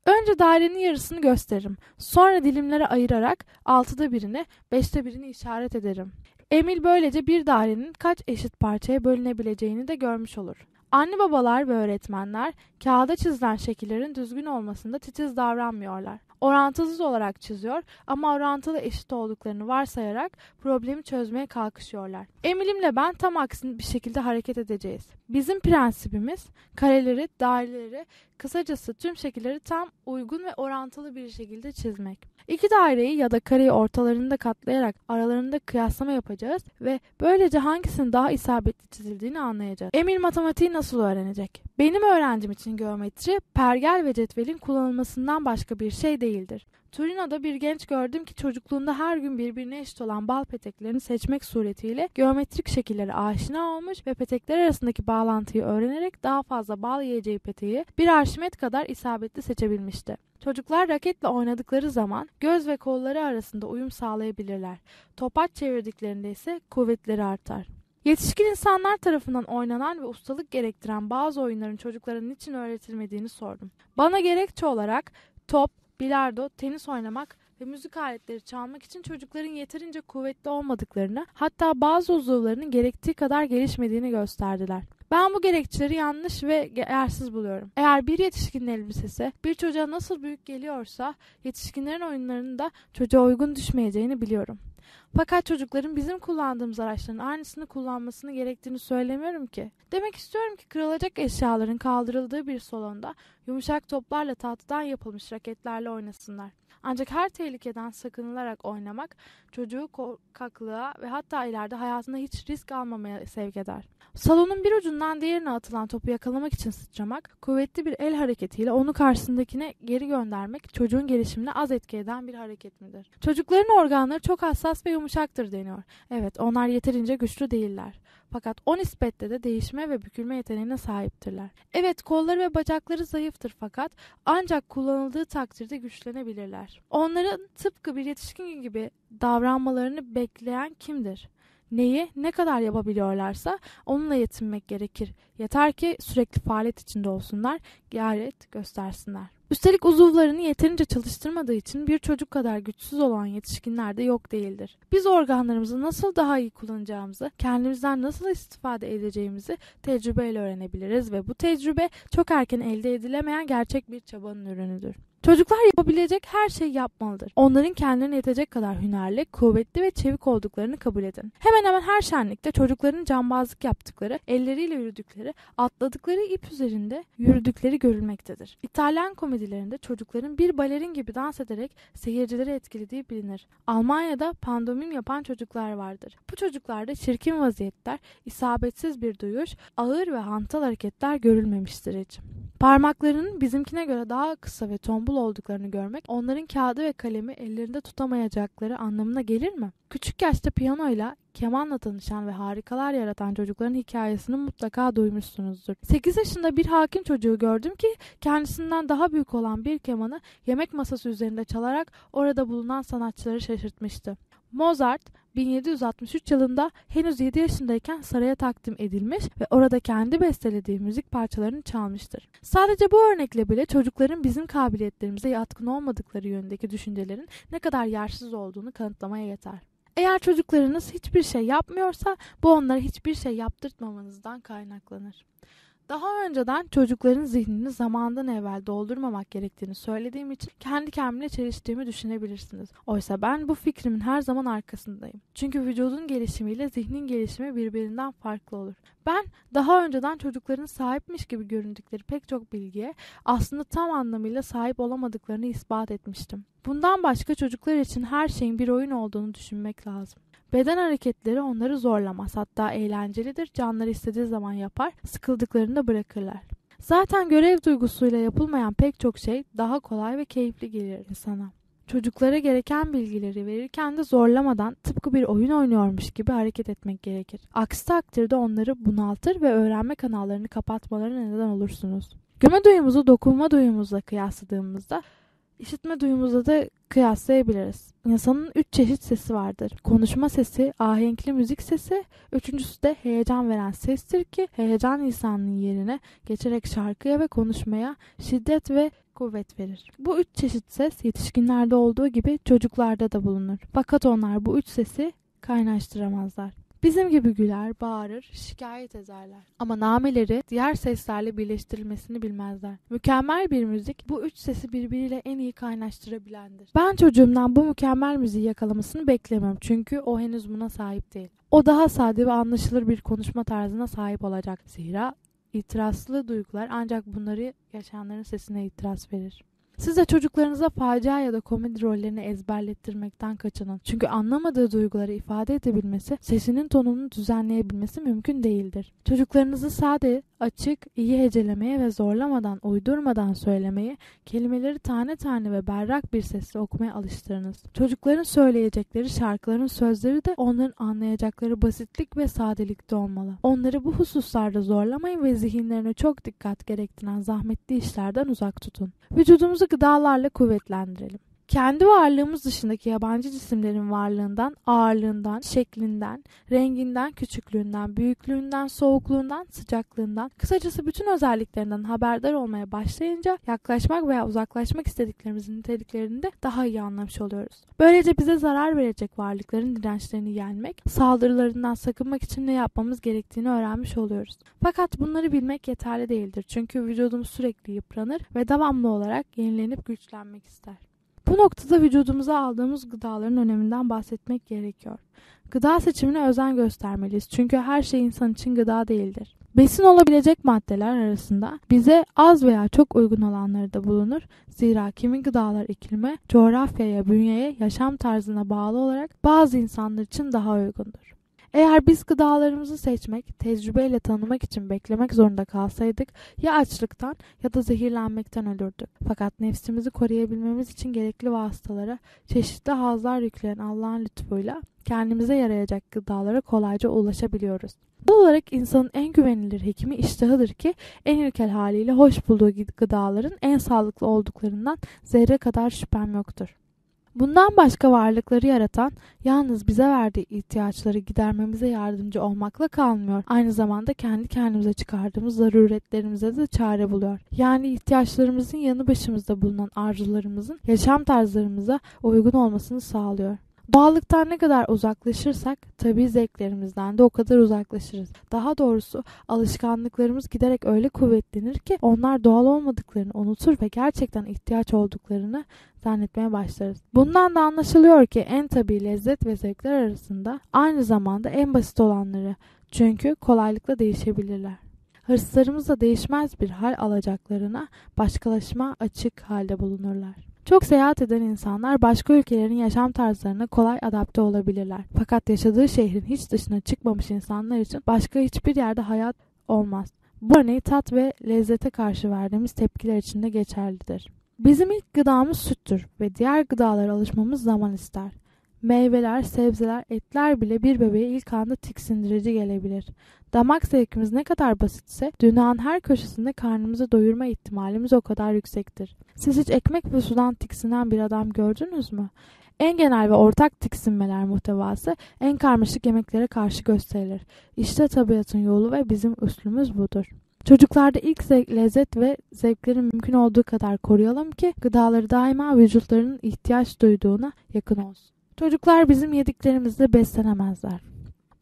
B: Önce dairenin yarısını gösteririm. Sonra dilimlere ayırarak altıda birini, beşte birini işaret ederim. Emil böylece bir dairenin kaç eşit parçaya bölünebileceğini de görmüş olur. Anne babalar ve öğretmenler kağıda çizilen şekillerin düzgün olmasında titiz davranmıyorlar. Orantısız olarak çiziyor ama orantılı eşit olduklarını varsayarak problemi çözmeye kalkışıyorlar. Emilimle ben tam aksini bir şekilde hareket edeceğiz. Bizim prensibimiz kareleri, daireleri, kısacası tüm şekilleri tam uygun ve orantılı bir şekilde çizmek. İki daireyi ya da kareyi ortalarında katlayarak aralarında kıyaslama yapacağız ve böylece hangisinin daha isabetli çizildiğini anlayacağız. Emil matematiği nasıl öğrenecek? Benim öğrencim için geometri, pergel ve cetvelin kullanılmasından başka bir şey değildir. Turino'da bir genç gördüm ki çocukluğunda her gün birbirine eşit olan bal peteklerini seçmek suretiyle geometrik şekillere aşina olmuş ve petekler arasındaki bağlantıyı öğrenerek daha fazla bal yiyeceği peteği bir arşimet kadar isabetli seçebilmişti. Çocuklar raketle oynadıkları zaman göz ve kolları arasında uyum sağlayabilirler. Topaç çevirdiklerinde ise kuvvetleri artar. Yetişkin insanlar tarafından oynanan ve ustalık gerektiren bazı oyunların çocuklara niçin öğretilmediğini sordum. Bana gerekçe olarak top, bilardo, tenis oynamak ve müzik aletleri çalmak için çocukların yeterince kuvvetli olmadıklarını, hatta bazı uzuvlarının gerektiği kadar gelişmediğini gösterdiler. Ben bu gerekçeleri yanlış ve yersiz buluyorum. Eğer bir yetişkinin elbisesi bir çocuğa nasıl büyük geliyorsa yetişkinlerin oyunlarının da çocuğa uygun düşmeyeceğini biliyorum. Fakat çocukların bizim kullandığımız araçların aynısını kullanmasını gerektiğini söylemiyorum ki. Demek istiyorum ki kırılacak eşyaların kaldırıldığı bir salonda yumuşak toplarla tahtadan yapılmış raketlerle oynasınlar. Ancak her tehlikeden sakınılarak oynamak çocuğu korkaklığa ve hatta ileride hayatında hiç risk almamaya sevk eder. Salonun bir ucundan diğerine atılan topu yakalamak için sıçramak, kuvvetli bir el hareketiyle onu karşısındakine geri göndermek çocuğun gelişimine az etki eden bir hareket midir? Çocukların organları çok hassas ve yumuşaktır deniyor. Evet onlar yeterince güçlü değiller. Fakat o nispette de değişme ve bükülme yeteneğine sahiptirler. Evet kolları ve bacakları zayıftır fakat ancak kullanıldığı takdirde güçlenebilirler. Onların tıpkı bir yetişkin gibi davranmalarını bekleyen kimdir? Neyi ne kadar yapabiliyorlarsa onunla yetinmek gerekir. Yeter ki sürekli faaliyet içinde olsunlar, gayret göstersinler. Üstelik uzuvlarını yeterince çalıştırmadığı için bir çocuk kadar güçsüz olan yetişkinler de yok değildir. Biz organlarımızı nasıl daha iyi kullanacağımızı, kendimizden nasıl istifade edeceğimizi tecrübeyle öğrenebiliriz ve bu tecrübe çok erken elde edilemeyen gerçek bir çabanın ürünüdür. Çocuklar yapabilecek her şeyi yapmalıdır. Onların kendilerine yetecek kadar hünerli, kuvvetli ve çevik olduklarını kabul edin. Hemen hemen her şenlikte çocukların cambazlık yaptıkları, elleriyle yürüdükleri, atladıkları ip üzerinde yürüdükleri görülmektedir. İtalyan komedilerinde çocukların bir balerin gibi dans ederek seyircileri etkilediği bilinir. Almanya'da pandomim yapan çocuklar vardır. Bu çocuklarda çirkin vaziyetler, isabetsiz bir duyuş, ağır ve hantal hareketler görülmemiştir hiç. Parmaklarının bizimkine göre daha kısa ve tombul olduklarını görmek onların kağıdı ve kalemi ellerinde tutamayacakları anlamına gelir mi? Küçük yaşta piyanoyla kemanla tanışan ve harikalar yaratan çocukların hikayesini mutlaka duymuşsunuzdur. 8 yaşında bir hakim çocuğu gördüm ki kendisinden daha büyük olan bir kemanı yemek masası üzerinde çalarak orada bulunan sanatçıları şaşırtmıştı. Mozart 1763 yılında henüz 7 yaşındayken saraya takdim edilmiş ve orada kendi bestelediği müzik parçalarını çalmıştır. Sadece bu örnekle bile çocukların bizim kabiliyetlerimize yatkın olmadıkları yönündeki düşüncelerin ne kadar yersiz olduğunu kanıtlamaya yeter. Eğer çocuklarınız hiçbir şey yapmıyorsa bu onlara hiçbir şey yaptırtmamanızdan kaynaklanır. Daha önceden çocukların zihnini zamandan evvel doldurmamak gerektiğini söylediğim için kendi kendime çeliştiğimi düşünebilirsiniz. Oysa ben bu fikrimin her zaman arkasındayım. Çünkü vücudun gelişimiyle zihnin gelişimi birbirinden farklı olur. Ben daha önceden çocukların sahipmiş gibi göründükleri pek çok bilgiye aslında tam anlamıyla sahip olamadıklarını ispat etmiştim. Bundan başka çocuklar için her şeyin bir oyun olduğunu düşünmek lazım. Beden hareketleri onları zorlamaz. Hatta eğlencelidir. Canları istediği zaman yapar, sıkıldıklarında bırakırlar. Zaten görev duygusuyla yapılmayan pek çok şey daha kolay ve keyifli gelir insana. Çocuklara gereken bilgileri verirken de zorlamadan tıpkı bir oyun oynuyormuş gibi hareket etmek gerekir. Aksi takdirde onları bunaltır ve öğrenme kanallarını kapatmalarına neden olursunuz. Görme duyumuzu dokunma duyumuzla kıyasladığımızda işitme duyumuzla da kıyaslayabiliriz. İnsanın üç çeşit sesi vardır. Konuşma sesi, ahenkli müzik sesi, üçüncüsü de heyecan veren sestir ki heyecan insanın yerine geçerek şarkıya ve konuşmaya şiddet ve kuvvet verir. Bu üç çeşit ses yetişkinlerde olduğu gibi çocuklarda da bulunur. Fakat onlar bu üç sesi kaynaştıramazlar. Bizim gibi güler, bağırır, şikayet ederler. Ama nameleri diğer seslerle birleştirilmesini bilmezler. Mükemmel bir müzik bu üç sesi birbiriyle en iyi kaynaştırabilendir. Ben çocuğumdan bu mükemmel müziği yakalamasını beklemiyorum çünkü o henüz buna sahip değil. O daha sade ve anlaşılır bir konuşma tarzına sahip olacak. Zira itirazlı duygular ancak bunları yaşayanların sesine itiraz verir. Siz de çocuklarınıza facia ya da komedi rollerini ezberlettirmekten kaçının. Çünkü anlamadığı duyguları ifade edebilmesi, sesinin tonunu düzenleyebilmesi mümkün değildir. Çocuklarınızı sade, açık, iyi hecelemeye ve zorlamadan, uydurmadan söylemeyi, kelimeleri tane tane ve berrak bir sesle okumaya alıştırınız. Çocukların söyleyecekleri şarkıların sözleri de onların anlayacakları basitlik ve sadelikte olmalı. Onları bu hususlarda zorlamayın ve zihinlerine çok dikkat gerektiren zahmetli işlerden uzak tutun. Vücudumuzu gıdalarla kuvvetlendirelim. Kendi varlığımız dışındaki yabancı cisimlerin varlığından, ağırlığından, şeklinden, renginden, küçüklüğünden, büyüklüğünden, soğukluğundan, sıcaklığından, kısacası bütün özelliklerinden haberdar olmaya başlayınca yaklaşmak veya uzaklaşmak istediklerimizin niteliklerini de daha iyi anlamış oluyoruz. Böylece bize zarar verecek varlıkların dirençlerini yenmek, saldırılarından sakınmak için ne yapmamız gerektiğini öğrenmiş oluyoruz. Fakat bunları bilmek yeterli değildir. Çünkü vücudumuz sürekli yıpranır ve devamlı olarak yenilenip güçlenmek ister. Bu noktada vücudumuza aldığımız gıdaların öneminden bahsetmek gerekiyor. Gıda seçimine özen göstermeliyiz çünkü her şey insan için gıda değildir. Besin olabilecek maddeler arasında bize az veya çok uygun olanları da bulunur. Zira kimi gıdalar iklime, coğrafyaya, bünyeye, yaşam tarzına bağlı olarak bazı insanlar için daha uygundur. Eğer biz gıdalarımızı seçmek, tecrübeyle tanımak için beklemek zorunda kalsaydık ya açlıktan ya da zehirlenmekten ölürdük. Fakat nefsimizi koruyabilmemiz için gerekli vasıtalara, çeşitli hazlar yükleyen Allah'ın lütfuyla kendimize yarayacak gıdalara kolayca ulaşabiliyoruz. Bu olarak insanın en güvenilir hekimi iştahıdır ki en ilkel haliyle hoş bulduğu gıdaların en sağlıklı olduklarından zerre kadar şüphem yoktur. Bundan başka varlıkları yaratan yalnız bize verdiği ihtiyaçları gidermemize yardımcı olmakla kalmıyor. Aynı zamanda kendi kendimize çıkardığımız zaruretlerimize de çare buluyor. Yani ihtiyaçlarımızın yanı başımızda bulunan arzularımızın yaşam tarzlarımıza uygun olmasını sağlıyor. Doğallıktan ne kadar uzaklaşırsak tabi zevklerimizden de o kadar uzaklaşırız. Daha doğrusu alışkanlıklarımız giderek öyle kuvvetlenir ki onlar doğal olmadıklarını unutur ve gerçekten ihtiyaç olduklarını zannetmeye başlarız. Bundan da anlaşılıyor ki en tabi lezzet ve zevkler arasında aynı zamanda en basit olanları çünkü kolaylıkla değişebilirler. Hırslarımız da değişmez bir hal alacaklarına başkalaşma açık halde bulunurlar. Çok seyahat eden insanlar başka ülkelerin yaşam tarzlarına kolay adapte olabilirler. Fakat yaşadığı şehrin hiç dışına çıkmamış insanlar için başka hiçbir yerde hayat olmaz. Bu örneği tat ve lezzete karşı verdiğimiz tepkiler için de geçerlidir. Bizim ilk gıdamız süttür ve diğer gıdalara alışmamız zaman ister. Meyveler, sebzeler, etler bile bir bebeğe ilk anda tiksindirici gelebilir. Damak zevkimiz ne kadar basitse dünyanın her köşesinde karnımızı doyurma ihtimalimiz o kadar yüksektir. Siz hiç ekmek ve sudan tiksinen bir adam gördünüz mü? En genel ve ortak tiksinmeler muhtevası en karmaşık yemeklere karşı gösterilir. İşte tabiatın yolu ve bizim üslümüz budur. Çocuklarda ilk zevk, lezzet ve zevkleri mümkün olduğu kadar koruyalım ki gıdaları daima vücutlarının ihtiyaç duyduğuna yakın olsun. Çocuklar bizim yediklerimizle beslenemezler.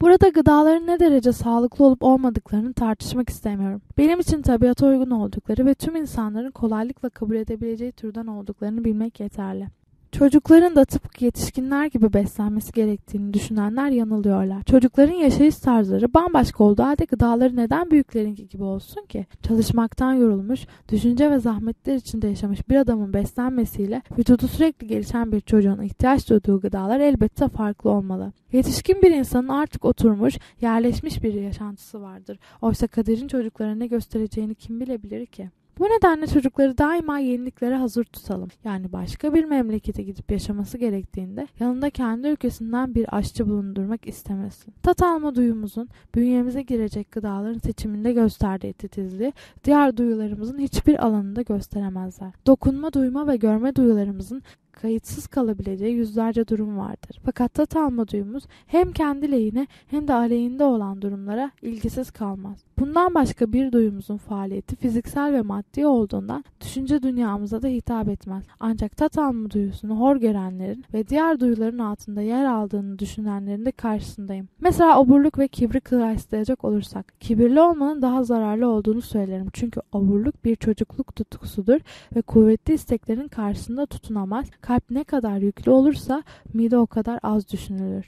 B: Burada gıdaların ne derece sağlıklı olup olmadıklarını tartışmak istemiyorum. Benim için tabiata uygun oldukları ve tüm insanların kolaylıkla kabul edebileceği türden olduklarını bilmek yeterli. Çocukların da tıpkı yetişkinler gibi beslenmesi gerektiğini düşünenler yanılıyorlar. Çocukların yaşayış tarzları bambaşka olduğu halde gıdaları neden büyüklerinki gibi olsun ki? Çalışmaktan yorulmuş, düşünce ve zahmetler içinde yaşamış bir adamın beslenmesiyle vücudu sürekli gelişen bir çocuğun ihtiyaç duyduğu gıdalar elbette farklı olmalı. Yetişkin bir insanın artık oturmuş, yerleşmiş bir yaşantısı vardır. Oysa kaderin çocuklara ne göstereceğini kim bilebilir ki? Bu nedenle çocukları daima yeniliklere hazır tutalım. Yani başka bir memlekete gidip yaşaması gerektiğinde yanında kendi ülkesinden bir aşçı bulundurmak istemesin. Tat alma duyumuzun bünyemize girecek gıdaların seçiminde gösterdiği titizliği diğer duyularımızın hiçbir alanında gösteremezler. Dokunma, duyma ve görme duyularımızın kayıtsız kalabileceği yüzlerce durum vardır. Fakat tat alma duyumuz hem kendi lehine hem de aleyhinde olan durumlara ilgisiz kalmaz. Bundan başka bir duyumuzun faaliyeti fiziksel ve maddi olduğundan düşünce dünyamıza da hitap etmez. Ancak tat alma duyusunu hor görenlerin ve diğer duyuların altında yer aldığını düşünenlerin de karşısındayım. Mesela oburluk ve kibri kıyaslayacak olursak, kibirli olmanın daha zararlı olduğunu söylerim. Çünkü oburluk bir çocukluk tutkusudur ve kuvvetli isteklerin karşısında tutunamaz. Kalp ne kadar yüklü olursa mide o kadar az düşünülür.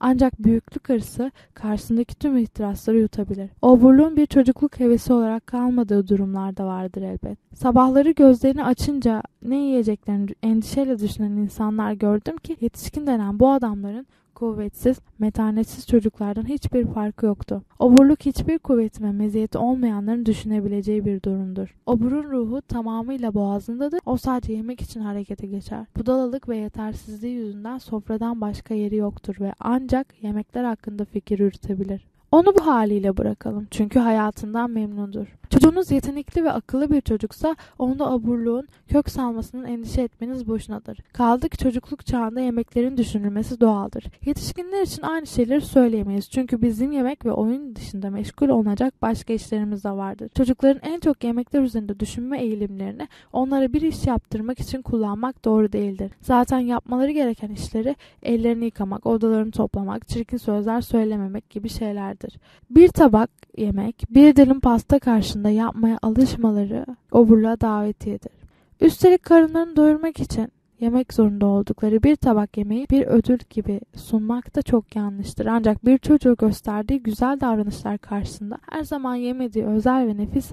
B: Ancak büyüklük hırsı karşısındaki tüm ihtirasları yutabilir. Oburluğun bir çocukluk hevesi olarak kalmadığı durumlarda vardır elbet. Sabahları gözlerini açınca ne yiyeceklerini endişeyle düşünen insanlar gördüm ki yetişkin denen bu adamların kuvvetsiz, metanetsiz çocuklardan hiçbir farkı yoktu. Oburluk hiçbir kuvveti ve meziyeti olmayanların düşünebileceği bir durumdur. Oburun ruhu tamamıyla boğazındadır. O sadece yemek için harekete geçer. Budalalık ve yetersizliği yüzünden sofradan başka yeri yoktur ve ancak yemekler hakkında fikir yürütebilir. Onu bu haliyle bırakalım çünkü hayatından memnundur. Çocuğunuz yetenekli ve akıllı bir çocuksa onda aburluğun kök salmasının endişe etmeniz boşunadır. Kaldı ki çocukluk çağında yemeklerin düşünülmesi doğaldır. Yetişkinler için aynı şeyleri söyleyemeyiz çünkü bizim yemek ve oyun dışında meşgul olacak başka işlerimiz de vardır. Çocukların en çok yemekler üzerinde düşünme eğilimlerini onlara bir iş yaptırmak için kullanmak doğru değildir. Zaten yapmaları gereken işleri ellerini yıkamak, odalarını toplamak, çirkin sözler söylememek gibi şeylerdir. Bir tabak yemek, bir dilim pasta karşında yapmaya alışmaları oburluğa davetiyedir. Üstelik karınlarını doyurmak için yemek zorunda oldukları bir tabak yemeği bir ödül gibi sunmak da çok yanlıştır. Ancak bir çocuğu gösterdiği güzel davranışlar karşısında her zaman yemediği özel ve nefis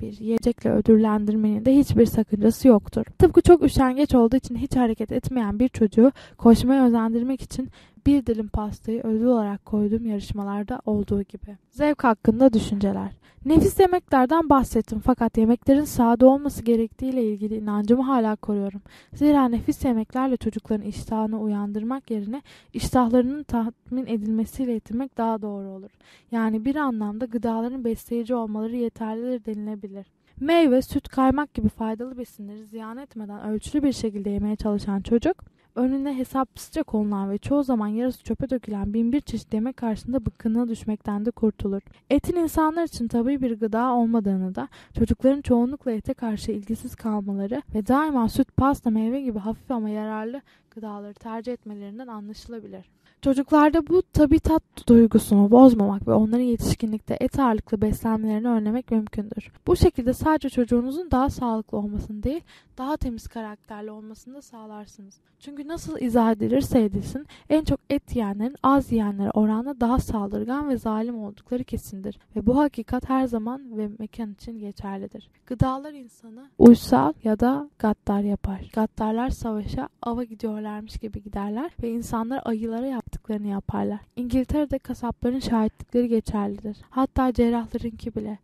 B: bir yiyecekle ödüllendirmenin de hiçbir sakıncası yoktur. Tıpkı çok üşengeç olduğu için hiç hareket etmeyen bir çocuğu koşmaya özendirmek için bir dilim pastayı ödül olarak koyduğum yarışmalarda olduğu gibi. Zevk hakkında düşünceler. Nefis yemeklerden bahsettim fakat yemeklerin sade olması gerektiğiyle ilgili inancımı hala koruyorum. Zira nefis yemeklerle çocukların iştahını uyandırmak yerine iştahlarının tatmin edilmesiyle yetinmek daha doğru olur. Yani bir anlamda gıdaların besleyici olmaları yeterlidir denilebilir. Meyve, süt, kaymak gibi faydalı besinleri ziyan etmeden ölçülü bir şekilde yemeye çalışan çocuk, önüne hesapsızca konulan ve çoğu zaman yarısı çöpe dökülen bin bir çeşit yemek karşısında bıkkınlığa düşmekten de kurtulur. Etin insanlar için tabii bir gıda olmadığını da çocukların çoğunlukla ete karşı ilgisiz kalmaları ve daima süt, pasta, meyve gibi hafif ama yararlı gıdaları tercih etmelerinden anlaşılabilir. Çocuklarda bu tabi tat duygusunu bozmamak ve onların yetişkinlikte et ağırlıklı beslenmelerini önlemek mümkündür. Bu şekilde sadece çocuğunuzun daha sağlıklı olmasını değil, daha temiz karakterli olmasını da sağlarsınız. Çünkü nasıl izah edilirse edilsin en çok et yiyenlerin az yiyenlere oranla daha saldırgan ve zalim oldukları kesindir. Ve bu hakikat her zaman ve mekan için geçerlidir. Gıdalar insanı uysal ya da gaddar yapar. Gaddarlar savaşa ava gidiyorlarmış gibi giderler ve insanlar ayılara yaptıklarını yaparlar. İngiltere'de kasapların şahitlikleri geçerlidir. Hatta cerrahlarınki bile.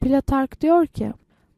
B: Platark diyor ki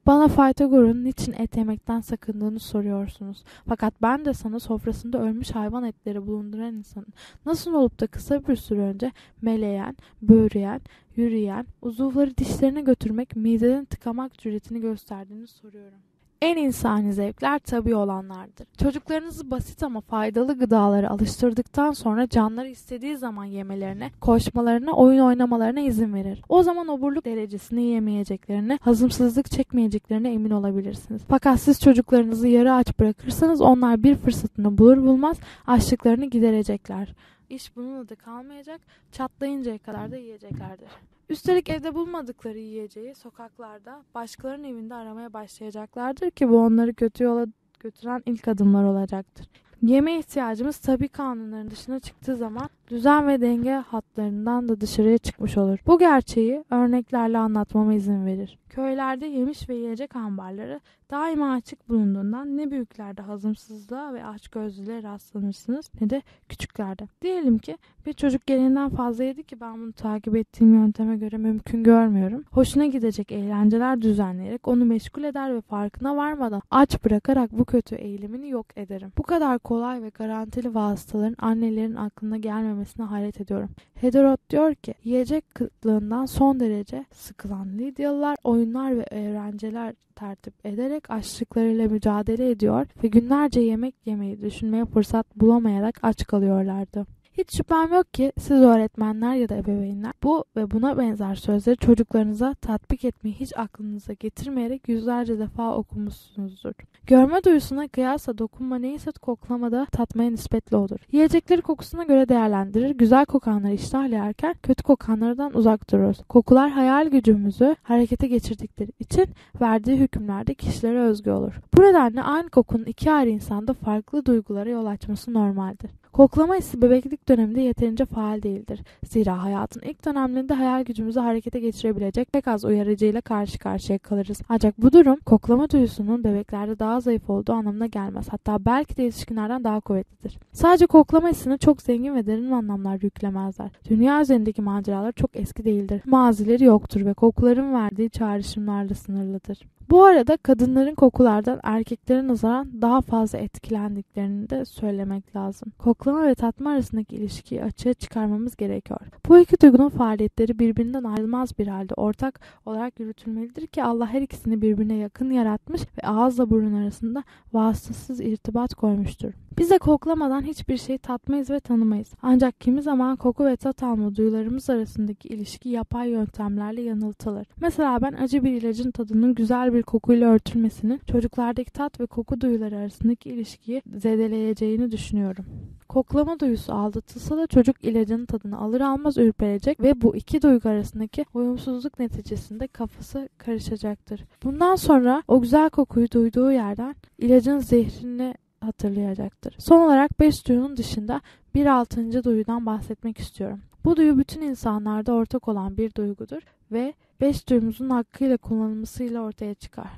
B: bana Pythagor'un niçin et yemekten sakındığını soruyorsunuz. Fakat ben de sana sofrasında ölmüş hayvan etleri bulunduran insanın nasıl olup da kısa bir süre önce meleyen, böğüreyen, yürüyen, uzuvları dişlerine götürmek, mideden tıkamak cüretini gösterdiğini soruyorum. En insani zevkler tabi olanlardır. Çocuklarınızı basit ama faydalı gıdalara alıştırdıktan sonra canları istediği zaman yemelerine, koşmalarına, oyun oynamalarına izin verir. O zaman oburluk derecesini yemeyeceklerine, hazımsızlık çekmeyeceklerine emin olabilirsiniz. Fakat siz çocuklarınızı yarı aç bırakırsanız onlar bir fırsatını bulur bulmaz açlıklarını giderecekler. İş bununla da kalmayacak, çatlayıncaya kadar da yiyeceklerdir. Üstelik evde bulmadıkları yiyeceği sokaklarda, başkalarının evinde aramaya başlayacaklardır ki bu onları kötü yola götüren ilk adımlar olacaktır. Yeme ihtiyacımız tabi kanunların dışına çıktığı zaman düzen ve denge hatlarından da dışarıya çıkmış olur. Bu gerçeği örneklerle anlatmama izin verir. Köylerde yemiş ve yiyecek ambarları daima açık bulunduğundan ne büyüklerde hazımsızlığa ve açgözlülüğe rastlanırsınız ne de küçüklerde. Diyelim ki bir çocuk gereğinden fazla yedi ki ben bunu takip ettiğim yönteme göre mümkün görmüyorum. Hoşuna gidecek eğlenceler düzenleyerek onu meşgul eder ve farkına varmadan aç bırakarak bu kötü eğilimini yok ederim. Bu kadar kolay ve garantili vasıtaların annelerin aklına gelmemesine hayret ediyorum. Hedorot diyor ki yiyecek kıtlığından son derece sıkılan Lidyalılar oyunlar ve eğlenceler tertip ederek açlıklarıyla mücadele ediyor ve günlerce yemek yemeyi düşünmeye fırsat bulamayarak aç kalıyorlardı. Hiç şüphem yok ki siz öğretmenler ya da ebeveynler bu ve buna benzer sözleri çocuklarınıza tatbik etmeyi hiç aklınıza getirmeyerek yüzlerce defa okumuşsunuzdur. Görme duyusuna kıyasla dokunma neyse koklamada tatmaya nispetli olur. Yiyecekleri kokusuna göre değerlendirir, güzel kokanları iştahla yerken kötü kokanlardan uzak dururuz. Kokular hayal gücümüzü harekete geçirdikleri için verdiği hükümlerde kişilere özgü olur. Bu nedenle aynı kokunun iki ayrı insanda farklı duygulara yol açması normaldir. Koklama hissi bebeklik döneminde yeterince faal değildir. Zira hayatın ilk dönemlerinde hayal gücümüzü harekete geçirebilecek pek az uyarıcıyla karşı karşıya kalırız. Ancak bu durum koklama duyusunun bebeklerde daha zayıf olduğu anlamına gelmez. Hatta belki de yetişkinlerden daha kuvvetlidir. Sadece koklama hissine çok zengin ve derin anlamlar yüklemezler. Dünya üzerindeki maceralar çok eski değildir. Mazileri yoktur ve kokuların verdiği çağrışımlarla sınırlıdır. Bu arada kadınların kokulardan erkeklere nazaran daha fazla etkilendiklerini de söylemek lazım. Koklama ve tatma arasındaki ilişkiyi açığa çıkarmamız gerekiyor. Bu iki duygunun faaliyetleri birbirinden ayrılmaz bir halde ortak olarak yürütülmelidir ki Allah her ikisini birbirine yakın yaratmış ve ağızla burun arasında vasıtasız irtibat koymuştur. Biz de koklamadan hiçbir şey tatmayız ve tanımayız. Ancak kimi zaman koku ve tat alma duyularımız arasındaki ilişki yapay yöntemlerle yanıltılır. Mesela ben acı bir ilacın tadının güzel bir kokuyla örtülmesinin çocuklardaki tat ve koku duyuları arasındaki ilişkiyi zedeleyeceğini düşünüyorum. Koklama duyusu aldatılsa da çocuk ilacın tadını alır almaz ürperecek ve bu iki duygu arasındaki uyumsuzluk neticesinde kafası karışacaktır. Bundan sonra o güzel kokuyu duyduğu yerden ilacın zehrini hatırlayacaktır. Son olarak beş duyunun dışında bir altıncı duyudan bahsetmek istiyorum. Bu duyu bütün insanlarda ortak olan bir duygudur ve beş duyumuzun hakkıyla kullanılmasıyla ortaya çıkar.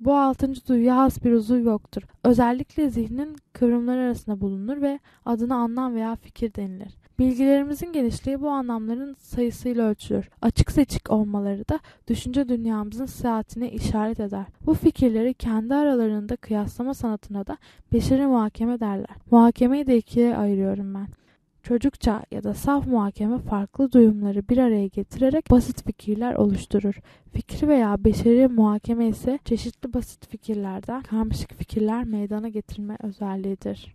B: Bu altıncı duyuya has bir uzuv yoktur. Özellikle zihnin kıvrımları arasında bulunur ve adına anlam veya fikir denilir. Bilgilerimizin genişliği bu anlamların sayısıyla ölçülür. Açık seçik olmaları da düşünce dünyamızın saatine işaret eder. Bu fikirleri kendi aralarında kıyaslama sanatına da beşeri muhakeme derler. Muhakemeyi de ikiye ayırıyorum ben. Çocukça ya da saf muhakeme farklı duyumları bir araya getirerek basit fikirler oluşturur. Fikri veya beşeri muhakeme ise çeşitli basit fikirlerden karmaşık fikirler meydana getirme özelliğidir.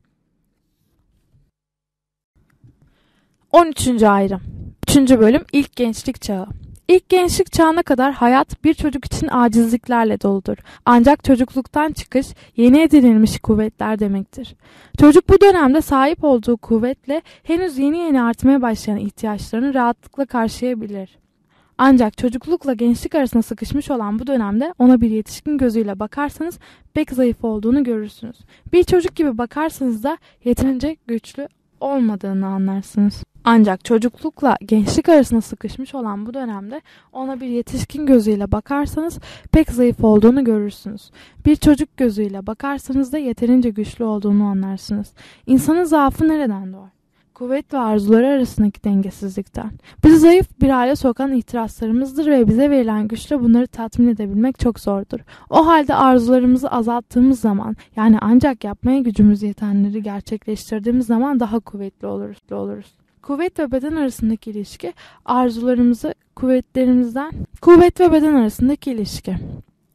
B: 13. ayrım 3. bölüm İlk gençlik çağı İlk gençlik çağına kadar hayat bir çocuk için acizliklerle doludur. Ancak çocukluktan çıkış yeni edinilmiş kuvvetler demektir. Çocuk bu dönemde sahip olduğu kuvvetle henüz yeni yeni artmaya başlayan ihtiyaçlarını rahatlıkla karşılayabilir. Ancak çocuklukla gençlik arasında sıkışmış olan bu dönemde ona bir yetişkin gözüyle bakarsanız pek zayıf olduğunu görürsünüz. Bir çocuk gibi bakarsanız da yeterince güçlü olmadığını anlarsınız. Ancak çocuklukla gençlik arasında sıkışmış olan bu dönemde ona bir yetişkin gözüyle bakarsanız pek zayıf olduğunu görürsünüz. Bir çocuk gözüyle bakarsanız da yeterince güçlü olduğunu anlarsınız. İnsanın zaafı nereden doğar? Kuvvet ve arzuları arasındaki dengesizlikten. Bizi zayıf bir hale sokan ihtiraslarımızdır ve bize verilen güçle bunları tatmin edebilmek çok zordur. O halde arzularımızı azalttığımız zaman yani ancak yapmaya gücümüz yetenleri gerçekleştirdiğimiz zaman daha kuvvetli oluruz. oluruz. Kuvvet ve beden arasındaki ilişki arzularımızı kuvvetlerimizden kuvvet ve beden arasındaki ilişki.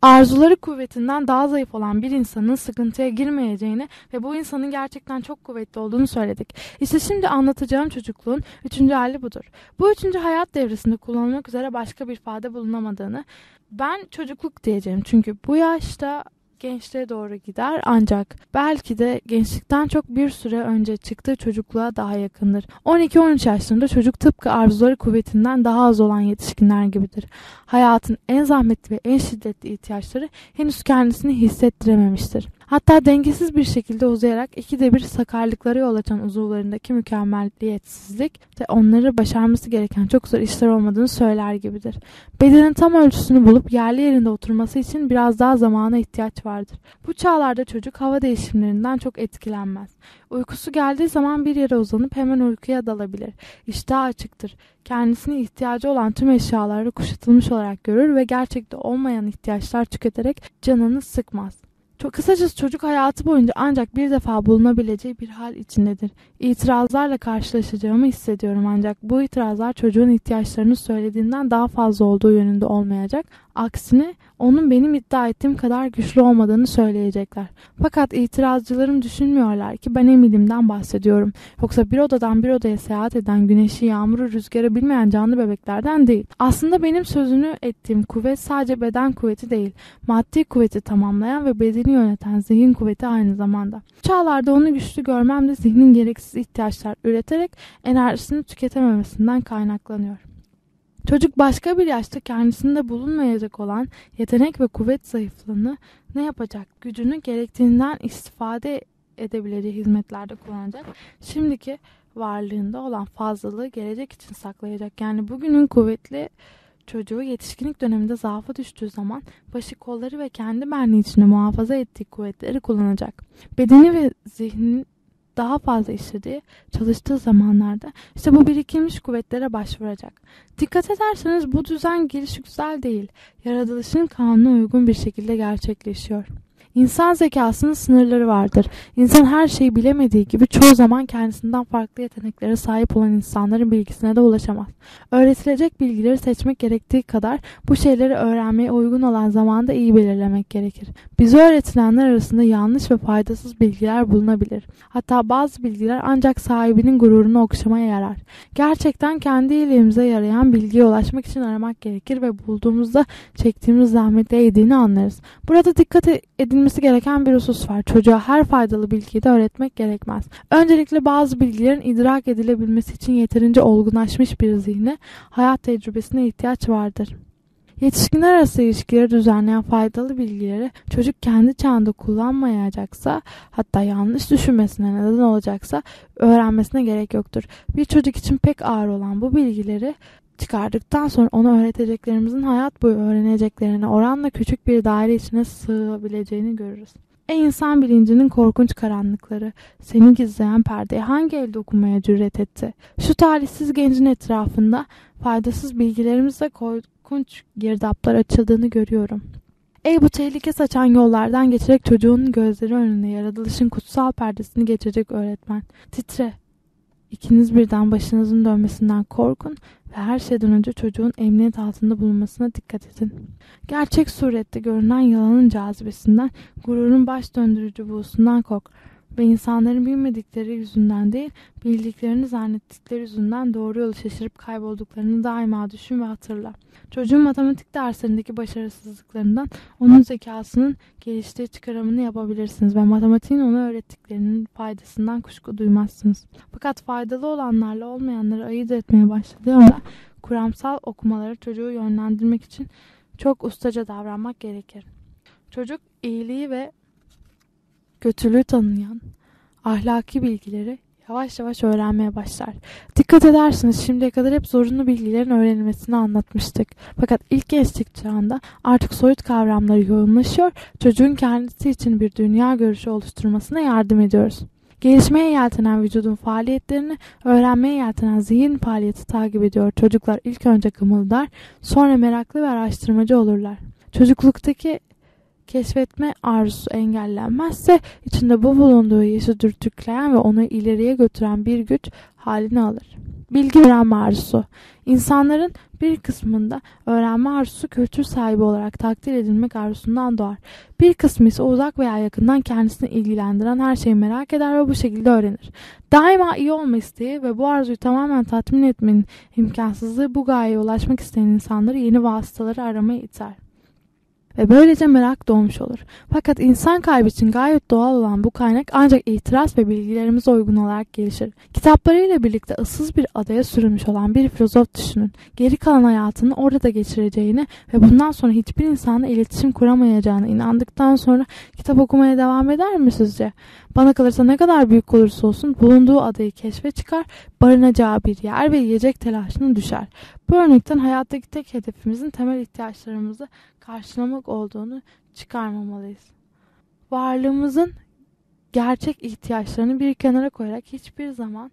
B: Arzuları kuvvetinden daha zayıf olan bir insanın sıkıntıya girmeyeceğini ve bu insanın gerçekten çok kuvvetli olduğunu söyledik. İşte şimdi anlatacağım çocukluğun üçüncü hali budur. Bu üçüncü hayat devresinde kullanılmak üzere başka bir ifade bulunamadığını ben çocukluk diyeceğim. Çünkü bu yaşta gençliğe doğru gider ancak belki de gençlikten çok bir süre önce çıktığı çocukluğa daha yakındır. 12-13 yaşlarında çocuk tıpkı arzuları kuvvetinden daha az olan yetişkinler gibidir. Hayatın en zahmetli ve en şiddetli ihtiyaçları henüz kendisini hissettirememiştir. Hatta dengesiz bir şekilde uzayarak ikide bir sakarlıklara yol açan uzuvlarındaki mükemmelliyetsizlik de onları başarması gereken çok zor işler olmadığını söyler gibidir. Bedenin tam ölçüsünü bulup yerli yerinde oturması için biraz daha zamana ihtiyaç vardır. Bu çağlarda çocuk hava değişimlerinden çok etkilenmez. Uykusu geldiği zaman bir yere uzanıp hemen uykuya dalabilir. İştah açıktır. Kendisine ihtiyacı olan tüm eşyaları kuşatılmış olarak görür ve gerçekte olmayan ihtiyaçlar tüketerek canını sıkmaz. Çok kısacası çocuk hayatı boyunca ancak bir defa bulunabileceği bir hal içindedir. İtirazlarla karşılaşacağımı hissediyorum ancak bu itirazlar çocuğun ihtiyaçlarını söylediğinden daha fazla olduğu yönünde olmayacak. Aksine onun benim iddia ettiğim kadar güçlü olmadığını söyleyecekler. Fakat itirazcılarım düşünmüyorlar ki ben Emilim'den bahsediyorum. Yoksa bir odadan bir odaya seyahat eden güneşi, yağmuru, rüzgarı bilmeyen canlı bebeklerden değil. Aslında benim sözünü ettiğim kuvvet sadece beden kuvveti değil, maddi kuvveti tamamlayan ve bedeni yöneten zihin kuvveti aynı zamanda. Çağlarda onu güçlü görmem de zihnin gereksiz ihtiyaçlar üreterek enerjisini tüketememesinden kaynaklanıyor. Çocuk başka bir yaşta kendisinde bulunmayacak olan yetenek ve kuvvet zayıflığını ne yapacak? Gücünü gerektiğinden istifade edebileceği hizmetlerde kullanacak. Şimdiki varlığında olan fazlalığı gelecek için saklayacak. Yani bugünün kuvvetli çocuğu yetişkinlik döneminde zaafa düştüğü zaman başı kolları ve kendi benliği içinde muhafaza ettiği kuvvetleri kullanacak. Bedeni ve zihnin daha fazla işlediği, çalıştığı zamanlarda işte bu birikilmiş kuvvetlere başvuracak. Dikkat ederseniz bu düzen gelişigüzel değil, yaratılışın kanuna uygun bir şekilde gerçekleşiyor. İnsan zekasının sınırları vardır. İnsan her şeyi bilemediği gibi çoğu zaman kendisinden farklı yeteneklere sahip olan insanların bilgisine de ulaşamaz. Öğretilecek bilgileri seçmek gerektiği kadar bu şeyleri öğrenmeye uygun olan zamanda iyi belirlemek gerekir. Bize öğretilenler arasında yanlış ve faydasız bilgiler bulunabilir. Hatta bazı bilgiler ancak sahibinin gururunu okşamaya yarar. Gerçekten kendi iyiliğimize yarayan bilgiye ulaşmak için aramak gerekir ve bulduğumuzda çektiğimiz zahmete eğdiğini anlarız. Burada dikkat edin edilmesi gereken bir husus var. Çocuğa her faydalı bilgiyi de öğretmek gerekmez. Öncelikle bazı bilgilerin idrak edilebilmesi için yeterince olgunlaşmış bir zihne, hayat tecrübesine ihtiyaç vardır. Yetişkinler arası ilişkileri düzenleyen faydalı bilgileri çocuk kendi çağında kullanmayacaksa hatta yanlış düşünmesine neden olacaksa öğrenmesine gerek yoktur. Bir çocuk için pek ağır olan bu bilgileri çıkardıktan sonra ona öğreteceklerimizin hayat boyu öğreneceklerine oranla küçük bir daire içine sığabileceğini görürüz. Ey insan bilincinin korkunç karanlıkları, seni gizleyen perdeyi hangi elde okumaya cüret etti? Şu talihsiz gencin etrafında faydasız bilgilerimizle korkunç girdaplar açıldığını görüyorum. Ey bu tehlike saçan yollardan geçerek çocuğun gözleri önünde yaratılışın kutsal perdesini geçecek öğretmen. Titre, İkiniz birden başınızın dönmesinden korkun ve her şeyden önce çocuğun emniyet altında bulunmasına dikkat edin. Gerçek surette görünen yalanın cazibesinden, gururun baş döndürücü buğusundan kork ve insanların bilmedikleri yüzünden değil, bildiklerini zannettikleri yüzünden doğru yolu şaşırıp kaybolduklarını daima düşün ve hatırla. Çocuğun matematik derslerindeki başarısızlıklarından onun zekasının geliştiği çıkarımını yapabilirsiniz ve matematiğin ona öğrettiklerinin faydasından kuşku duymazsınız. Fakat faydalı olanlarla olmayanları ayırt etmeye başladığında kuramsal okumaları çocuğu yönlendirmek için çok ustaca davranmak gerekir. Çocuk iyiliği ve kötülüğü tanıyan ahlaki bilgileri yavaş yavaş öğrenmeye başlar. Dikkat edersiniz şimdiye kadar hep zorunlu bilgilerin öğrenilmesini anlatmıştık. Fakat ilk gençlik çağında artık soyut kavramları yoğunlaşıyor, çocuğun kendisi için bir dünya görüşü oluşturmasına yardım ediyoruz. Gelişmeye yeltenen vücudun faaliyetlerini öğrenmeye yeltenen zihin faaliyeti takip ediyor. Çocuklar ilk önce kımıldar, sonra meraklı ve araştırmacı olurlar. Çocukluktaki keşfetme arzusu engellenmezse içinde bu bulunduğu yaşı dürtükleyen ve onu ileriye götüren bir güç halini alır. Bilgi öğrenme arzusu. İnsanların bir kısmında öğrenme arzusu kültür sahibi olarak takdir edilmek arzusundan doğar. Bir kısmı ise uzak veya yakından kendisini ilgilendiren her şeyi merak eder ve bu şekilde öğrenir. Daima iyi olma isteği ve bu arzuyu tamamen tatmin etmenin imkansızlığı bu gayeye ulaşmak isteyen insanları yeni vasıtaları aramaya iter. Ve böylece merak doğmuş olur. Fakat insan kalbi için gayet doğal olan bu kaynak ancak itiraz ve bilgilerimize uygun olarak gelişir. Kitaplarıyla birlikte ıssız bir adaya sürülmüş olan bir filozof düşünün. Geri kalan hayatını orada geçireceğini ve bundan sonra hiçbir insanla iletişim kuramayacağını inandıktan sonra kitap okumaya devam eder mi sizce? Bana kalırsa ne kadar büyük olursa olsun bulunduğu adayı keşfe çıkar, barınacağı bir yer ve yiyecek telaşına düşer. Bu örnekten hayattaki tek hedefimizin temel ihtiyaçlarımızı karşılamak olduğunu çıkarmamalıyız. Varlığımızın gerçek ihtiyaçlarını bir kenara koyarak hiçbir zaman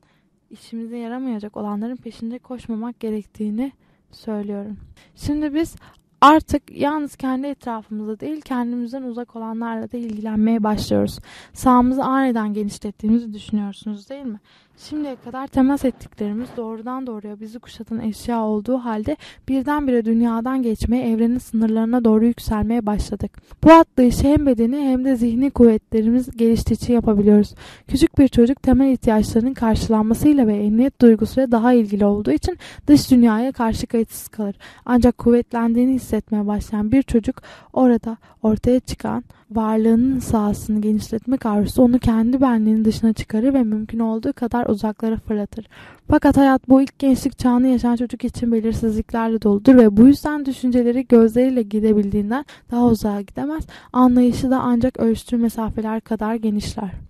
B: işimize yaramayacak olanların peşinde koşmamak gerektiğini söylüyorum. Şimdi biz artık yalnız kendi etrafımızda değil kendimizden uzak olanlarla da ilgilenmeye başlıyoruz. Sağımızı aniden genişlettiğimizi düşünüyorsunuz değil mi? Şimdiye kadar temas ettiklerimiz doğrudan doğruya bizi kuşatan eşya olduğu halde birdenbire dünyadan geçmeye, evrenin sınırlarına doğru yükselmeye başladık. Bu atlayışı hem bedeni hem de zihni kuvvetlerimiz geliştikçe yapabiliyoruz. Küçük bir çocuk temel ihtiyaçlarının karşılanmasıyla ve emniyet duygusuyla daha ilgili olduğu için dış dünyaya karşı kayıtsız kalır. Ancak kuvvetlendiğini hissetmeye başlayan bir çocuk orada ortaya çıkan varlığının sahasını genişletmek arzusu onu kendi benliğinin dışına çıkarır ve mümkün olduğu kadar uzaklara fırlatır. Fakat hayat bu ilk gençlik çağını yaşayan çocuk için belirsizliklerle doludur ve bu yüzden düşünceleri gözleriyle gidebildiğinden daha uzağa gidemez. Anlayışı da ancak ölçtüğü mesafeler kadar genişler.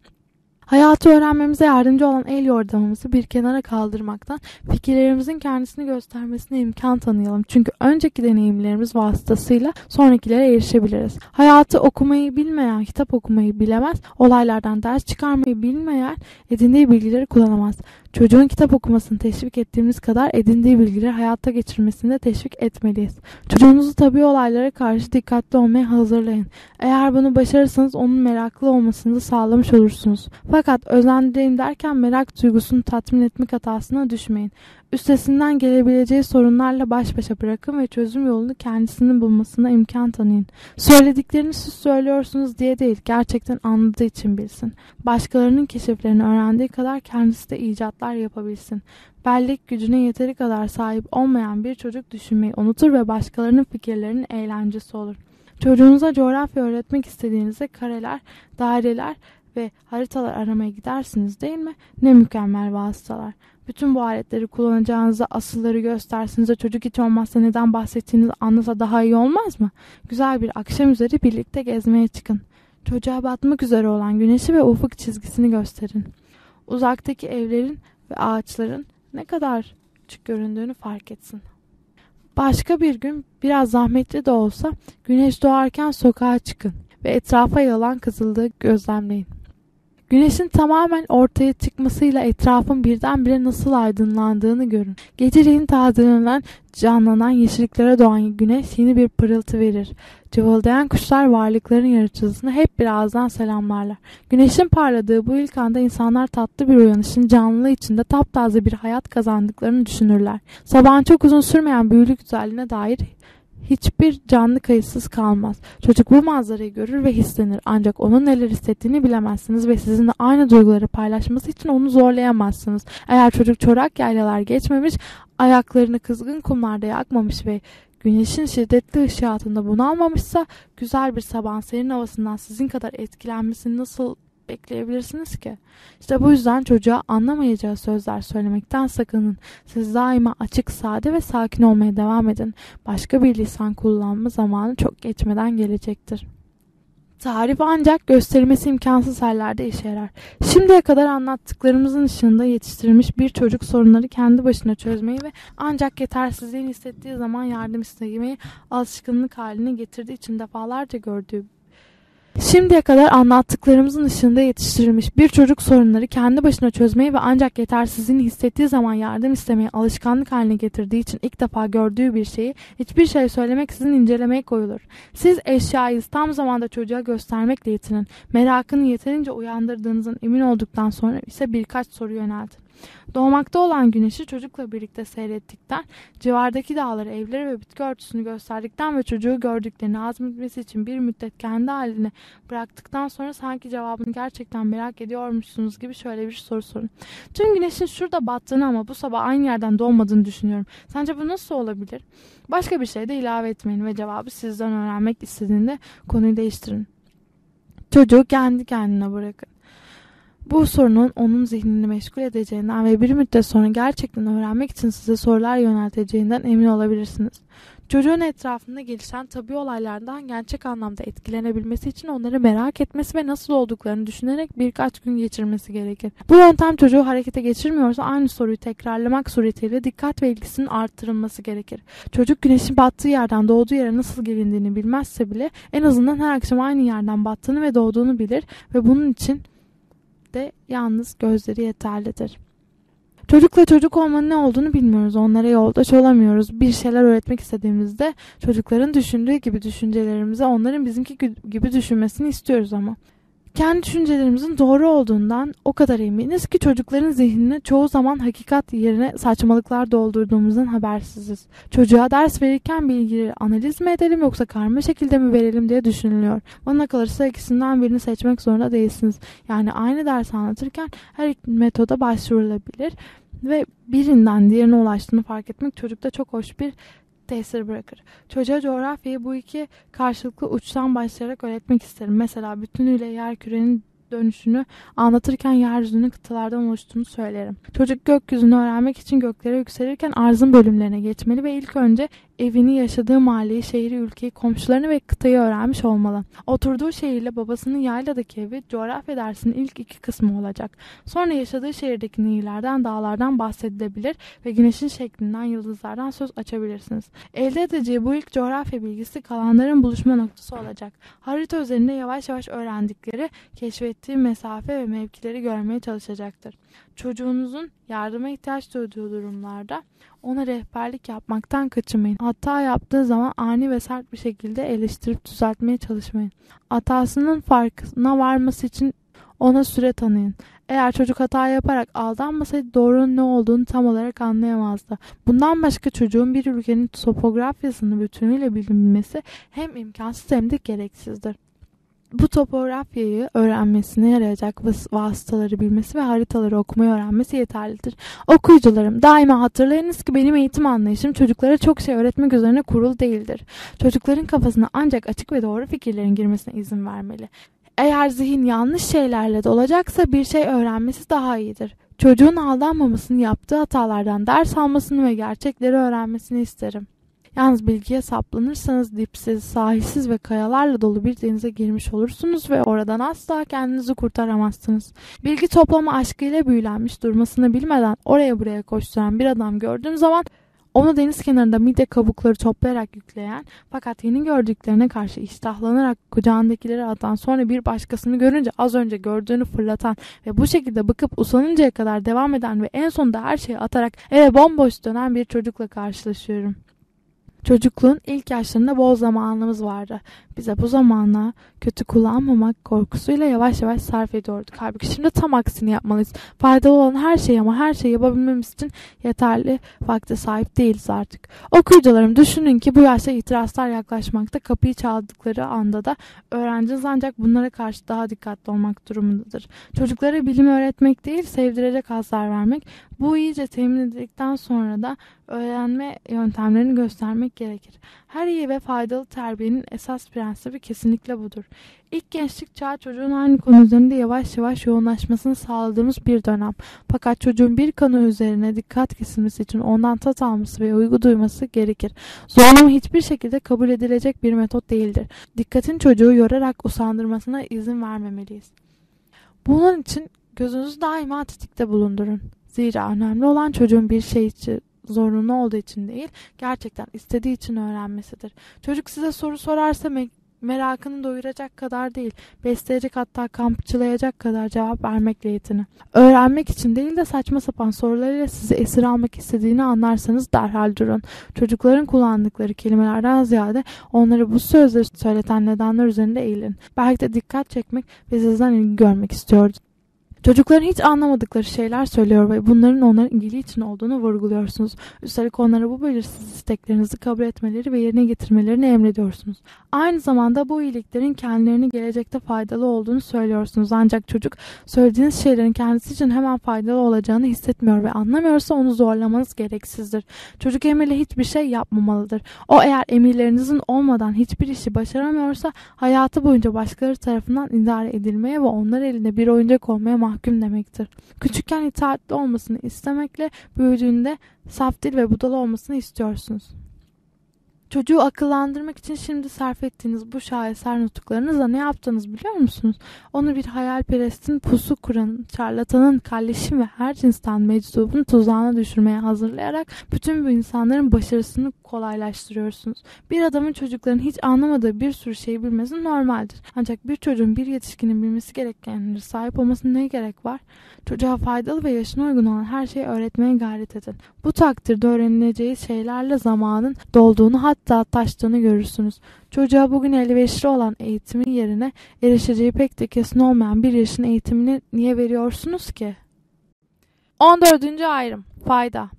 B: Hayatı öğrenmemize yardımcı olan el yordamımızı bir kenara kaldırmaktan fikirlerimizin kendisini göstermesine imkan tanıyalım. Çünkü önceki deneyimlerimiz vasıtasıyla sonrakilere erişebiliriz. Hayatı okumayı bilmeyen, kitap okumayı bilemez, olaylardan ders çıkarmayı bilmeyen edindiği bilgileri kullanamaz. Çocuğun kitap okumasını teşvik ettiğimiz kadar edindiği bilgileri hayatta geçirmesini de teşvik etmeliyiz. Çocuğunuzu tabii olaylara karşı dikkatli olmaya hazırlayın. Eğer bunu başarırsanız onun meraklı olmasını da sağlamış olursunuz. Fakat özendireyim derken merak duygusunu tatmin etmek hatasına düşmeyin. Üstesinden gelebileceği sorunlarla baş başa bırakın ve çözüm yolunu kendisinin bulmasına imkan tanıyın. Söylediklerini siz söylüyorsunuz diye değil, gerçekten anladığı için bilsin. Başkalarının keşiflerini öğrendiği kadar kendisi de icatlar yapabilsin. Bellek gücüne yeteri kadar sahip olmayan bir çocuk düşünmeyi unutur ve başkalarının fikirlerinin eğlencesi olur. Çocuğunuza coğrafya öğretmek istediğinizde kareler, daireler ve haritalar aramaya gidersiniz değil mi? Ne mükemmel vasıtalar. Bütün bu aletleri kullanacağınızda asılları göstersiniz de çocuk hiç olmazsa neden bahsettiğinizi anlasa daha iyi olmaz mı? Güzel bir akşam üzeri birlikte gezmeye çıkın. Çocuğa batmak üzere olan güneşi ve ufuk çizgisini gösterin. Uzaktaki evlerin ve ağaçların ne kadar küçük göründüğünü fark etsin. Başka bir gün biraz zahmetli de olsa güneş doğarken sokağa çıkın ve etrafa yalan kızıldığı gözlemleyin. Güneşin tamamen ortaya çıkmasıyla etrafın birdenbire nasıl aydınlandığını görün. Geceleyin tazelenen, canlanan yeşilliklere doğan güneş yeni bir pırıltı verir. Cıvıldayan kuşlar varlıkların yaratıcısını hep birazdan selamlarlar. Güneşin parladığı bu ilk anda insanlar tatlı bir uyanışın canlılığı içinde taptaze bir hayat kazandıklarını düşünürler. Sabahın çok uzun sürmeyen büyülük güzelliğine dair hiçbir canlı kayıtsız kalmaz. Çocuk bu manzarayı görür ve hislenir. Ancak onun neler hissettiğini bilemezsiniz ve sizinle aynı duyguları paylaşması için onu zorlayamazsınız. Eğer çocuk çorak yaylalar geçmemiş, ayaklarını kızgın kumlarda yakmamış ve güneşin şiddetli ışığı altında bunalmamışsa güzel bir sabah serin havasından sizin kadar etkilenmesini nasıl bekleyebilirsiniz ki? İşte bu yüzden çocuğa anlamayacağı sözler söylemekten sakının. Siz daima açık, sade ve sakin olmaya devam edin. Başka bir lisan kullanma zamanı çok geçmeden gelecektir. Tarif ancak gösterilmesi imkansız hallerde işe yarar. Şimdiye kadar anlattıklarımızın ışığında yetiştirilmiş bir çocuk sorunları kendi başına çözmeyi ve ancak yetersizliğini hissettiği zaman yardım istemeyi alışkınlık haline getirdiği için defalarca gördüğü Şimdiye kadar anlattıklarımızın ışığında yetiştirilmiş bir çocuk sorunları kendi başına çözmeyi ve ancak yetersizliğini hissettiği zaman yardım istemeyi alışkanlık haline getirdiği için ilk defa gördüğü bir şeyi hiçbir şey söylemek sizin incelemeye koyulur. Siz eşyayı tam zamanda çocuğa göstermekle yetinin. Merakını yeterince uyandırdığınızın emin olduktan sonra ise birkaç soru yöneltin. Doğmakta olan güneşi çocukla birlikte seyrettikten, civardaki dağları, evleri ve bitki örtüsünü gösterdikten ve çocuğu gördüklerini azmetmesi için bir müddet kendi haline bıraktıktan sonra sanki cevabını gerçekten merak ediyormuşsunuz gibi şöyle bir soru sorun. Tüm güneşin şurada battığını ama bu sabah aynı yerden doğmadığını düşünüyorum. Sence bu nasıl olabilir? Başka bir şey de ilave etmeyin ve cevabı sizden öğrenmek istediğinde konuyu değiştirin. Çocuğu kendi kendine bırakın. Bu sorunun onun zihnini meşgul edeceğinden ve bir müddet sonra gerçekten öğrenmek için size sorular yönelteceğinden emin olabilirsiniz. Çocuğun etrafında gelişen tabi olaylardan gerçek anlamda etkilenebilmesi için onları merak etmesi ve nasıl olduklarını düşünerek birkaç gün geçirmesi gerekir. Bu yöntem çocuğu harekete geçirmiyorsa aynı soruyu tekrarlamak suretiyle dikkat ve ilgisinin arttırılması gerekir. Çocuk güneşin battığı yerden doğduğu yere nasıl gelindiğini bilmezse bile en azından her akşam aynı yerden battığını ve doğduğunu bilir ve bunun için de yalnız gözleri yeterlidir. Çocukla çocuk olmanın ne olduğunu bilmiyoruz. Onlara yoldaş olamıyoruz. Bir şeyler öğretmek istediğimizde çocukların düşündüğü gibi düşüncelerimize onların bizimki gibi düşünmesini istiyoruz ama kendi düşüncelerimizin doğru olduğundan o kadar eminiz ki çocukların zihnine çoğu zaman hakikat yerine saçmalıklar doldurduğumuzdan habersiziz. Çocuğa ders verirken bilgileri analiz mi edelim yoksa karma şekilde mi verelim diye düşünülüyor. Bana kalırsa ikisinden birini seçmek zorunda değilsiniz. Yani aynı ders anlatırken her iki metoda başvurulabilir ve birinden diğerine ulaştığını fark etmek çocukta çok hoş bir tesir bırakır. Çocuğa coğrafyayı bu iki karşılıklı uçtan başlayarak öğretmek isterim. Mesela bütünüyle yer kürenin dönüşünü anlatırken yeryüzünün kıtalardan oluştuğunu söylerim. Çocuk gökyüzünü öğrenmek için göklere yükselirken arzın bölümlerine geçmeli ve ilk önce evini, yaşadığı mahalleyi, şehri, ülkeyi, komşularını ve kıtayı öğrenmiş olmalı. Oturduğu şehirle babasının yayladaki evi coğrafya dersinin ilk iki kısmı olacak. Sonra yaşadığı şehirdeki nehirlerden, dağlardan bahsedilebilir ve güneşin şeklinden, yıldızlardan söz açabilirsiniz. Elde edeceği bu ilk coğrafya bilgisi kalanların buluşma noktası olacak. Harita üzerinde yavaş yavaş öğrendikleri, keşfettiği mesafe ve mevkileri görmeye çalışacaktır. Çocuğunuzun yardıma ihtiyaç duyduğu durumlarda ona rehberlik yapmaktan kaçınmayın. Hata yaptığı zaman ani ve sert bir şekilde eleştirip düzeltmeye çalışmayın. Hatasının farkına varması için ona süre tanıyın. Eğer çocuk hata yaparak aldanmasaydı doğrunun ne olduğunu tam olarak anlayamazdı. Bundan başka çocuğun bir ülkenin topografyasını bütünüyle bilmesi hem imkansız hem de gereksizdir bu topografyayı öğrenmesine yarayacak vasıtaları bilmesi ve haritaları okumayı öğrenmesi yeterlidir. Okuyucularım daima hatırlayınız ki benim eğitim anlayışım çocuklara çok şey öğretmek üzerine kurulu değildir. Çocukların kafasına ancak açık ve doğru fikirlerin girmesine izin vermeli. Eğer zihin yanlış şeylerle dolacaksa bir şey öğrenmesi daha iyidir. Çocuğun aldanmamasını yaptığı hatalardan ders almasını ve gerçekleri öğrenmesini isterim. Yalnız bilgiye saplanırsanız dipsiz, sahilsiz ve kayalarla dolu bir denize girmiş olursunuz ve oradan asla kendinizi kurtaramazsınız. Bilgi toplama aşkıyla büyülenmiş durmasını bilmeden oraya buraya koşturan bir adam gördüğüm zaman onu deniz kenarında mide kabukları toplayarak yükleyen fakat yeni gördüklerine karşı iştahlanarak kucağındakileri atan sonra bir başkasını görünce az önce gördüğünü fırlatan ve bu şekilde bıkıp usanıncaya kadar devam eden ve en sonunda her şeyi atarak eve bomboş dönen bir çocukla karşılaşıyorum. Çocukluğun ilk yaşlarında bol zamanımız vardı. Bize bu zamanla kötü kullanmamak korkusuyla yavaş yavaş sarf ediyorduk. Halbuki şimdi tam aksini yapmalıyız. Faydalı olan her şeyi ama her şeyi yapabilmemiz için yeterli vakte sahip değiliz artık. Okuyucularım düşünün ki bu yaşta itirazlar yaklaşmakta. Kapıyı çaldıkları anda da öğrenciniz ancak bunlara karşı daha dikkatli olmak durumundadır. Çocuklara bilim öğretmek değil, sevdirecek hazlar vermek. Bu iyice temin edildikten sonra da öğrenme yöntemlerini göstermek gerekir. Her iyi ve faydalı terbiyenin esas prensibi kesinlikle budur. İlk gençlik çağı çocuğun aynı konu üzerinde yavaş yavaş yoğunlaşmasını sağladığımız bir dönem. Fakat çocuğun bir konu üzerine dikkat kesilmesi için ondan tat alması ve uygu duyması gerekir. Zorlama hiçbir şekilde kabul edilecek bir metot değildir. Dikkatin çocuğu yorarak usandırmasına izin vermemeliyiz. Bunun için gözünüzü daima tetikte bulundurun. Zira önemli olan çocuğun bir şey için zorunlu olduğu için değil, gerçekten istediği için öğrenmesidir. Çocuk size soru sorarsa me merakını doyuracak kadar değil, besleyecek hatta kampçılayacak kadar cevap vermekle yetinin. Öğrenmek için değil de saçma sapan sorularıyla sizi esir almak istediğini anlarsanız derhal durun. Çocukların kullandıkları kelimelerden ziyade onları bu sözleri söyleten nedenler üzerinde eğilin. Belki de dikkat çekmek ve sizden ilgi görmek istiyordu. Çocukların hiç anlamadıkları şeyler söylüyor ve bunların onların iyiliği için olduğunu vurguluyorsunuz. Üstelik onlara bu belirsiz isteklerinizi kabul etmeleri ve yerine getirmelerini emrediyorsunuz. Aynı zamanda bu iyiliklerin kendilerine gelecekte faydalı olduğunu söylüyorsunuz. Ancak çocuk söylediğiniz şeylerin kendisi için hemen faydalı olacağını hissetmiyor ve anlamıyorsa onu zorlamanız gereksizdir. Çocuk emirle hiçbir şey yapmamalıdır. O eğer emirlerinizin olmadan hiçbir işi başaramıyorsa hayatı boyunca başkaları tarafından idare edilmeye ve onlar elinde bir oyuncak olmaya mahkum demektir. Küçükken itaatli olmasını istemekle büyüdüğünde saf dil ve budala olmasını istiyorsunuz. Çocuğu akıllandırmak için şimdi sarf ettiğiniz bu şaheser nutuklarınızla ne yaptınız biliyor musunuz? Onu bir hayalperestin, pusu kuranın, şarlatanın, kalleşin ve her cinsten meczubun tuzağına düşürmeye hazırlayarak bütün bu insanların başarısını kolaylaştırıyorsunuz. Bir adamın çocukların hiç anlamadığı bir sürü şey bilmesi normaldir. Ancak bir çocuğun bir yetişkinin bilmesi gerekenleri sahip olmasına ne gerek var? Çocuğa faydalı ve yaşına uygun olan her şeyi öğretmeye gayret edin. Bu takdirde öğrenileceği şeylerle zamanın dolduğunu hatta taştığını görürsünüz. Çocuğa bugün elverişli olan eğitimin yerine erişeceği pek de kesin olmayan bir yaşın eğitimini niye veriyorsunuz ki? 14. ayrım Fayda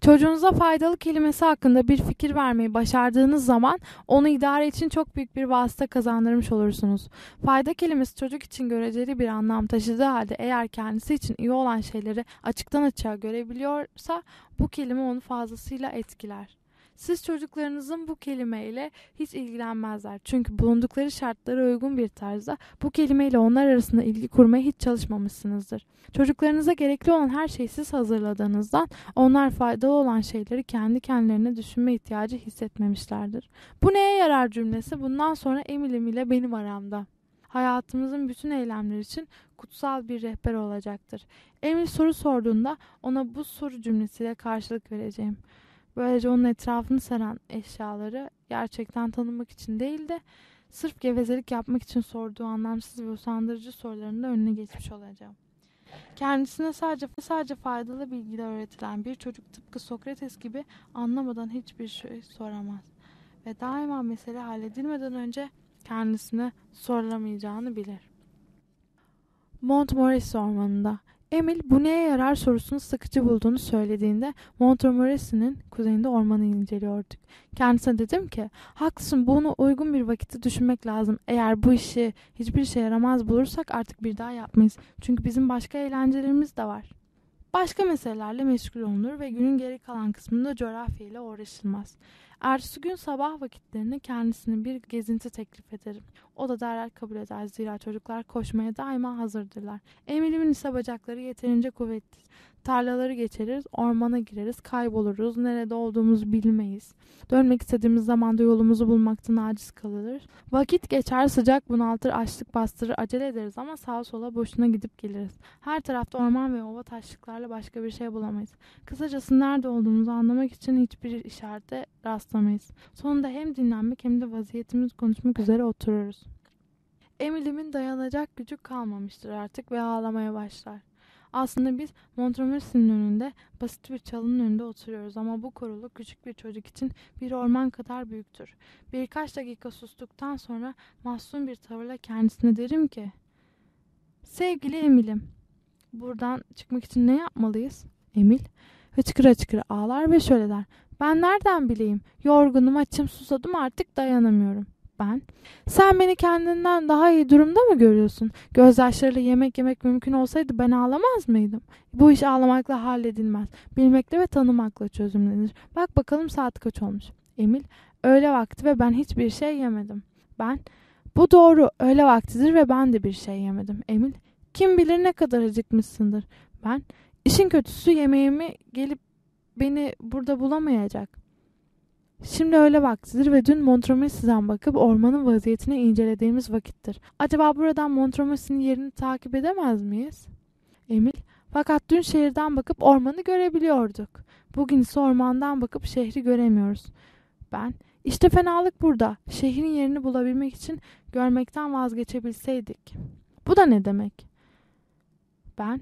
B: Çocuğunuza faydalı kelimesi hakkında bir fikir vermeyi başardığınız zaman onu idare için çok büyük bir vasıta kazandırmış olursunuz. Fayda kelimesi çocuk için göreceli bir anlam taşıdığı halde eğer kendisi için iyi olan şeyleri açıktan açığa görebiliyorsa bu kelime onu fazlasıyla etkiler. Siz çocuklarınızın bu kelimeyle hiç ilgilenmezler. Çünkü bulundukları şartlara uygun bir tarzda bu kelimeyle onlar arasında ilgi kurmaya hiç çalışmamışsınızdır. Çocuklarınıza gerekli olan her şeyi siz hazırladığınızdan onlar faydalı olan şeyleri kendi kendilerine düşünme ihtiyacı hissetmemişlerdir. Bu neye yarar cümlesi bundan sonra Emilim ile benim aramda. Hayatımızın bütün eylemleri için kutsal bir rehber olacaktır. Emil soru sorduğunda ona bu soru cümlesiyle karşılık vereceğim. Böylece onun etrafını saran eşyaları gerçekten tanımak için değil de sırf gevezelik yapmak için sorduğu anlamsız ve usandırıcı soruların da önüne geçmiş olacağım. Kendisine sadece sadece faydalı bilgiler öğretilen bir çocuk tıpkı Sokrates gibi anlamadan hiçbir şey soramaz. Ve daima mesele halledilmeden önce kendisine sorulamayacağını bilir. Montmorency ormanında Emil bu neye yarar sorusunu sıkıcı bulduğunu söylediğinde Montmorency'nin kuzeyinde ormanı inceliyorduk. Kendisine dedim ki haklısın bunu uygun bir vakitte düşünmek lazım. Eğer bu işi hiçbir şey yaramaz bulursak artık bir daha yapmayız. Çünkü bizim başka eğlencelerimiz de var. Başka meselelerle meşgul olunur ve günün geri kalan kısmında coğrafya ile uğraşılmaz. Ertesi gün sabah vakitlerinde kendisine bir gezinti teklif ederim. O da derhal kabul eder zira çocuklar koşmaya daima hazırdırlar. Emilimin ise bacakları yeterince kuvvetli. Tarlaları geçeriz, ormana gireriz, kayboluruz, nerede olduğumuzu bilmeyiz. Dönmek istediğimiz zaman da yolumuzu bulmaktan aciz kalırız. Vakit geçer, sıcak bunaltır, açlık bastırır, acele ederiz ama sağa sola boşuna gidip geliriz. Her tarafta orman ve ova taşlıklarla başka bir şey bulamayız. Kısacası nerede olduğumuzu anlamak için hiçbir işarete rastlamayız. Sonunda hem dinlenmek hem de vaziyetimiz konuşmak üzere otururuz. Emilim'in dayanacak gücü kalmamıştır artık ve ağlamaya başlar. Aslında biz Montmorency'nin önünde basit bir çalının önünde oturuyoruz ama bu koruluk küçük bir çocuk için bir orman kadar büyüktür. Birkaç dakika sustuktan sonra mahzun bir tavırla kendisine derim ki Sevgili Emil'im buradan çıkmak için ne yapmalıyız? Emil hıçkıra hıçkıra ağlar ve şöyle der ben nereden bileyim yorgunum açım susadım artık dayanamıyorum ben. Sen beni kendinden daha iyi durumda mı görüyorsun? Gözyaşlarıyla yemek yemek mümkün olsaydı ben ağlamaz mıydım? Bu iş ağlamakla halledilmez. Bilmekle ve tanımakla çözümlenir. Bak bakalım saat kaç olmuş. Emil, öğle vakti ve ben hiçbir şey yemedim. Ben, bu doğru öğle vaktidir ve ben de bir şey yemedim. Emil, kim bilir ne kadar acıkmışsındır. Ben, işin kötüsü yemeğimi gelip beni burada bulamayacak. Şimdi öyle vaktidir ve dün Montromesi'den bakıp ormanın vaziyetini incelediğimiz vakittir. Acaba buradan Montromesi'nin yerini takip edemez miyiz? Emil, fakat dün şehirden bakıp ormanı görebiliyorduk. Bugün ise ormandan bakıp şehri göremiyoruz. Ben, işte fenalık burada. Şehrin yerini bulabilmek için görmekten vazgeçebilseydik. Bu da ne demek? Ben,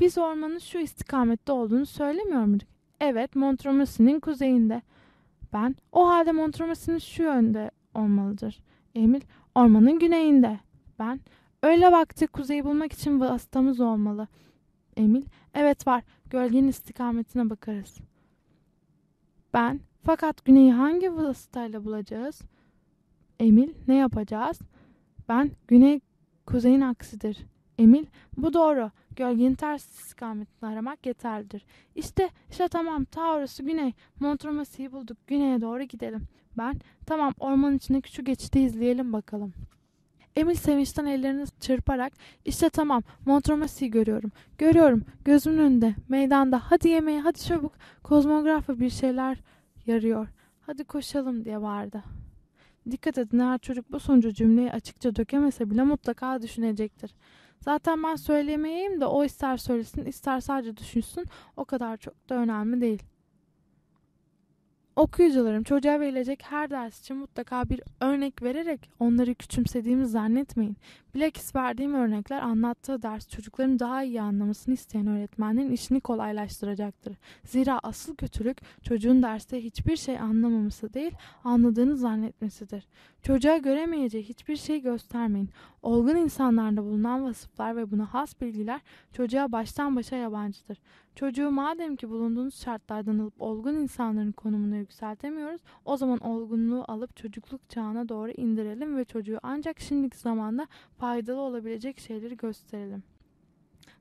B: biz ormanın şu istikamette olduğunu söylemiyor muyduk? Evet, Montromesi'nin kuzeyinde. Ben, o halde Montromesi'nin şu yönde olmalıdır. Emil, ormanın güneyinde. Ben, Öğle vakti kuzeyi bulmak için vasıtamız olmalı. Emil, evet var. Gölgenin istikametine bakarız. Ben, fakat güneyi hangi vasıtayla bulacağız? Emil, ne yapacağız? Ben, güney kuzeyin aksidir. Emil, bu doğru. Gölgenin ters istikametini aramak yeterlidir. İşte, işte tamam, ta orası güney. Montromasi'yi bulduk. Güneye doğru gidelim. Ben, tamam ormanın içindeki şu geçidi izleyelim bakalım. Emil sevinçten ellerini çırparak işte tamam Montromasi'yi görüyorum. Görüyorum gözümün önünde meydanda hadi yemeğe hadi çabuk kozmografa bir şeyler yarıyor. Hadi koşalım diye bağırdı. Dikkat edin eğer çocuk bu sonucu cümleyi açıkça dökemese bile mutlaka düşünecektir. Zaten ben söyleyemeyeyim de o ister söylesin ister sadece düşünsün o kadar çok da önemli değil. Okuyucularım çocuğa verilecek her ders için mutlaka bir örnek vererek onları küçümsediğimi zannetmeyin. Bilakis verdiğim örnekler anlattığı ders çocukların daha iyi anlamasını isteyen öğretmenlerin işini kolaylaştıracaktır. Zira asıl kötülük çocuğun derste hiçbir şey anlamaması değil, anladığını zannetmesidir. Çocuğa göremeyeceği hiçbir şey göstermeyin. Olgun insanlarda bulunan vasıflar ve buna has bilgiler çocuğa baştan başa yabancıdır. Çocuğu madem ki bulunduğunuz şartlardan alıp olgun insanların konumunu yükseltemiyoruz, o zaman olgunluğu alıp çocukluk çağına doğru indirelim ve çocuğu ancak şimdiki zamanda faydalı olabilecek şeyleri gösterelim.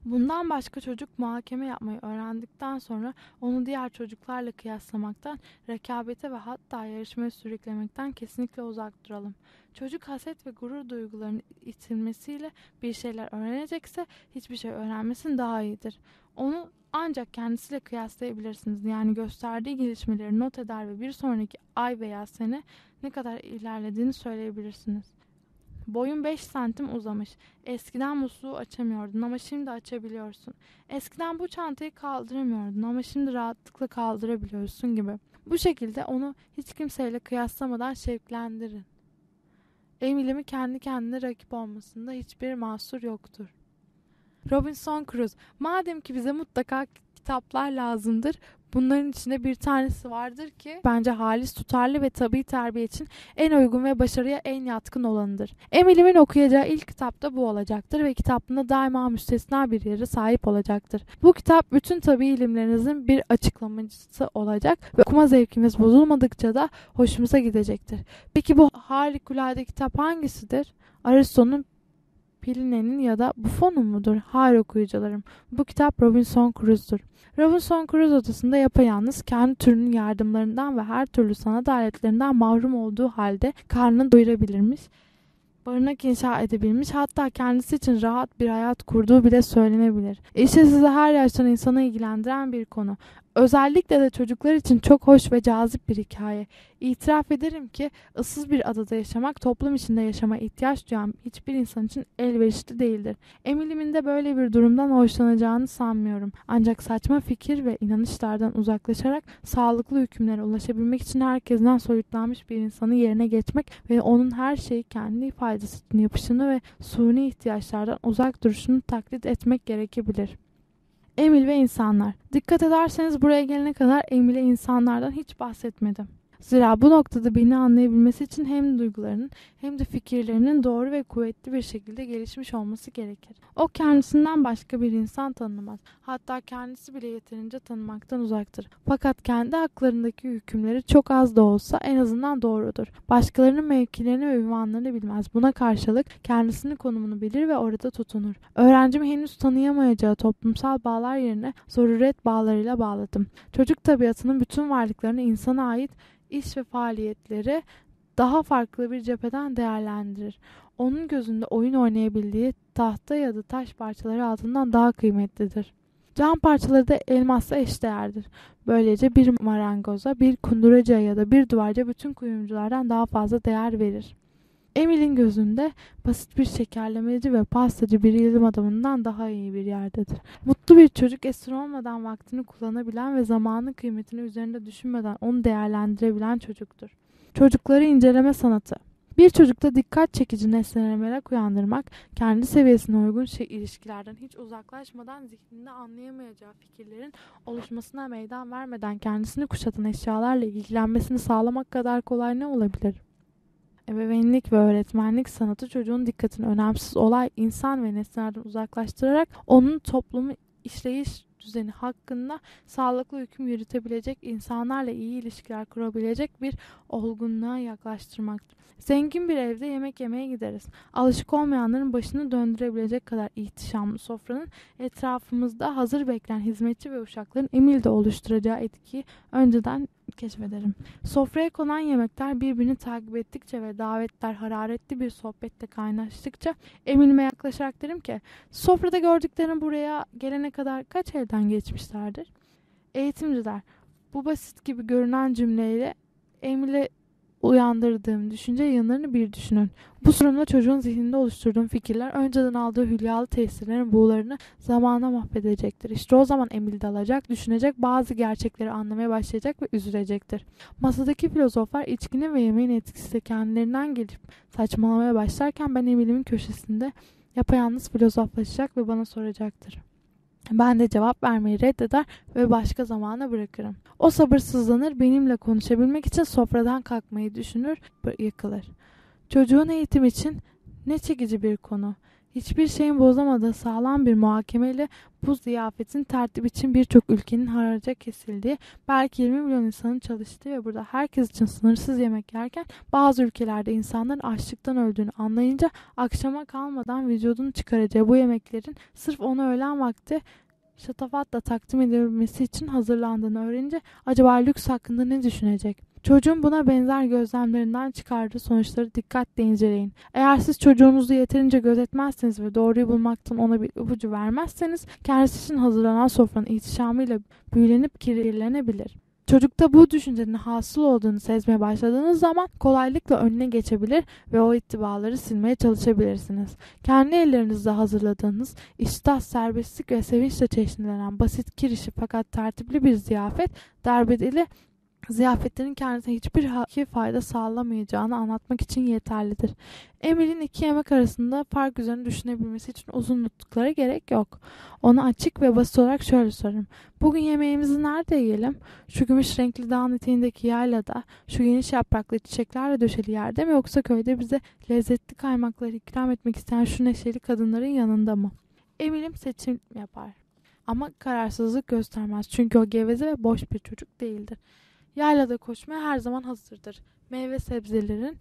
B: Bundan başka çocuk muhakeme yapmayı öğrendikten sonra onu diğer çocuklarla kıyaslamaktan, rekabete ve hatta yarışmaya sürüklemekten kesinlikle uzak duralım. Çocuk haset ve gurur duygularının itilmesiyle bir şeyler öğrenecekse hiçbir şey öğrenmesin daha iyidir. Onu ancak kendisiyle kıyaslayabilirsiniz. Yani gösterdiği gelişmeleri not eder ve bir sonraki ay veya sene ne kadar ilerlediğini söyleyebilirsiniz. Boyun 5 santim uzamış. Eskiden musluğu açamıyordun ama şimdi açabiliyorsun. Eskiden bu çantayı kaldıramıyordun ama şimdi rahatlıkla kaldırabiliyorsun gibi. Bu şekilde onu hiç kimseyle kıyaslamadan şevklendirin. Emilim'i kendi kendine rakip olmasında hiçbir mahsur yoktur. Robinson Crusoe. Madem ki bize mutlaka kitaplar lazımdır. Bunların içinde bir tanesi vardır ki bence halis, tutarlı ve tabi terbiye için en uygun ve başarıya en yatkın olanıdır. Emilim'in okuyacağı ilk kitap da bu olacaktır ve kitabında daima müstesna bir yere sahip olacaktır. Bu kitap bütün tabi ilimlerinizin bir açıklamacısı olacak ve okuma zevkimiz bozulmadıkça da hoşumuza gidecektir. Peki bu harikulade kitap hangisidir? Aristo'nun Pliny'nin ya da Buffon'un mudur? Hayır okuyucularım. Bu kitap Robinson Crusoe'dur. Robinson Crusoe odasında yapayalnız kendi türünün yardımlarından ve her türlü sanat aletlerinden mahrum olduğu halde karnını doyurabilirmiş, barınak inşa edebilmiş hatta kendisi için rahat bir hayat kurduğu bile söylenebilir. İşte size her yaştan insanı ilgilendiren bir konu. Özellikle de çocuklar için çok hoş ve cazip bir hikaye. İtiraf ederim ki ıssız bir adada yaşamak toplum içinde yaşama ihtiyaç duyan hiçbir insan için elverişli değildir. Emilim'in de böyle bir durumdan hoşlanacağını sanmıyorum. Ancak saçma fikir ve inanışlardan uzaklaşarak sağlıklı hükümlere ulaşabilmek için herkesten soyutlanmış bir insanı yerine geçmek ve onun her şeyi kendi faydası için yapışını ve suni ihtiyaçlardan uzak duruşunu taklit etmek gerekebilir. Emil ve insanlar. Dikkat ederseniz buraya gelene kadar Emil'e insanlardan hiç bahsetmedim. Zira bu noktada beni anlayabilmesi için hem duygularının hem de fikirlerinin doğru ve kuvvetli bir şekilde gelişmiş olması gerekir. O kendisinden başka bir insan tanımaz. Hatta kendisi bile yeterince tanımaktan uzaktır. Fakat kendi haklarındaki hükümleri çok az da olsa en azından doğrudur. Başkalarının mevkilerini ve ünvanlarını bilmez. Buna karşılık kendisinin konumunu bilir ve orada tutunur. Öğrencimi henüz tanıyamayacağı toplumsal bağlar yerine zaruret bağlarıyla bağladım. Çocuk tabiatının bütün varlıklarını insana ait iş ve faaliyetleri daha farklı bir cepheden değerlendirir. Onun gözünde oyun oynayabildiği tahta ya da taş parçaları altından daha kıymetlidir. Cam parçaları da elmasla eşdeğerdir. Böylece bir marangoza, bir kunduracıya ya da bir duvarca bütün kuyumculardan daha fazla değer verir. Emil'in gözünde basit bir şekerlemeci ve pastacı bir ilim adamından daha iyi bir yerdedir. Mutlu bir çocuk esir olmadan vaktini kullanabilen ve zamanın kıymetini üzerinde düşünmeden onu değerlendirebilen çocuktur. Çocukları inceleme sanatı bir çocukta dikkat çekici nesnelere merak uyandırmak, kendi seviyesine uygun şey, ilişkilerden hiç uzaklaşmadan zihninde anlayamayacağı fikirlerin oluşmasına meydan vermeden kendisini kuşatan eşyalarla ilgilenmesini sağlamak kadar kolay ne olabilir? Ebeveynlik ve öğretmenlik sanatı çocuğun dikkatini önemsiz olay, insan ve nesnelerden uzaklaştırarak onun toplumu işleyiş düzeni hakkında sağlıklı hüküm yürütebilecek, insanlarla iyi ilişkiler kurabilecek bir olgunluğa yaklaştırmaktır. Zengin bir evde yemek yemeye gideriz. Alışık olmayanların başını döndürebilecek kadar ihtişamlı sofranın etrafımızda hazır bekleyen hizmetçi ve uşakların emilde oluşturacağı etkiyi önceden keşfederim. Sofraya konan yemekler birbirini takip ettikçe ve davetler hararetli bir sohbette kaynaştıkça emilime yaklaşarak derim ki sofrada gördüklerim buraya gelene kadar kaç elden geçmişlerdir? Eğitimciler bu basit gibi görünen cümleyle Emil'e uyandırdığım düşünce yanlarını bir düşünün. Bu sorunla çocuğun zihninde oluşturduğum fikirler önceden aldığı hülyalı tesirlerin buğularını zamana mahvedecektir. İşte o zaman Emil dalacak, düşünecek, bazı gerçekleri anlamaya başlayacak ve üzülecektir. Masadaki filozoflar içkinin ve yemeğin etkisiyle kendilerinden gelip saçmalamaya başlarken ben Emil'imin köşesinde yapayalnız filozoflaşacak ve bana soracaktır. Ben de cevap vermeyi reddeder ve başka zamana bırakırım. O sabırsızlanır, benimle konuşabilmek için sofradan kalkmayı düşünür, yıkılır. Çocuğun eğitim için ne çekici bir konu. Hiçbir şeyin bozamadığı sağlam bir muhakemeyle bu ziyafetin tertip için birçok ülkenin haraca kesildiği, belki 20 milyon insanın çalıştığı ve burada herkes için sınırsız yemek yerken bazı ülkelerde insanların açlıktan öldüğünü anlayınca akşama kalmadan vücudunu çıkaracağı bu yemeklerin sırf onu öğlen vakti şatafatla takdim edilmesi için hazırlandığını öğrenince acaba lüks hakkında ne düşünecek? Çocuğun buna benzer gözlemlerinden çıkardığı sonuçları dikkatle inceleyin. Eğer siz çocuğunuzu yeterince gözetmezseniz ve doğruyu bulmaktan ona bir ipucu vermezseniz kendisi için hazırlanan sofranın ihtişamıyla büyülenip kirlenebilir. Çocukta bu düşüncenin hasıl olduğunu sezmeye başladığınız zaman kolaylıkla önüne geçebilir ve o ittibaları silmeye çalışabilirsiniz. Kendi ellerinizle hazırladığınız iştah, serbestlik ve sevinçle çeşnitlenen basit kirişi fakat tertipli bir ziyafet darbedeli ziyafetlerin kendisine hiçbir fayda sağlamayacağını anlatmak için yeterlidir. Emil'in iki yemek arasında fark üzerine düşünebilmesi için uzun nutuklara gerek yok. Onu açık ve basit olarak şöyle sorarım. Bugün yemeğimizi nerede yiyelim? Şu gümüş renkli dağın eteğindeki yaylada, şu geniş yapraklı çiçeklerle döşeli yerde mi yoksa köyde bize lezzetli kaymakları ikram etmek isteyen şu neşeli kadınların yanında mı? Emil'im seçim yapar. Ama kararsızlık göstermez çünkü o geveze ve boş bir çocuk değildir. Yaylada koşmaya her zaman hazırdır. Meyve sebzelerin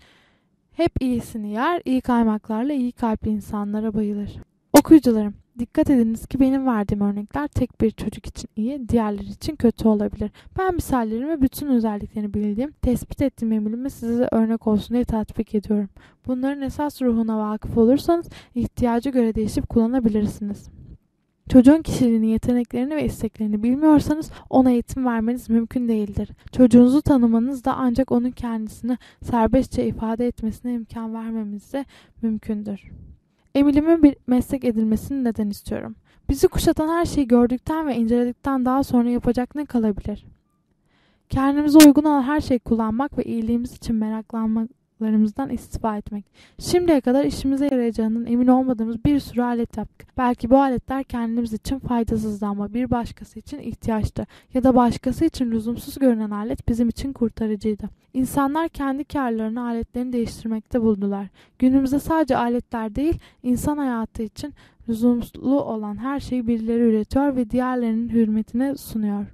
B: hep iyisini yer, iyi kaymaklarla iyi kalpli insanlara bayılır. Okuyucularım, dikkat ediniz ki benim verdiğim örnekler tek bir çocuk için iyi, diğerleri için kötü olabilir. Ben misallerimi bütün özelliklerini bildiğim, tespit ettiğim emirimi size örnek olsun diye tatbik ediyorum. Bunların esas ruhuna vakıf olursanız ihtiyacı göre değişip kullanabilirsiniz. Çocuğun kişiliğini, yeteneklerini ve isteklerini bilmiyorsanız ona eğitim vermeniz mümkün değildir. Çocuğunuzu tanımanız da ancak onun kendisini serbestçe ifade etmesine imkan vermemizde mümkündür. Emilimin bir meslek edilmesini neden istiyorum? Bizi kuşatan her şeyi gördükten ve inceledikten daha sonra yapacak ne kalabilir? Kendimize uygun olan her şeyi kullanmak ve iyiliğimiz için meraklanmak olanaklarımızdan istifa etmek. Şimdiye kadar işimize yarayacağının emin olmadığımız bir sürü alet yaptık. Belki bu aletler kendimiz için faydasızdı ama bir başkası için ihtiyaçtı. Ya da başkası için lüzumsuz görünen alet bizim için kurtarıcıydı. İnsanlar kendi karlarını aletlerini değiştirmekte buldular. Günümüzde sadece aletler değil, insan hayatı için lüzumlu olan her şeyi birileri üretiyor ve diğerlerinin hürmetine sunuyor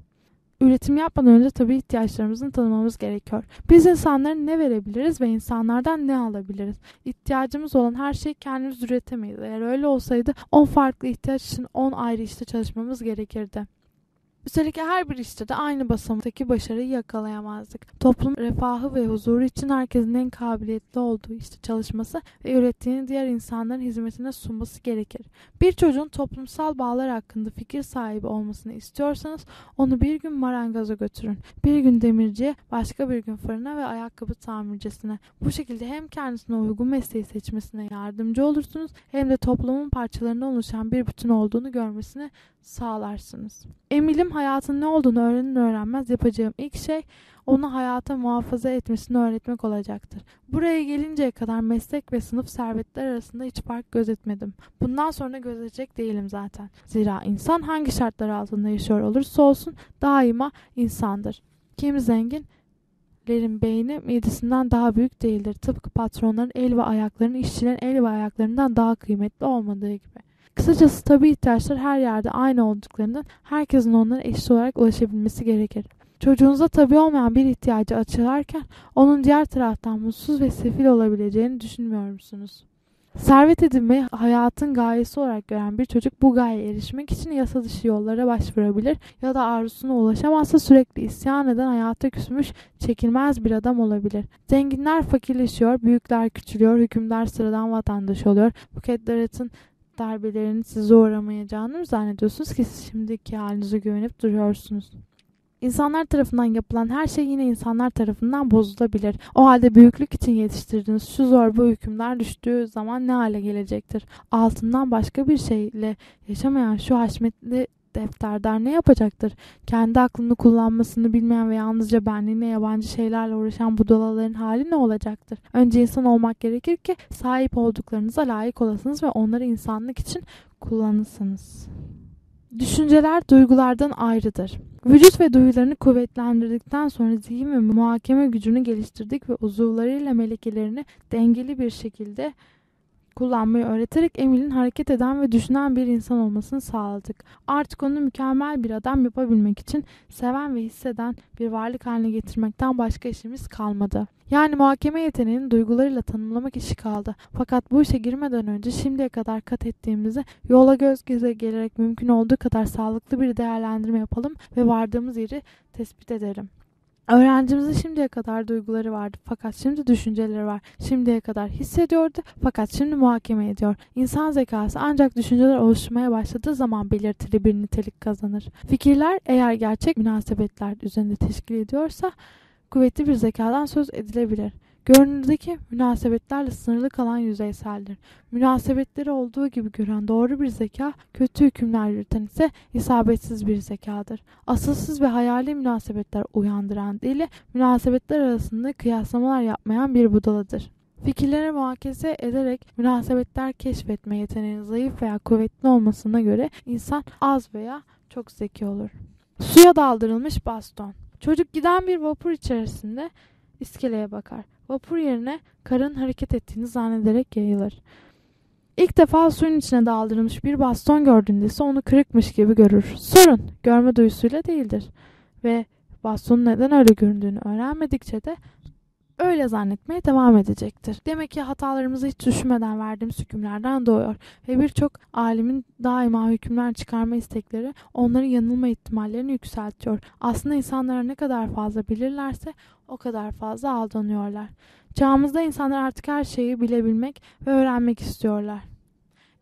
B: üretim yapmadan önce tabii ihtiyaçlarımızı tanımamız gerekiyor. Biz insanların ne verebiliriz ve insanlardan ne alabiliriz? İhtiyacımız olan her şeyi kendimiz üretemeyiz. Eğer öyle olsaydı 10 farklı ihtiyaç için 10 ayrı işte çalışmamız gerekirdi. Üstelik her bir işte de aynı basamaktaki başarıyı yakalayamazdık. Toplum refahı ve huzuru için herkesin en kabiliyetli olduğu işte çalışması ve ürettiğini diğer insanların hizmetine sunması gerekir. Bir çocuğun toplumsal bağlar hakkında fikir sahibi olmasını istiyorsanız onu bir gün marangaza götürün. Bir gün demirciye, başka bir gün fırına ve ayakkabı tamircisine. Bu şekilde hem kendisine uygun mesleği seçmesine yardımcı olursunuz hem de toplumun parçalarından oluşan bir bütün olduğunu görmesine sağlarsınız. Emilim hayatın ne olduğunu öğrenir öğrenmez yapacağım ilk şey onu hayata muhafaza etmesini öğretmek olacaktır. Buraya gelinceye kadar meslek ve sınıf servetler arasında hiç fark gözetmedim. Bundan sonra gözetecek değilim zaten. Zira insan hangi şartlar altında yaşıyor olursa olsun daima insandır. Kim zengin, Lerin beyni midesinden daha büyük değildir. Tıpkı patronların el ve ayaklarının işçilerin el ve ayaklarından daha kıymetli olmadığı gibi. Kısacası tabi ihtiyaçlar her yerde aynı olduklarından herkesin onlara eşit olarak ulaşabilmesi gerekir. Çocuğunuza tabi olmayan bir ihtiyacı açılarken onun diğer taraftan mutsuz ve sefil olabileceğini düşünmüyor musunuz? Servet edinmeyi hayatın gayesi olarak gören bir çocuk bu gayeye erişmek için yasa dışı yollara başvurabilir ya da arzusuna ulaşamazsa sürekli isyan eden hayata küsmüş çekilmez bir adam olabilir. Zenginler fakirleşiyor, büyükler küçülüyor, hükümdar sıradan vatandaş oluyor. Buket Darat'ın darbelerinin sizi uğramayacağını mı zannediyorsunuz ki siz şimdiki halinize güvenip duruyorsunuz? İnsanlar tarafından yapılan her şey yine insanlar tarafından bozulabilir. O halde büyüklük için yetiştirdiğiniz şu zorba hükümler düştüğü zaman ne hale gelecektir? Altından başka bir şeyle yaşamayan şu haşmetli defterdar ne yapacaktır? Kendi aklını kullanmasını bilmeyen ve yalnızca benliğine yabancı şeylerle uğraşan budalaların hali ne olacaktır? Önce insan olmak gerekir ki sahip olduklarınıza layık olasınız ve onları insanlık için kullanırsınız. Düşünceler duygulardan ayrıdır. Vücut ve duyularını kuvvetlendirdikten sonra zihin ve muhakeme gücünü geliştirdik ve uzuvlarıyla melekelerini dengeli bir şekilde kullanmayı öğreterek Emil'in hareket eden ve düşünen bir insan olmasını sağladık. Artık onu mükemmel bir adam yapabilmek için seven ve hisseden bir varlık haline getirmekten başka işimiz kalmadı. Yani muhakeme yeteneğini duygularıyla tanımlamak işi kaldı. Fakat bu işe girmeden önce şimdiye kadar kat ettiğimizi yola göz göze gelerek mümkün olduğu kadar sağlıklı bir değerlendirme yapalım ve vardığımız yeri tespit edelim. Öğrencimizin şimdiye kadar duyguları vardı fakat şimdi düşünceleri var. Şimdiye kadar hissediyordu fakat şimdi muhakeme ediyor. İnsan zekası ancak düşünceler oluşmaya başladığı zaman belirtili bir nitelik kazanır. Fikirler eğer gerçek münasebetler üzerinde teşkil ediyorsa kuvvetli bir zekadan söz edilebilir. Görünürdeki münasebetlerle sınırlı kalan yüzeyseldir. Münasebetleri olduğu gibi gören doğru bir zeka, kötü hükümler yürüten ise isabetsiz bir zekadır. Asılsız ve hayali münasebetler uyandıran deli, münasebetler arasında kıyaslamalar yapmayan bir budaladır. Fikirlere muhakese ederek münasebetler keşfetme yeteneğinin zayıf veya kuvvetli olmasına göre insan az veya çok zeki olur. Suya daldırılmış baston. Çocuk giden bir vapur içerisinde iskeleye bakar. Vapur yerine karın hareket ettiğini zannederek yayılır. İlk defa suyun içine daldırılmış bir baston gördüğünde ise onu kırıkmış gibi görür. Sorun görme duyusuyla değildir. Ve bastonun neden öyle göründüğünü öğrenmedikçe de öyle zannetmeye devam edecektir. Demek ki hatalarımızı hiç düşünmeden verdiğimiz hükümlerden doğuyor. Ve birçok alimin daima hükümler çıkarma istekleri onların yanılma ihtimallerini yükseltiyor. Aslında insanlara ne kadar fazla bilirlerse o kadar fazla aldanıyorlar. Çağımızda insanlar artık her şeyi bilebilmek ve öğrenmek istiyorlar.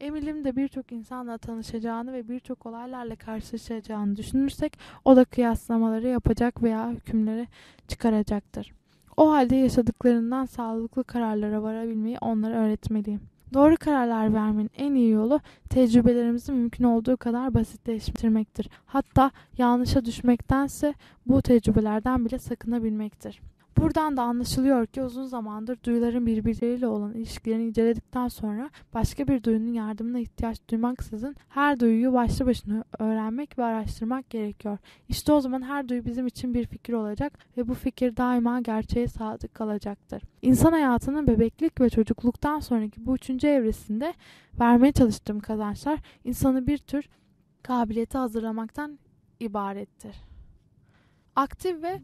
B: Eminim de birçok insanla tanışacağını ve birçok olaylarla karşılaşacağını düşünürsek o da kıyaslamaları yapacak veya hükümleri çıkaracaktır. O halde yaşadıklarından sağlıklı kararlara varabilmeyi onlara öğretmeliyim. Doğru kararlar vermenin en iyi yolu tecrübelerimizi mümkün olduğu kadar basitleştirmektir. Hatta yanlışa düşmektense bu tecrübelerden bile sakınabilmektir. Buradan da anlaşılıyor ki uzun zamandır duyuların birbirleriyle olan ilişkilerini inceledikten sonra başka bir duyunun yardımına ihtiyaç duymaksızın her duyuyu başlı başına öğrenmek ve araştırmak gerekiyor. İşte o zaman her duyu bizim için bir fikir olacak ve bu fikir daima gerçeğe sadık kalacaktır. İnsan hayatının bebeklik ve çocukluktan sonraki bu üçüncü evresinde vermeye çalıştığım kazançlar insanı bir tür kabiliyeti hazırlamaktan ibarettir. Aktif ve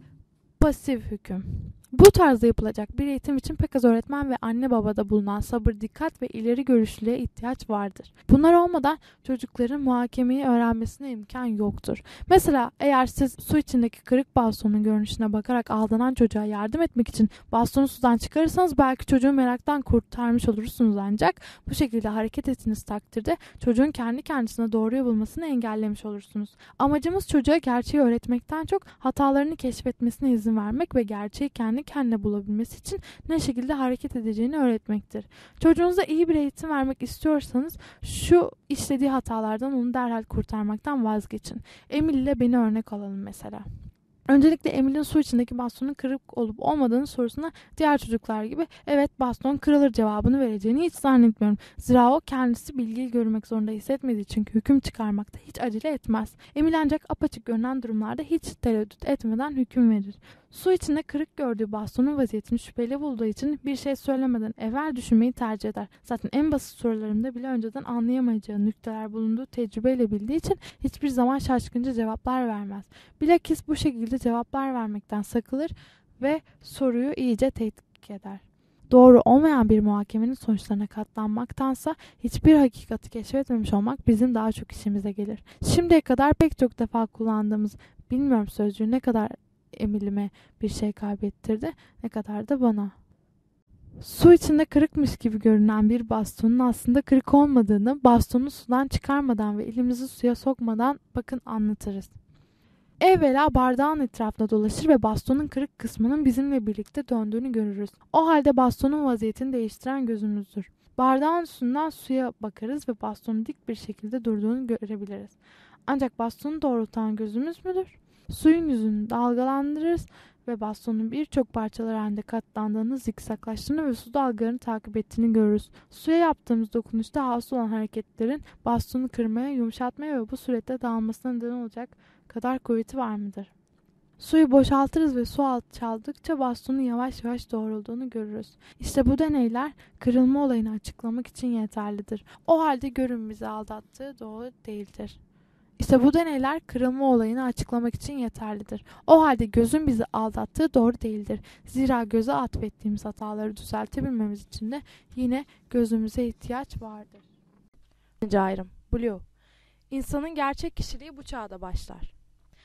B: pasif hüküm. Bu tarzda yapılacak bir eğitim için pek az öğretmen ve anne babada bulunan sabır, dikkat ve ileri görüşlülüğe ihtiyaç vardır. Bunlar olmadan çocukların muhakemeyi öğrenmesine imkan yoktur. Mesela eğer siz su içindeki kırık bastonun görünüşüne bakarak aldanan çocuğa yardım etmek için bastonu sudan çıkarırsanız belki çocuğu meraktan kurtarmış olursunuz ancak bu şekilde hareket ettiğiniz takdirde çocuğun kendi kendisine doğruyu bulmasını engellemiş olursunuz. Amacımız çocuğa gerçeği öğretmekten çok hatalarını keşfetmesine izin vermek ve gerçeği kendi kendine bulabilmesi için ne şekilde hareket edeceğini öğretmektir. Çocuğunuza iyi bir eğitim vermek istiyorsanız şu işlediği hatalardan onu derhal kurtarmaktan vazgeçin. Emil ile beni örnek alalım mesela. Öncelikle Emil'in su içindeki bastonun kırık olup olmadığını sorusuna diğer çocuklar gibi evet baston kırılır cevabını vereceğini hiç zannetmiyorum. Zira o kendisi bilgiyi görmek zorunda hissetmediği için hüküm çıkarmakta hiç acele etmez. Emil ancak apaçık görünen durumlarda hiç tereddüt etmeden hüküm verir.
F: Su içinde kırık gördüğü bastonun vaziyetini şüpheli bulduğu için bir şey söylemeden evvel düşünmeyi tercih eder. Zaten en basit sorularımda bile önceden anlayamayacağı nükteler bulunduğu tecrübeyle bildiği için hiçbir zaman şaşkınca cevaplar vermez. Bilakis bu şekilde cevaplar vermekten sakılır ve soruyu iyice tetkik eder. Doğru olmayan bir muhakemenin sonuçlarına katlanmaktansa hiçbir hakikati keşfetmemiş olmak bizim daha çok işimize gelir. Şimdiye kadar pek çok defa kullandığımız bilmiyorum sözcüğü ne kadar Emil'ime bir şey kaybettirdi ne kadar da bana. Su içinde kırıkmış gibi görünen bir bastonun aslında kırık olmadığını bastonu sudan çıkarmadan ve elimizi suya sokmadan bakın anlatırız. Evvela bardağın etrafında dolaşır ve bastonun kırık kısmının bizimle birlikte döndüğünü görürüz. O halde bastonun vaziyetini değiştiren gözümüzdür. Bardağın üstünden suya bakarız ve bastonun dik bir şekilde durduğunu görebiliriz. Ancak bastonu doğrultan gözümüz müdür? Suyun yüzünü dalgalandırırız ve bastonun birçok parçalar halinde katlandığını, zikzaklaştığını ve su dalgalarını takip ettiğini görürüz. Suya yaptığımız dokunuşta hasıl olan hareketlerin bastonu kırmaya, yumuşatmaya ve bu surette dağılmasına neden olacak kadar kuvveti var mıdır? Suyu boşaltırız ve su alçaldıkça bastonun yavaş yavaş doğrulduğunu görürüz. İşte bu deneyler kırılma olayını açıklamak için yeterlidir. O halde görün bizi aldattığı doğru değildir. İşte bu deneyler kırılma olayını açıklamak için yeterlidir. O halde gözün bizi aldattığı doğru değildir. Zira göze atfettiğimiz hataları düzeltebilmemiz için de yine gözümüze ihtiyaç vardır.
B: Ayrım Blue İnsanın gerçek kişiliği bu çağda başlar.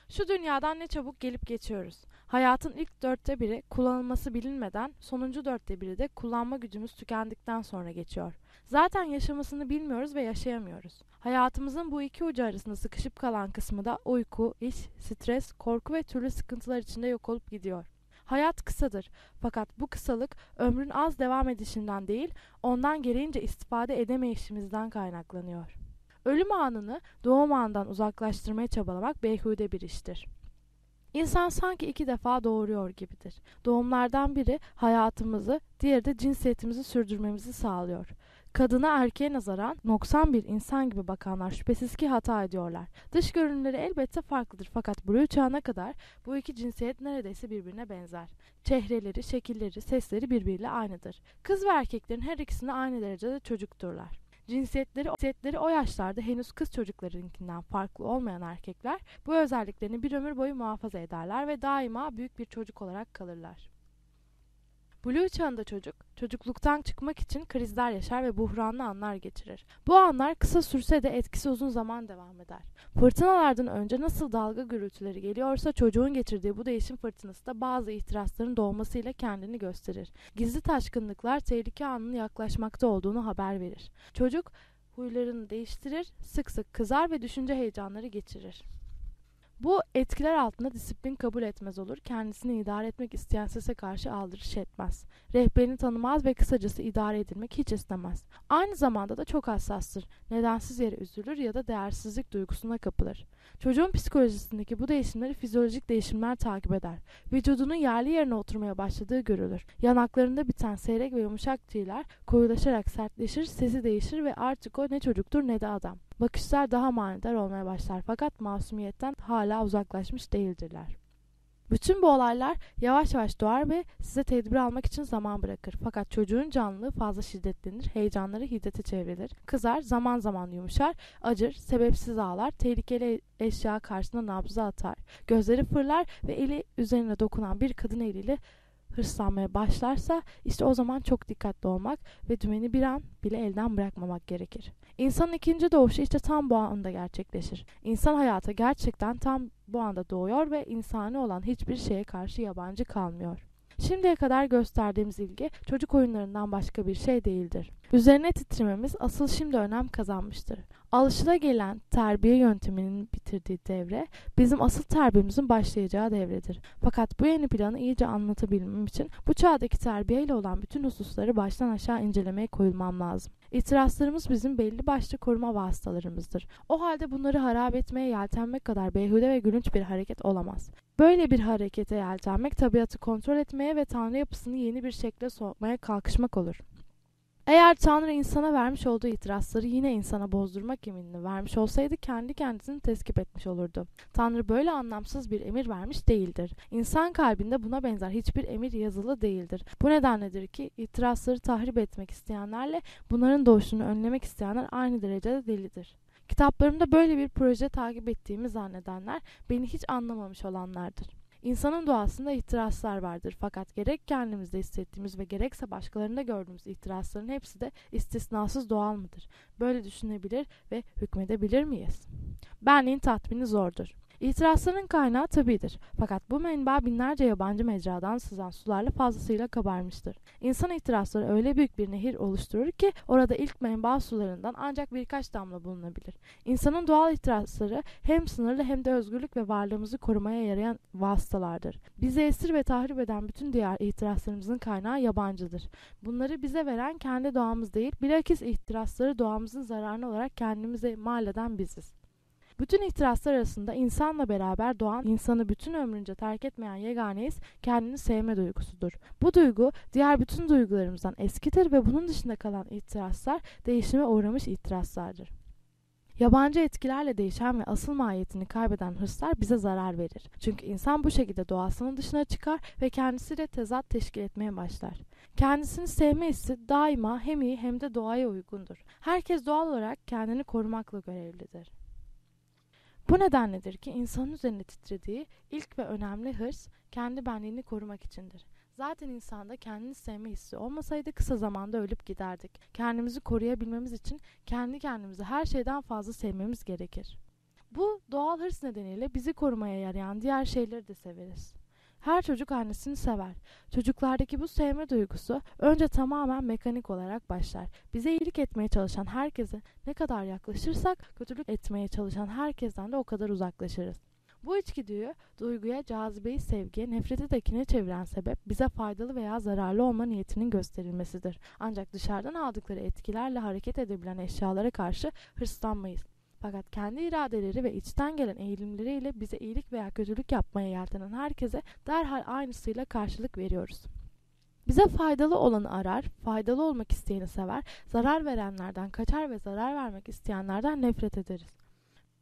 B: Şu dünyadan ne çabuk gelip geçiyoruz. Hayatın ilk dörtte biri kullanılması bilinmeden, sonuncu dörtte biri de kullanma gücümüz tükendikten sonra geçiyor. Zaten yaşamasını bilmiyoruz ve yaşayamıyoruz. Hayatımızın bu iki ucu arasında sıkışıp kalan kısmı da uyku, iş, stres, korku ve türlü sıkıntılar içinde yok olup gidiyor. Hayat kısadır fakat bu kısalık ömrün az devam edişinden değil, ondan gereğince istifade edemeyişimizden kaynaklanıyor. Ölüm anını doğum anından uzaklaştırmaya çabalamak beyhude bir iştir. İnsan sanki iki defa doğuruyor gibidir. Doğumlardan biri hayatımızı, diğeri de cinsiyetimizi sürdürmemizi sağlıyor. Kadına erkeğe nazaran noksan bir insan gibi bakanlar şüphesiz ki hata ediyorlar. Dış görünümleri elbette farklıdır fakat Blue çağına kadar bu iki cinsiyet neredeyse birbirine benzer. Çehreleri, şekilleri, sesleri birbiriyle aynıdır. Kız ve erkeklerin her ikisinde aynı derecede çocukturlar. Cinsiyetleri, cinsiyetleri o yaşlarda henüz kız çocuklarınkinden farklı olmayan erkekler bu özelliklerini bir ömür boyu muhafaza ederler ve daima büyük bir çocuk olarak kalırlar. Blue çağında çocuk, çocukluktan çıkmak için krizler yaşar ve buhranlı anlar geçirir. Bu anlar kısa sürse de etkisi uzun zaman devam eder. Fırtınalardan önce nasıl dalga gürültüleri geliyorsa çocuğun geçirdiği bu değişim fırtınası da bazı ihtirasların doğmasıyla kendini gösterir. Gizli taşkınlıklar tehlike anının yaklaşmakta olduğunu haber verir. Çocuk huylarını değiştirir, sık sık kızar ve düşünce heyecanları geçirir. Bu etkiler altında disiplin kabul etmez olur, kendisini idare etmek isteyen sese karşı aldırış etmez. Rehberini tanımaz ve kısacası idare edilmek hiç istemez. Aynı zamanda da çok hassastır. Nedensiz yere üzülür ya da değersizlik duygusuna kapılır. Çocuğun psikolojisindeki bu değişimleri fizyolojik değişimler takip eder. Vücudunun yerli yerine oturmaya başladığı görülür. Yanaklarında biten seyrek ve yumuşak tüyler koyulaşarak sertleşir, sesi değişir ve artık o ne çocuktur ne de adam. Bakışlar daha manidar olmaya başlar fakat masumiyetten hala uzaklaşmış değildirler. Bütün bu olaylar yavaş yavaş doğar ve size tedbir almak için zaman bırakır. Fakat çocuğun canlılığı fazla şiddetlenir, heyecanları hiddete çevrilir. Kızar, zaman zaman yumuşar, acır, sebepsiz ağlar, tehlikeli eşya karşısında nabzı atar. Gözleri fırlar ve eli üzerine dokunan bir kadın eliyle hırslanmaya başlarsa işte o zaman çok dikkatli olmak ve dümeni bir an bile elden bırakmamak gerekir. İnsanın ikinci doğuşu işte tam bu anda gerçekleşir. İnsan hayata gerçekten tam bu anda doğuyor ve insani olan hiçbir şeye karşı yabancı kalmıyor. Şimdiye kadar gösterdiğimiz ilgi çocuk oyunlarından başka bir şey değildir. Üzerine titrememiz asıl şimdi önem kazanmıştır. Alışıla terbiye yönteminin bitirdiği devre bizim asıl terbiyemizin başlayacağı devredir. Fakat bu yeni planı iyice anlatabilmem için bu çağdaki terbiye ile olan bütün hususları baştan aşağı incelemeye koyulmam lazım. İtirazlarımız bizim belli başlı koruma vasıtalarımızdır. O halde bunları harap etmeye yeltenmek kadar beyhude ve gülünç bir hareket olamaz. Böyle bir harekete yeltenmek tabiatı kontrol etmeye ve tanrı yapısını yeni bir şekle sokmaya kalkışmak olur. Eğer Tanrı insana vermiş olduğu itirazları yine insana bozdurmak eminini vermiş olsaydı kendi kendisini teskip etmiş olurdu. Tanrı böyle anlamsız bir emir vermiş değildir. İnsan kalbinde buna benzer hiçbir emir yazılı değildir. Bu nedenledir ki itirazları tahrip etmek isteyenlerle bunların doğuşunu önlemek isteyenler aynı derecede delidir. Kitaplarımda böyle bir proje takip ettiğimi zannedenler beni hiç anlamamış olanlardır. İnsanın doğasında ihtiraslar vardır fakat gerek kendimizde hissettiğimiz ve gerekse başkalarında gördüğümüz ihtirasların hepsi de istisnasız doğal mıdır? Böyle düşünebilir ve hükmedebilir miyiz? Benliğin tatmini zordur. İtirazların kaynağı tabidir. Fakat bu menba binlerce yabancı mecradan sızan sularla fazlasıyla kabarmıştır. İnsan itirazları öyle büyük bir nehir oluşturur ki orada ilk menba sularından ancak birkaç damla bulunabilir. İnsanın doğal itirazları hem sınırlı hem de özgürlük ve varlığımızı korumaya yarayan vasıtalardır. Bizi esir ve tahrip eden bütün diğer itirazlarımızın kaynağı yabancıdır. Bunları bize veren kendi doğamız değil, bilakis itirazları doğamızın zararını olarak kendimize mal eden biziz. Bütün ihtiraslar arasında insanla beraber doğan, insanı bütün ömrünce terk etmeyen yegane his kendini sevme duygusudur. Bu duygu diğer bütün duygularımızdan eskidir ve bunun dışında kalan ihtiraslar değişime uğramış ihtiraslardır. Yabancı etkilerle değişen ve asıl mahiyetini kaybeden hırslar bize zarar verir. Çünkü insan bu şekilde doğasının dışına çıkar ve kendisiyle tezat teşkil etmeye başlar. Kendisini sevme hissi daima hem iyi hem de doğaya uygundur. Herkes doğal olarak kendini korumakla görevlidir. Bu nedenledir ki insanın üzerinde titrediği ilk ve önemli hırs kendi benliğini korumak içindir. Zaten insanda kendini sevme hissi olmasaydı kısa zamanda ölüp giderdik. Kendimizi koruyabilmemiz için kendi kendimizi her şeyden fazla sevmemiz gerekir. Bu doğal hırs nedeniyle bizi korumaya yarayan diğer şeyleri de severiz. Her çocuk annesini sever. Çocuklardaki bu sevme duygusu önce tamamen mekanik olarak başlar. Bize iyilik etmeye çalışan herkese ne kadar yaklaşırsak kötülük etmeye çalışan herkesten de o kadar uzaklaşırız. Bu içgüdüyü, duyguya, cazibeyi sevgiye, nefreti de çeviren sebep bize faydalı veya zararlı olma niyetinin gösterilmesidir. Ancak dışarıdan aldıkları etkilerle hareket edebilen eşyalara karşı hırslanmayız. Fakat kendi iradeleri ve içten gelen eğilimleriyle bize iyilik veya kötülük yapmaya yeltenen herkese derhal aynısıyla karşılık veriyoruz. Bize faydalı olanı arar, faydalı olmak isteyeni sever, zarar verenlerden kaçar ve zarar vermek isteyenlerden nefret ederiz.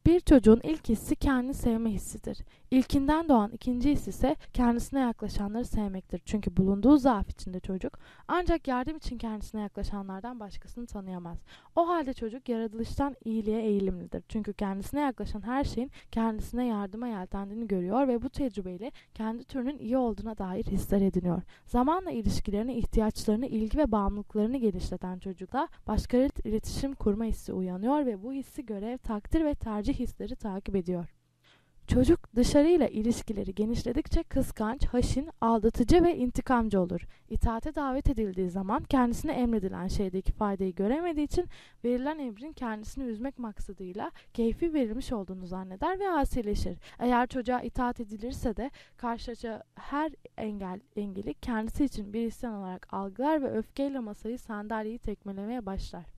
B: Bir çocuğun ilk hissi kendini sevme hissidir. İlkinden doğan ikinci his ise kendisine yaklaşanları sevmektir. Çünkü bulunduğu zaaf içinde çocuk ancak yardım için kendisine yaklaşanlardan başkasını tanıyamaz. O halde çocuk yaratılıştan iyiliğe eğilimlidir. Çünkü kendisine yaklaşan her şeyin kendisine yardıma yeltendiğini görüyor ve bu tecrübeyle kendi türünün iyi olduğuna dair hisler ediniyor. Zamanla ilişkilerini, ihtiyaçlarını, ilgi ve bağımlılıklarını genişleten çocukta başkalarıyla iletişim kurma hissi uyanıyor ve bu hissi görev, takdir ve tercih hisleri takip ediyor. Çocuk dışarıyla ilişkileri genişledikçe kıskanç, haşin, aldatıcı ve intikamcı olur. İtaate davet edildiği zaman kendisine emredilen şeydeki faydayı göremediği için verilen emrin kendisini üzmek maksadıyla keyfi verilmiş olduğunu zanneder ve asileşir. Eğer çocuğa itaat edilirse de karşılaşacağı her engel, engeli kendisi için bir isyan olarak algılar ve öfkeyle masayı sandalyeyi tekmelemeye başlar.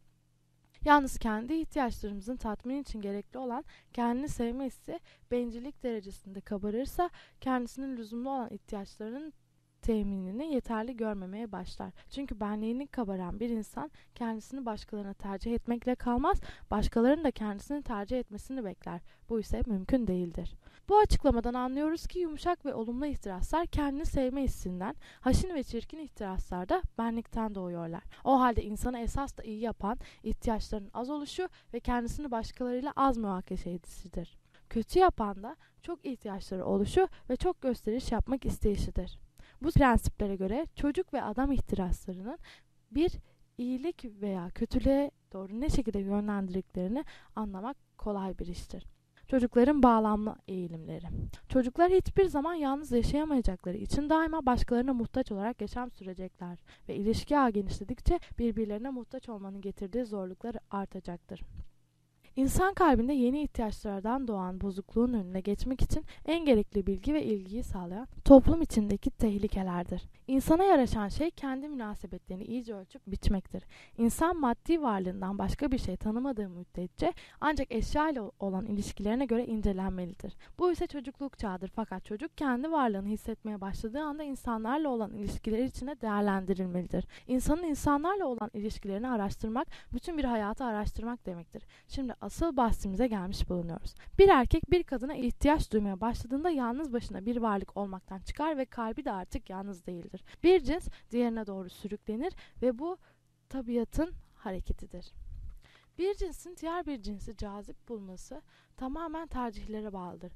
B: Yalnız kendi ihtiyaçlarımızın tatmin için gerekli olan kendini sevme hissi bencillik derecesinde kabarırsa kendisinin lüzumlu olan ihtiyaçlarının teminini yeterli görmemeye başlar. Çünkü benliğini kabaran bir insan kendisini başkalarına tercih etmekle kalmaz, başkalarının da kendisini tercih etmesini bekler. Bu ise mümkün değildir. Bu açıklamadan anlıyoruz ki yumuşak ve olumlu ihtiraslar kendini sevme hissinden, haşin ve çirkin ihtiraslar da benlikten doğuyorlar. O halde insanı esas da iyi yapan ihtiyaçların az oluşu ve kendisini başkalarıyla az muhakese edişidir. Kötü yapan da çok ihtiyaçları oluşu ve çok gösteriş yapmak isteyişidir. Bu prensiplere göre çocuk ve adam ihtiraslarının bir iyilik veya kötülüğe doğru ne şekilde yönlendirdiklerini anlamak kolay bir iştir. Çocukların bağlanma eğilimleri. Çocuklar hiçbir zaman yalnız yaşayamayacakları için daima başkalarına muhtaç olarak yaşam sürecekler ve ilişki ağı genişledikçe birbirlerine muhtaç olmanın getirdiği zorluklar artacaktır. İnsan kalbinde yeni ihtiyaçlardan doğan bozukluğun önüne geçmek için en gerekli bilgi ve ilgiyi sağlayan toplum içindeki tehlikelerdir. İnsana yaraşan şey kendi münasebetlerini iyice ölçüp biçmektir. İnsan maddi varlığından başka bir şey tanımadığı müddetçe ancak eşya ile olan ilişkilerine göre incelenmelidir. Bu ise çocukluk çağıdır fakat çocuk kendi varlığını hissetmeye başladığı anda insanlarla olan ilişkileri içine değerlendirilmelidir. İnsanın insanlarla olan ilişkilerini araştırmak, bütün bir hayatı araştırmak demektir. Şimdi asıl bahsimize gelmiş bulunuyoruz. Bir erkek bir kadına ihtiyaç duymaya başladığında yalnız başına bir varlık olmaktan çıkar ve kalbi de artık yalnız değildir. Bir cins diğerine doğru sürüklenir ve bu tabiatın hareketidir. Bir cinsin diğer bir cinsi cazip bulması tamamen tercihlere bağlıdır.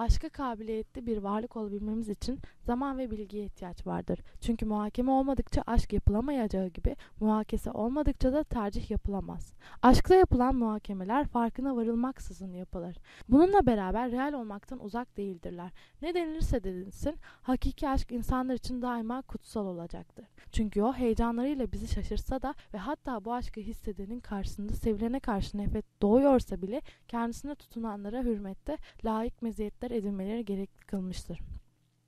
B: Aşka kabiliyetli bir varlık olabilmemiz için zaman ve bilgiye ihtiyaç vardır. Çünkü muhakeme olmadıkça aşk yapılamayacağı gibi muhakese olmadıkça da tercih yapılamaz. Aşkta yapılan muhakemeler farkına varılmaksızın yapılır. Bununla beraber real olmaktan uzak değildirler. Ne denilirse denilsin, hakiki aşk insanlar için daima kutsal olacaktır. Çünkü o heyecanlarıyla bizi şaşırsa da ve hatta bu aşkı hissedenin karşısında sevilene karşı nefret doğuyorsa bile kendisine tutunanlara hürmette layık meziyetler edinmeleri gerekli kılmıştır.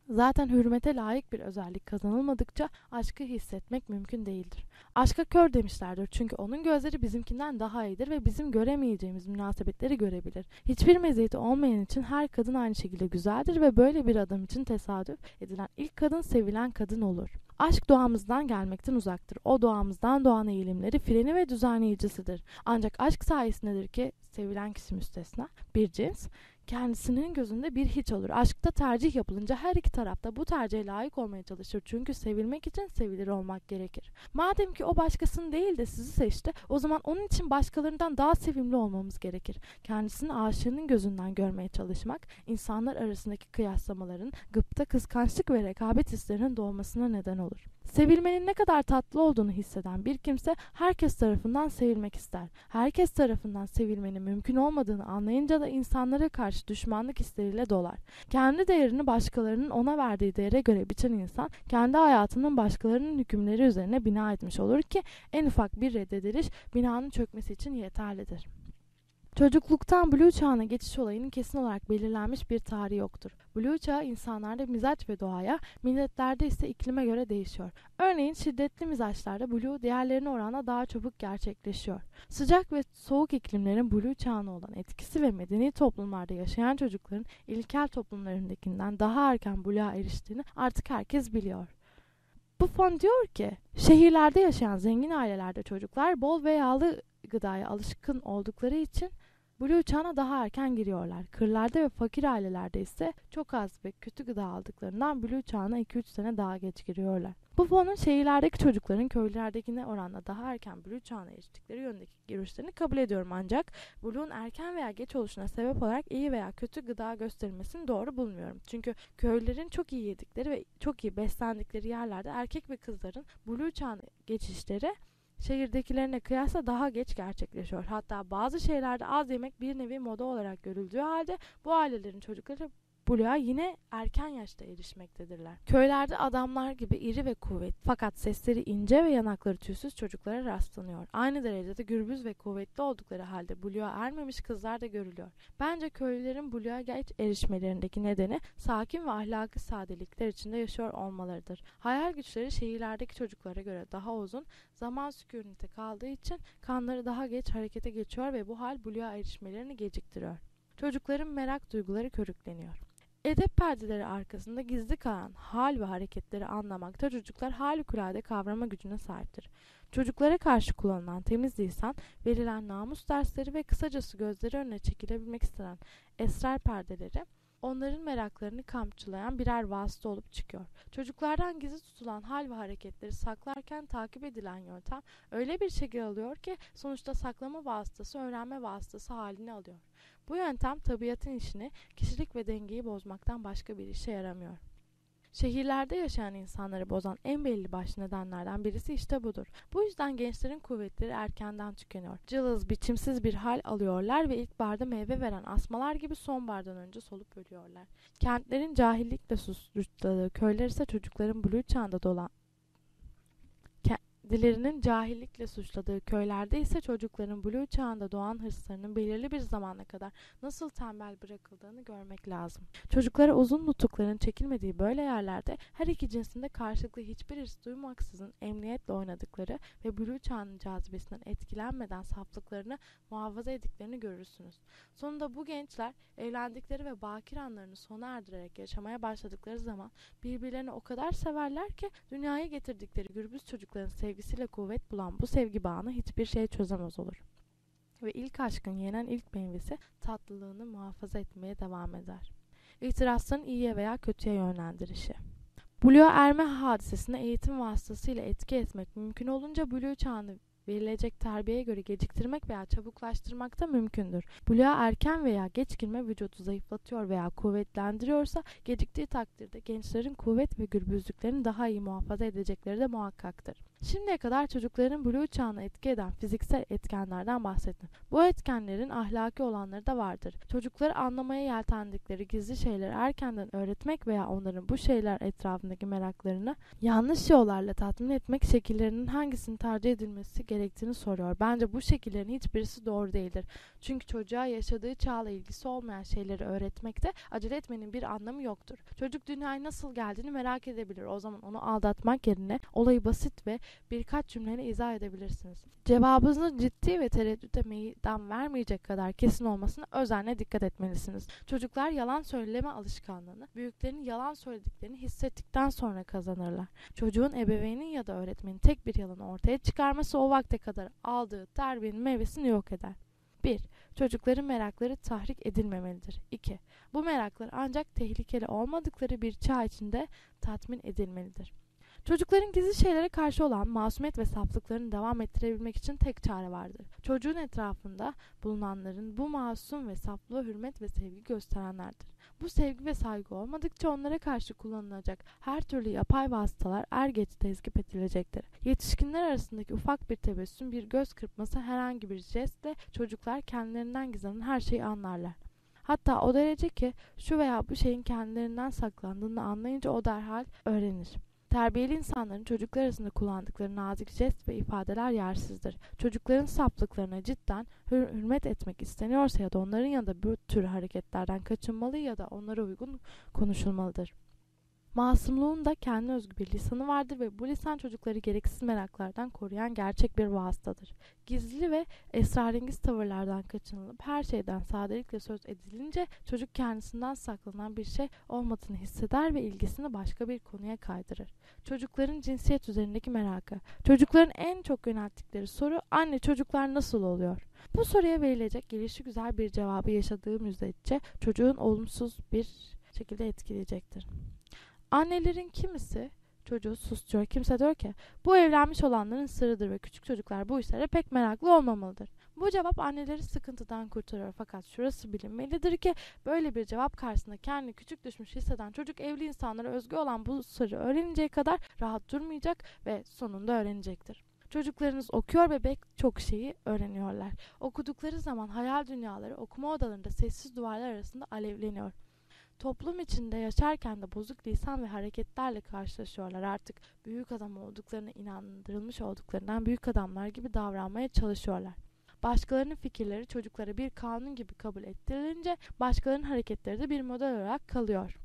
B: Zaten hürmete layık bir özellik kazanılmadıkça aşkı hissetmek mümkün değildir. Aşka kör demişlerdir çünkü onun gözleri bizimkinden daha iyidir ve bizim göremeyeceğimiz münasebetleri görebilir. Hiçbir meziyeti olmayan için her kadın aynı şekilde güzeldir ve böyle bir adam için tesadüf edilen ilk kadın sevilen kadın olur. Aşk doğamızdan gelmekten uzaktır. O doğamızdan doğan eğilimleri freni ve düzenleyicisidir. Ancak aşk sayesindedir ki sevilen kişi müstesna bir cins kendisinin gözünde bir hiç olur. Aşkta tercih yapılınca her iki tarafta bu tercihe layık olmaya çalışır. Çünkü sevilmek için sevilir olmak gerekir. Madem ki o başkasını değil de sizi seçti, o zaman onun için başkalarından daha sevimli olmamız gerekir. Kendisini aşığının gözünden görmeye çalışmak, insanlar arasındaki kıyaslamaların, gıpta, kıskançlık ve rekabet hislerinin doğmasına neden olur. Sevilmenin ne kadar tatlı olduğunu hisseden bir kimse herkes tarafından sevilmek ister. Herkes tarafından sevilmenin mümkün olmadığını anlayınca da insanlara karşı düşmanlık hisleriyle dolar. Kendi değerini başkalarının ona verdiği değere göre biçen insan kendi hayatının başkalarının hükümleri üzerine bina etmiş olur ki en ufak bir reddediliş binanın çökmesi için yeterlidir. Çocukluktan Blue çağına geçiş olayının kesin olarak belirlenmiş bir tarihi yoktur. Blue çağı insanlarda mizaç ve doğaya, milletlerde ise iklime göre değişiyor. Örneğin şiddetli mizaçlarda Blue diğerlerine oranla daha çabuk gerçekleşiyor. Sıcak ve soğuk iklimlerin Blue çağına olan etkisi ve medeni toplumlarda yaşayan çocukların ilkel toplumlarındakinden daha erken Blue'a eriştiğini artık herkes biliyor. Buffon diyor ki, şehirlerde yaşayan zengin ailelerde çocuklar bol ve yağlı gıdaya alışkın oldukları için Blue çağına daha erken giriyorlar. Kırlarda ve fakir ailelerde ise çok az ve kötü gıda aldıklarından Blue çağına 2-3 sene daha geç giriyorlar. Bu fonun şehirlerdeki çocukların köylerdekine oranla daha erken Blue çağına eriştikleri yönündeki görüşlerini kabul ediyorum ancak Blue'un erken veya geç oluşuna sebep olarak iyi veya kötü gıda gösterilmesini doğru bulmuyorum. Çünkü köylülerin çok iyi yedikleri ve çok iyi beslendikleri yerlerde erkek ve kızların Blue çağına geçişleri şehirdekilerine kıyasla daha geç gerçekleşiyor. Hatta bazı şeylerde az yemek bir nevi moda olarak görüldüğü halde bu ailelerin çocukları buluğa yine erken yaşta erişmektedirler. Köylerde adamlar gibi iri ve kuvvetli fakat sesleri ince ve yanakları tüysüz çocuklara rastlanıyor. Aynı derecede gürbüz ve kuvvetli oldukları halde buluğa ermemiş kızlar da görülüyor. Bence köylülerin buluğa geç erişmelerindeki nedeni sakin ve ahlaki sadelikler içinde yaşıyor olmalarıdır. Hayal güçleri şehirlerdeki çocuklara göre daha uzun, zaman sükunete kaldığı için kanları daha geç harekete geçiyor ve bu hal buluğa erişmelerini geciktiriyor. Çocukların merak duyguları körükleniyor. Edep perdeleri arkasında gizli kalan hal ve hareketleri anlamakta çocuklar harikulade kavrama gücüne sahiptir. Çocuklara karşı kullanılan temiz lisan, verilen namus dersleri ve kısacası gözleri önüne çekilebilmek istenen esrar perdeleri onların meraklarını kamçılayan birer vasıta olup çıkıyor. Çocuklardan gizli tutulan hal ve hareketleri saklarken takip edilen yöntem öyle bir şekil alıyor ki sonuçta saklama vasıtası öğrenme vasıtası halini alıyor. Bu yöntem tabiatın işini, kişilik ve dengeyi bozmaktan başka bir işe yaramıyor. Şehirlerde yaşayan insanları bozan en belli başlı nedenlerden birisi işte budur. Bu yüzden gençlerin kuvvetleri erkenden tükeniyor. Cılız, biçimsiz bir hal alıyorlar ve ilkbaharda meyve veren asmalar gibi sonbahardan önce solup ölüyorlar. Kentlerin cahillikle suçladığı köyler ise çocukların blue çağında dolan kendilerinin cahillikle suçladığı köylerde ise çocukların Blue çağında doğan hırslarının belirli bir zamana kadar nasıl tembel bırakıldığını görmek lazım. Çocuklara uzun nutukların çekilmediği böyle yerlerde her iki cinsinde karşılıklı hiçbir hırs duymaksızın emniyetle oynadıkları ve Blue çağının cazibesinden etkilenmeden saflıklarını muhafaza ettiklerini görürsünüz. Sonunda bu gençler evlendikleri ve bakir anlarını sona erdirerek yaşamaya başladıkları zaman birbirlerini o kadar severler ki dünyaya getirdikleri gürbüz çocukların sevgisiyle kuvvet bulan bu sevgi bağını hiçbir şey çözemez olur. Ve ilk aşkın yenen ilk meyvesi tatlılığını muhafaza etmeye devam eder. İtirazların iyiye veya kötüye yönlendirişi. Buluğa erme hadisesine eğitim vasıtasıyla etki etmek mümkün olunca Blue çağını verilecek terbiyeye göre geciktirmek veya çabuklaştırmak da mümkündür. Buluğa erken veya geç girme vücudu zayıflatıyor veya kuvvetlendiriyorsa geciktiği takdirde gençlerin kuvvet ve gürbüzlüklerini daha iyi muhafaza edecekleri de muhakkaktır. Şimdiye kadar çocukların buluğ çağına etki eden fiziksel etkenlerden bahsettim. Bu etkenlerin ahlaki olanları da vardır. Çocukları anlamaya yeltendikleri gizli şeyleri erkenden öğretmek veya onların bu şeyler etrafındaki meraklarını yanlış yollarla tatmin etmek şekillerinin hangisini tercih edilmesi gerektiğini soruyor. Bence bu şekillerin hiçbirisi doğru değildir. Çünkü çocuğa yaşadığı çağla ilgisi olmayan şeyleri öğretmekte acele etmenin bir anlamı yoktur. Çocuk dünyaya nasıl geldiğini merak edebilir. O zaman onu aldatmak yerine olayı basit ve birkaç cümleyle izah edebilirsiniz. Cevabınızın ciddi ve tereddüte meydan vermeyecek kadar kesin olmasına özenle dikkat etmelisiniz. Çocuklar yalan söyleme alışkanlığını, büyüklerinin yalan söylediklerini hissettikten sonra kazanırlar. Çocuğun ebeveynin ya da öğretmenin tek bir yalanı ortaya çıkarması o vakte kadar aldığı terbiyenin meyvesini yok eder. 1. Çocukların merakları tahrik edilmemelidir. 2. Bu meraklar ancak tehlikeli olmadıkları bir çağ içinde tatmin edilmelidir. Çocukların gizli şeylere karşı olan masumiyet ve saflıklarını devam ettirebilmek için tek çare vardır. Çocuğun etrafında bulunanların bu masum ve saflığa hürmet ve sevgi gösterenlerdir. Bu sevgi ve saygı olmadıkça onlara karşı kullanılacak her türlü yapay vasıtalar er geç tezkip edilecektir. Yetişkinler arasındaki ufak bir tebessüm, bir göz kırpması, herhangi bir jestle çocuklar kendilerinden gizlenen her şeyi anlarlar. Hatta o derece ki şu veya bu şeyin kendilerinden saklandığını anlayınca o derhal öğrenir. Terbiyeli insanların çocuklar arasında kullandıkları nazik jest ve ifadeler yersizdir. Çocukların saplıklarına cidden hür hürmet etmek isteniyorsa ya da onların yanında bu tür hareketlerden kaçınmalı ya da onlara uygun konuşulmalıdır. Masumluğun da kendi özgü bir lisanı vardır ve bu lisan çocukları gereksiz meraklardan koruyan gerçek bir vasıtadır. Gizli ve esrarengiz tavırlardan kaçınılıp her şeyden sadelikle söz edilince çocuk kendisinden saklanan bir şey olmadığını hisseder ve ilgisini başka bir konuya kaydırır. Çocukların cinsiyet üzerindeki merakı. Çocukların en çok yönelttikleri soru anne çocuklar nasıl oluyor? Bu soruya verilecek gelişi güzel bir cevabı yaşadığı müddetçe çocuğun olumsuz bir şekilde etkileyecektir. Annelerin kimisi çocuğu susturuyor. Kimse diyor ki bu evlenmiş olanların sırrıdır ve küçük çocuklar bu işlere pek meraklı olmamalıdır. Bu cevap anneleri sıkıntıdan kurtarıyor fakat şurası bilinmelidir ki böyle bir cevap karşısında kendini küçük düşmüş hisseden çocuk evli insanlara özgü olan bu sırrı öğreninceye kadar rahat durmayacak ve sonunda öğrenecektir. Çocuklarınız okuyor ve pek çok şeyi öğreniyorlar. Okudukları zaman hayal dünyaları okuma odalarında sessiz duvarlar arasında alevleniyor. Toplum içinde yaşarken de bozuk lisan ve hareketlerle karşılaşıyorlar. Artık büyük adam olduklarına inandırılmış olduklarından büyük adamlar gibi davranmaya çalışıyorlar. Başkalarının fikirleri çocuklara bir kanun gibi kabul ettirilince başkalarının hareketleri de bir model olarak kalıyor.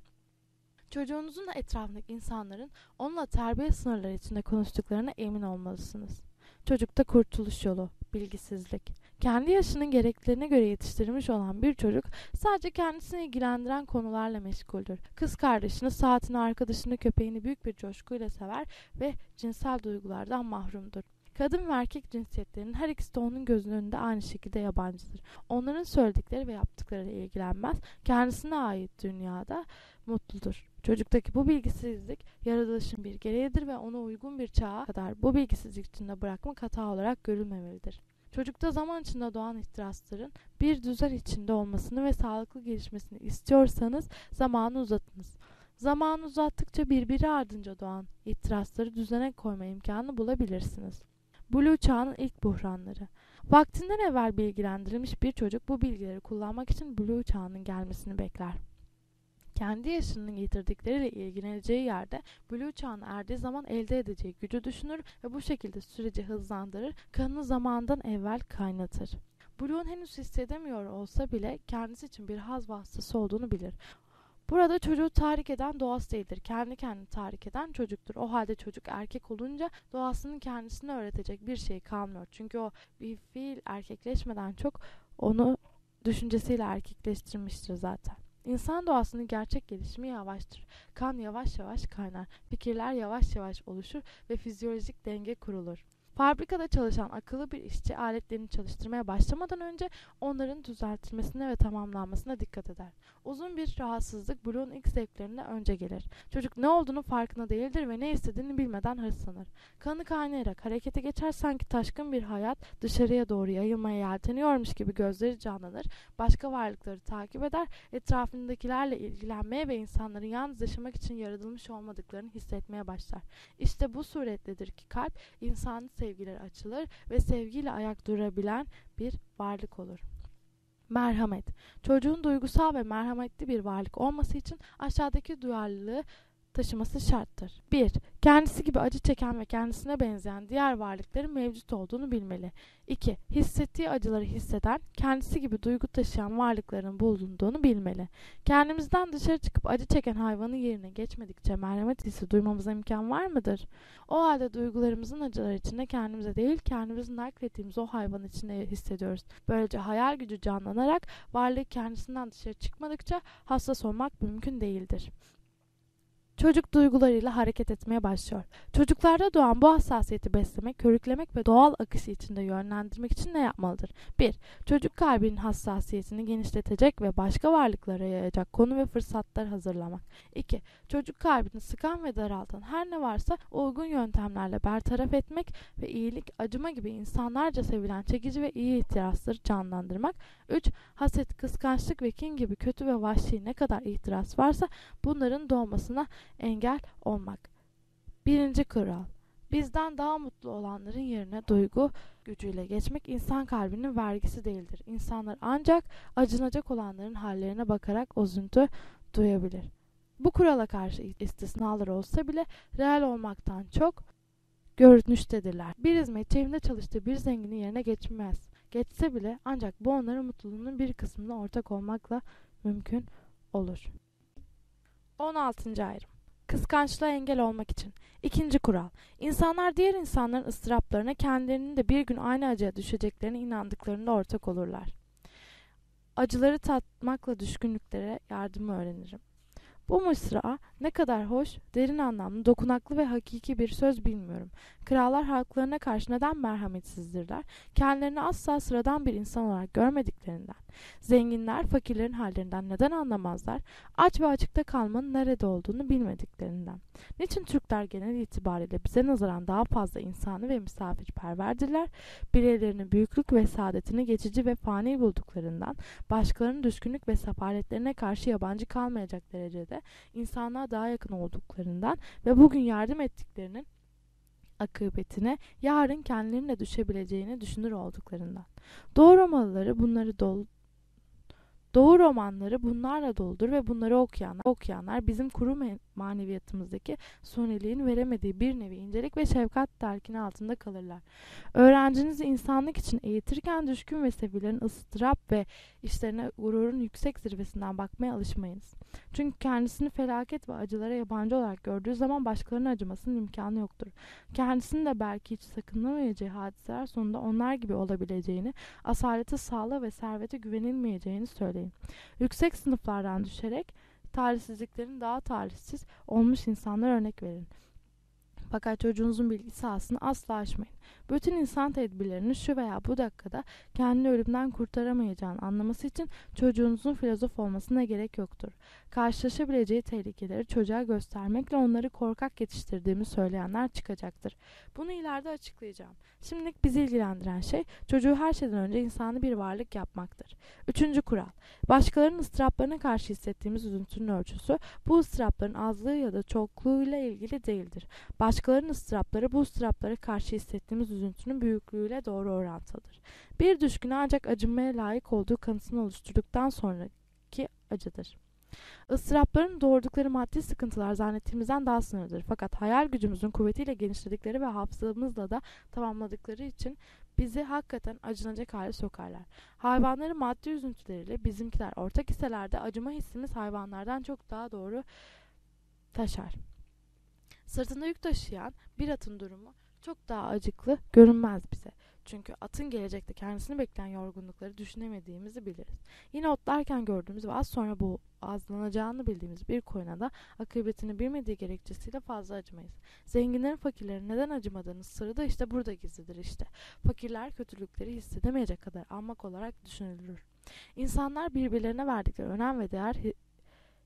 B: Çocuğunuzun etrafındaki insanların onunla terbiye sınırları içinde konuştuklarına emin olmalısınız. Çocukta kurtuluş yolu, bilgisizlik. Kendi yaşının gereklerine göre yetiştirilmiş olan bir çocuk sadece kendisini ilgilendiren konularla meşguldür. Kız kardeşini, saatini, arkadaşını, köpeğini büyük bir coşkuyla sever ve cinsel duygulardan mahrumdur. Kadın ve erkek cinsiyetlerinin her ikisi de onun gözünün önünde aynı şekilde yabancıdır. Onların söyledikleri ve yaptıklarıyla ilgilenmez. Kendisine ait dünyada mutludur. Çocuktaki bu bilgisizlik yaratılışın bir gereğidir ve onu uygun bir çağa kadar bu bilgisizlik içinde bırakmak hata olarak görülmemelidir. Çocukta zaman içinde doğan ihtirasların bir düzen içinde olmasını ve sağlıklı gelişmesini istiyorsanız zamanı uzatınız. Zamanı uzattıkça birbiri ardınca doğan ihtirasları düzene koyma imkanı bulabilirsiniz. Blue çağının ilk buhranları. Vaktinden evvel bilgilendirilmiş bir çocuk bu bilgileri kullanmak için Blue çağının gelmesini bekler. Kendi yaşının getirdikleriyle ilgileneceği yerde Blue çağına erdiği zaman elde edeceği gücü düşünür ve bu şekilde süreci hızlandırır, kanını zamandan evvel kaynatır. Blue'un henüz hissedemiyor olsa bile kendisi için bir haz vasıtası olduğunu bilir. Burada çocuğu tahrik eden doğası değildir. Kendi kendini tahrik eden çocuktur. O halde çocuk erkek olunca doğasının kendisine öğretecek bir şey kalmıyor. Çünkü o bir fiil erkekleşmeden çok onu düşüncesiyle erkekleştirmiştir zaten. İnsan doğasının gerçek gelişimi yavaştır. Kan yavaş yavaş kaynar, fikirler yavaş yavaş oluşur ve fizyolojik denge kurulur. Fabrikada çalışan akıllı bir işçi aletlerini çalıştırmaya başlamadan önce onların düzeltilmesine ve tamamlanmasına dikkat eder. Uzun bir rahatsızlık Blue'un ilk zevklerinde önce gelir. Çocuk ne olduğunu farkında değildir ve ne istediğini bilmeden hırslanır. Kanı kaynayarak harekete geçer sanki taşkın bir hayat dışarıya doğru yayılmaya yelteniyormuş gibi gözleri canlanır, başka varlıkları takip eder, etrafındakilerle ilgilenmeye ve insanların yalnız yaşamak için yaratılmış olmadıklarını hissetmeye başlar. İşte bu suretledir ki kalp insanın sevgileri açılır ve sevgiyle ayak durabilen bir varlık olur. Merhamet. Çocuğun duygusal ve merhametli bir varlık olması için aşağıdaki duyarlılığı taşıması şarttır. 1. Kendisi gibi acı çeken ve kendisine benzeyen diğer varlıkların mevcut olduğunu bilmeli. 2. Hissettiği acıları hisseden, kendisi gibi duygu taşıyan varlıkların bulunduğunu bilmeli. Kendimizden dışarı çıkıp acı çeken hayvanın yerine geçmedikçe merhamet hissi duymamıza imkan var mıdır? O halde duygularımızın acıları içinde kendimize değil, kendimizi naklettiğimiz o hayvan içinde hissediyoruz. Böylece hayal gücü canlanarak varlığı kendisinden dışarı çıkmadıkça hassas olmak mümkün değildir. Çocuk duygularıyla hareket etmeye başlıyor. Çocuklarda doğan bu hassasiyeti beslemek, körüklemek ve doğal akışı içinde yönlendirmek için ne yapmalıdır? 1. Çocuk kalbinin hassasiyetini genişletecek ve başka varlıklara yayacak konu ve fırsatlar hazırlamak. 2. Çocuk kalbini sıkan ve daraltan her ne varsa uygun yöntemlerle bertaraf etmek ve iyilik, acıma gibi insanlarca sevilen çekici ve iyi ihtirasları canlandırmak. 3. Haset, kıskançlık ve kin gibi kötü ve vahşi ne kadar ihtiras varsa bunların doğmasına engel olmak. Birinci kural. Bizden daha mutlu olanların yerine duygu gücüyle geçmek insan kalbinin vergisi değildir. İnsanlar ancak acınacak olanların hallerine bakarak üzüntü duyabilir. Bu kurala karşı istisnalar olsa bile reel olmaktan çok görünüştedirler. Bir hizmetçi evinde çalıştığı bir zenginin yerine geçmez. Geçse bile ancak bu onların mutluluğunun bir kısmına ortak olmakla mümkün olur. 16. ayrım Kıskançlığa engel olmak için. İkinci kural. İnsanlar diğer insanların ıstıraplarına kendilerinin de bir gün aynı acıya düşeceklerine inandıklarında ortak olurlar. Acıları tatmakla düşkünlüklere yardımı öğrenirim. Bu mısra ne kadar hoş, derin anlamlı, dokunaklı ve hakiki bir söz bilmiyorum. Krallar halklarına karşı neden merhametsizdirler? Kendilerini asla sıradan bir insan olarak görmediklerinden. Zenginler fakirlerin hallerinden neden anlamazlar? Aç ve açıkta kalmanın nerede olduğunu bilmediklerinden. Niçin Türkler genel itibariyle bize nazaran daha fazla insanı ve misafirperverdirler? Bireylerinin büyüklük ve saadetini geçici ve fani bulduklarından, başkalarının düşkünlük ve sefaletlerine karşı yabancı kalmayacak derecede insanlığa daha yakın olduklarından ve bugün yardım ettiklerinin akıbetine yarın kendilerine düşebileceğini düşünür olduklarından. Doğu Romalıları bunları dol Doğu romanları bunlarla doludur ve bunları okuyanlar, okuyanlar bizim kuru maneviyatımızdaki soniliğin veremediği bir nevi incelik ve şefkat terkini altında kalırlar. Öğrencinizi insanlık için eğitirken düşkün ve sevilerin ıstırap ve işlerine gururun yüksek zirvesinden bakmaya alışmayınız. Çünkü kendisini felaket ve acılara yabancı olarak gördüğü zaman başkalarının acımasının imkanı yoktur. Kendisini de belki hiç sakınlamayacağı hadiseler sonunda onlar gibi olabileceğini, asaleti sağlığa ve servete güvenilmeyeceğini söyleyin. Yüksek sınıflardan düşerek talihsizliklerin daha talihsiz olmuş insanlar örnek verin. Fakat çocuğunuzun bilgi sahasını asla aşmayın. Bütün insan tedbirlerini şu veya bu dakikada kendini ölümden kurtaramayacağını anlaması için çocuğunuzun filozof olmasına gerek yoktur. Karşılaşabileceği tehlikeleri çocuğa göstermekle onları korkak yetiştirdiğimi söyleyenler çıkacaktır. Bunu ileride açıklayacağım. Şimdilik bizi ilgilendiren şey çocuğu her şeyden önce insanı bir varlık yapmaktır. Üçüncü kural. Başkalarının ıstıraplarına karşı hissettiğimiz üzüntünün ölçüsü bu ıstırapların azlığı ya da çokluğuyla ilgili değildir. Başkalarının ıstırapları bu ıstıraplara karşı hissettiğimiz üzüntünün büyüklüğüyle doğru orantılıdır. Bir düşkün ancak acınmaya layık olduğu kanısını oluşturduktan sonraki acıdır. Isırapların doğurdukları maddi sıkıntılar zannettiğimizden daha sınırlıdır. Fakat hayal gücümüzün kuvvetiyle genişledikleri ve hafızamızla da tamamladıkları için bizi hakikaten acınacak hale sokarlar. Hayvanların maddi üzüntüleriyle bizimkiler ortak hisselerde acıma hissimiz hayvanlardan çok daha doğru taşar. Sırtında yük taşıyan bir atın durumu çok daha acıklı görünmez bize. Çünkü atın gelecekte kendisini bekleyen yorgunlukları düşünemediğimizi biliriz. Yine otlarken gördüğümüz ve az sonra bu azlanacağını bildiğimiz bir koyuna da akıbetini bilmediği gerekçesiyle fazla acımayız. Zenginlerin fakirlerin neden acımadığını sırrı da işte burada gizlidir işte. Fakirler kötülükleri hissedemeyecek kadar almak olarak düşünülür. İnsanlar birbirlerine verdikleri önem ve değer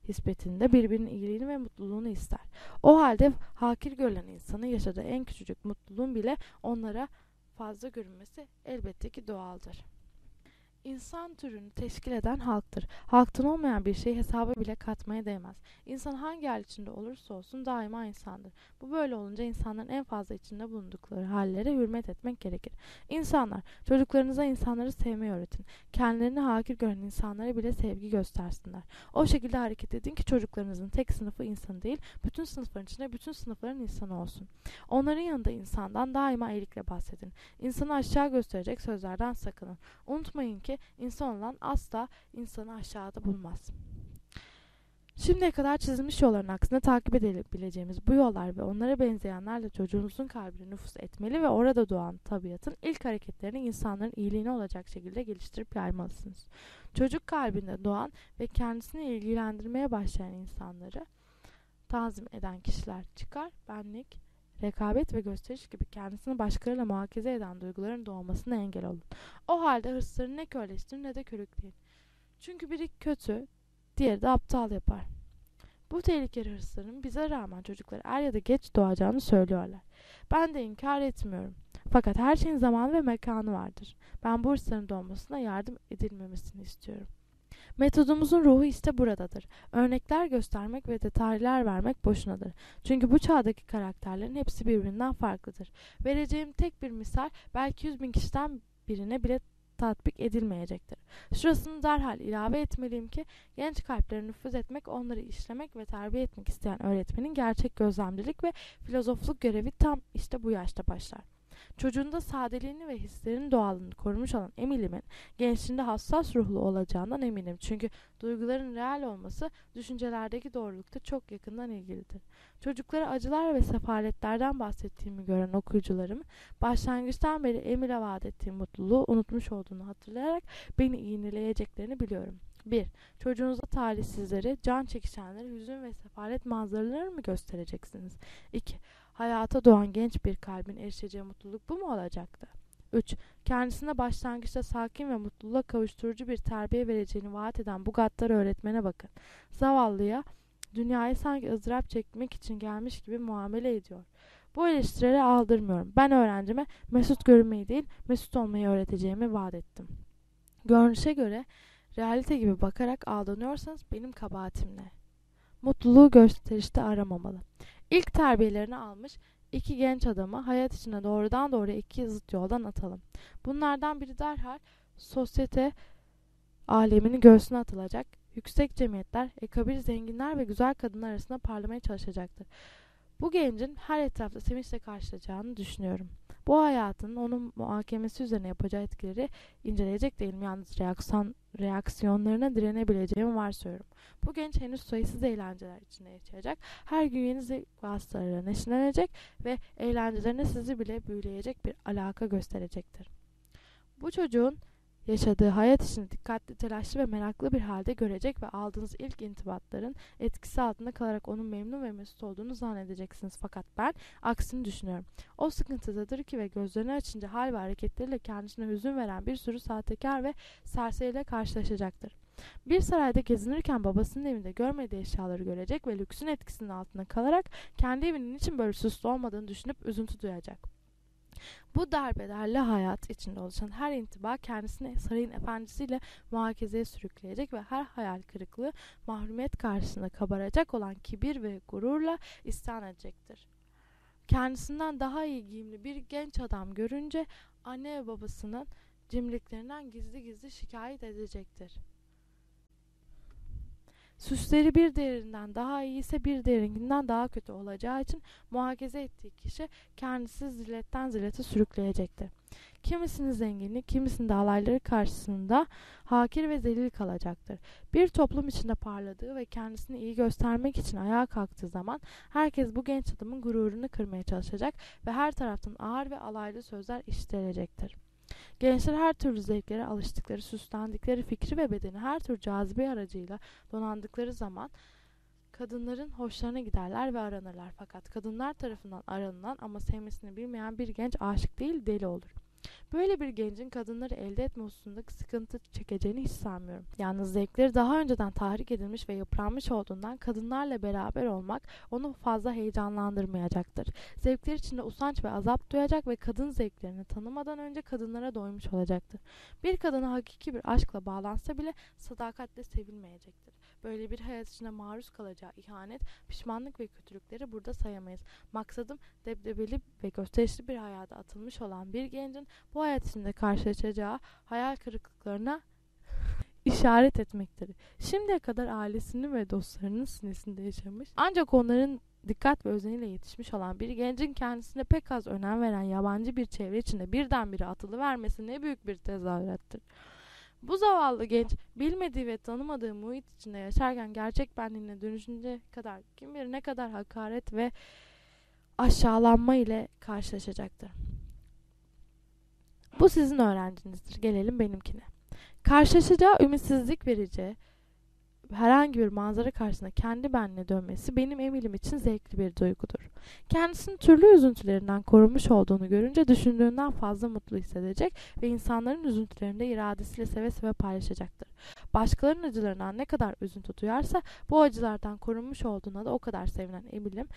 B: hispetinde birbirinin iyiliğini ve mutluluğunu ister. O halde hakir görülen insanın yaşadığı en küçücük mutluluğun bile onlara fazla görünmesi elbette ki doğaldır. İnsan türünü teşkil eden halktır. Halktan olmayan bir şeyi hesaba bile katmaya değmez. İnsan hangi hal içinde olursa olsun daima insandır. Bu böyle olunca insanların en fazla içinde bulundukları hallere hürmet etmek gerekir. İnsanlar, çocuklarınıza insanları sevmeyi öğretin. Kendilerini hakir gören insanlara bile sevgi göstersinler. O şekilde hareket edin ki çocuklarınızın tek sınıfı insan değil, bütün sınıfların içinde bütün sınıfların insanı olsun. Onların yanında insandan daima iyilikle bahsedin. İnsanı aşağı gösterecek sözlerden sakının. Unutmayın ki insan olan asla insanı aşağıda bulmaz. Şimdiye kadar çizilmiş yolların aksine takip edebileceğimiz bu yollar ve onlara benzeyenlerle çocuğunuzun kalbine nüfus etmeli ve orada doğan tabiatın ilk hareketlerini insanların iyiliğine olacak şekilde geliştirip yaymalısınız. Çocuk kalbinde doğan ve kendisini ilgilendirmeye başlayan insanları tanzim eden kişiler çıkar, benlik, rekabet ve gösteriş gibi kendisini başkalarıyla muhakeze eden duyguların doğmasına engel olun. O halde hırsları ne körleştirin ne de körükleyin. Çünkü biri kötü, diğeri de aptal yapar. Bu tehlikeli hırsların bize rağmen çocukları er ya da geç doğacağını söylüyorlar. Ben de inkar etmiyorum. Fakat her şeyin zamanı ve mekanı vardır. Ben bu hırsların doğmasına yardım edilmemesini istiyorum. Metodumuzun ruhu işte buradadır. Örnekler göstermek ve detaylar vermek boşunadır. Çünkü bu çağdaki karakterlerin hepsi birbirinden farklıdır. Vereceğim tek bir misal belki yüz bin kişiden birine bile tatbik edilmeyecektir. Şurasını derhal ilave etmeliyim ki genç kalplere nüfuz etmek, onları işlemek ve terbiye etmek isteyen öğretmenin gerçek gözlemcilik ve filozofluk görevi tam işte bu yaşta başlar. Çocuğunda sadeliğini ve hislerin doğallığını korumuş olan Emilim'in gençliğinde hassas ruhlu olacağından eminim. Çünkü duyguların real olması düşüncelerdeki doğrulukta çok yakından ilgilidir. Çocuklara acılar ve sefaletlerden bahsettiğimi gören okuyucularım başlangıçtan beri Emil'e vaat ettiğim mutluluğu unutmuş olduğunu hatırlayarak beni iğneleyeceklerini biliyorum. 1. Çocuğunuza talihsizleri, can çekişenleri, hüzün ve sefalet manzaralarını mı göstereceksiniz? 2. Hayata doğan genç bir kalbin erişeceği mutluluk bu mu olacaktı? 3. Kendisine başlangıçta sakin ve mutluluğa kavuşturucu bir terbiye vereceğini vaat eden bu gaddar öğretmene bakın. Zavallıya dünyayı sanki ızdırap çekmek için gelmiş gibi muamele ediyor. Bu eleştirileri aldırmıyorum. Ben öğrencime mesut görünmeyi değil, mesut olmayı öğreteceğimi vaat ettim. Görünüşe göre realite gibi bakarak aldanıyorsanız benim kabahatim ne? Mutluluğu gösterişte aramamalı. İlk terbiyelerini almış iki genç adamı hayat içine doğrudan doğruya iki zıt yoldan atalım. Bunlardan biri derhal sosyete alemini göğsüne atılacak. Yüksek cemiyetler, ekabir zenginler ve güzel kadınlar arasında parlamaya çalışacaktır. Bu gencin her etrafta sevinçle karşılayacağını düşünüyorum. Bu hayatın onun muhakemesi üzerine yapacağı etkileri inceleyecek değilim. Yalnız reaksiyon, reaksiyonlarına direnebileceğimi varsayıyorum. Bu genç henüz sayısız eğlenceler içinde yaşayacak. Her gün yeni zevk vasıtalarıyla neşelenecek ve eğlencelerine sizi bile büyüleyecek bir alaka gösterecektir. Bu çocuğun yaşadığı hayat işini dikkatli, telaşlı ve meraklı bir halde görecek ve aldığınız ilk intibatların etkisi altında kalarak onun memnun ve mesut olduğunu zannedeceksiniz. Fakat ben aksini düşünüyorum. O sıkıntıdadır ki ve gözlerini açınca hal ve hareketleriyle kendisine hüzün veren bir sürü sahtekar ve serseriyle karşılaşacaktır. Bir sarayda gezinirken babasının evinde görmediği eşyaları görecek ve lüksün etkisinin altında kalarak kendi evinin için böyle süslü olmadığını düşünüp üzüntü duyacak. Bu darbederli hayat içinde oluşan her intiba kendisini sarayın efendisiyle muhakezeye sürükleyecek ve her hayal kırıklığı mahrumiyet karşısında kabaracak olan kibir ve gururla isyan edecektir. Kendisinden daha iyi giyimli bir genç adam görünce anne ve babasının cimriklerinden gizli gizli şikayet edecektir. Süsleri bir diğerinden daha iyi ise bir diğerinkinden daha kötü olacağı için muhakeze ettiği kişi kendisi zilletten zillete sürükleyecektir. Kimisinin zenginlik, kimisinin de alayları karşısında hakir ve zelil kalacaktır. Bir toplum içinde parladığı ve kendisini iyi göstermek için ayağa kalktığı zaman herkes bu genç adamın gururunu kırmaya çalışacak ve her taraftan ağır ve alaylı sözler işitilecektir. Gençler her türlü zevklere alıştıkları, süslendikleri fikri ve bedeni her tür cazibe aracıyla donandıkları zaman kadınların hoşlarına giderler ve aranırlar. Fakat kadınlar tarafından aranılan ama sevmesini bilmeyen bir genç aşık değil deli olur. Böyle bir gencin kadınları elde etme hususundaki sıkıntı çekeceğini hiç sanmıyorum. Yalnız zevkleri daha önceden tahrik edilmiş ve yıpranmış olduğundan kadınlarla beraber olmak onu fazla heyecanlandırmayacaktır. Zevkler içinde usanç ve azap duyacak ve kadın zevklerini tanımadan önce kadınlara doymuş olacaktır. Bir kadına hakiki bir aşkla bağlansa bile sadakatle sevilmeyecektir. Böyle bir hayat içinde maruz kalacağı ihanet, pişmanlık ve kötülükleri burada sayamayız. Maksadım debdebeli ve gösterişli bir hayata atılmış olan bir gencin bu hayat içinde karşılaşacağı hayal kırıklıklarına işaret etmektir. Şimdiye kadar ailesinin ve dostlarının sinesinde yaşamış ancak onların dikkat ve özeniyle yetişmiş olan bir gencin kendisine pek az önem veren yabancı bir çevre içinde birdenbire atılı vermesi ne büyük bir tezahürattır. Bu zavallı genç bilmediği ve tanımadığı muhit içinde yaşarken gerçek benliğine dönüşünce kadar kim bilir ne kadar hakaret ve aşağılanma ile karşılaşacaktır. Bu sizin öğrencinizdir. Gelelim benimkine. Karşılaşacağı ümitsizlik verici herhangi bir manzara karşısında kendi benliğine dönmesi benim eminim için zevkli bir duygudur. Kendisini türlü üzüntülerinden korunmuş olduğunu görünce düşündüğünden fazla mutlu hissedecek ve insanların üzüntülerini de iradesiyle seve seve paylaşacaktır. Başkalarının acılarından ne kadar üzüntü duyarsa bu acılardan korunmuş olduğuna da o kadar sevinen eminim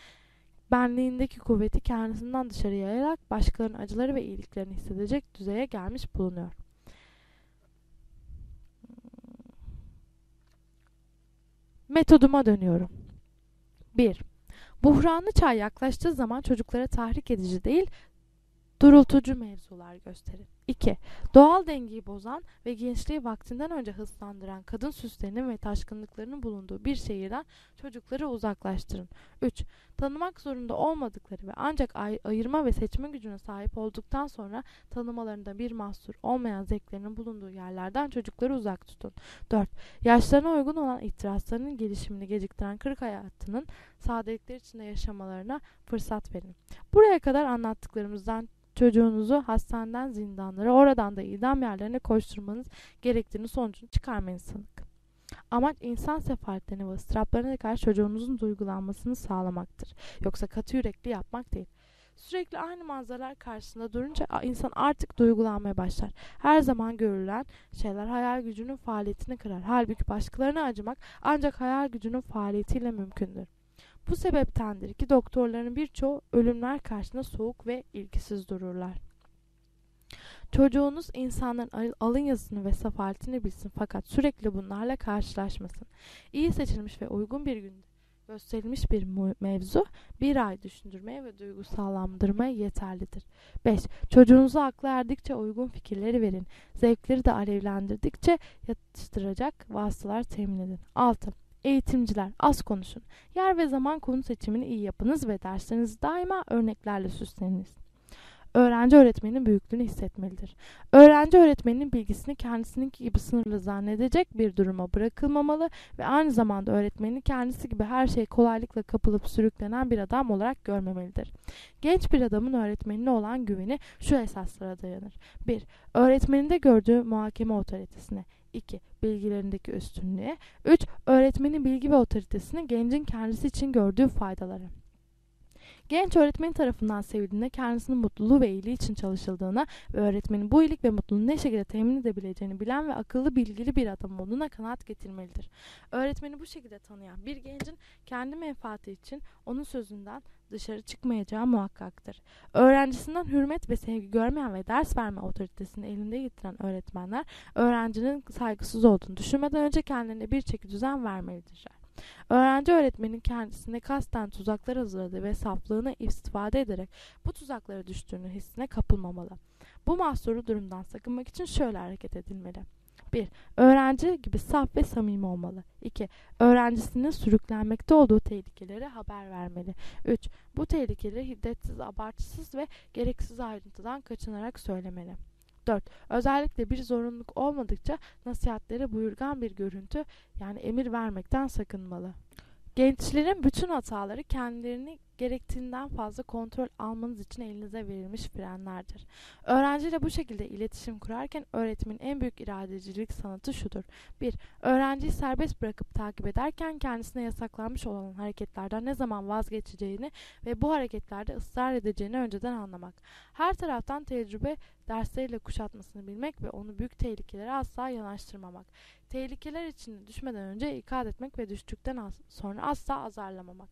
B: benliğindeki kuvveti kendisinden dışarı yayarak başkalarının acıları ve iyiliklerini hissedecek düzeye gelmiş bulunuyor. Metoduma dönüyorum. 1. Buhranlı çağ yaklaştığı zaman çocuklara tahrik edici değil, durultucu mevzular gösterin. 2. Doğal dengeyi bozan ve gençliği vaktinden önce hızlandıran kadın süslerinin ve taşkınlıklarının bulunduğu bir şehirden çocukları uzaklaştırın. 3. Tanımak zorunda olmadıkları ve ancak ay ayırma ve seçme gücüne sahip olduktan sonra tanımalarında bir mahsur olmayan zevklerinin bulunduğu yerlerden çocukları uzak tutun. 4. Yaşlarına uygun olan ihtiraslarının gelişimini geciktiren kırk hayatının sadelikler içinde yaşamalarına fırsat verin. Buraya kadar anlattıklarımızdan çocuğunuzu hastaneden zindanlara, oradan da idam yerlerine koşturmanız gerektiğini sonucunu çıkarmayın sanık. Amaç insan sefaletlerine ve ıstıraplarına karşı çocuğunuzun duygulanmasını sağlamaktır. Yoksa katı yürekli yapmak değil. Sürekli aynı manzaralar karşısında durunca insan artık duygulanmaya başlar. Her zaman görülen şeyler hayal gücünün faaliyetini kırar. Halbuki başkalarına acımak ancak hayal gücünün faaliyetiyle mümkündür. Bu sebeptendir ki doktorların birçoğu ölümler karşısında soğuk ve ilgisiz dururlar. Çocuğunuz insanların alın yazısını ve sefaletini bilsin fakat sürekli bunlarla karşılaşmasın. İyi seçilmiş ve uygun bir günde gösterilmiş bir mevzu bir ay düşündürmeye ve duygusallandırmaya yeterlidir. 5. Çocuğunuza aklı erdikçe uygun fikirleri verin. Zevkleri de alevlendirdikçe yatıştıracak vasıtalar temin edin. 6. Eğitimciler az konuşun. Yer ve zaman konu seçimini iyi yapınız ve derslerinizi daima örneklerle süsleniniz. Öğrenci öğretmenin büyüklüğünü hissetmelidir. Öğrenci öğretmenin bilgisini kendisininki gibi sınırlı zannedecek bir duruma bırakılmamalı ve aynı zamanda öğretmenini kendisi gibi her şeye kolaylıkla kapılıp sürüklenen bir adam olarak görmemelidir. Genç bir adamın öğretmenine olan güveni şu esaslara dayanır. 1. Öğretmeninde gördüğü muhakeme otoritesine. 2. Bilgilerindeki üstünlüğe. 3. Öğretmenin bilgi ve otoritesini gencin kendisi için gördüğü faydaları. Genç öğretmen tarafından sevildiğinde kendisinin mutluluğu ve iyiliği için çalışıldığına ve öğretmenin bu iyilik ve mutluluğu ne şekilde temin edebileceğini bilen ve akıllı bilgili bir adam olduğuna kanaat getirmelidir. Öğretmeni bu şekilde tanıyan bir gencin kendi menfaati için onun sözünden dışarı çıkmayacağı muhakkaktır. Öğrencisinden hürmet ve sevgi görmeyen ve ders verme otoritesini elinde getiren öğretmenler öğrencinin saygısız olduğunu düşünmeden önce kendilerine bir çeki düzen vermelidirler. Öğrenci öğretmenin kendisine kasten tuzaklar hazırladığı ve saflığını istifade ederek bu tuzaklara düştüğünü hissine kapılmamalı. Bu mahsuru durumdan sakınmak için şöyle hareket edilmeli. 1. Öğrenci gibi saf ve samimi olmalı. 2. Öğrencisinin sürüklenmekte olduğu tehlikeleri haber vermeli. 3. Bu tehlikeleri hiddetsiz, abartısız ve gereksiz ayrıntıdan kaçınarak söylemeli. 4. Özellikle bir zorunluluk olmadıkça nasihatlere buyurgan bir görüntü yani emir vermekten sakınmalı. Gençlerin bütün hataları kendilerini gerektiğinden fazla kontrol almanız için elinize verilmiş frenlerdir. Öğrenciyle bu şekilde iletişim kurarken öğretimin en büyük iradecilik sanatı şudur. 1. Öğrenciyi serbest bırakıp takip ederken kendisine yasaklanmış olan hareketlerden ne zaman vazgeçeceğini ve bu hareketlerde ısrar edeceğini önceden anlamak. Her taraftan tecrübe dersleriyle kuşatmasını bilmek ve onu büyük tehlikelere asla yanaştırmamak. Tehlikeler içine düşmeden önce ikaz etmek ve düştükten sonra asla azarlamamak.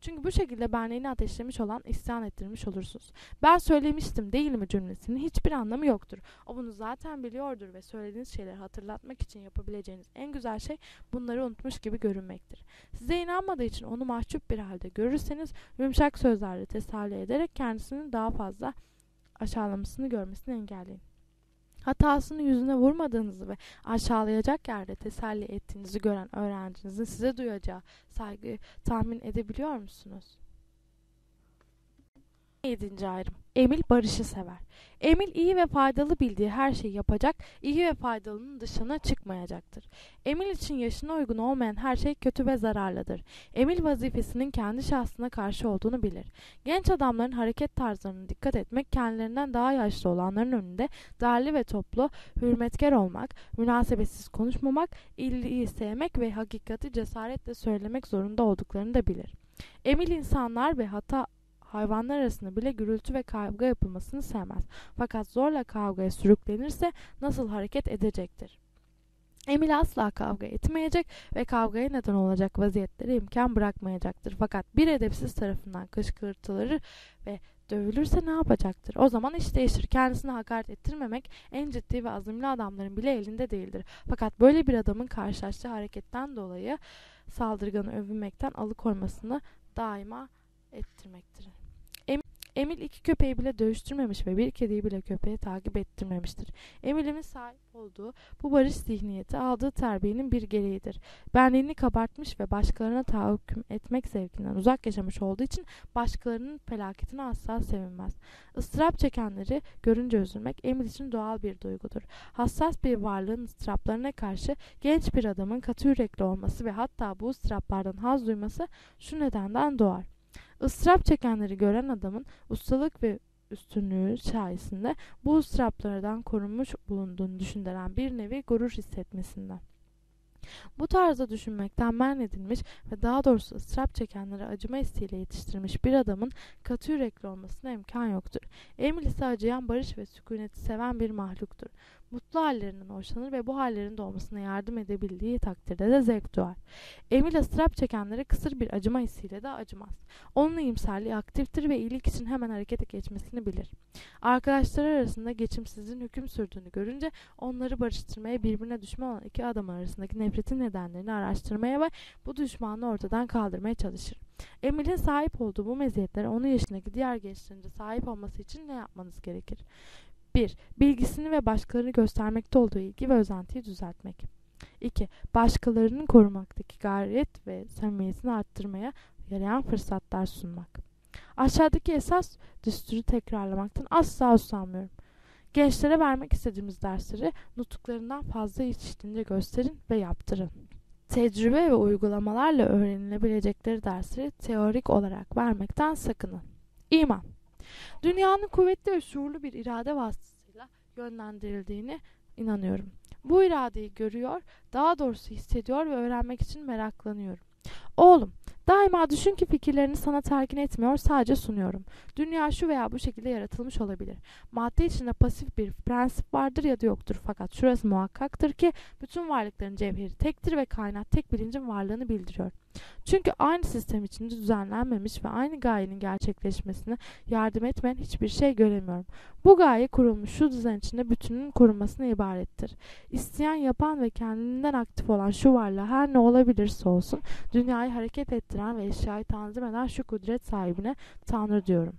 B: Çünkü bu şekilde benliğini ateşlemiş olan isyan ettirmiş olursunuz. Ben söylemiştim değil mi cümlesinin hiçbir anlamı yoktur. O bunu zaten biliyordur ve söylediğiniz şeyleri hatırlatmak için yapabileceğiniz en güzel şey bunları unutmuş gibi görünmektir. Size inanmadığı için onu mahcup bir halde görürseniz yumuşak sözlerle teselli ederek kendisini daha fazla aşağılamasını görmesini engelleyin. Hatasını yüzüne vurmadığınızı ve aşağılayacak yerde teselli ettiğinizi gören öğrencinizin size duyacağı saygıyı tahmin edebiliyor musunuz? 7. ayrım Emil barışı sever. Emil iyi ve faydalı bildiği her şeyi yapacak, iyi ve faydalının dışına çıkmayacaktır. Emil için yaşına uygun olmayan her şey kötü ve zararlıdır. Emil vazifesinin kendi şahsına karşı olduğunu bilir. Genç adamların hareket tarzlarına dikkat etmek, kendilerinden daha yaşlı olanların önünde değerli ve toplu, hürmetkar olmak, münasebetsiz konuşmamak, iyiliği sevmek ve hakikati cesaretle söylemek zorunda olduklarını da bilir. Emil insanlar ve hata hayvanlar arasında bile gürültü ve kavga yapılmasını sevmez. Fakat zorla kavgaya sürüklenirse nasıl hareket edecektir? Emil asla kavga etmeyecek ve kavgaya neden olacak vaziyetlere imkan bırakmayacaktır. Fakat bir edepsiz tarafından kışkırtılır ve dövülürse ne yapacaktır? O zaman iş değişir. Kendisine hakaret ettirmemek en ciddi ve azimli adamların bile elinde değildir. Fakat böyle bir adamın karşılaştığı hareketten dolayı saldırganı övünmekten alıkoymasını daima ettirmektir. Emil iki köpeği bile dövüştürmemiş ve bir kediyi bile köpeğe takip ettirmemiştir. Emil'in sahip olduğu bu barış zihniyeti aldığı terbiyenin bir gereğidir. Benliğini kabartmış ve başkalarına tahakküm etmek zevkinden uzak yaşamış olduğu için başkalarının felaketine asla sevinmez. Istırap çekenleri görünce üzülmek Emil için doğal bir duygudur. Hassas bir varlığın ıstıraplarına karşı genç bir adamın katı yürekli olması ve hatta bu ıstıraplardan haz duyması şu nedenden doğar. Istırap çekenleri gören adamın ustalık ve üstünlüğü sayesinde bu ıstıraplardan korunmuş bulunduğunu düşündüren bir nevi gurur hissetmesinden. Bu tarzda düşünmekten men edilmiş ve daha doğrusu ıstırap çekenlere acıma isteğiyle yetiştirmiş bir adamın katı yürekli olmasına imkan yoktur. Emil ise acıyan barış ve sükuneti seven bir mahluktur mutlu hallerinden hoşlanır ve bu hallerin olmasına yardım edebildiği takdirde de zevk duyar. Emil ıstırap çekenlere kısır bir acıma hissiyle de acımaz. Onun iyimserliği aktiftir ve iyilik için hemen harekete geçmesini bilir. Arkadaşları arasında geçimsizliğin hüküm sürdüğünü görünce onları barıştırmaya birbirine düşman olan iki adam arasındaki nefretin nedenlerini araştırmaya ve bu düşmanlığı ortadan kaldırmaya çalışır. Emil'in sahip olduğu bu meziyetlere onun yaşındaki diğer gençlerin de sahip olması için ne yapmanız gerekir? 1. Bilgisini ve başkalarını göstermekte olduğu ilgi ve özentiyi düzeltmek. 2. Başkalarının korumaktaki gayret ve samimiyetini arttırmaya yarayan fırsatlar sunmak. Aşağıdaki esas düsturu tekrarlamaktan asla usanmıyorum. Gençlere vermek istediğimiz dersleri nutuklarından fazla içtiğinde gösterin ve yaptırın. Tecrübe ve uygulamalarla öğrenilebilecekleri dersleri teorik olarak vermekten sakının. İman Dünyanın kuvvetli ve şuurlu bir irade vasıtasıyla yönlendirildiğini inanıyorum. Bu iradeyi görüyor, daha doğrusu hissediyor ve öğrenmek için meraklanıyorum. Oğlum, daima düşün ki fikirlerini sana terkin etmiyor, sadece sunuyorum. Dünya şu veya bu şekilde yaratılmış olabilir. Madde içinde pasif bir prensip vardır ya da yoktur. Fakat şurası muhakkaktır ki bütün varlıkların cevheri tektir ve kainat tek bilincin varlığını bildiriyor. Çünkü aynı sistem içinde düzenlenmemiş ve aynı gayenin gerçekleşmesine yardım etmeyen hiçbir şey göremiyorum. Bu gaye kurulmuş şu düzen içinde bütünün korunmasına ibarettir. İsteyen, yapan ve kendinden aktif olan şu varlığa her ne olabilirse olsun dünyayı hareket ettiren ve eşyayı tanzim eden şu kudret sahibine Tanrı diyorum.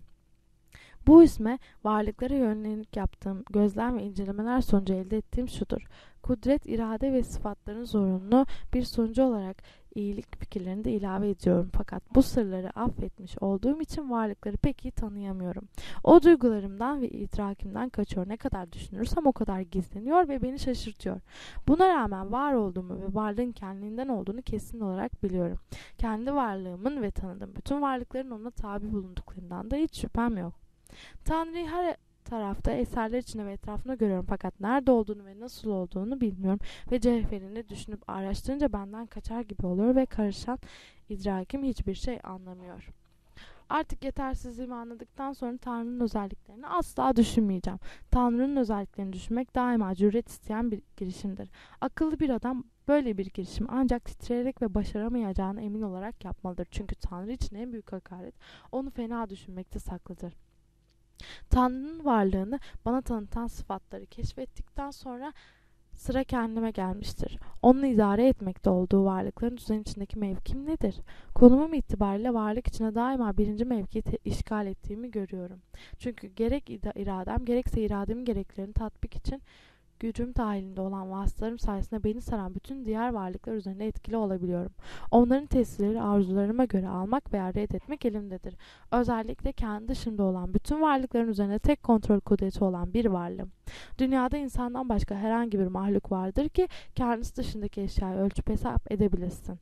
B: Bu isme varlıklara yönelik yaptığım gözlem ve incelemeler sonucu elde ettiğim şudur. Kudret, irade ve sıfatların zorunlu bir sonucu olarak iyilik fikirlerini de ilave ediyorum. Fakat bu sırları affetmiş olduğum için varlıkları pek iyi tanıyamıyorum. O duygularımdan ve idrakimden kaçıyor. Ne kadar düşünürsem o kadar gizleniyor ve beni şaşırtıyor. Buna rağmen var olduğumu ve varlığın kendinden olduğunu kesin olarak biliyorum. Kendi varlığımın ve tanıdığım bütün varlıkların ona tabi bulunduklarından da hiç şüphem yok. Tanrı'yı her tarafta eserler içinde ve etrafında görüyorum fakat nerede olduğunu ve nasıl olduğunu bilmiyorum ve cevherini düşünüp araştırınca benden kaçar gibi oluyor ve karışan idrakim hiçbir şey anlamıyor. Artık yetersizliğimi anladıktan sonra Tanrı'nın özelliklerini asla düşünmeyeceğim. Tanrı'nın özelliklerini düşünmek daima cüret isteyen bir girişimdir. Akıllı bir adam böyle bir girişim ancak titreyerek ve başaramayacağına emin olarak yapmalıdır. Çünkü Tanrı için en büyük hakaret onu fena düşünmekte saklıdır. Tanrı'nın varlığını bana tanıtan sıfatları keşfettikten sonra sıra kendime gelmiştir. Onu idare etmekte olduğu varlıkların düzen içindeki mevkim nedir? Konumum itibariyle varlık içine daima birinci mevkiyi işgal ettiğimi görüyorum. Çünkü gerek iradem gerekse irademin gereklerini tatbik için gücüm dahilinde olan vasıtalarım sayesinde beni saran bütün diğer varlıklar üzerinde etkili olabiliyorum. Onların tesirleri arzularıma göre almak veya reddetmek elimdedir. Özellikle kendi dışımda olan bütün varlıkların üzerinde tek kontrol kudreti olan bir varlığım. Dünyada insandan başka herhangi bir mahluk vardır ki kendisi dışındaki eşyayı ölçüp hesap edebilirsin.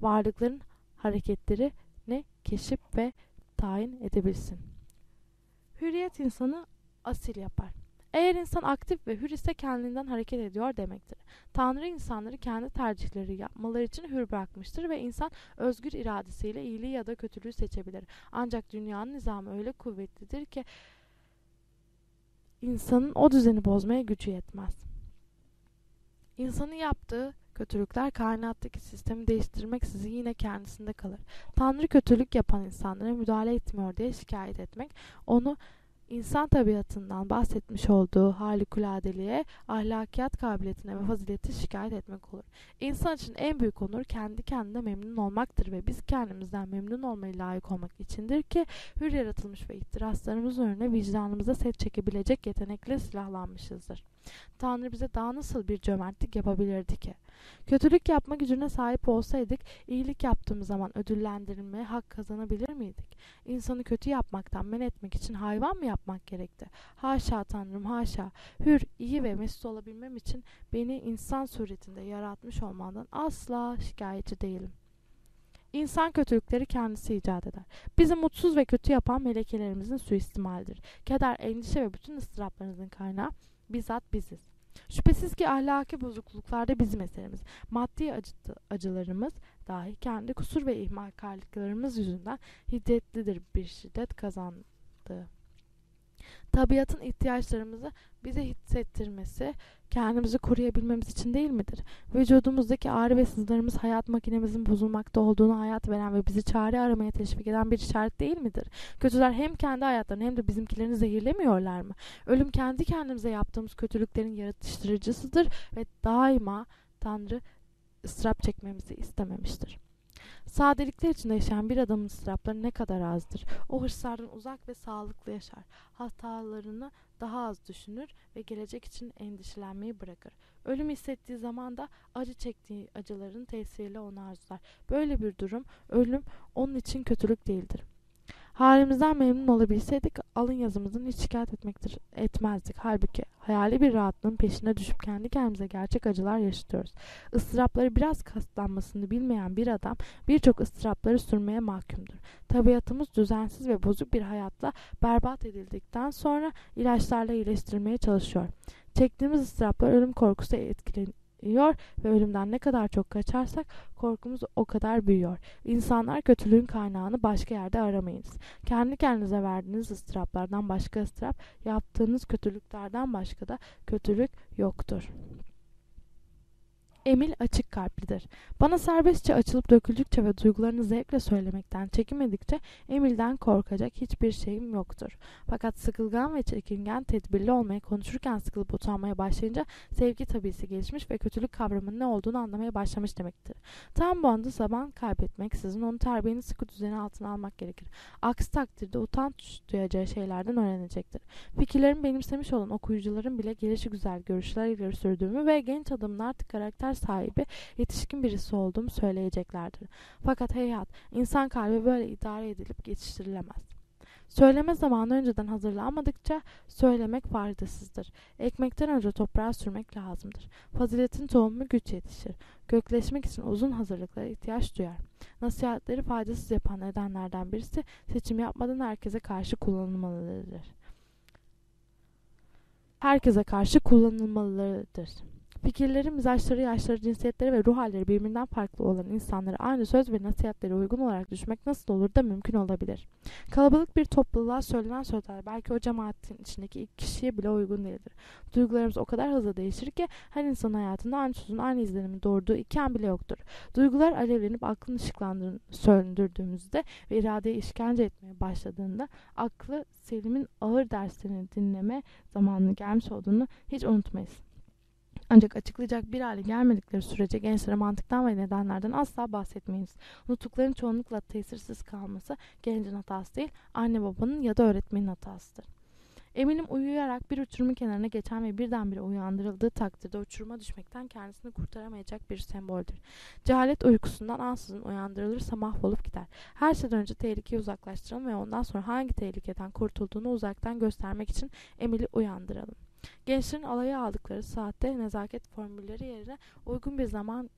B: Varlıkların hareketlerini keşif ve tayin edebilsin. Hürriyet insanı asil yapar. Eğer insan aktif ve hür ise kendinden hareket ediyor demektir. Tanrı insanları kendi tercihleri yapmaları için hür bırakmıştır ve insan özgür iradesiyle iyiliği ya da kötülüğü seçebilir. Ancak dünyanın nizamı öyle kuvvetlidir ki insanın o düzeni bozmaya gücü yetmez. İnsanın yaptığı kötülükler kainattaki sistemi değiştirmek sizi yine kendisinde kalır. Tanrı kötülük yapan insanlara müdahale etmiyor diye şikayet etmek onu insan tabiatından bahsetmiş olduğu halikuladeliğe, ahlakiyat kabiliyetine ve fazileti şikayet etmek olur. İnsan için en büyük onur kendi kendine memnun olmaktır ve biz kendimizden memnun olmayı layık olmak içindir ki hür yaratılmış ve ihtiraslarımızın önüne vicdanımıza set çekebilecek yetenekle silahlanmışızdır. Tanrı bize daha nasıl bir cömertlik yapabilirdi ki? Kötülük yapma gücüne sahip olsaydık, iyilik yaptığımız zaman ödüllendirilmeye hak kazanabilir miydik? İnsanı kötü yapmaktan men etmek için hayvan mı yapmak gerekti? Haşa Tanrım haşa. Hür, iyi ve mesut olabilmem için beni insan suretinde yaratmış olmandan asla şikayetçi değilim. İnsan kötülükleri kendisi icat eder. Bizi mutsuz ve kötü yapan melekelerimizin suistimalidir. Keder, endişe ve bütün ıstıraplarınızın kaynağı bizzat biziz. Şüphesiz ki ahlaki bozukluklarda bizim eserimiz. Maddi acıtı, acılarımız dahi kendi kusur ve ihmalkarlıklarımız yüzünden hiddetlidir bir şiddet kazandı. Tabiatın ihtiyaçlarımızı bize hissettirmesi, kendimizi koruyabilmemiz için değil midir? Vücudumuzdaki ağrı ve sızlarımız hayat makinemizin bozulmakta olduğunu hayat veren ve bizi çare aramaya teşvik eden bir işaret değil midir? Kötüler hem kendi hayatlarını hem de bizimkilerini zehirlemiyorlar mı? Ölüm kendi kendimize yaptığımız kötülüklerin yaratıştırıcısıdır ve daima Tanrı ıstırap çekmemizi istememiştir. Sadelikler içinde yaşayan bir adamın ıstırapları ne kadar azdır. O hırslardan uzak ve sağlıklı yaşar. Hatalarını daha az düşünür ve gelecek için endişelenmeyi bırakır. Ölüm hissettiği zaman da acı çektiği acıların tesiriyle onu arzular. Böyle bir durum ölüm onun için kötülük değildir. Halimizden memnun olabilseydik alın yazımızın hiç şikayet etmektir, etmezdik. Halbuki hayali bir rahatlığın peşine düşüp kendi kendimize gerçek acılar yaşatıyoruz. Istırapları biraz katlanmasını bilmeyen bir adam birçok ıstırapları sürmeye mahkumdur. Tabiatımız düzensiz ve bozuk bir hayatla berbat edildikten sonra ilaçlarla iyileştirilmeye çalışıyor. Çektiğimiz ıstıraplar ölüm korkusu etkileniyor yiyor ve ölümden ne kadar çok kaçarsak korkumuz o kadar büyüyor. İnsanlar kötülüğün kaynağını başka yerde aramayınız. Kendi kendinize verdiğiniz ıstıraplardan başka ıstırap, yaptığınız kötülüklerden başka da kötülük yoktur. Emil açık kalplidir. Bana serbestçe açılıp döküldükçe ve duygularını zevkle söylemekten çekinmedikçe Emil'den korkacak hiçbir şeyim yoktur. Fakat sıkılgan ve çekingen tedbirli olmaya konuşurken sıkılıp utanmaya başlayınca sevgi tabisi gelişmiş ve kötülük kavramının ne olduğunu anlamaya başlamış demektir. Tam bu anda zaman kaybetmeksizin onu terbiyenin sıkı düzeni altına almak gerekir. Aksi takdirde utanç duyacağı şeylerden öğrenecektir. Fikirlerimi benimsemiş olan okuyucuların bile gelişi güzel görüşler ileri sürdüğümü ve genç adamın artık karakter sahibi yetişkin birisi olduğumu söyleyeceklerdir. Fakat heyhat, insan kalbi böyle idare edilip geçiştirilemez. Söyleme zamanı önceden hazırlanmadıkça söylemek faydasızdır. Ekmekten önce toprağa sürmek lazımdır. Faziletin tohumu güç yetişir. Gökleşmek için uzun hazırlıklara ihtiyaç duyar. Nasihatleri faydasız yapan nedenlerden birisi seçim yapmadan herkese karşı kullanılmalıdır. Herkese karşı kullanılmalıdır. Fikirleri, mizaçları, yaşları, cinsiyetleri ve ruh halleri birbirinden farklı olan insanlara aynı söz ve nasihatlere uygun olarak düşmek nasıl olur da mümkün olabilir? Kalabalık bir topluluğa söylenen sözler belki o cemaatin içindeki ilk kişiye bile uygun değildir. Duygularımız o kadar hızlı değişir ki her insan hayatında aynı sözün aynı izlenimi doğurduğu iki an bile yoktur. Duygular alevlenip aklın ışıklandığını söndürdüğümüzde ve iradeye işkence etmeye başladığında aklı Selim'in ağır derslerini dinleme zamanı gelmiş olduğunu hiç unutmayız. Ancak açıklayacak bir hale gelmedikleri sürece gençlere mantıktan ve nedenlerden asla bahsetmeyiz. Unuttukların çoğunlukla tesirsiz kalması gencin hatası değil, anne babanın ya da öğretmenin hatasıdır. Eminim uyuyarak bir uçurumun kenarına geçen ve birdenbire uyandırıldığı takdirde uçuruma düşmekten kendisini kurtaramayacak bir semboldür. Cehalet uykusundan ansızın uyandırılırsa mahvolup gider. Her şeyden önce tehlikeyi uzaklaştıralım ve ondan sonra hangi tehlikeden kurtulduğunu uzaktan göstermek için Emil'i uyandıralım. Gençlerin alaya aldıkları saatte nezaket formülleri yerine uygun bir zaman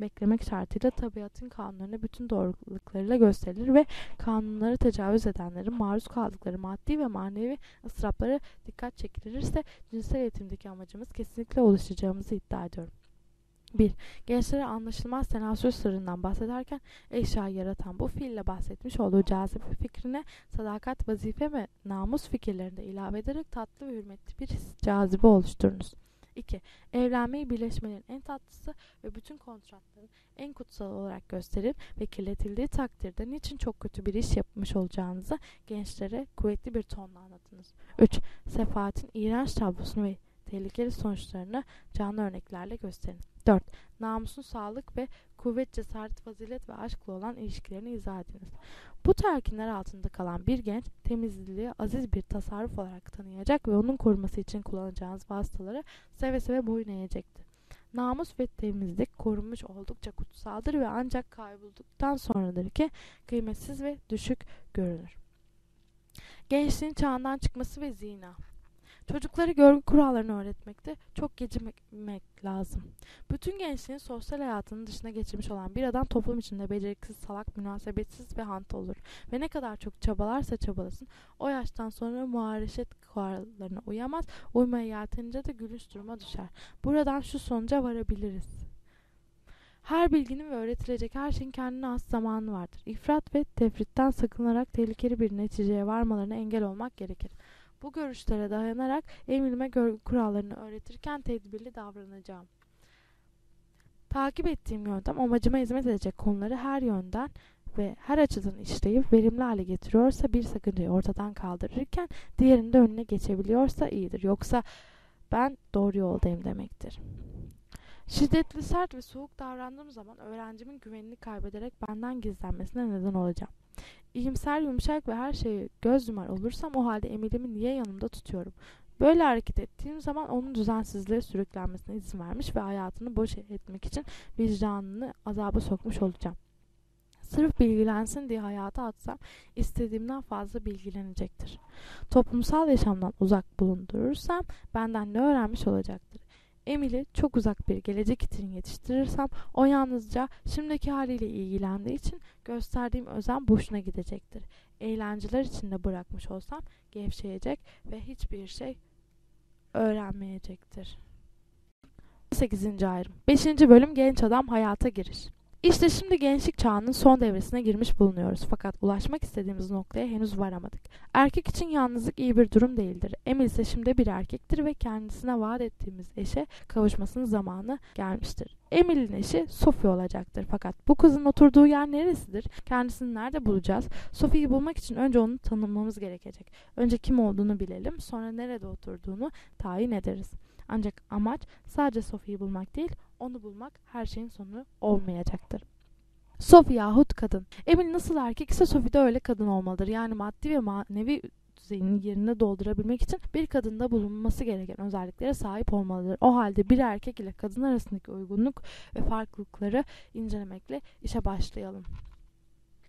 B: beklemek şartıyla tabiatın kanunlarını bütün doğruluklarıyla gösterilir ve kanunları tecavüz edenlerin maruz kaldıkları maddi ve manevi ıstıraplara dikkat çekilirse cinsel eğitimdeki amacımız kesinlikle ulaşacağımızı iddia ediyorum. 1. Gençlere anlaşılmaz tenasül sırrından bahsederken eşyayı yaratan bu fiille bahsetmiş olduğu cazibe fikrine sadakat, vazife ve namus fikirlerini ilave ederek tatlı ve hürmetli bir cazibe oluşturunuz. 2. Evlenmeyi birleşmenin en tatlısı ve bütün kontratların en kutsal olarak gösterip ve kirletildiği takdirde niçin çok kötü bir iş yapmış olacağınızı gençlere kuvvetli bir tonla anlatınız. 3. Sefaatin iğrenç tablosunu ve tehlikeli sonuçlarını canlı örneklerle gösterin. 4. Namusun sağlık ve kuvvet, cesaret, fazilet ve aşkla olan ilişkilerini izah ediniz. Bu telkinler altında kalan bir genç temizliliği aziz bir tasarruf olarak tanıyacak ve onun koruması için kullanacağınız vasıtaları seve seve boyun eğecektir. Namus ve temizlik korunmuş oldukça kutsaldır ve ancak kaybolduktan sonradır ki kıymetsiz ve düşük görünür. Gençliğin çağından çıkması ve zina. Çocuklara görgü kurallarını öğretmekte çok gecikmek lazım. Bütün gençliğin sosyal hayatının dışına geçirmiş olan bir adam toplum içinde beceriksiz, salak, münasebetsiz ve hant olur. Ve ne kadar çok çabalarsa çabalasın o yaştan sonra muhareşet kurallarına uyamaz, uymaya yeltenince de gülünç duruma düşer. Buradan şu sonuca varabiliriz. Her bilginin ve öğretilecek her şeyin kendine has zamanı vardır. İfrat ve tefritten sakınarak tehlikeli bir neticeye varmalarına engel olmak gerekir. Bu görüşlere dayanarak emilme görgü kurallarını öğretirken tedbirli davranacağım. Takip ettiğim yöntem amacıma hizmet edecek konuları her yönden ve her açıdan işleyip verimli hale getiriyorsa bir sakıncayı ortadan kaldırırken diğerinde önüne geçebiliyorsa iyidir. Yoksa ben doğru yoldayım demektir. Şiddetli, sert ve soğuk davrandığım zaman öğrencimin güvenini kaybederek benden gizlenmesine neden olacağım. İyimser, yumuşak ve her şeye göz yumar olursam o halde Emil'imi niye yanımda tutuyorum? Böyle hareket ettiğim zaman onun düzensizliğe sürüklenmesine izin vermiş ve hayatını boş etmek için vicdanını azaba sokmuş olacağım. Sırf bilgilensin diye hayata atsam istediğimden fazla bilgilenecektir. Toplumsal yaşamdan uzak bulundurursam benden ne öğrenmiş olacaktır? Emil'i çok uzak bir gelecek için yetiştirirsem o yalnızca şimdiki haliyle ilgilendiği için gösterdiğim özen boşuna gidecektir. Eğlenceler içinde bırakmış olsam gevşeyecek ve hiçbir şey öğrenmeyecektir. 8. ayrım 5. bölüm genç adam hayata giriş İşte şimdi gençlik çağının son devresine girmiş bulunuyoruz fakat ulaşmak istediğimiz noktaya henüz varamadık. Erkek için yalnızlık iyi bir durum değildir. Emil ise şimdi bir erkektir ve kendisine vaat ettiğimiz eşe kavuşmasının zamanı gelmiştir. Emil'in eşi Sophie olacaktır fakat bu kızın oturduğu yer neresidir? Kendisini nerede bulacağız? Sophie'yi bulmak için önce onu tanımamız gerekecek. Önce kim olduğunu bilelim sonra nerede oturduğunu tayin ederiz. Ancak amaç sadece Sophie'yi bulmak değil, onu bulmak her şeyin sonu olmayacaktır. Sophie yahut kadın. Emil nasıl erkek ise Sophie de öyle kadın olmalıdır. Yani maddi ve manevi düzeyinin yerine doldurabilmek için bir kadında bulunması gereken özelliklere sahip olmalıdır. O halde bir erkek ile kadın arasındaki uygunluk ve farklılıkları incelemekle işe başlayalım.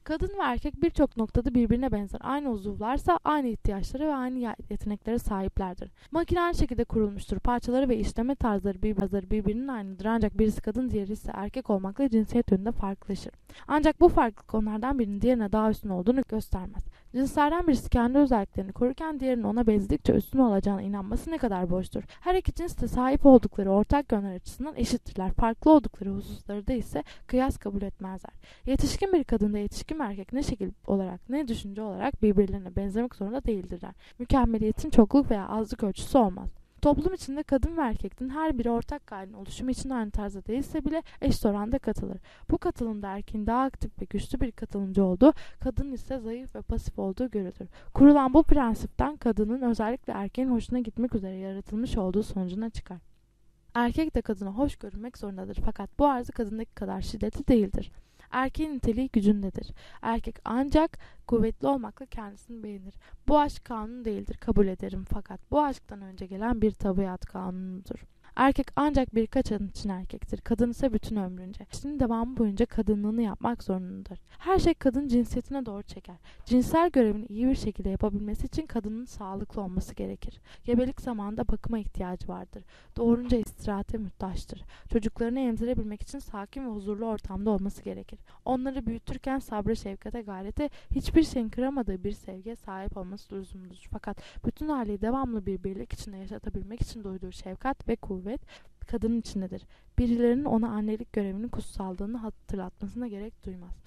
B: Kadın ve erkek birçok noktada birbirine benzer. Aynı uzuvlarsa aynı ihtiyaçları ve aynı yeteneklere sahiplerdir. Makine aynı şekilde kurulmuştur. Parçaları ve işleme tarzları birbirleri birbirinin aynıdır. Ancak birisi kadın diğeri ise erkek olmakla cinsiyet yönünde farklılaşır. Ancak bu farklılık onlardan birinin diğerine daha üstün olduğunu göstermez. Cinslerden birisi kendi özelliklerini korurken diğerinin ona benzedikçe üstün olacağına inanması ne kadar boştur. Her iki cins de sahip oldukları ortak yönler açısından eşittirler. Farklı oldukları hususlarda ise kıyas kabul etmezler. Yetişkin bir kadında yetişkin bir erkek ne şekil olarak ne düşünce olarak birbirlerine benzemek zorunda değildirler. Mükemmeliyetin çokluk veya azlık ölçüsü olmaz. Toplum içinde kadın ve erkektin her biri ortak gayenin oluşumu için aynı tarzda değilse bile eşit oranda katılır. Bu katılımda erkeğin daha aktif ve güçlü bir katılımcı olduğu, kadının ise zayıf ve pasif olduğu görülür. Kurulan bu prensipten kadının özellikle erkeğin hoşuna gitmek üzere yaratılmış olduğu sonucuna çıkar. Erkek de kadına hoş görünmek zorundadır fakat bu arzu kadındaki kadar şiddetli değildir. Erkeğin niteliği gücündedir. Erkek ancak kuvvetli olmakla kendisini beğenir. Bu aşk kanunu değildir kabul ederim fakat bu aşktan önce gelen bir tabiat kanunudur. Erkek ancak birkaç an için erkektir. Kadın ise bütün ömrünce. İşinin devamı boyunca kadınlığını yapmak zorundadır. Her şey kadın cinsiyetine doğru çeker. Cinsel görevini iyi bir şekilde yapabilmesi için kadının sağlıklı olması gerekir. Gebelik zamanında bakıma ihtiyacı vardır. Doğurunca istirahate muhtaçtır. Çocuklarını emzirebilmek için sakin ve huzurlu ortamda olması gerekir. Onları büyütürken sabra, şefkate, gayrete, hiçbir şeyin kıramadığı bir sevgiye sahip olması lüzumludur. Fakat bütün aileyi devamlı bir birlik içinde yaşatabilmek için duyduğu şefkat ve kuvvet kuvvet kadının içindedir. Birilerinin ona annelik görevinin kutsallığını hatırlatmasına gerek duymaz.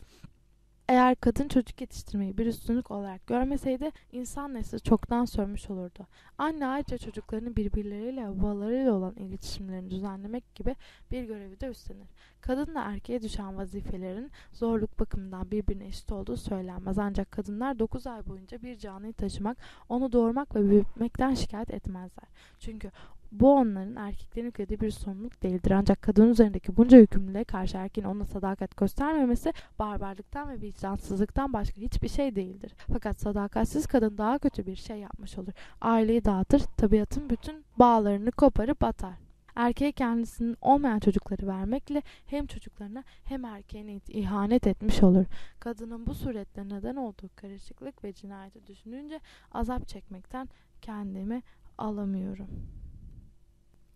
B: Eğer kadın çocuk yetiştirmeyi bir üstünlük olarak görmeseydi insan nesli çoktan sönmüş olurdu. Anne ayrıca çocuklarının birbirleriyle babalarıyla olan iletişimlerini düzenlemek gibi bir görevi de üstlenir. Kadınla erkeğe düşen vazifelerin zorluk bakımından birbirine eşit olduğu söylenmez. Ancak kadınlar 9 ay boyunca bir canlıyı taşımak, onu doğurmak ve büyütmekten şikayet etmezler. Çünkü bu onların erkeklerin yüklediği bir sorumluluk değildir. Ancak kadının üzerindeki bunca yükümlülüğe karşı erkeğin ona sadakat göstermemesi barbarlıktan ve vicdansızlıktan başka hiçbir şey değildir. Fakat sadakatsiz kadın daha kötü bir şey yapmış olur. Aileyi dağıtır, tabiatın bütün bağlarını koparıp atar. Erkeğe kendisinin olmayan çocukları vermekle hem çocuklarına hem erkeğine ihanet etmiş olur. Kadının bu suretle neden olduğu karışıklık ve cinayeti düşününce azap çekmekten kendimi alamıyorum.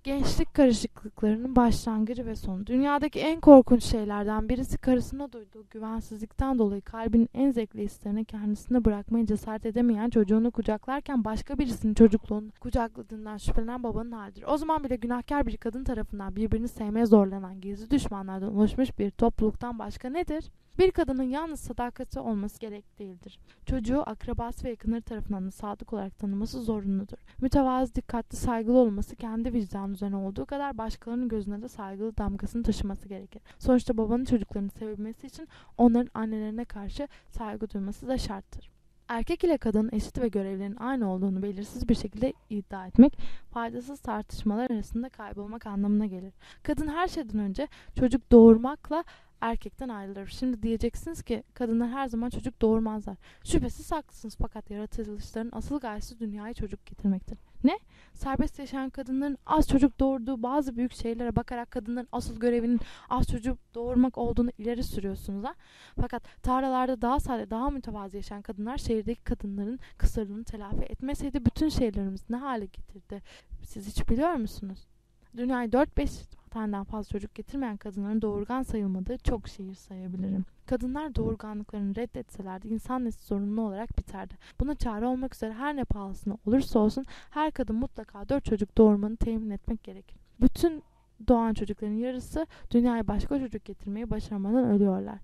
B: Gençlik karışıklıklarının başlangıcı ve sonu. Dünyadaki en korkunç şeylerden birisi karısına duyduğu güvensizlikten dolayı kalbinin en zevkli hislerini kendisine bırakmaya cesaret edemeyen çocuğunu kucaklarken başka birisinin çocukluğunu kucakladığından şüphelenen babanın halidir. O zaman bile günahkar bir kadın tarafından birbirini sevmeye zorlanan gizli düşmanlardan oluşmuş bir topluluktan başka nedir? Bir kadının yalnız sadakati olması gerek değildir. Çocuğu akrabası ve yakınları tarafından sadık olarak tanıması zorunludur. Mütevazı, dikkatli, saygılı olması kendi vicdanı üzerine olduğu kadar başkalarının gözüne de saygılı damgasını taşıması gerekir. Sonuçta babanın çocuklarını sevebilmesi için onların annelerine karşı saygı duyması da şarttır. Erkek ile kadının eşit ve görevlerinin aynı olduğunu belirsiz bir şekilde iddia etmek, faydasız tartışmalar arasında kaybolmak anlamına gelir. Kadın her şeyden önce çocuk doğurmakla erkekten ayrılır. Şimdi diyeceksiniz ki kadınlar her zaman çocuk doğurmazlar. Şüphesiz haklısınız fakat yaratılışların asıl gayesi dünyaya çocuk getirmektir. Ne? Serbest yaşayan kadınların az çocuk doğurduğu bazı büyük şeylere bakarak kadınların asıl görevinin az çocuk doğurmak olduğunu ileri sürüyorsunuz ha? Fakat tarlalarda daha sade, daha mütevazı yaşayan kadınlar şehirdeki kadınların kısırlığını telafi etmeseydi bütün şehirlerimiz ne hale getirdi? Siz hiç biliyor musunuz? Dünyayı 4-5 taneden fazla çocuk getirmeyen kadınların doğurgan sayılmadığı çok şehir sayabilirim. Kadınlar doğurganlıklarını reddetselerdi insan nesli zorunlu olarak biterdi. Buna çare olmak üzere her ne pahasına olursa olsun her kadın mutlaka dört çocuk doğurmanı temin etmek gerekir. Bütün doğan çocukların yarısı dünyaya başka çocuk getirmeyi başaramadan ölüyorlar.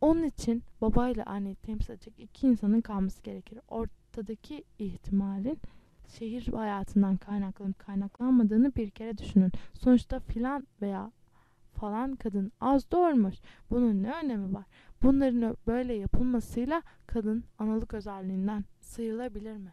B: Onun için baba ile anneyi temsil edecek iki insanın kalması gerekir. Ortadaki ihtimalin şehir hayatından kaynaklanıp kaynaklanmadığını bir kere düşünün. Sonuçta filan veya falan kadın az doğurmuş. Bunun ne önemi var? Bunların böyle yapılmasıyla kadın analık özelliğinden sıyrılabilir mi?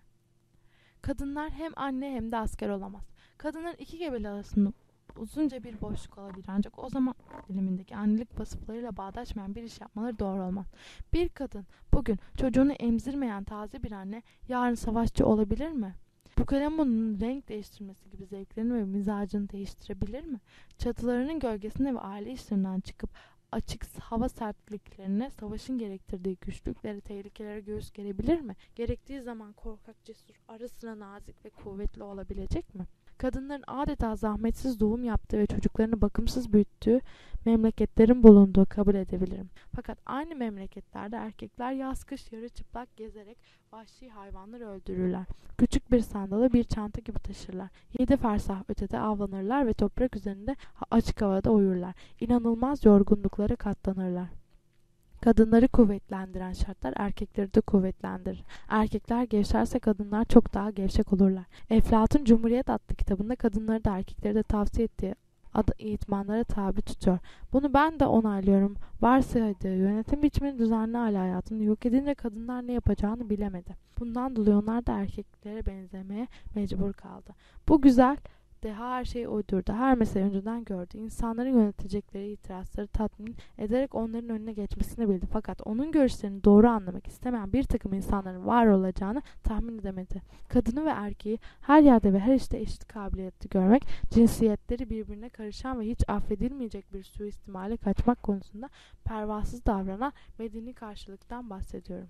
B: Kadınlar hem anne hem de asker olamaz. Kadınların iki gebeli arasında uzunca bir boşluk olabilir ancak o zaman dilimindeki annelik vasıflarıyla bağdaşmayan bir iş yapmaları doğru olmaz. Bir kadın bugün çocuğunu emzirmeyen taze bir anne yarın savaşçı olabilir mi? Bu kalem onun renk değiştirmesi gibi zevklerini ve mizacını değiştirebilir mi? Çatılarının gölgesinde ve aile işlerinden çıkıp açık hava sertliklerine, savaşın gerektirdiği güçlüklere, tehlikelere göğüs gerebilir mi? Gerektiği zaman korkak, cesur, ara sıra nazik ve kuvvetli olabilecek mi? Kadınların adeta zahmetsiz doğum yaptığı ve çocuklarını bakımsız büyüttüğü memleketlerin bulunduğu kabul edebilirim. Fakat aynı memleketlerde erkekler yaz kış yarı çıplak gezerek vahşi hayvanları öldürürler. Küçük bir sandalı bir çanta gibi taşırlar. Yedi fersah ötede avlanırlar ve toprak üzerinde açık havada uyurlar. İnanılmaz yorgunluklara katlanırlar. Kadınları kuvvetlendiren şartlar erkekleri de kuvvetlendirir. Erkekler gevşerse kadınlar çok daha gevşek olurlar. Eflatun Cumhuriyet adlı kitabında kadınları da erkekleri de tavsiye ettiği adı eğitmenlere tabi tutuyor. Bunu ben de onaylıyorum. Varsaydığı yönetim biçimini düzenli aile hayatını yok edince kadınlar ne yapacağını bilemedi. Bundan dolayı onlar da erkeklere benzemeye mecbur kaldı. Bu güzel deha her şeyi uydurdu. Her meseleyi önceden gördü. İnsanların yönetecekleri itirazları tatmin ederek onların önüne geçmesini bildi. Fakat onun görüşlerini doğru anlamak istemeyen bir takım insanların var olacağını tahmin edemedi. Kadını ve erkeği her yerde ve her işte eşit kabiliyetli görmek, cinsiyetleri birbirine karışan ve hiç affedilmeyecek bir suistimale kaçmak konusunda pervasız davranan medeni karşılıktan bahsediyorum.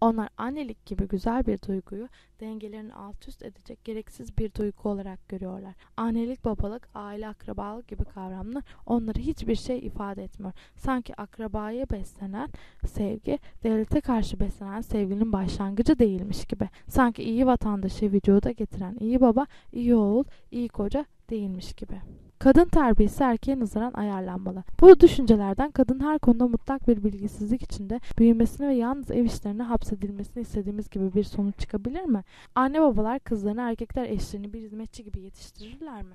B: Onlar annelik gibi güzel bir duyguyu dengelerini alt üst edecek gereksiz bir duygu olarak görüyorlar. Annelik, babalık, aile, akrabalık gibi kavramlar onları hiçbir şey ifade etmiyor. Sanki akrabaya beslenen sevgi, devlete karşı beslenen sevginin başlangıcı değilmiş gibi. Sanki iyi vatandaşı vücuda getiren iyi baba, iyi oğul, iyi koca değilmiş gibi. Kadın terbiyesi erkeğe nazaran ayarlanmalı. Bu düşüncelerden kadın her konuda mutlak bir bilgisizlik içinde büyümesini ve yalnız ev işlerine hapsedilmesini istediğimiz gibi bir sonuç çıkabilir mi? Anne babalar kızlarını erkekler eşlerini bir hizmetçi gibi yetiştirirler mi?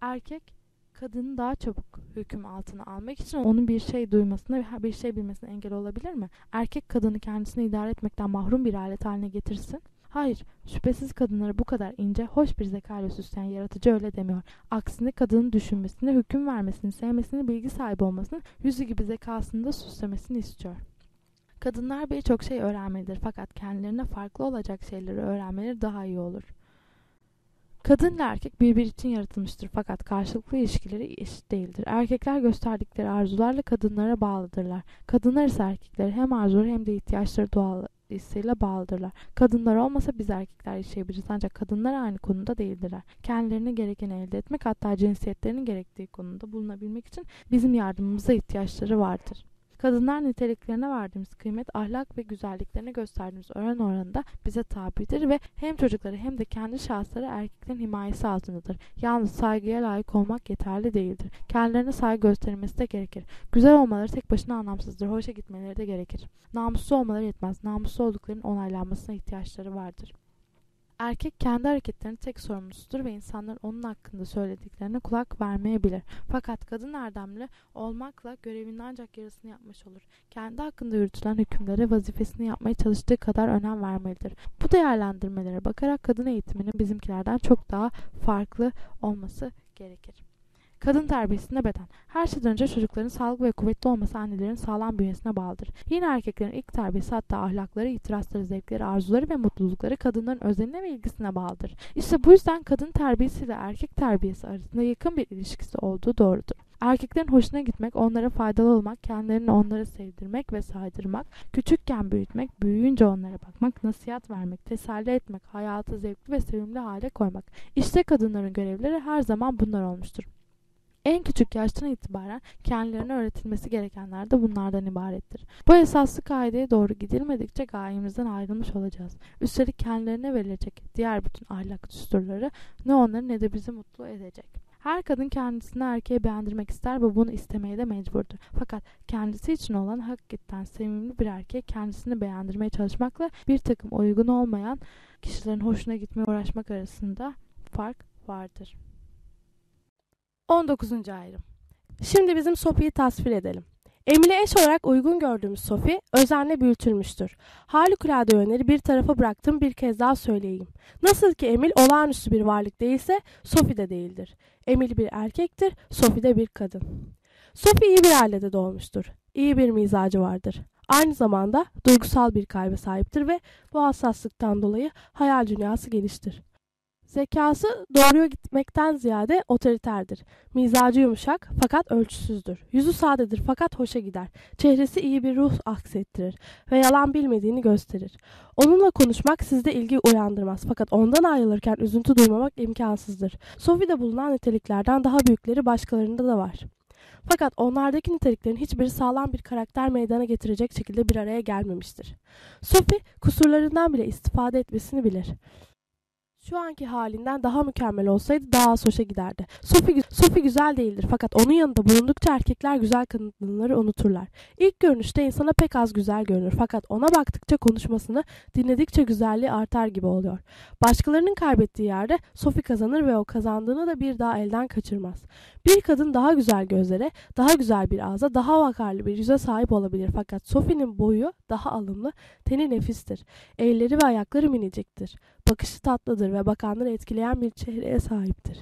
B: Erkek kadını daha çabuk hüküm altına almak için onun bir şey duymasına ve bir şey bilmesine engel olabilir mi? Erkek kadını kendisini idare etmekten mahrum bir alet haline getirsin. Hayır, şüphesiz kadınları bu kadar ince, hoş bir zekayla süsleyen yaratıcı öyle demiyor. Aksine kadının düşünmesini, hüküm vermesini, sevmesini, bilgi sahibi olmasını, yüzü gibi zekasını da süslemesini istiyor. Kadınlar birçok şey öğrenmelidir fakat kendilerine farklı olacak şeyleri öğrenmeleri daha iyi olur. Kadın ile erkek birbiri için yaratılmıştır fakat karşılıklı ilişkileri eşit değildir. Erkekler gösterdikleri arzularla kadınlara bağlıdırlar. Kadınlar ise erkekleri hem arzuları hem de ihtiyaçları doğal hissiyla bağlıdırlar. Kadınlar olmasa biz erkekler yaşayabiliriz ancak kadınlar aynı konuda değildirler. Kendilerine gerekeni elde etmek hatta cinsiyetlerinin gerektiği konuda bulunabilmek için bizim yardımımıza ihtiyaçları vardır. Kadınlar niteliklerine verdiğimiz kıymet, ahlak ve güzelliklerine gösterdiğimiz öğren oranında bize tabidir ve hem çocukları hem de kendi şahısları erkeklerin himayesi altındadır. Yalnız saygıya layık olmak yeterli değildir. Kendilerine saygı gösterilmesi de gerekir. Güzel olmaları tek başına anlamsızdır. Hoşa gitmeleri de gerekir. Namuslu olmaları yetmez. Namuslu olduklarının onaylanmasına ihtiyaçları vardır. Erkek kendi hareketlerinin tek sorumlusudur ve insanların onun hakkında söylediklerine kulak vermeyebilir. Fakat kadın erdemli olmakla görevinin ancak yarısını yapmış olur. Kendi hakkında yürütülen hükümlere vazifesini yapmaya çalıştığı kadar önem vermelidir. Bu değerlendirmelere bakarak kadın eğitiminin bizimkilerden çok daha farklı olması gerekir. Kadın terbiyesinde beden. Her şeyden önce çocukların sağlıklı ve kuvvetli olması annelerin sağlam bünyesine bağlıdır. Yine erkeklerin ilk terbiyesi hatta ahlakları, itirazları, zevkleri, arzuları ve mutlulukları kadınların özenine ve ilgisine bağlıdır. İşte bu yüzden kadın terbiyesi ile erkek terbiyesi arasında yakın bir ilişkisi olduğu doğrudur. Erkeklerin hoşuna gitmek, onlara faydalı olmak, kendilerini onlara sevdirmek ve saydırmak, küçükken büyütmek, büyüyünce onlara bakmak, nasihat vermek, teselli etmek, hayatı zevkli ve sevimli hale koymak. İşte kadınların görevleri her zaman bunlar olmuştur. En küçük yaştan itibaren kendilerine öğretilmesi gerekenler de bunlardan ibarettir. Bu esaslı kaideye doğru gidilmedikçe gayemizden ayrılmış olacağız. Üstelik kendilerine verilecek diğer bütün ahlak düsturları ne onları ne de bizi mutlu edecek. Her kadın kendisini erkeğe beğendirmek ister ve bunu istemeye de mecburdur. Fakat kendisi için olan hakikaten sevimli bir erkek kendisini beğendirmeye çalışmakla bir takım uygun olmayan kişilerin hoşuna gitmeye uğraşmak arasında fark vardır.
G: 19. ayrım. Şimdi bizim Sophie'yi tasvir edelim. Emil'e eş olarak uygun gördüğümüz Sophie özenle büyütülmüştür. Harikulade yönleri bir tarafa bıraktım bir kez daha söyleyeyim. Nasıl ki Emil olağanüstü bir varlık değilse Sophie de değildir. Emil bir erkektir, Sophie de bir kadın. Sophie iyi bir ailede doğmuştur. İyi bir mizacı vardır. Aynı zamanda duygusal bir kalbe sahiptir ve bu hassaslıktan dolayı hayal dünyası geniştir. Zekası doğruya gitmekten ziyade otoriterdir. Mizacı yumuşak fakat ölçüsüzdür. Yüzü sadedir fakat hoşa gider. Çehresi iyi bir ruh aksettirir ve yalan bilmediğini gösterir. Onunla konuşmak sizde ilgi uyandırmaz fakat ondan ayrılırken üzüntü duymamak imkansızdır. Sophie'de bulunan niteliklerden daha büyükleri başkalarında da var. Fakat onlardaki niteliklerin hiçbiri sağlam bir karakter meydana getirecek şekilde bir araya gelmemiştir. Sophie kusurlarından bile istifade etmesini bilir şu anki halinden daha mükemmel olsaydı daha az hoşa giderdi. Sophie, Sophie güzel değildir fakat onun yanında bulundukça erkekler güzel kadınları unuturlar. İlk görünüşte insana pek az güzel görünür fakat ona baktıkça konuşmasını dinledikçe güzelliği artar gibi oluyor. Başkalarının kaybettiği yerde Sophie kazanır ve o kazandığını da bir daha elden kaçırmaz. Bir kadın daha güzel gözlere, daha güzel bir ağza, daha vakarlı bir yüze sahip olabilir fakat Sophie'nin boyu daha alımlı, teni nefistir. Elleri ve ayakları miniciktir. Bakışı tatlıdır ve bakanları etkileyen bir çehreye sahiptir.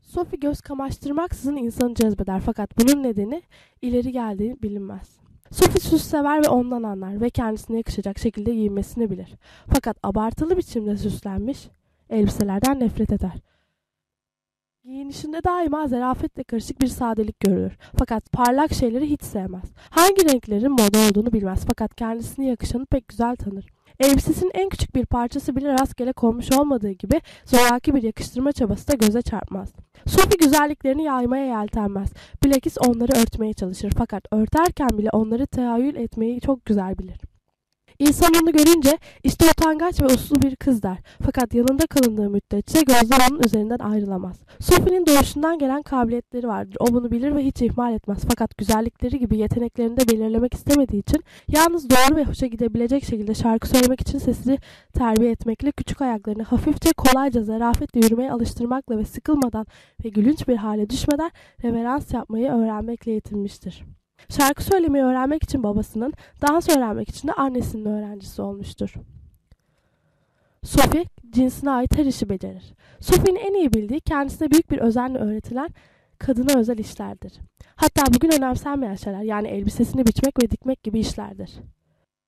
G: Sophie göz kamaştırmaksızın insanı cezbeder fakat bunun nedeni ileri geldiği bilinmez. Sophie süs sever ve ondan anlar ve kendisine yakışacak şekilde giyinmesini bilir. Fakat abartılı biçimde süslenmiş elbiselerden nefret eder. Giyinişinde daima zarafetle karışık bir sadelik görülür. Fakat parlak şeyleri hiç sevmez. Hangi renklerin moda olduğunu bilmez fakat kendisine yakışanı pek güzel tanır. Elbisesinin en küçük bir parçası bile rastgele konmuş olmadığı gibi zoraki bir yakıştırma çabası da göze çarpmaz. Sophie güzelliklerini yaymaya yeltenmez. Bilakis onları örtmeye çalışır fakat örterken bile onları tahayyül etmeyi çok güzel bilir. İnsan onu görünce işte utangaç ve uslu bir kız der. Fakat yanında kalındığı müddetçe gözler onun üzerinden ayrılamaz. Sophie'nin doğuşundan gelen kabiliyetleri vardır. O bunu bilir ve hiç ihmal etmez. Fakat güzellikleri gibi yeteneklerini de belirlemek istemediği için yalnız doğru ve hoşa gidebilecek şekilde şarkı söylemek için sesini terbiye etmekle küçük ayaklarını hafifçe kolayca zarafetle yürümeye alıştırmakla ve sıkılmadan ve gülünç bir hale düşmeden reverans yapmayı öğrenmekle yetinmiştir. Şarkı söylemeyi öğrenmek için babasının, dans öğrenmek için de annesinin öğrencisi olmuştur. Sophie cinsine ait her işi becerir. Sophie'nin en iyi bildiği kendisine büyük bir özenle öğretilen kadına özel işlerdir. Hatta bugün önemsenmeyen şeyler yani elbisesini biçmek ve dikmek gibi işlerdir.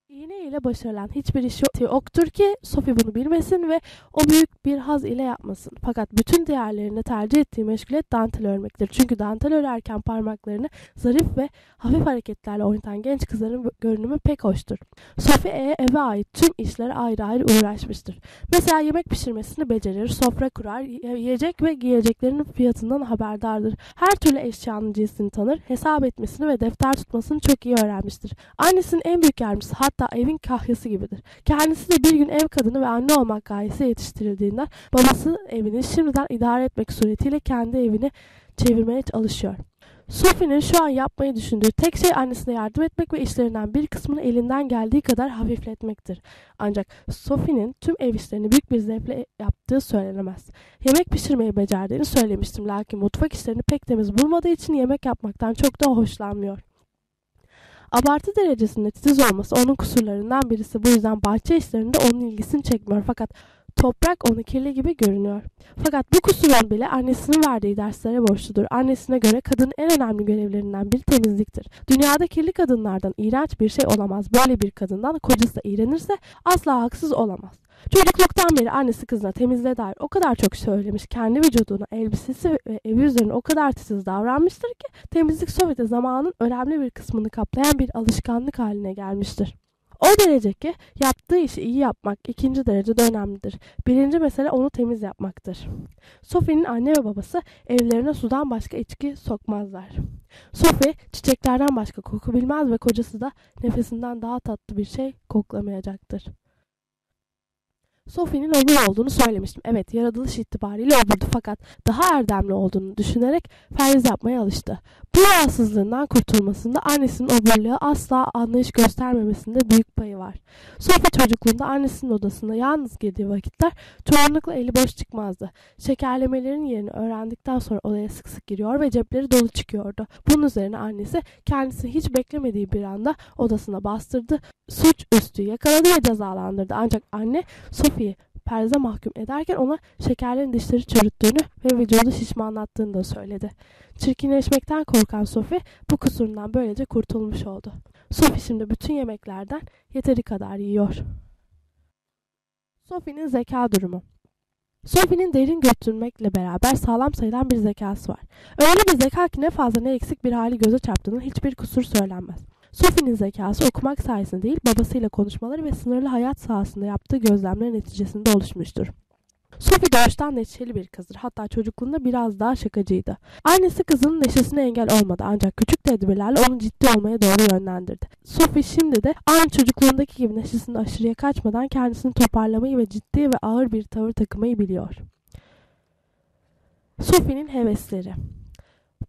G: İğne ile başarılan hiçbir iş yoktur ki Sophie bunu bilmesin ve o büyük bir haz ile yapmasın. Fakat bütün diğerlerinde tercih ettiği meşgulet dantel örmektir. Çünkü dantel örerken parmaklarını zarif ve hafif hareketlerle oynatan genç kızların görünümü pek hoştur. Sophie eve ait tüm işlere ayrı ayrı uğraşmıştır. Mesela yemek pişirmesini becerir, sofra kurar, yiyecek ve giyeceklerinin fiyatından haberdardır. Her türlü eşyanın cinsini tanır, hesap etmesini ve defter tutmasını çok iyi öğrenmiştir. Annesinin en büyük yardımcısı hatta evin kahyası gibidir. Kendisi de bir gün ev kadını ve anne olmak gayesi yetiştirildiğinden babası evini şimdiden idare etmek suretiyle kendi evini çevirmeye çalışıyor. Sophie'nin şu an yapmayı düşündüğü tek şey annesine yardım etmek ve işlerinden bir kısmını elinden geldiği kadar hafifletmektir. Ancak Sophie'nin tüm ev işlerini büyük bir zevkle yaptığı söylenemez. Yemek pişirmeyi becerdiğini söylemiştim lakin mutfak işlerini pek temiz bulmadığı için yemek yapmaktan çok da hoşlanmıyor. Abartı derecesinde titiz olması onun kusurlarından birisi. Bu yüzden bahçe işlerinde onun ilgisini çekmiyor. Fakat toprak onu kirli gibi görünüyor. Fakat bu kusurun bile annesinin verdiği derslere borçludur. Annesine göre kadının en önemli görevlerinden biri temizliktir. Dünyada kirli kadınlardan iğrenç bir şey olamaz. Böyle bir kadından kocası da iğrenirse asla haksız olamaz. Çocukluktan beri annesi kızına temizliğe dair o kadar çok söylemiş, kendi vücuduna, elbisesi ve evi üzerine o kadar titiz davranmıştır ki temizlik Sovyet'e zamanın önemli bir kısmını kaplayan bir alışkanlık haline gelmiştir. O derece ki yaptığı işi iyi yapmak ikinci derecede önemlidir. Birinci mesele onu temiz yapmaktır. Sophie'nin anne ve babası evlerine sudan başka içki sokmazlar. Sophie çiçeklerden başka koku bilmez ve kocası da nefesinden daha tatlı bir şey koklamayacaktır. Sophie'nin obur olduğunu söylemiştim. Evet yaratılış itibariyle oburdu fakat daha erdemli olduğunu düşünerek feryiz yapmaya alıştı. Bu rahatsızlığından kurtulmasında annesinin oburluğa asla anlayış göstermemesinde büyük payı var. Sophie çocukluğunda annesinin odasında yalnız girdiği vakitler çoğunlukla eli boş çıkmazdı. Şekerlemelerin yerini öğrendikten sonra odaya sık sık giriyor ve cepleri dolu çıkıyordu. Bunun üzerine annesi kendisini hiç beklemediği bir anda odasına bastırdı, suç üstü yakaladı ve cezalandırdı. Ancak anne Sophie'yi perze mahkum ederken ona şekerlerin dişleri çürüttüğünü ve vücudu şişmanlattığını da söyledi. Çirkinleşmekten korkan Sophie bu kusurundan böylece kurtulmuş oldu. Sophie şimdi bütün yemeklerden yeteri kadar yiyor. Sophie'nin zeka durumu Sophie'nin derin götürmekle beraber sağlam sayılan bir zekası var. Öyle bir zeka ki ne fazla ne eksik bir hali göze çarptığının hiçbir kusur söylenmez. Sophie'nin zekası okumak sayesinde değil, babasıyla konuşmaları ve sınırlı hayat sahasında yaptığı gözlemler neticesinde oluşmuştur. Sophie doğuştan neşeli bir kızdır. Hatta çocukluğunda biraz daha şakacıydı. Annesi kızının neşesine engel olmadı ancak küçük tedbirlerle onu ciddi olmaya doğru yönlendirdi. Sophie şimdi de aynı çocukluğundaki gibi neşesini aşırıya kaçmadan kendisini toparlamayı ve ciddi ve ağır bir tavır takmayı biliyor. Sophie'nin hevesleri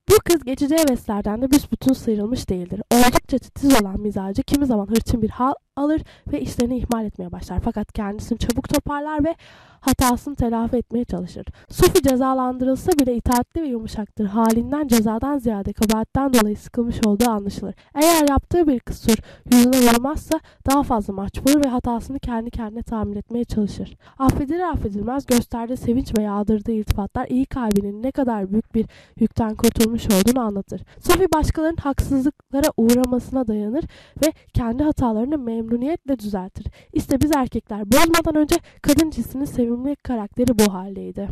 G: bu kız geçici heveslerden de büsbütün sıyrılmış değildir. Oldukça titiz olan mizacı kimi zaman hırçın bir hal alır ve işlerini ihmal etmeye başlar. Fakat kendisini çabuk toparlar ve hatasını telafi etmeye çalışır. Sophie cezalandırılsa bile itaatli ve yumuşaktır. Halinden cezadan ziyade kabahatten dolayı sıkılmış olduğu anlaşılır. Eğer yaptığı bir kusur yüzüne vurmazsa daha fazla mahcup olur ve hatasını kendi kendine tahmin etmeye çalışır. Affedilir affedilmez gösterdiği sevinç ve yağdırdığı iltifatlar iyi kalbinin ne kadar büyük bir yükten kurtulmuş olduğunu anlatır. Sophie başkalarının haksızlıklara uğramasına dayanır ve kendi hatalarını memnuniyetle düzeltir. İşte biz erkekler bozmadan önce kadın cinsinin sevimli karakteri bu haldeydi.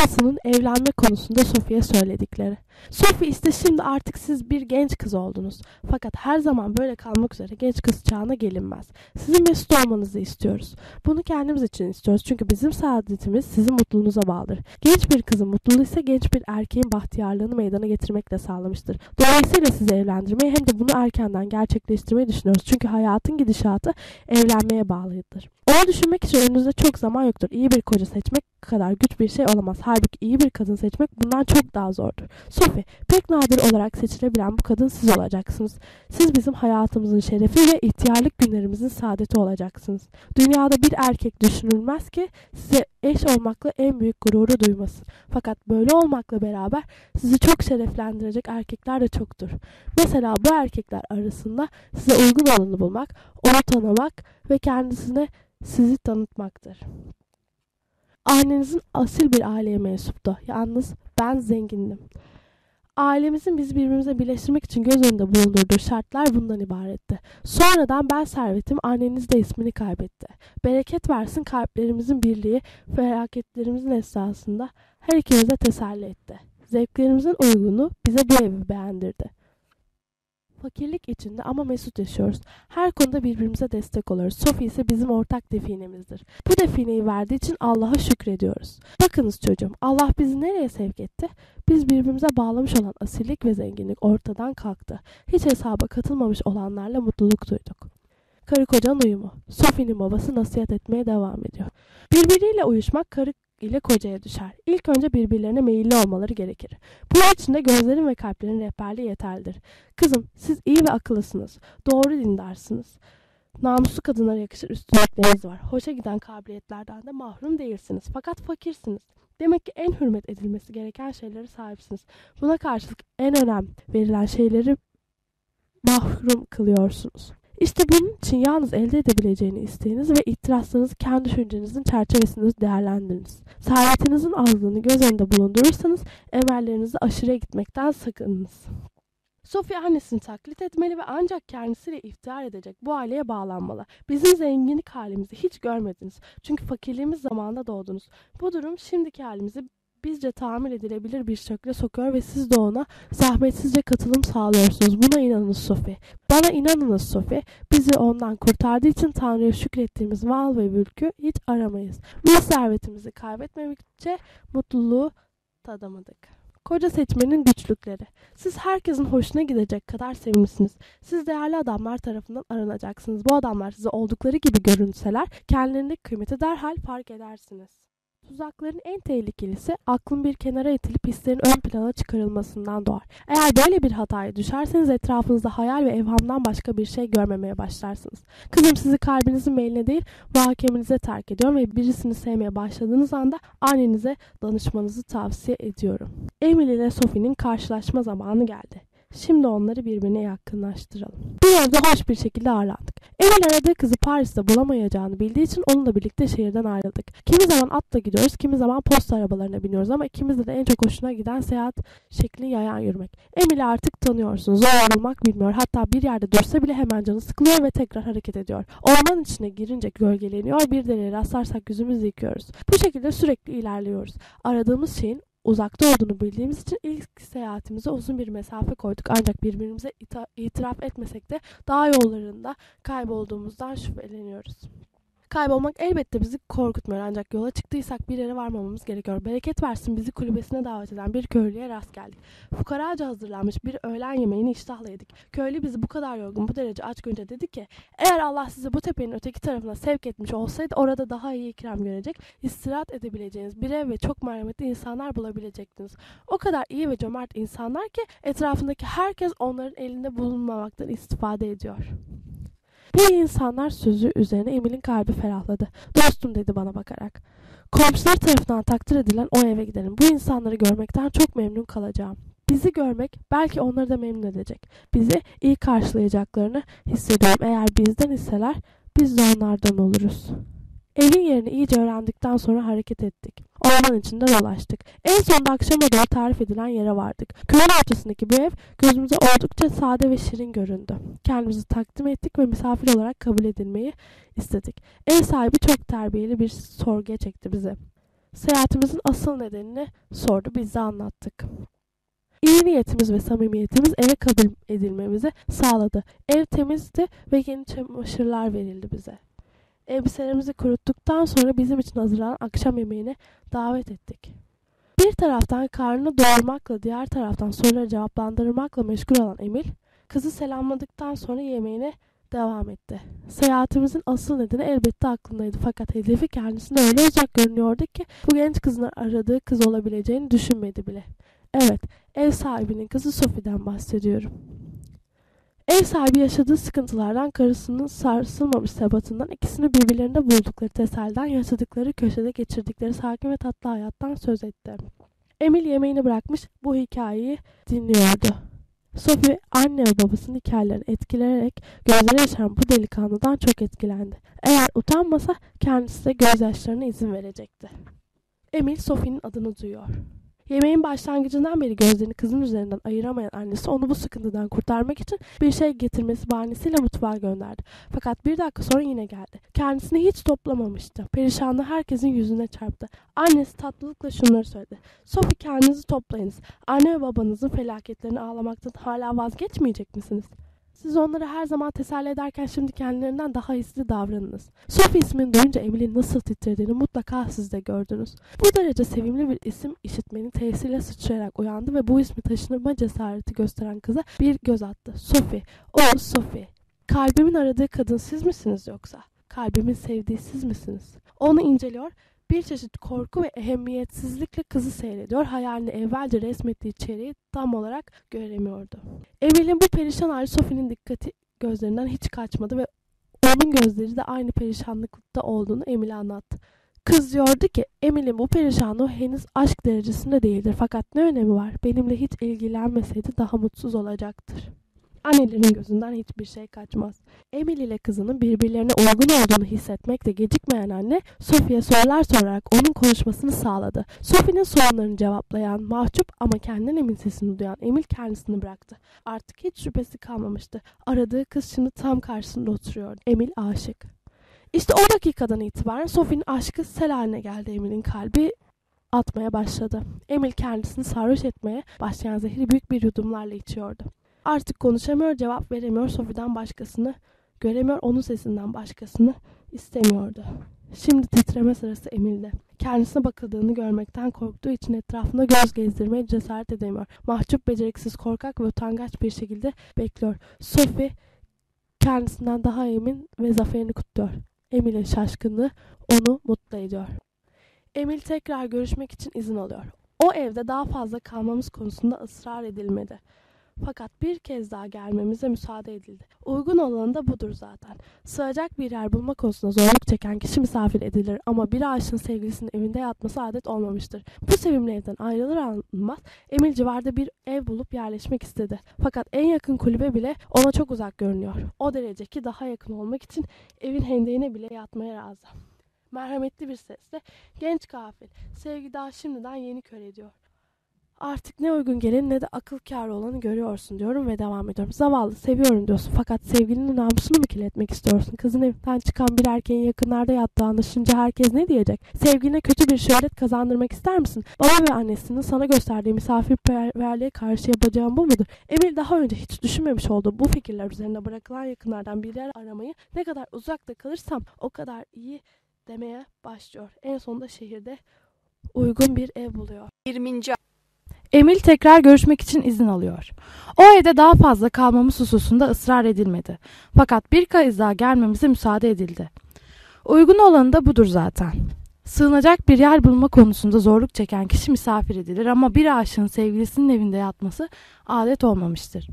G: Babasının evlenme konusunda Sophie'ye söyledikleri. Sophie işte şimdi artık siz bir genç kız oldunuz. Fakat her zaman böyle kalmak üzere genç kız çağına gelinmez. Sizin mesut olmanızı istiyoruz. Bunu kendimiz için istiyoruz. Çünkü bizim saadetimiz sizin mutluluğunuza bağlıdır. Genç bir kızın mutluluğu ise genç bir erkeğin bahtiyarlığını meydana getirmekle sağlamıştır. Dolayısıyla sizi evlendirmeyi hem de bunu erkenden gerçekleştirmeyi düşünüyoruz. Çünkü hayatın gidişatı evlenmeye bağlıdır. Onu düşünmek için önünüzde çok zaman yoktur. İyi bir koca seçmek kadar güç bir şey olamaz. Halbuki iyi bir kadın seçmek bundan çok daha zordur. Sophie, pek nadir olarak seçilebilen bu kadın siz olacaksınız. Siz bizim hayatımızın şerefi ve ihtiyarlık günlerimizin saadeti olacaksınız. Dünyada bir erkek düşünülmez ki size eş olmakla en büyük gururu duymasın. Fakat böyle olmakla beraber sizi çok şereflendirecek erkekler de çoktur. Mesela bu erkekler arasında size uygun olanı bulmak, onu tanımak ve kendisine sizi tanıtmaktır. Annenizin asil bir aileye mensuptu. Yalnız ben zengindim. Ailemizin bizi birbirimize birleştirmek için göz önünde bulundurduğu şartlar bundan ibaretti. Sonradan ben servetim, anneniz de ismini kaybetti. Bereket versin kalplerimizin birliği, felaketlerimizin esasında her ikimize teselli etti. Zevklerimizin uygunu bize bu evi beğendirdi. Fakirlik içinde ama mesut yaşıyoruz. Her konuda birbirimize destek oluyoruz. Sophie ise bizim ortak definemizdir. Bu defineyi verdiği için Allah'a şükrediyoruz. Bakınız çocuğum, Allah bizi nereye sevk etti? Biz birbirimize bağlamış olan asillik ve zenginlik ortadan kalktı. Hiç hesaba katılmamış olanlarla mutluluk duyduk. Karı kocanın uyumu. Sophie'nin babası nasihat etmeye devam ediyor. Birbiriyle uyuşmak karı ile kocaya düşer. İlk önce birbirlerine meyilli olmaları gerekir. Bunun için de gözlerin ve kalplerin rehberliği yeterlidir. Kızım siz iyi ve akıllısınız. Doğru dindarsınız. Namuslu kadınlara yakışır üstünlükleriniz var. Hoşa giden kabiliyetlerden de mahrum değilsiniz. Fakat fakirsiniz. Demek ki en hürmet edilmesi gereken şeylere sahipsiniz. Buna karşılık en önem verilen şeyleri mahrum kılıyorsunuz. İşte bunun için yalnız elde edebileceğini isteyiniz ve itirazlarınızı kendi düşüncenizin çerçevesinde değerlendiriniz. Servetinizin azlığını göz önünde bulundurursanız emellerinizi aşırıya gitmekten sakınınız. Sophie annesini taklit etmeli ve ancak kendisiyle iftihar edecek bu aileye bağlanmalı. Bizim zenginlik halimizi hiç görmediniz. Çünkü fakirliğimiz zamanında doğdunuz. Bu durum şimdiki halimizi bizce tahammül edilebilir bir şekilde sokuyor ve siz de ona zahmetsizce katılım sağlıyorsunuz. Buna inanınız Sophie. Bana inanınız Sophie. Bizi ondan kurtardığı için Tanrı'ya şükrettiğimiz mal ve mülkü hiç aramayız. Biz servetimizi kaybetmemekçe mutluluğu tadamadık. Koca seçmenin güçlükleri. Siz herkesin hoşuna gidecek kadar sevimlisiniz. Siz değerli adamlar tarafından aranacaksınız. Bu adamlar size oldukları gibi görünseler kendilerindeki kıymeti derhal fark edersiniz. Tuzakların en tehlikelisi aklın bir kenara itilip hislerin ön plana çıkarılmasından doğar. Eğer böyle bir hataya düşerseniz etrafınızda hayal ve evhamdan başka bir şey görmemeye başlarsınız. Kızım sizi kalbinizin meyline değil muhakemenize terk ediyorum ve birisini sevmeye başladığınız anda annenize danışmanızı tavsiye ediyorum. Emily ile Sophie'nin karşılaşma zamanı geldi. Şimdi onları birbirine yakınlaştıralım. Bir evde hoş bir şekilde ağırlandık. Emil aradığı kızı Paris'te bulamayacağını bildiği için onunla birlikte şehirden ayrıldık. Kimi zaman atla gidiyoruz, kimi zaman posta arabalarına biniyoruz ama ikimizde de en çok hoşuna giden seyahat şeklini yayan yürümek. Emil'i artık tanıyorsunuz. Zor ayrılmak bilmiyor. Hatta bir yerde dursa bile hemen canı sıkılıyor ve tekrar hareket ediyor. Orman içine girince gölgeleniyor. Bir dereye rastlarsak yüzümüzü yıkıyoruz. Bu şekilde sürekli ilerliyoruz. Aradığımız şeyin uzakta olduğunu bildiğimiz için ilk seyahatimize uzun bir mesafe koyduk. Ancak birbirimize itiraf etmesek de dağ yollarında kaybolduğumuzdan şüpheleniyoruz. Kaybolmak elbette bizi korkutmuyor ancak yola çıktıysak bir yere varmamamız gerekiyor. Bereket versin bizi kulübesine davet eden bir köylüye rast geldik. Fukaraca hazırlanmış bir öğlen yemeğini iştahla yedik. Köylü bizi bu kadar yorgun bu derece aç görünce dedi ki eğer Allah sizi bu tepenin öteki tarafına sevk etmiş olsaydı orada daha iyi ikram görecek, istirahat edebileceğiniz bir ev ve çok merhametli insanlar bulabilecektiniz. O kadar iyi ve cömert insanlar ki etrafındaki herkes onların elinde bulunmamaktan istifade ediyor. Bu insanlar sözü üzerine Emil'in kalbi ferahladı. Dostum dedi bana bakarak. Komşular tarafından takdir edilen o eve gidelim. Bu insanları görmekten çok memnun kalacağım. Bizi görmek belki onları da memnun edecek. Bizi iyi karşılayacaklarını hissediyorum. Eğer bizden hisseler biz de onlardan oluruz. Evin yerini iyice öğrendikten sonra hareket ettik. Orman içinde dolaştık. En sonunda akşama doğru tarif edilen yere vardık. Köyün ortasındaki bu ev gözümüze oldukça sade ve şirin göründü. Kendimizi takdim ettik ve misafir olarak kabul edilmeyi istedik. Ev sahibi çok terbiyeli bir sorguya çekti bizi. Seyahatimizin asıl nedenini sordu, biz de anlattık. İyi niyetimiz ve samimiyetimiz eve kabul edilmemizi sağladı. Ev temizdi ve yeni çamaşırlar verildi bize. Elbiselerimizi kuruttuktan sonra bizim için hazırlanan akşam yemeğine davet ettik. Bir taraftan karnını doyurmakla diğer taraftan soruları cevaplandırmakla meşgul olan Emil, kızı selamladıktan sonra yemeğine devam etti. Seyahatimizin asıl nedeni elbette aklındaydı fakat hedefi kendisine öyle uzak görünüyordu ki bu genç kızın aradığı kız olabileceğini düşünmedi bile. Evet, ev sahibinin kızı Sophie'den bahsediyorum. Ev sahibi yaşadığı sıkıntılardan, karısının sarsılmamış sebatından, ikisini birbirlerinde buldukları teselden, yaşadıkları köşede geçirdikleri sakin ve tatlı hayattan söz etti. Emil yemeğini bırakmış bu hikayeyi dinliyordu. Sophie anne ve babasının hikayelerini etkilenerek gözleri yaşaran bu delikanlıdan çok etkilendi. Eğer utanmasa kendisi de gözyaşlarına izin verecekti. Emil Sophie'nin adını duyuyor. Yemeğin başlangıcından beri gözlerini kızın üzerinden ayıramayan annesi onu bu sıkıntıdan kurtarmak için bir şey getirmesi bahanesiyle mutfağa gönderdi. Fakat bir dakika sonra yine geldi. Kendisini hiç toplamamıştı. Perişanlığı herkesin yüzüne çarptı. Annesi tatlılıkla şunları söyledi. Sophie kendinizi toplayınız. Anne ve babanızın felaketlerini ağlamaktan hala vazgeçmeyecek misiniz? Siz onları her zaman teselli ederken şimdi kendilerinden daha hisli davranınız. Sophie ismini duyunca Emily'nin nasıl titrediğini mutlaka siz de gördünüz. Bu derece sevimli bir isim işitmenin tesiriyle sıçrayarak uyandı ve bu ismi taşınma cesareti gösteren kıza bir göz attı. Sophie, o Sophie. Kalbimin aradığı kadın siz misiniz yoksa? Kalbimin sevdiği siz misiniz? Onu inceliyor bir çeşit korku ve ehemmiyetsizlikle kızı seyrediyor. Hayalini evvelce resmettiği çereyi tam olarak göremiyordu. Emil'in bu perişan hali Sophie'nin dikkati gözlerinden hiç kaçmadı ve onun gözleri de aynı perişanlıkta olduğunu Emil'e anlattı. Kız diyordu ki Emil'in bu perişanlığı henüz aşk derecesinde değildir fakat ne önemi var benimle hiç ilgilenmeseydi daha mutsuz olacaktır. Annelerin gözünden hiçbir şey kaçmaz. Emily ile kızının birbirlerine uygun olduğunu hissetmekte gecikmeyen anne Sophie'ye sorular sorarak onun konuşmasını sağladı. Sophie'nin sorularını cevaplayan, mahcup ama kendinden emin sesini duyan Emil kendisini bıraktı. Artık hiç şüphesi kalmamıştı. Aradığı kız şimdi tam karşısında oturuyor. Emil aşık. İşte o dakikadan itibaren Sophie'nin aşkı sel haline geldi Emil'in kalbi atmaya başladı. Emil kendisini sarhoş etmeye başlayan zehri büyük bir yudumlarla içiyordu. Artık konuşamıyor, cevap veremiyor. Sophie'den başkasını göremiyor, onun sesinden başkasını istemiyordu. Şimdi titreme sırası Emil'de. Kendisine bakıldığını görmekten korktuğu için etrafına göz gezdirmeye cesaret edemiyor. Mahcup, beceriksiz, korkak ve utangaç bir şekilde bekliyor. Sophie kendisinden daha emin ve zaferini kutluyor. Emil'in şaşkınlığı onu mutlu ediyor. Emil tekrar görüşmek için izin alıyor. O evde daha fazla kalmamız konusunda ısrar edilmedi. Fakat bir kez daha gelmemize müsaade edildi. Uygun olanı da budur zaten. Sığacak bir yer bulma konusunda zorluk çeken kişi misafir edilir ama bir aşığın sevgilisinin evinde yatması adet olmamıştır. Bu sevimli evden ayrılır ayrılmaz Emil civarda bir ev bulup yerleşmek istedi. Fakat en yakın kulübe bile ona çok uzak görünüyor. O derece ki daha yakın olmak için evin hendeğine bile yatmaya razı. Merhametli bir sesle genç gafil sevgi daha şimdiden yeni kör ediyor. Artık ne uygun gelin ne de akıl kârı olanı görüyorsun diyorum ve devam ediyorum. Zavallı seviyorum diyorsun fakat sevgilinin namusunu mu kirletmek istiyorsun? Kızın evinden çıkan bir erkeğin yakınlarda yattığı anlaşınca herkes ne diyecek? Sevgiline kötü bir şöhret kazandırmak ister misin? Baba ve annesinin sana gösterdiği misafirperverliğe karşı yapacağım bu mudur? Emir daha önce hiç düşünmemiş olduğu bu fikirler üzerinde bırakılan yakınlardan bir yer aramayı ne kadar uzakta kalırsam o kadar iyi demeye başlıyor. En sonunda şehirde uygun bir ev buluyor.
H: 20.
B: Emil tekrar görüşmek için izin alıyor. O evde daha fazla kalmamız hususunda ısrar edilmedi. Fakat bir kez daha gelmemize müsaade edildi. Uygun olanı da budur zaten. Sığınacak bir yer bulma konusunda zorluk çeken kişi misafir edilir ama bir aşığın sevgilisinin evinde yatması adet olmamıştır.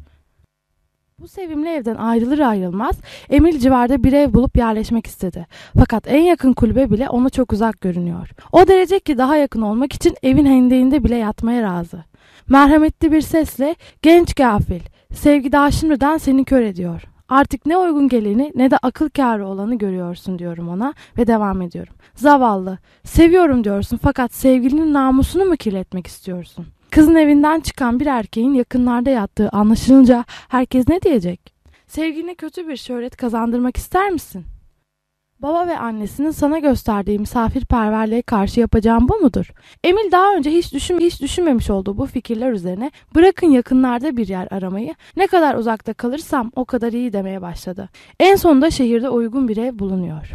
B: Bu sevimli evden ayrılır ayrılmaz Emil civarda bir ev bulup yerleşmek istedi. Fakat en yakın kulübe bile ona çok uzak görünüyor. O derece ki daha yakın olmak için evin hendeğinde bile yatmaya razı. Merhametli bir sesle genç gafil sevgi daha şimdiden seni kör ediyor. Artık ne uygun geleni ne de akıl kârı olanı görüyorsun diyorum ona ve devam ediyorum. Zavallı, seviyorum diyorsun fakat sevgilinin namusunu mu kirletmek istiyorsun? Kızın evinden çıkan bir erkeğin yakınlarda yattığı anlaşılınca herkes ne diyecek? Sevgiline kötü bir şöhret kazandırmak ister misin? Baba ve annesinin sana gösterdiği misafirperverliğe karşı yapacağım bu mudur? Emil daha önce hiç düşün hiç düşünmemiş olduğu bu fikirler üzerine bırakın yakınlarda bir yer aramayı, ne kadar uzakta kalırsam o kadar iyi demeye başladı. En sonunda şehirde uygun bir ev bulunuyor.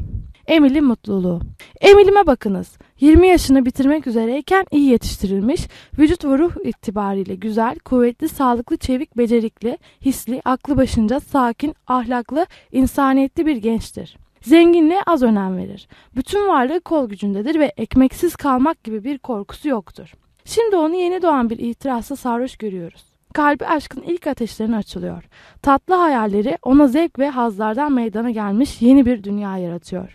B: Emil'in mutluluğu. Emil'ime bakınız. 20 yaşını bitirmek üzereyken iyi yetiştirilmiş, vücut ve ruh itibariyle güzel, kuvvetli, sağlıklı, çevik, becerikli, hisli, aklı başınca, sakin, ahlaklı, insaniyetli bir gençtir. Zenginliğe az önem verir. Bütün varlığı kol gücündedir ve ekmeksiz kalmak gibi bir korkusu yoktur. Şimdi onu yeni doğan bir ihtirasla sarhoş görüyoruz. Kalbi aşkın ilk ateşlerine açılıyor. Tatlı hayalleri ona zevk ve hazlardan meydana gelmiş yeni bir dünya yaratıyor.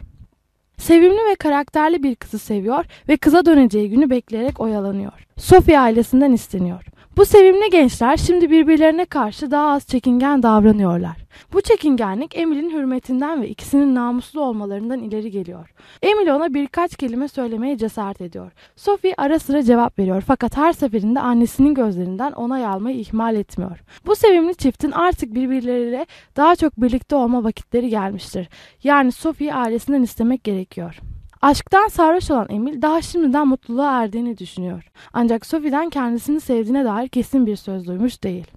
B: Sevimli ve karakterli bir kızı seviyor ve kıza döneceği günü bekleyerek oyalanıyor. Sophie ailesinden isteniyor. Bu sevimli gençler şimdi birbirlerine karşı daha az çekingen davranıyorlar. Bu çekingenlik Emil'in hürmetinden ve ikisinin namuslu olmalarından ileri geliyor. Emil ona birkaç kelime söylemeye cesaret ediyor. Sophie ara sıra cevap veriyor fakat her seferinde annesinin gözlerinden onay almayı ihmal etmiyor. Bu sevimli çiftin artık birbirleriyle daha çok birlikte olma vakitleri gelmiştir. Yani Sophie'yi ailesinden istemek gerekiyor. Aşktan sarhoş olan Emil daha şimdiden mutluluğa erdiğini düşünüyor. Ancak Sophie'den kendisini sevdiğine dair kesin bir söz duymuş değil.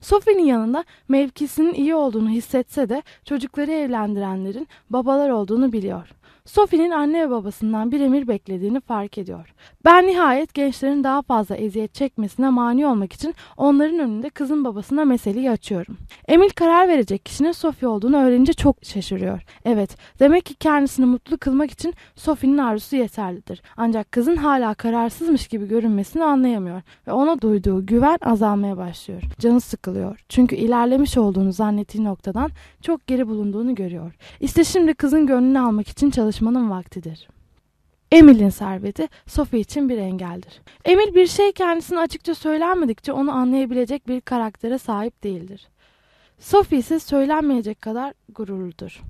B: Sophie'nin yanında mevkisinin iyi olduğunu hissetse de çocukları evlendirenlerin babalar olduğunu biliyor. Sophie'nin anne ve babasından bir emir beklediğini fark ediyor. Ben nihayet gençlerin daha fazla eziyet çekmesine mani olmak için onların önünde kızın babasına meseleyi açıyorum. Emil karar verecek kişinin Sophie olduğunu öğrenince çok şaşırıyor. Evet, demek ki kendisini mutlu kılmak için Sophie'nin arzusu yeterlidir. Ancak kızın hala kararsızmış gibi görünmesini anlayamıyor ve ona duyduğu güven azalmaya başlıyor. Canı sıkılıyor. Çünkü ilerlemiş olduğunu zannettiği noktadan çok geri bulunduğunu görüyor. İşte şimdi kızın gönlünü almak için çalışmanın vaktidir. Emil'in serveti Sophie için bir engeldir. Emil bir şey kendisine açıkça söylenmedikçe onu anlayabilecek bir karaktere sahip değildir. Sophie ise söylenmeyecek kadar gururludur.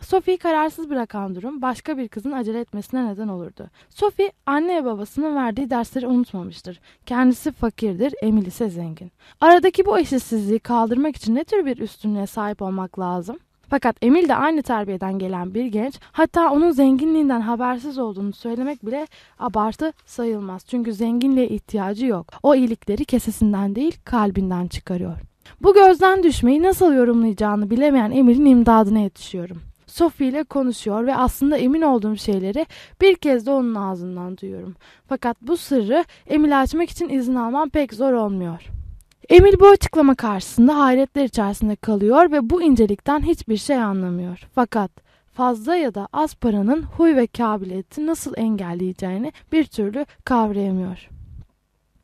B: Sophie'yi kararsız bırakan durum başka bir kızın acele etmesine neden olurdu. Sophie anne ve babasının verdiği dersleri unutmamıştır. Kendisi fakirdir, Emil ise zengin. Aradaki bu eşitsizliği kaldırmak için ne tür bir üstünlüğe sahip olmak lazım? Fakat Emil de aynı terbiyeden gelen bir genç, hatta onun zenginliğinden habersiz olduğunu söylemek bile abartı sayılmaz. Çünkü zenginliğe ihtiyacı yok. O iyilikleri kesesinden değil kalbinden çıkarıyor. Bu gözden düşmeyi nasıl yorumlayacağını bilemeyen Emil'in imdadına yetişiyorum. Sophie ile konuşuyor ve aslında emin olduğum şeyleri bir kez de onun ağzından duyuyorum. Fakat bu sırrı Emil'e açmak için izin almam pek zor olmuyor. Emil bu açıklama karşısında hayretler içerisinde kalıyor ve bu incelikten hiçbir şey anlamıyor. Fakat fazla ya da az paranın huy ve kabiliyeti nasıl engelleyeceğini bir türlü kavrayamıyor.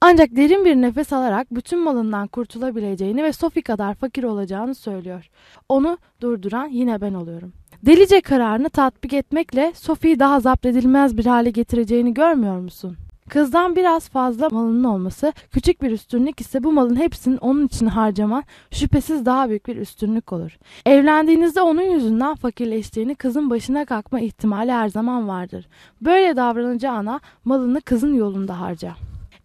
B: Ancak derin bir nefes alarak bütün malından kurtulabileceğini ve Sophie kadar fakir olacağını söylüyor. Onu durduran yine ben oluyorum. Delice kararını tatbik etmekle Sophie'yi daha zapt edilmez bir hale getireceğini görmüyor musun? Kızdan biraz fazla malının olması, küçük bir üstünlük ise bu malın hepsinin onun için harcaman şüphesiz daha büyük bir üstünlük olur. Evlendiğinizde onun yüzünden fakirleştiğini kızın başına kalkma ihtimali her zaman vardır. Böyle davranacağına malını kızın yolunda harca.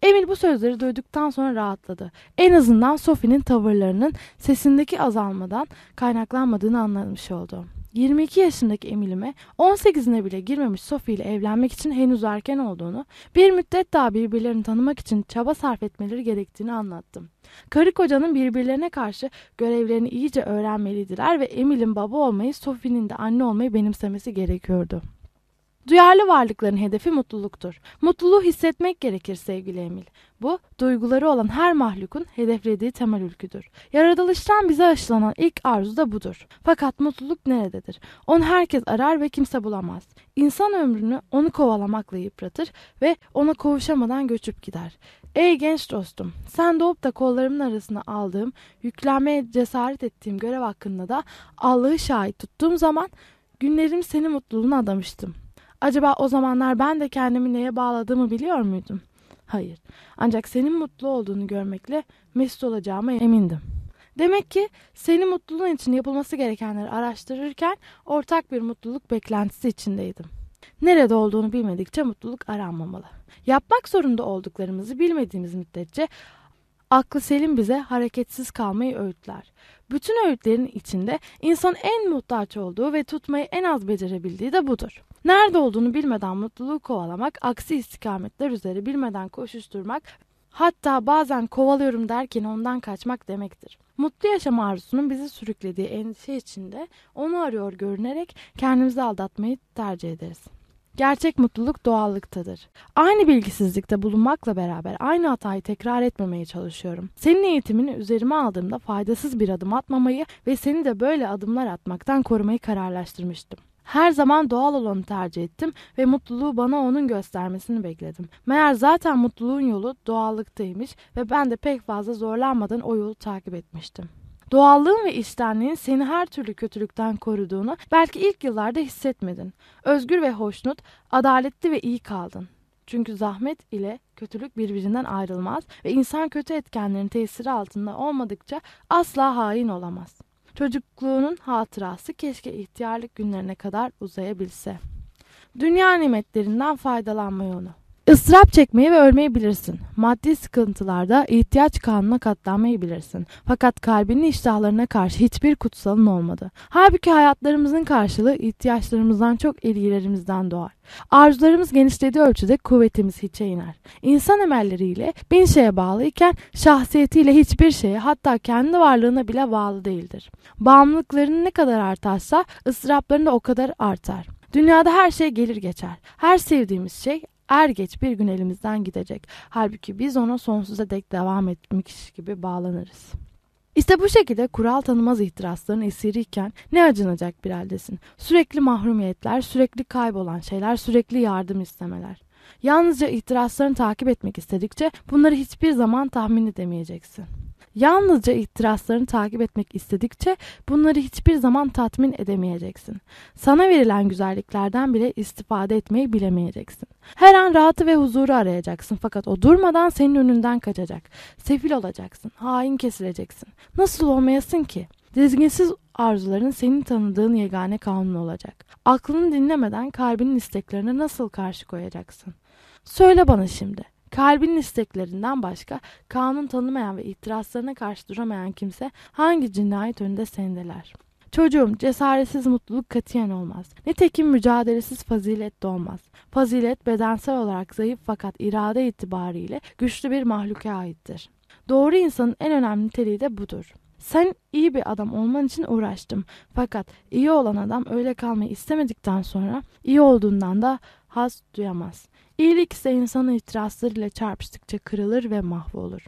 B: Emil bu sözleri duyduktan sonra rahatladı. En azından Sophie'nin tavırlarının sesindeki azalmadan kaynaklanmadığını anlamış oldu. 22 yaşındaki Emil'ime 18'ine bile girmemiş Sophie ile evlenmek için henüz erken olduğunu, bir müddet daha birbirlerini tanımak için çaba sarf etmeleri gerektiğini anlattım. Karı kocanın birbirlerine karşı görevlerini iyice öğrenmeliydiler ve Emil'in baba olmayı, Sophie'nin de anne olmayı benimsemesi gerekiyordu. Duyarlı varlıkların hedefi mutluluktur. Mutluluğu hissetmek gerekir sevgili Emil. Bu, duyguları olan her mahlukun hedeflediği temel ülküdür. Yaratılıştan bize aşılanan ilk arzu da budur. Fakat mutluluk nerededir? Onu herkes arar ve kimse bulamaz. İnsan ömrünü onu kovalamakla yıpratır ve ona kavuşamadan göçüp gider. Ey genç dostum, sen doğup da kollarımın arasına aldığım, yüklenmeye cesaret ettiğim görev hakkında da Allah'ı şahit tuttuğum zaman günlerim senin mutluluğuna adamıştım. Acaba o zamanlar ben de kendimi neye bağladığımı biliyor muydum? Hayır. Ancak senin mutlu olduğunu görmekle mesut olacağıma emindim. Demek ki senin mutluluğun için yapılması gerekenleri araştırırken ortak bir mutluluk beklentisi içindeydim. Nerede olduğunu bilmedikçe mutluluk aranmamalı. Yapmak zorunda olduklarımızı bilmediğimiz müddetçe aklı selim bize hareketsiz kalmayı öğütler. Bütün öğütlerin içinde insan en muhtaç olduğu ve tutmayı en az becerebildiği de budur. Nerede olduğunu bilmeden mutluluğu kovalamak, aksi istikametler üzere bilmeden koşuşturmak, hatta bazen kovalıyorum derken ondan kaçmak demektir. Mutlu yaşam arzusunun bizi sürüklediği endişe içinde onu arıyor görünerek kendimizi aldatmayı tercih ederiz. Gerçek mutluluk doğallıktadır. Aynı bilgisizlikte bulunmakla beraber aynı hatayı tekrar etmemeye çalışıyorum. Senin eğitimini üzerime aldığımda faydasız bir adım atmamayı ve seni de böyle adımlar atmaktan korumayı kararlaştırmıştım. Her zaman doğal olanı tercih ettim ve mutluluğu bana onun göstermesini bekledim. Meğer zaten mutluluğun yolu doğallıktaymış ve ben de pek fazla zorlanmadan o yolu takip etmiştim. Doğallığın ve içtenliğin seni her türlü kötülükten koruduğunu belki ilk yıllarda hissetmedin. Özgür ve hoşnut, adaletli ve iyi kaldın. Çünkü zahmet ile kötülük birbirinden ayrılmaz ve insan kötü etkenlerin tesiri altında olmadıkça asla hain olamaz. Çocukluğunun hatırası keşke ihtiyarlık günlerine kadar uzayabilse. Dünya nimetlerinden faydalanmayı onu. Israp çekmeyi ve ölmeyi bilirsin. Maddi sıkıntılarda ihtiyaç kanuna katlanmayı bilirsin. Fakat kalbinin iştahlarına karşı hiçbir kutsalın olmadı. Halbuki hayatlarımızın karşılığı ihtiyaçlarımızdan çok ilgilerimizden doğar. Arzularımız genişlediği ölçüde kuvvetimiz hiçe iner. İnsan emelleriyle bin şeye bağlıyken şahsiyetiyle hiçbir şeye hatta kendi varlığına bile bağlı değildir. Bağımlılıkların ne kadar artarsa ıstırapların da o kadar artar. Dünyada her şey gelir geçer. Her sevdiğimiz şey er geç bir gün elimizden gidecek. Halbuki biz ona sonsuza dek devam etmiş gibi bağlanırız. İşte bu şekilde kural tanımaz ihtirasların esiriyken ne acınacak bir haldesin. Sürekli mahrumiyetler, sürekli kaybolan şeyler, sürekli yardım istemeler. Yalnızca ihtiraslarını takip etmek istedikçe bunları hiçbir zaman tahmin edemeyeceksin. Yalnızca ihtiraslarını takip etmek istedikçe bunları hiçbir zaman tatmin edemeyeceksin. Sana verilen güzelliklerden bile istifade etmeyi bilemeyeceksin. Her an rahatı ve huzuru arayacaksın fakat o durmadan senin önünden kaçacak. Sefil olacaksın, hain kesileceksin. Nasıl olmayasın ki? Dizginsiz arzuların senin tanıdığın yegane kanun olacak. Aklını dinlemeden kalbinin isteklerine nasıl karşı koyacaksın? Söyle bana şimdi. Kalbinin isteklerinden başka kanun tanımayan ve itirazlarına karşı duramayan kimse hangi cinayet önünde sendeler? Çocuğum cesaretsiz mutluluk katiyen olmaz. Nitekim mücadelesiz fazilet de olmaz. Fazilet bedensel olarak zayıf fakat irade itibariyle güçlü bir mahluka aittir. Doğru insanın en önemli niteliği de budur. Sen iyi bir adam olman için uğraştım. Fakat iyi olan adam öyle kalmayı istemedikten sonra iyi olduğundan da haz duyamaz. İyilik ise insanın itirazlarıyla çarpıştıkça kırılır ve mahvolur.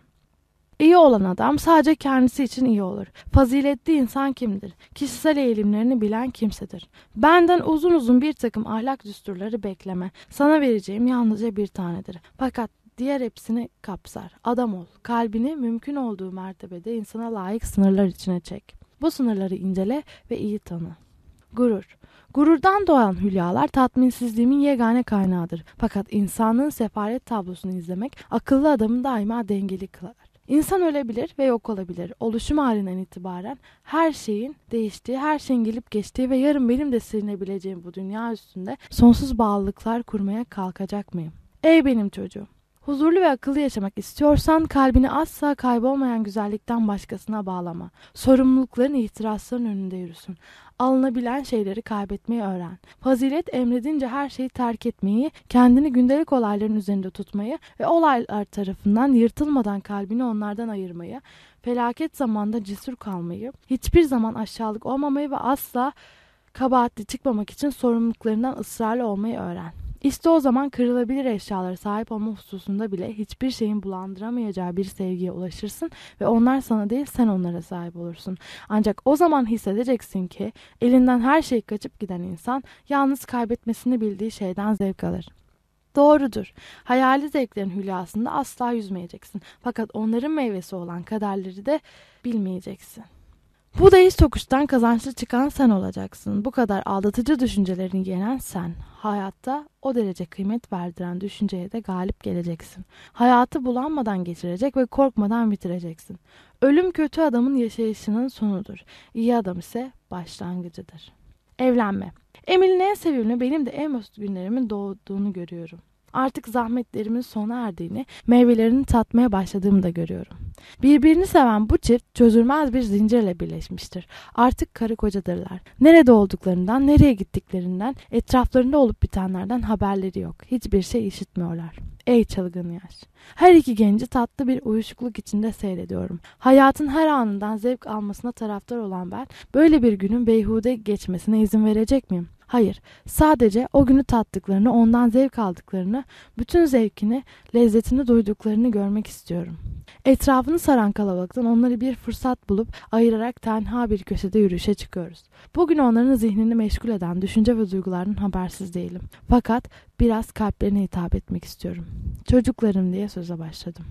B: İyi olan adam sadece kendisi için iyi olur. Faziletli insan kimdir? Kişisel eğilimlerini bilen kimsedir. Benden uzun uzun bir takım ahlak düsturları bekleme. Sana vereceğim yalnızca bir tanedir. Fakat diğer hepsini kapsar. Adam ol. Kalbini mümkün olduğu mertebede insana layık sınırlar içine çek. Bu sınırları incele ve iyi tanı. Gurur. Gururdan doğan hülyalar tatminsizliğimin yegane kaynağıdır. Fakat insanlığın sefalet tablosunu izlemek akıllı adamı daima dengeli kılar. İnsan ölebilir ve yok olabilir. Oluşum halinden itibaren her şeyin değiştiği, her şeyin gelip geçtiği ve yarın benim de silinebileceğim bu dünya üstünde sonsuz bağlılıklar kurmaya kalkacak mıyım? Ey benim çocuğum! Huzurlu ve akıllı yaşamak istiyorsan kalbini asla kaybolmayan güzellikten başkasına bağlama. Sorumlulukların ihtirasların önünde yürüsün. Alınabilen şeyleri kaybetmeyi öğren. Fazilet emredince her şeyi terk etmeyi, kendini gündelik olayların üzerinde tutmayı ve olaylar tarafından yırtılmadan kalbini onlardan ayırmayı, felaket zamanda cesur kalmayı, hiçbir zaman aşağılık olmamayı ve asla kabahatli çıkmamak için sorumluluklarından ısrarlı olmayı öğren. İşte o zaman kırılabilir eşyalara sahip olma hususunda bile hiçbir şeyin bulandıramayacağı bir sevgiye ulaşırsın ve onlar sana değil sen onlara sahip olursun. Ancak o zaman hissedeceksin ki elinden her şey kaçıp giden insan yalnız kaybetmesini bildiği şeyden zevk alır. Doğrudur. Hayali zevklerin hülyasında asla yüzmeyeceksin. Fakat onların meyvesi olan kaderleri de bilmeyeceksin. Bu değiş tokuştan kazançlı çıkan sen olacaksın. Bu kadar aldatıcı düşüncelerini yenen sen. Hayatta o derece kıymet verdiren düşünceye de galip geleceksin. Hayatı bulanmadan geçirecek ve korkmadan bitireceksin. Ölüm kötü adamın yaşayışının sonudur. İyi adam ise başlangıcıdır. Evlenme. Emil'in en sevimli benim de en mesut günlerimin doğduğunu görüyorum. Artık zahmetlerimin sona erdiğini, meyvelerini tatmaya başladığımı da görüyorum. Birbirini seven bu çift çözülmez bir zincirle birleşmiştir. Artık karı kocadırlar. Nerede olduklarından, nereye gittiklerinden, etraflarında olup bitenlerden haberleri yok. Hiçbir şey işitmiyorlar. Ey çılgın yaş. Her iki genci tatlı bir uyuşukluk içinde seyrediyorum. Hayatın her anından zevk almasına taraftar olan ben, böyle bir günün beyhude geçmesine izin verecek miyim? Hayır, sadece o günü tattıklarını, ondan zevk aldıklarını, bütün zevkini, lezzetini duyduklarını görmek istiyorum. Etrafını saran kalabalıktan onları bir fırsat bulup ayırarak tenha bir köşede yürüyüşe çıkıyoruz. Bugün onların zihnini meşgul eden düşünce ve duygulardan habersiz değilim. Fakat biraz kalplerine hitap etmek istiyorum. Çocuklarım diye söze başladım.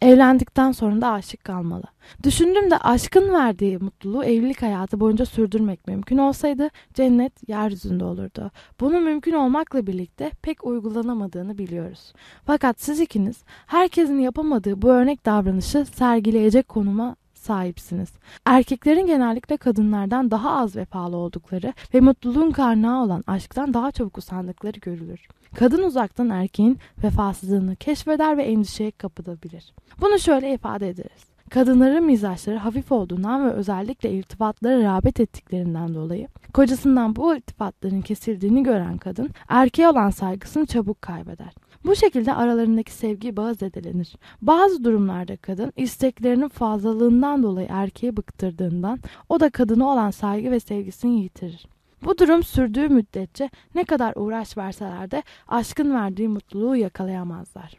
B: Evlendikten sonra da aşık kalmalı. Düşündüm de aşkın verdiği mutluluğu evlilik hayatı boyunca sürdürmek mümkün olsaydı cennet yeryüzünde olurdu. Bunun mümkün olmakla birlikte pek uygulanamadığını biliyoruz. Fakat siz ikiniz herkesin yapamadığı bu örnek davranışı sergileyecek konuma sahipsiniz. Erkeklerin genellikle kadınlardan daha az vefalı oldukları ve mutluluğun kaynağı olan aşktan daha çabuk usandıkları görülür. Kadın uzaktan erkeğin vefasızlığını keşfeder ve endişeye kapılabilir. Bunu şöyle ifade ederiz. Kadınların mizaçları hafif olduğundan ve özellikle irtibatlara rağbet ettiklerinden dolayı kocasından bu irtibatların kesildiğini gören kadın erkeğe olan saygısını çabuk kaybeder. Bu şekilde aralarındaki sevgi bağı zedelenir. Bazı durumlarda kadın isteklerinin fazlalığından dolayı erkeği bıktırdığından o da kadına olan saygı ve sevgisini yitirir. Bu durum sürdüğü müddetçe ne kadar uğraş verseler de aşkın verdiği mutluluğu yakalayamazlar.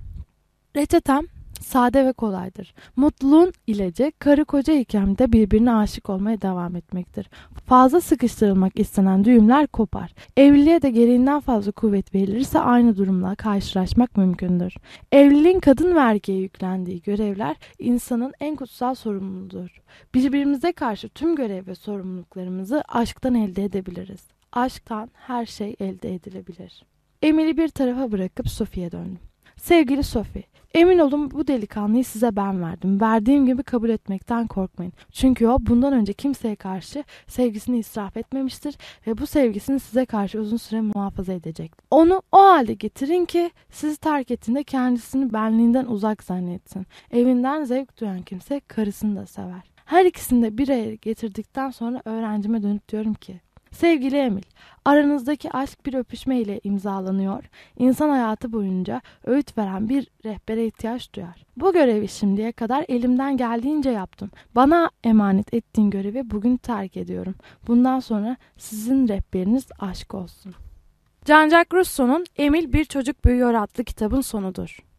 B: Reçetem sade ve kolaydır. Mutluluğun ilacı karı koca ikramda birbirine aşık olmaya devam etmektir. Fazla sıkıştırılmak istenen düğümler kopar. Evliliğe de gereğinden fazla kuvvet verilirse aynı durumla karşılaşmak mümkündür. Evliliğin kadın ve erkeğe yüklendiği görevler insanın en kutsal sorumluluğudur. Birbirimize karşı tüm görev ve sorumluluklarımızı aşktan elde edebiliriz. Aşktan her şey elde edilebilir. Emil'i bir tarafa bırakıp Sophie'ye döndüm. Sevgili Sophie, emin olun bu delikanlıyı size ben verdim. Verdiğim gibi kabul etmekten korkmayın. Çünkü o bundan önce kimseye karşı sevgisini israf etmemiştir ve bu sevgisini size karşı uzun süre muhafaza edecek. Onu o halde getirin ki sizi terk ettiğinde kendisini benliğinden uzak zannetsin. Evinden zevk duyan kimse karısını da sever. Her ikisini de bir araya getirdikten sonra öğrencime dönüp diyorum ki Sevgili Emil, aranızdaki aşk bir öpüşme ile imzalanıyor. İnsan hayatı boyunca öğüt veren bir rehbere ihtiyaç duyar. Bu görevi şimdiye kadar elimden geldiğince yaptım. Bana emanet ettiğin görevi bugün terk ediyorum. Bundan sonra sizin rehberiniz aşk olsun. Jean-Jacques Rousseau'nun Emil Bir Çocuk Büyüyor adlı kitabın sonudur.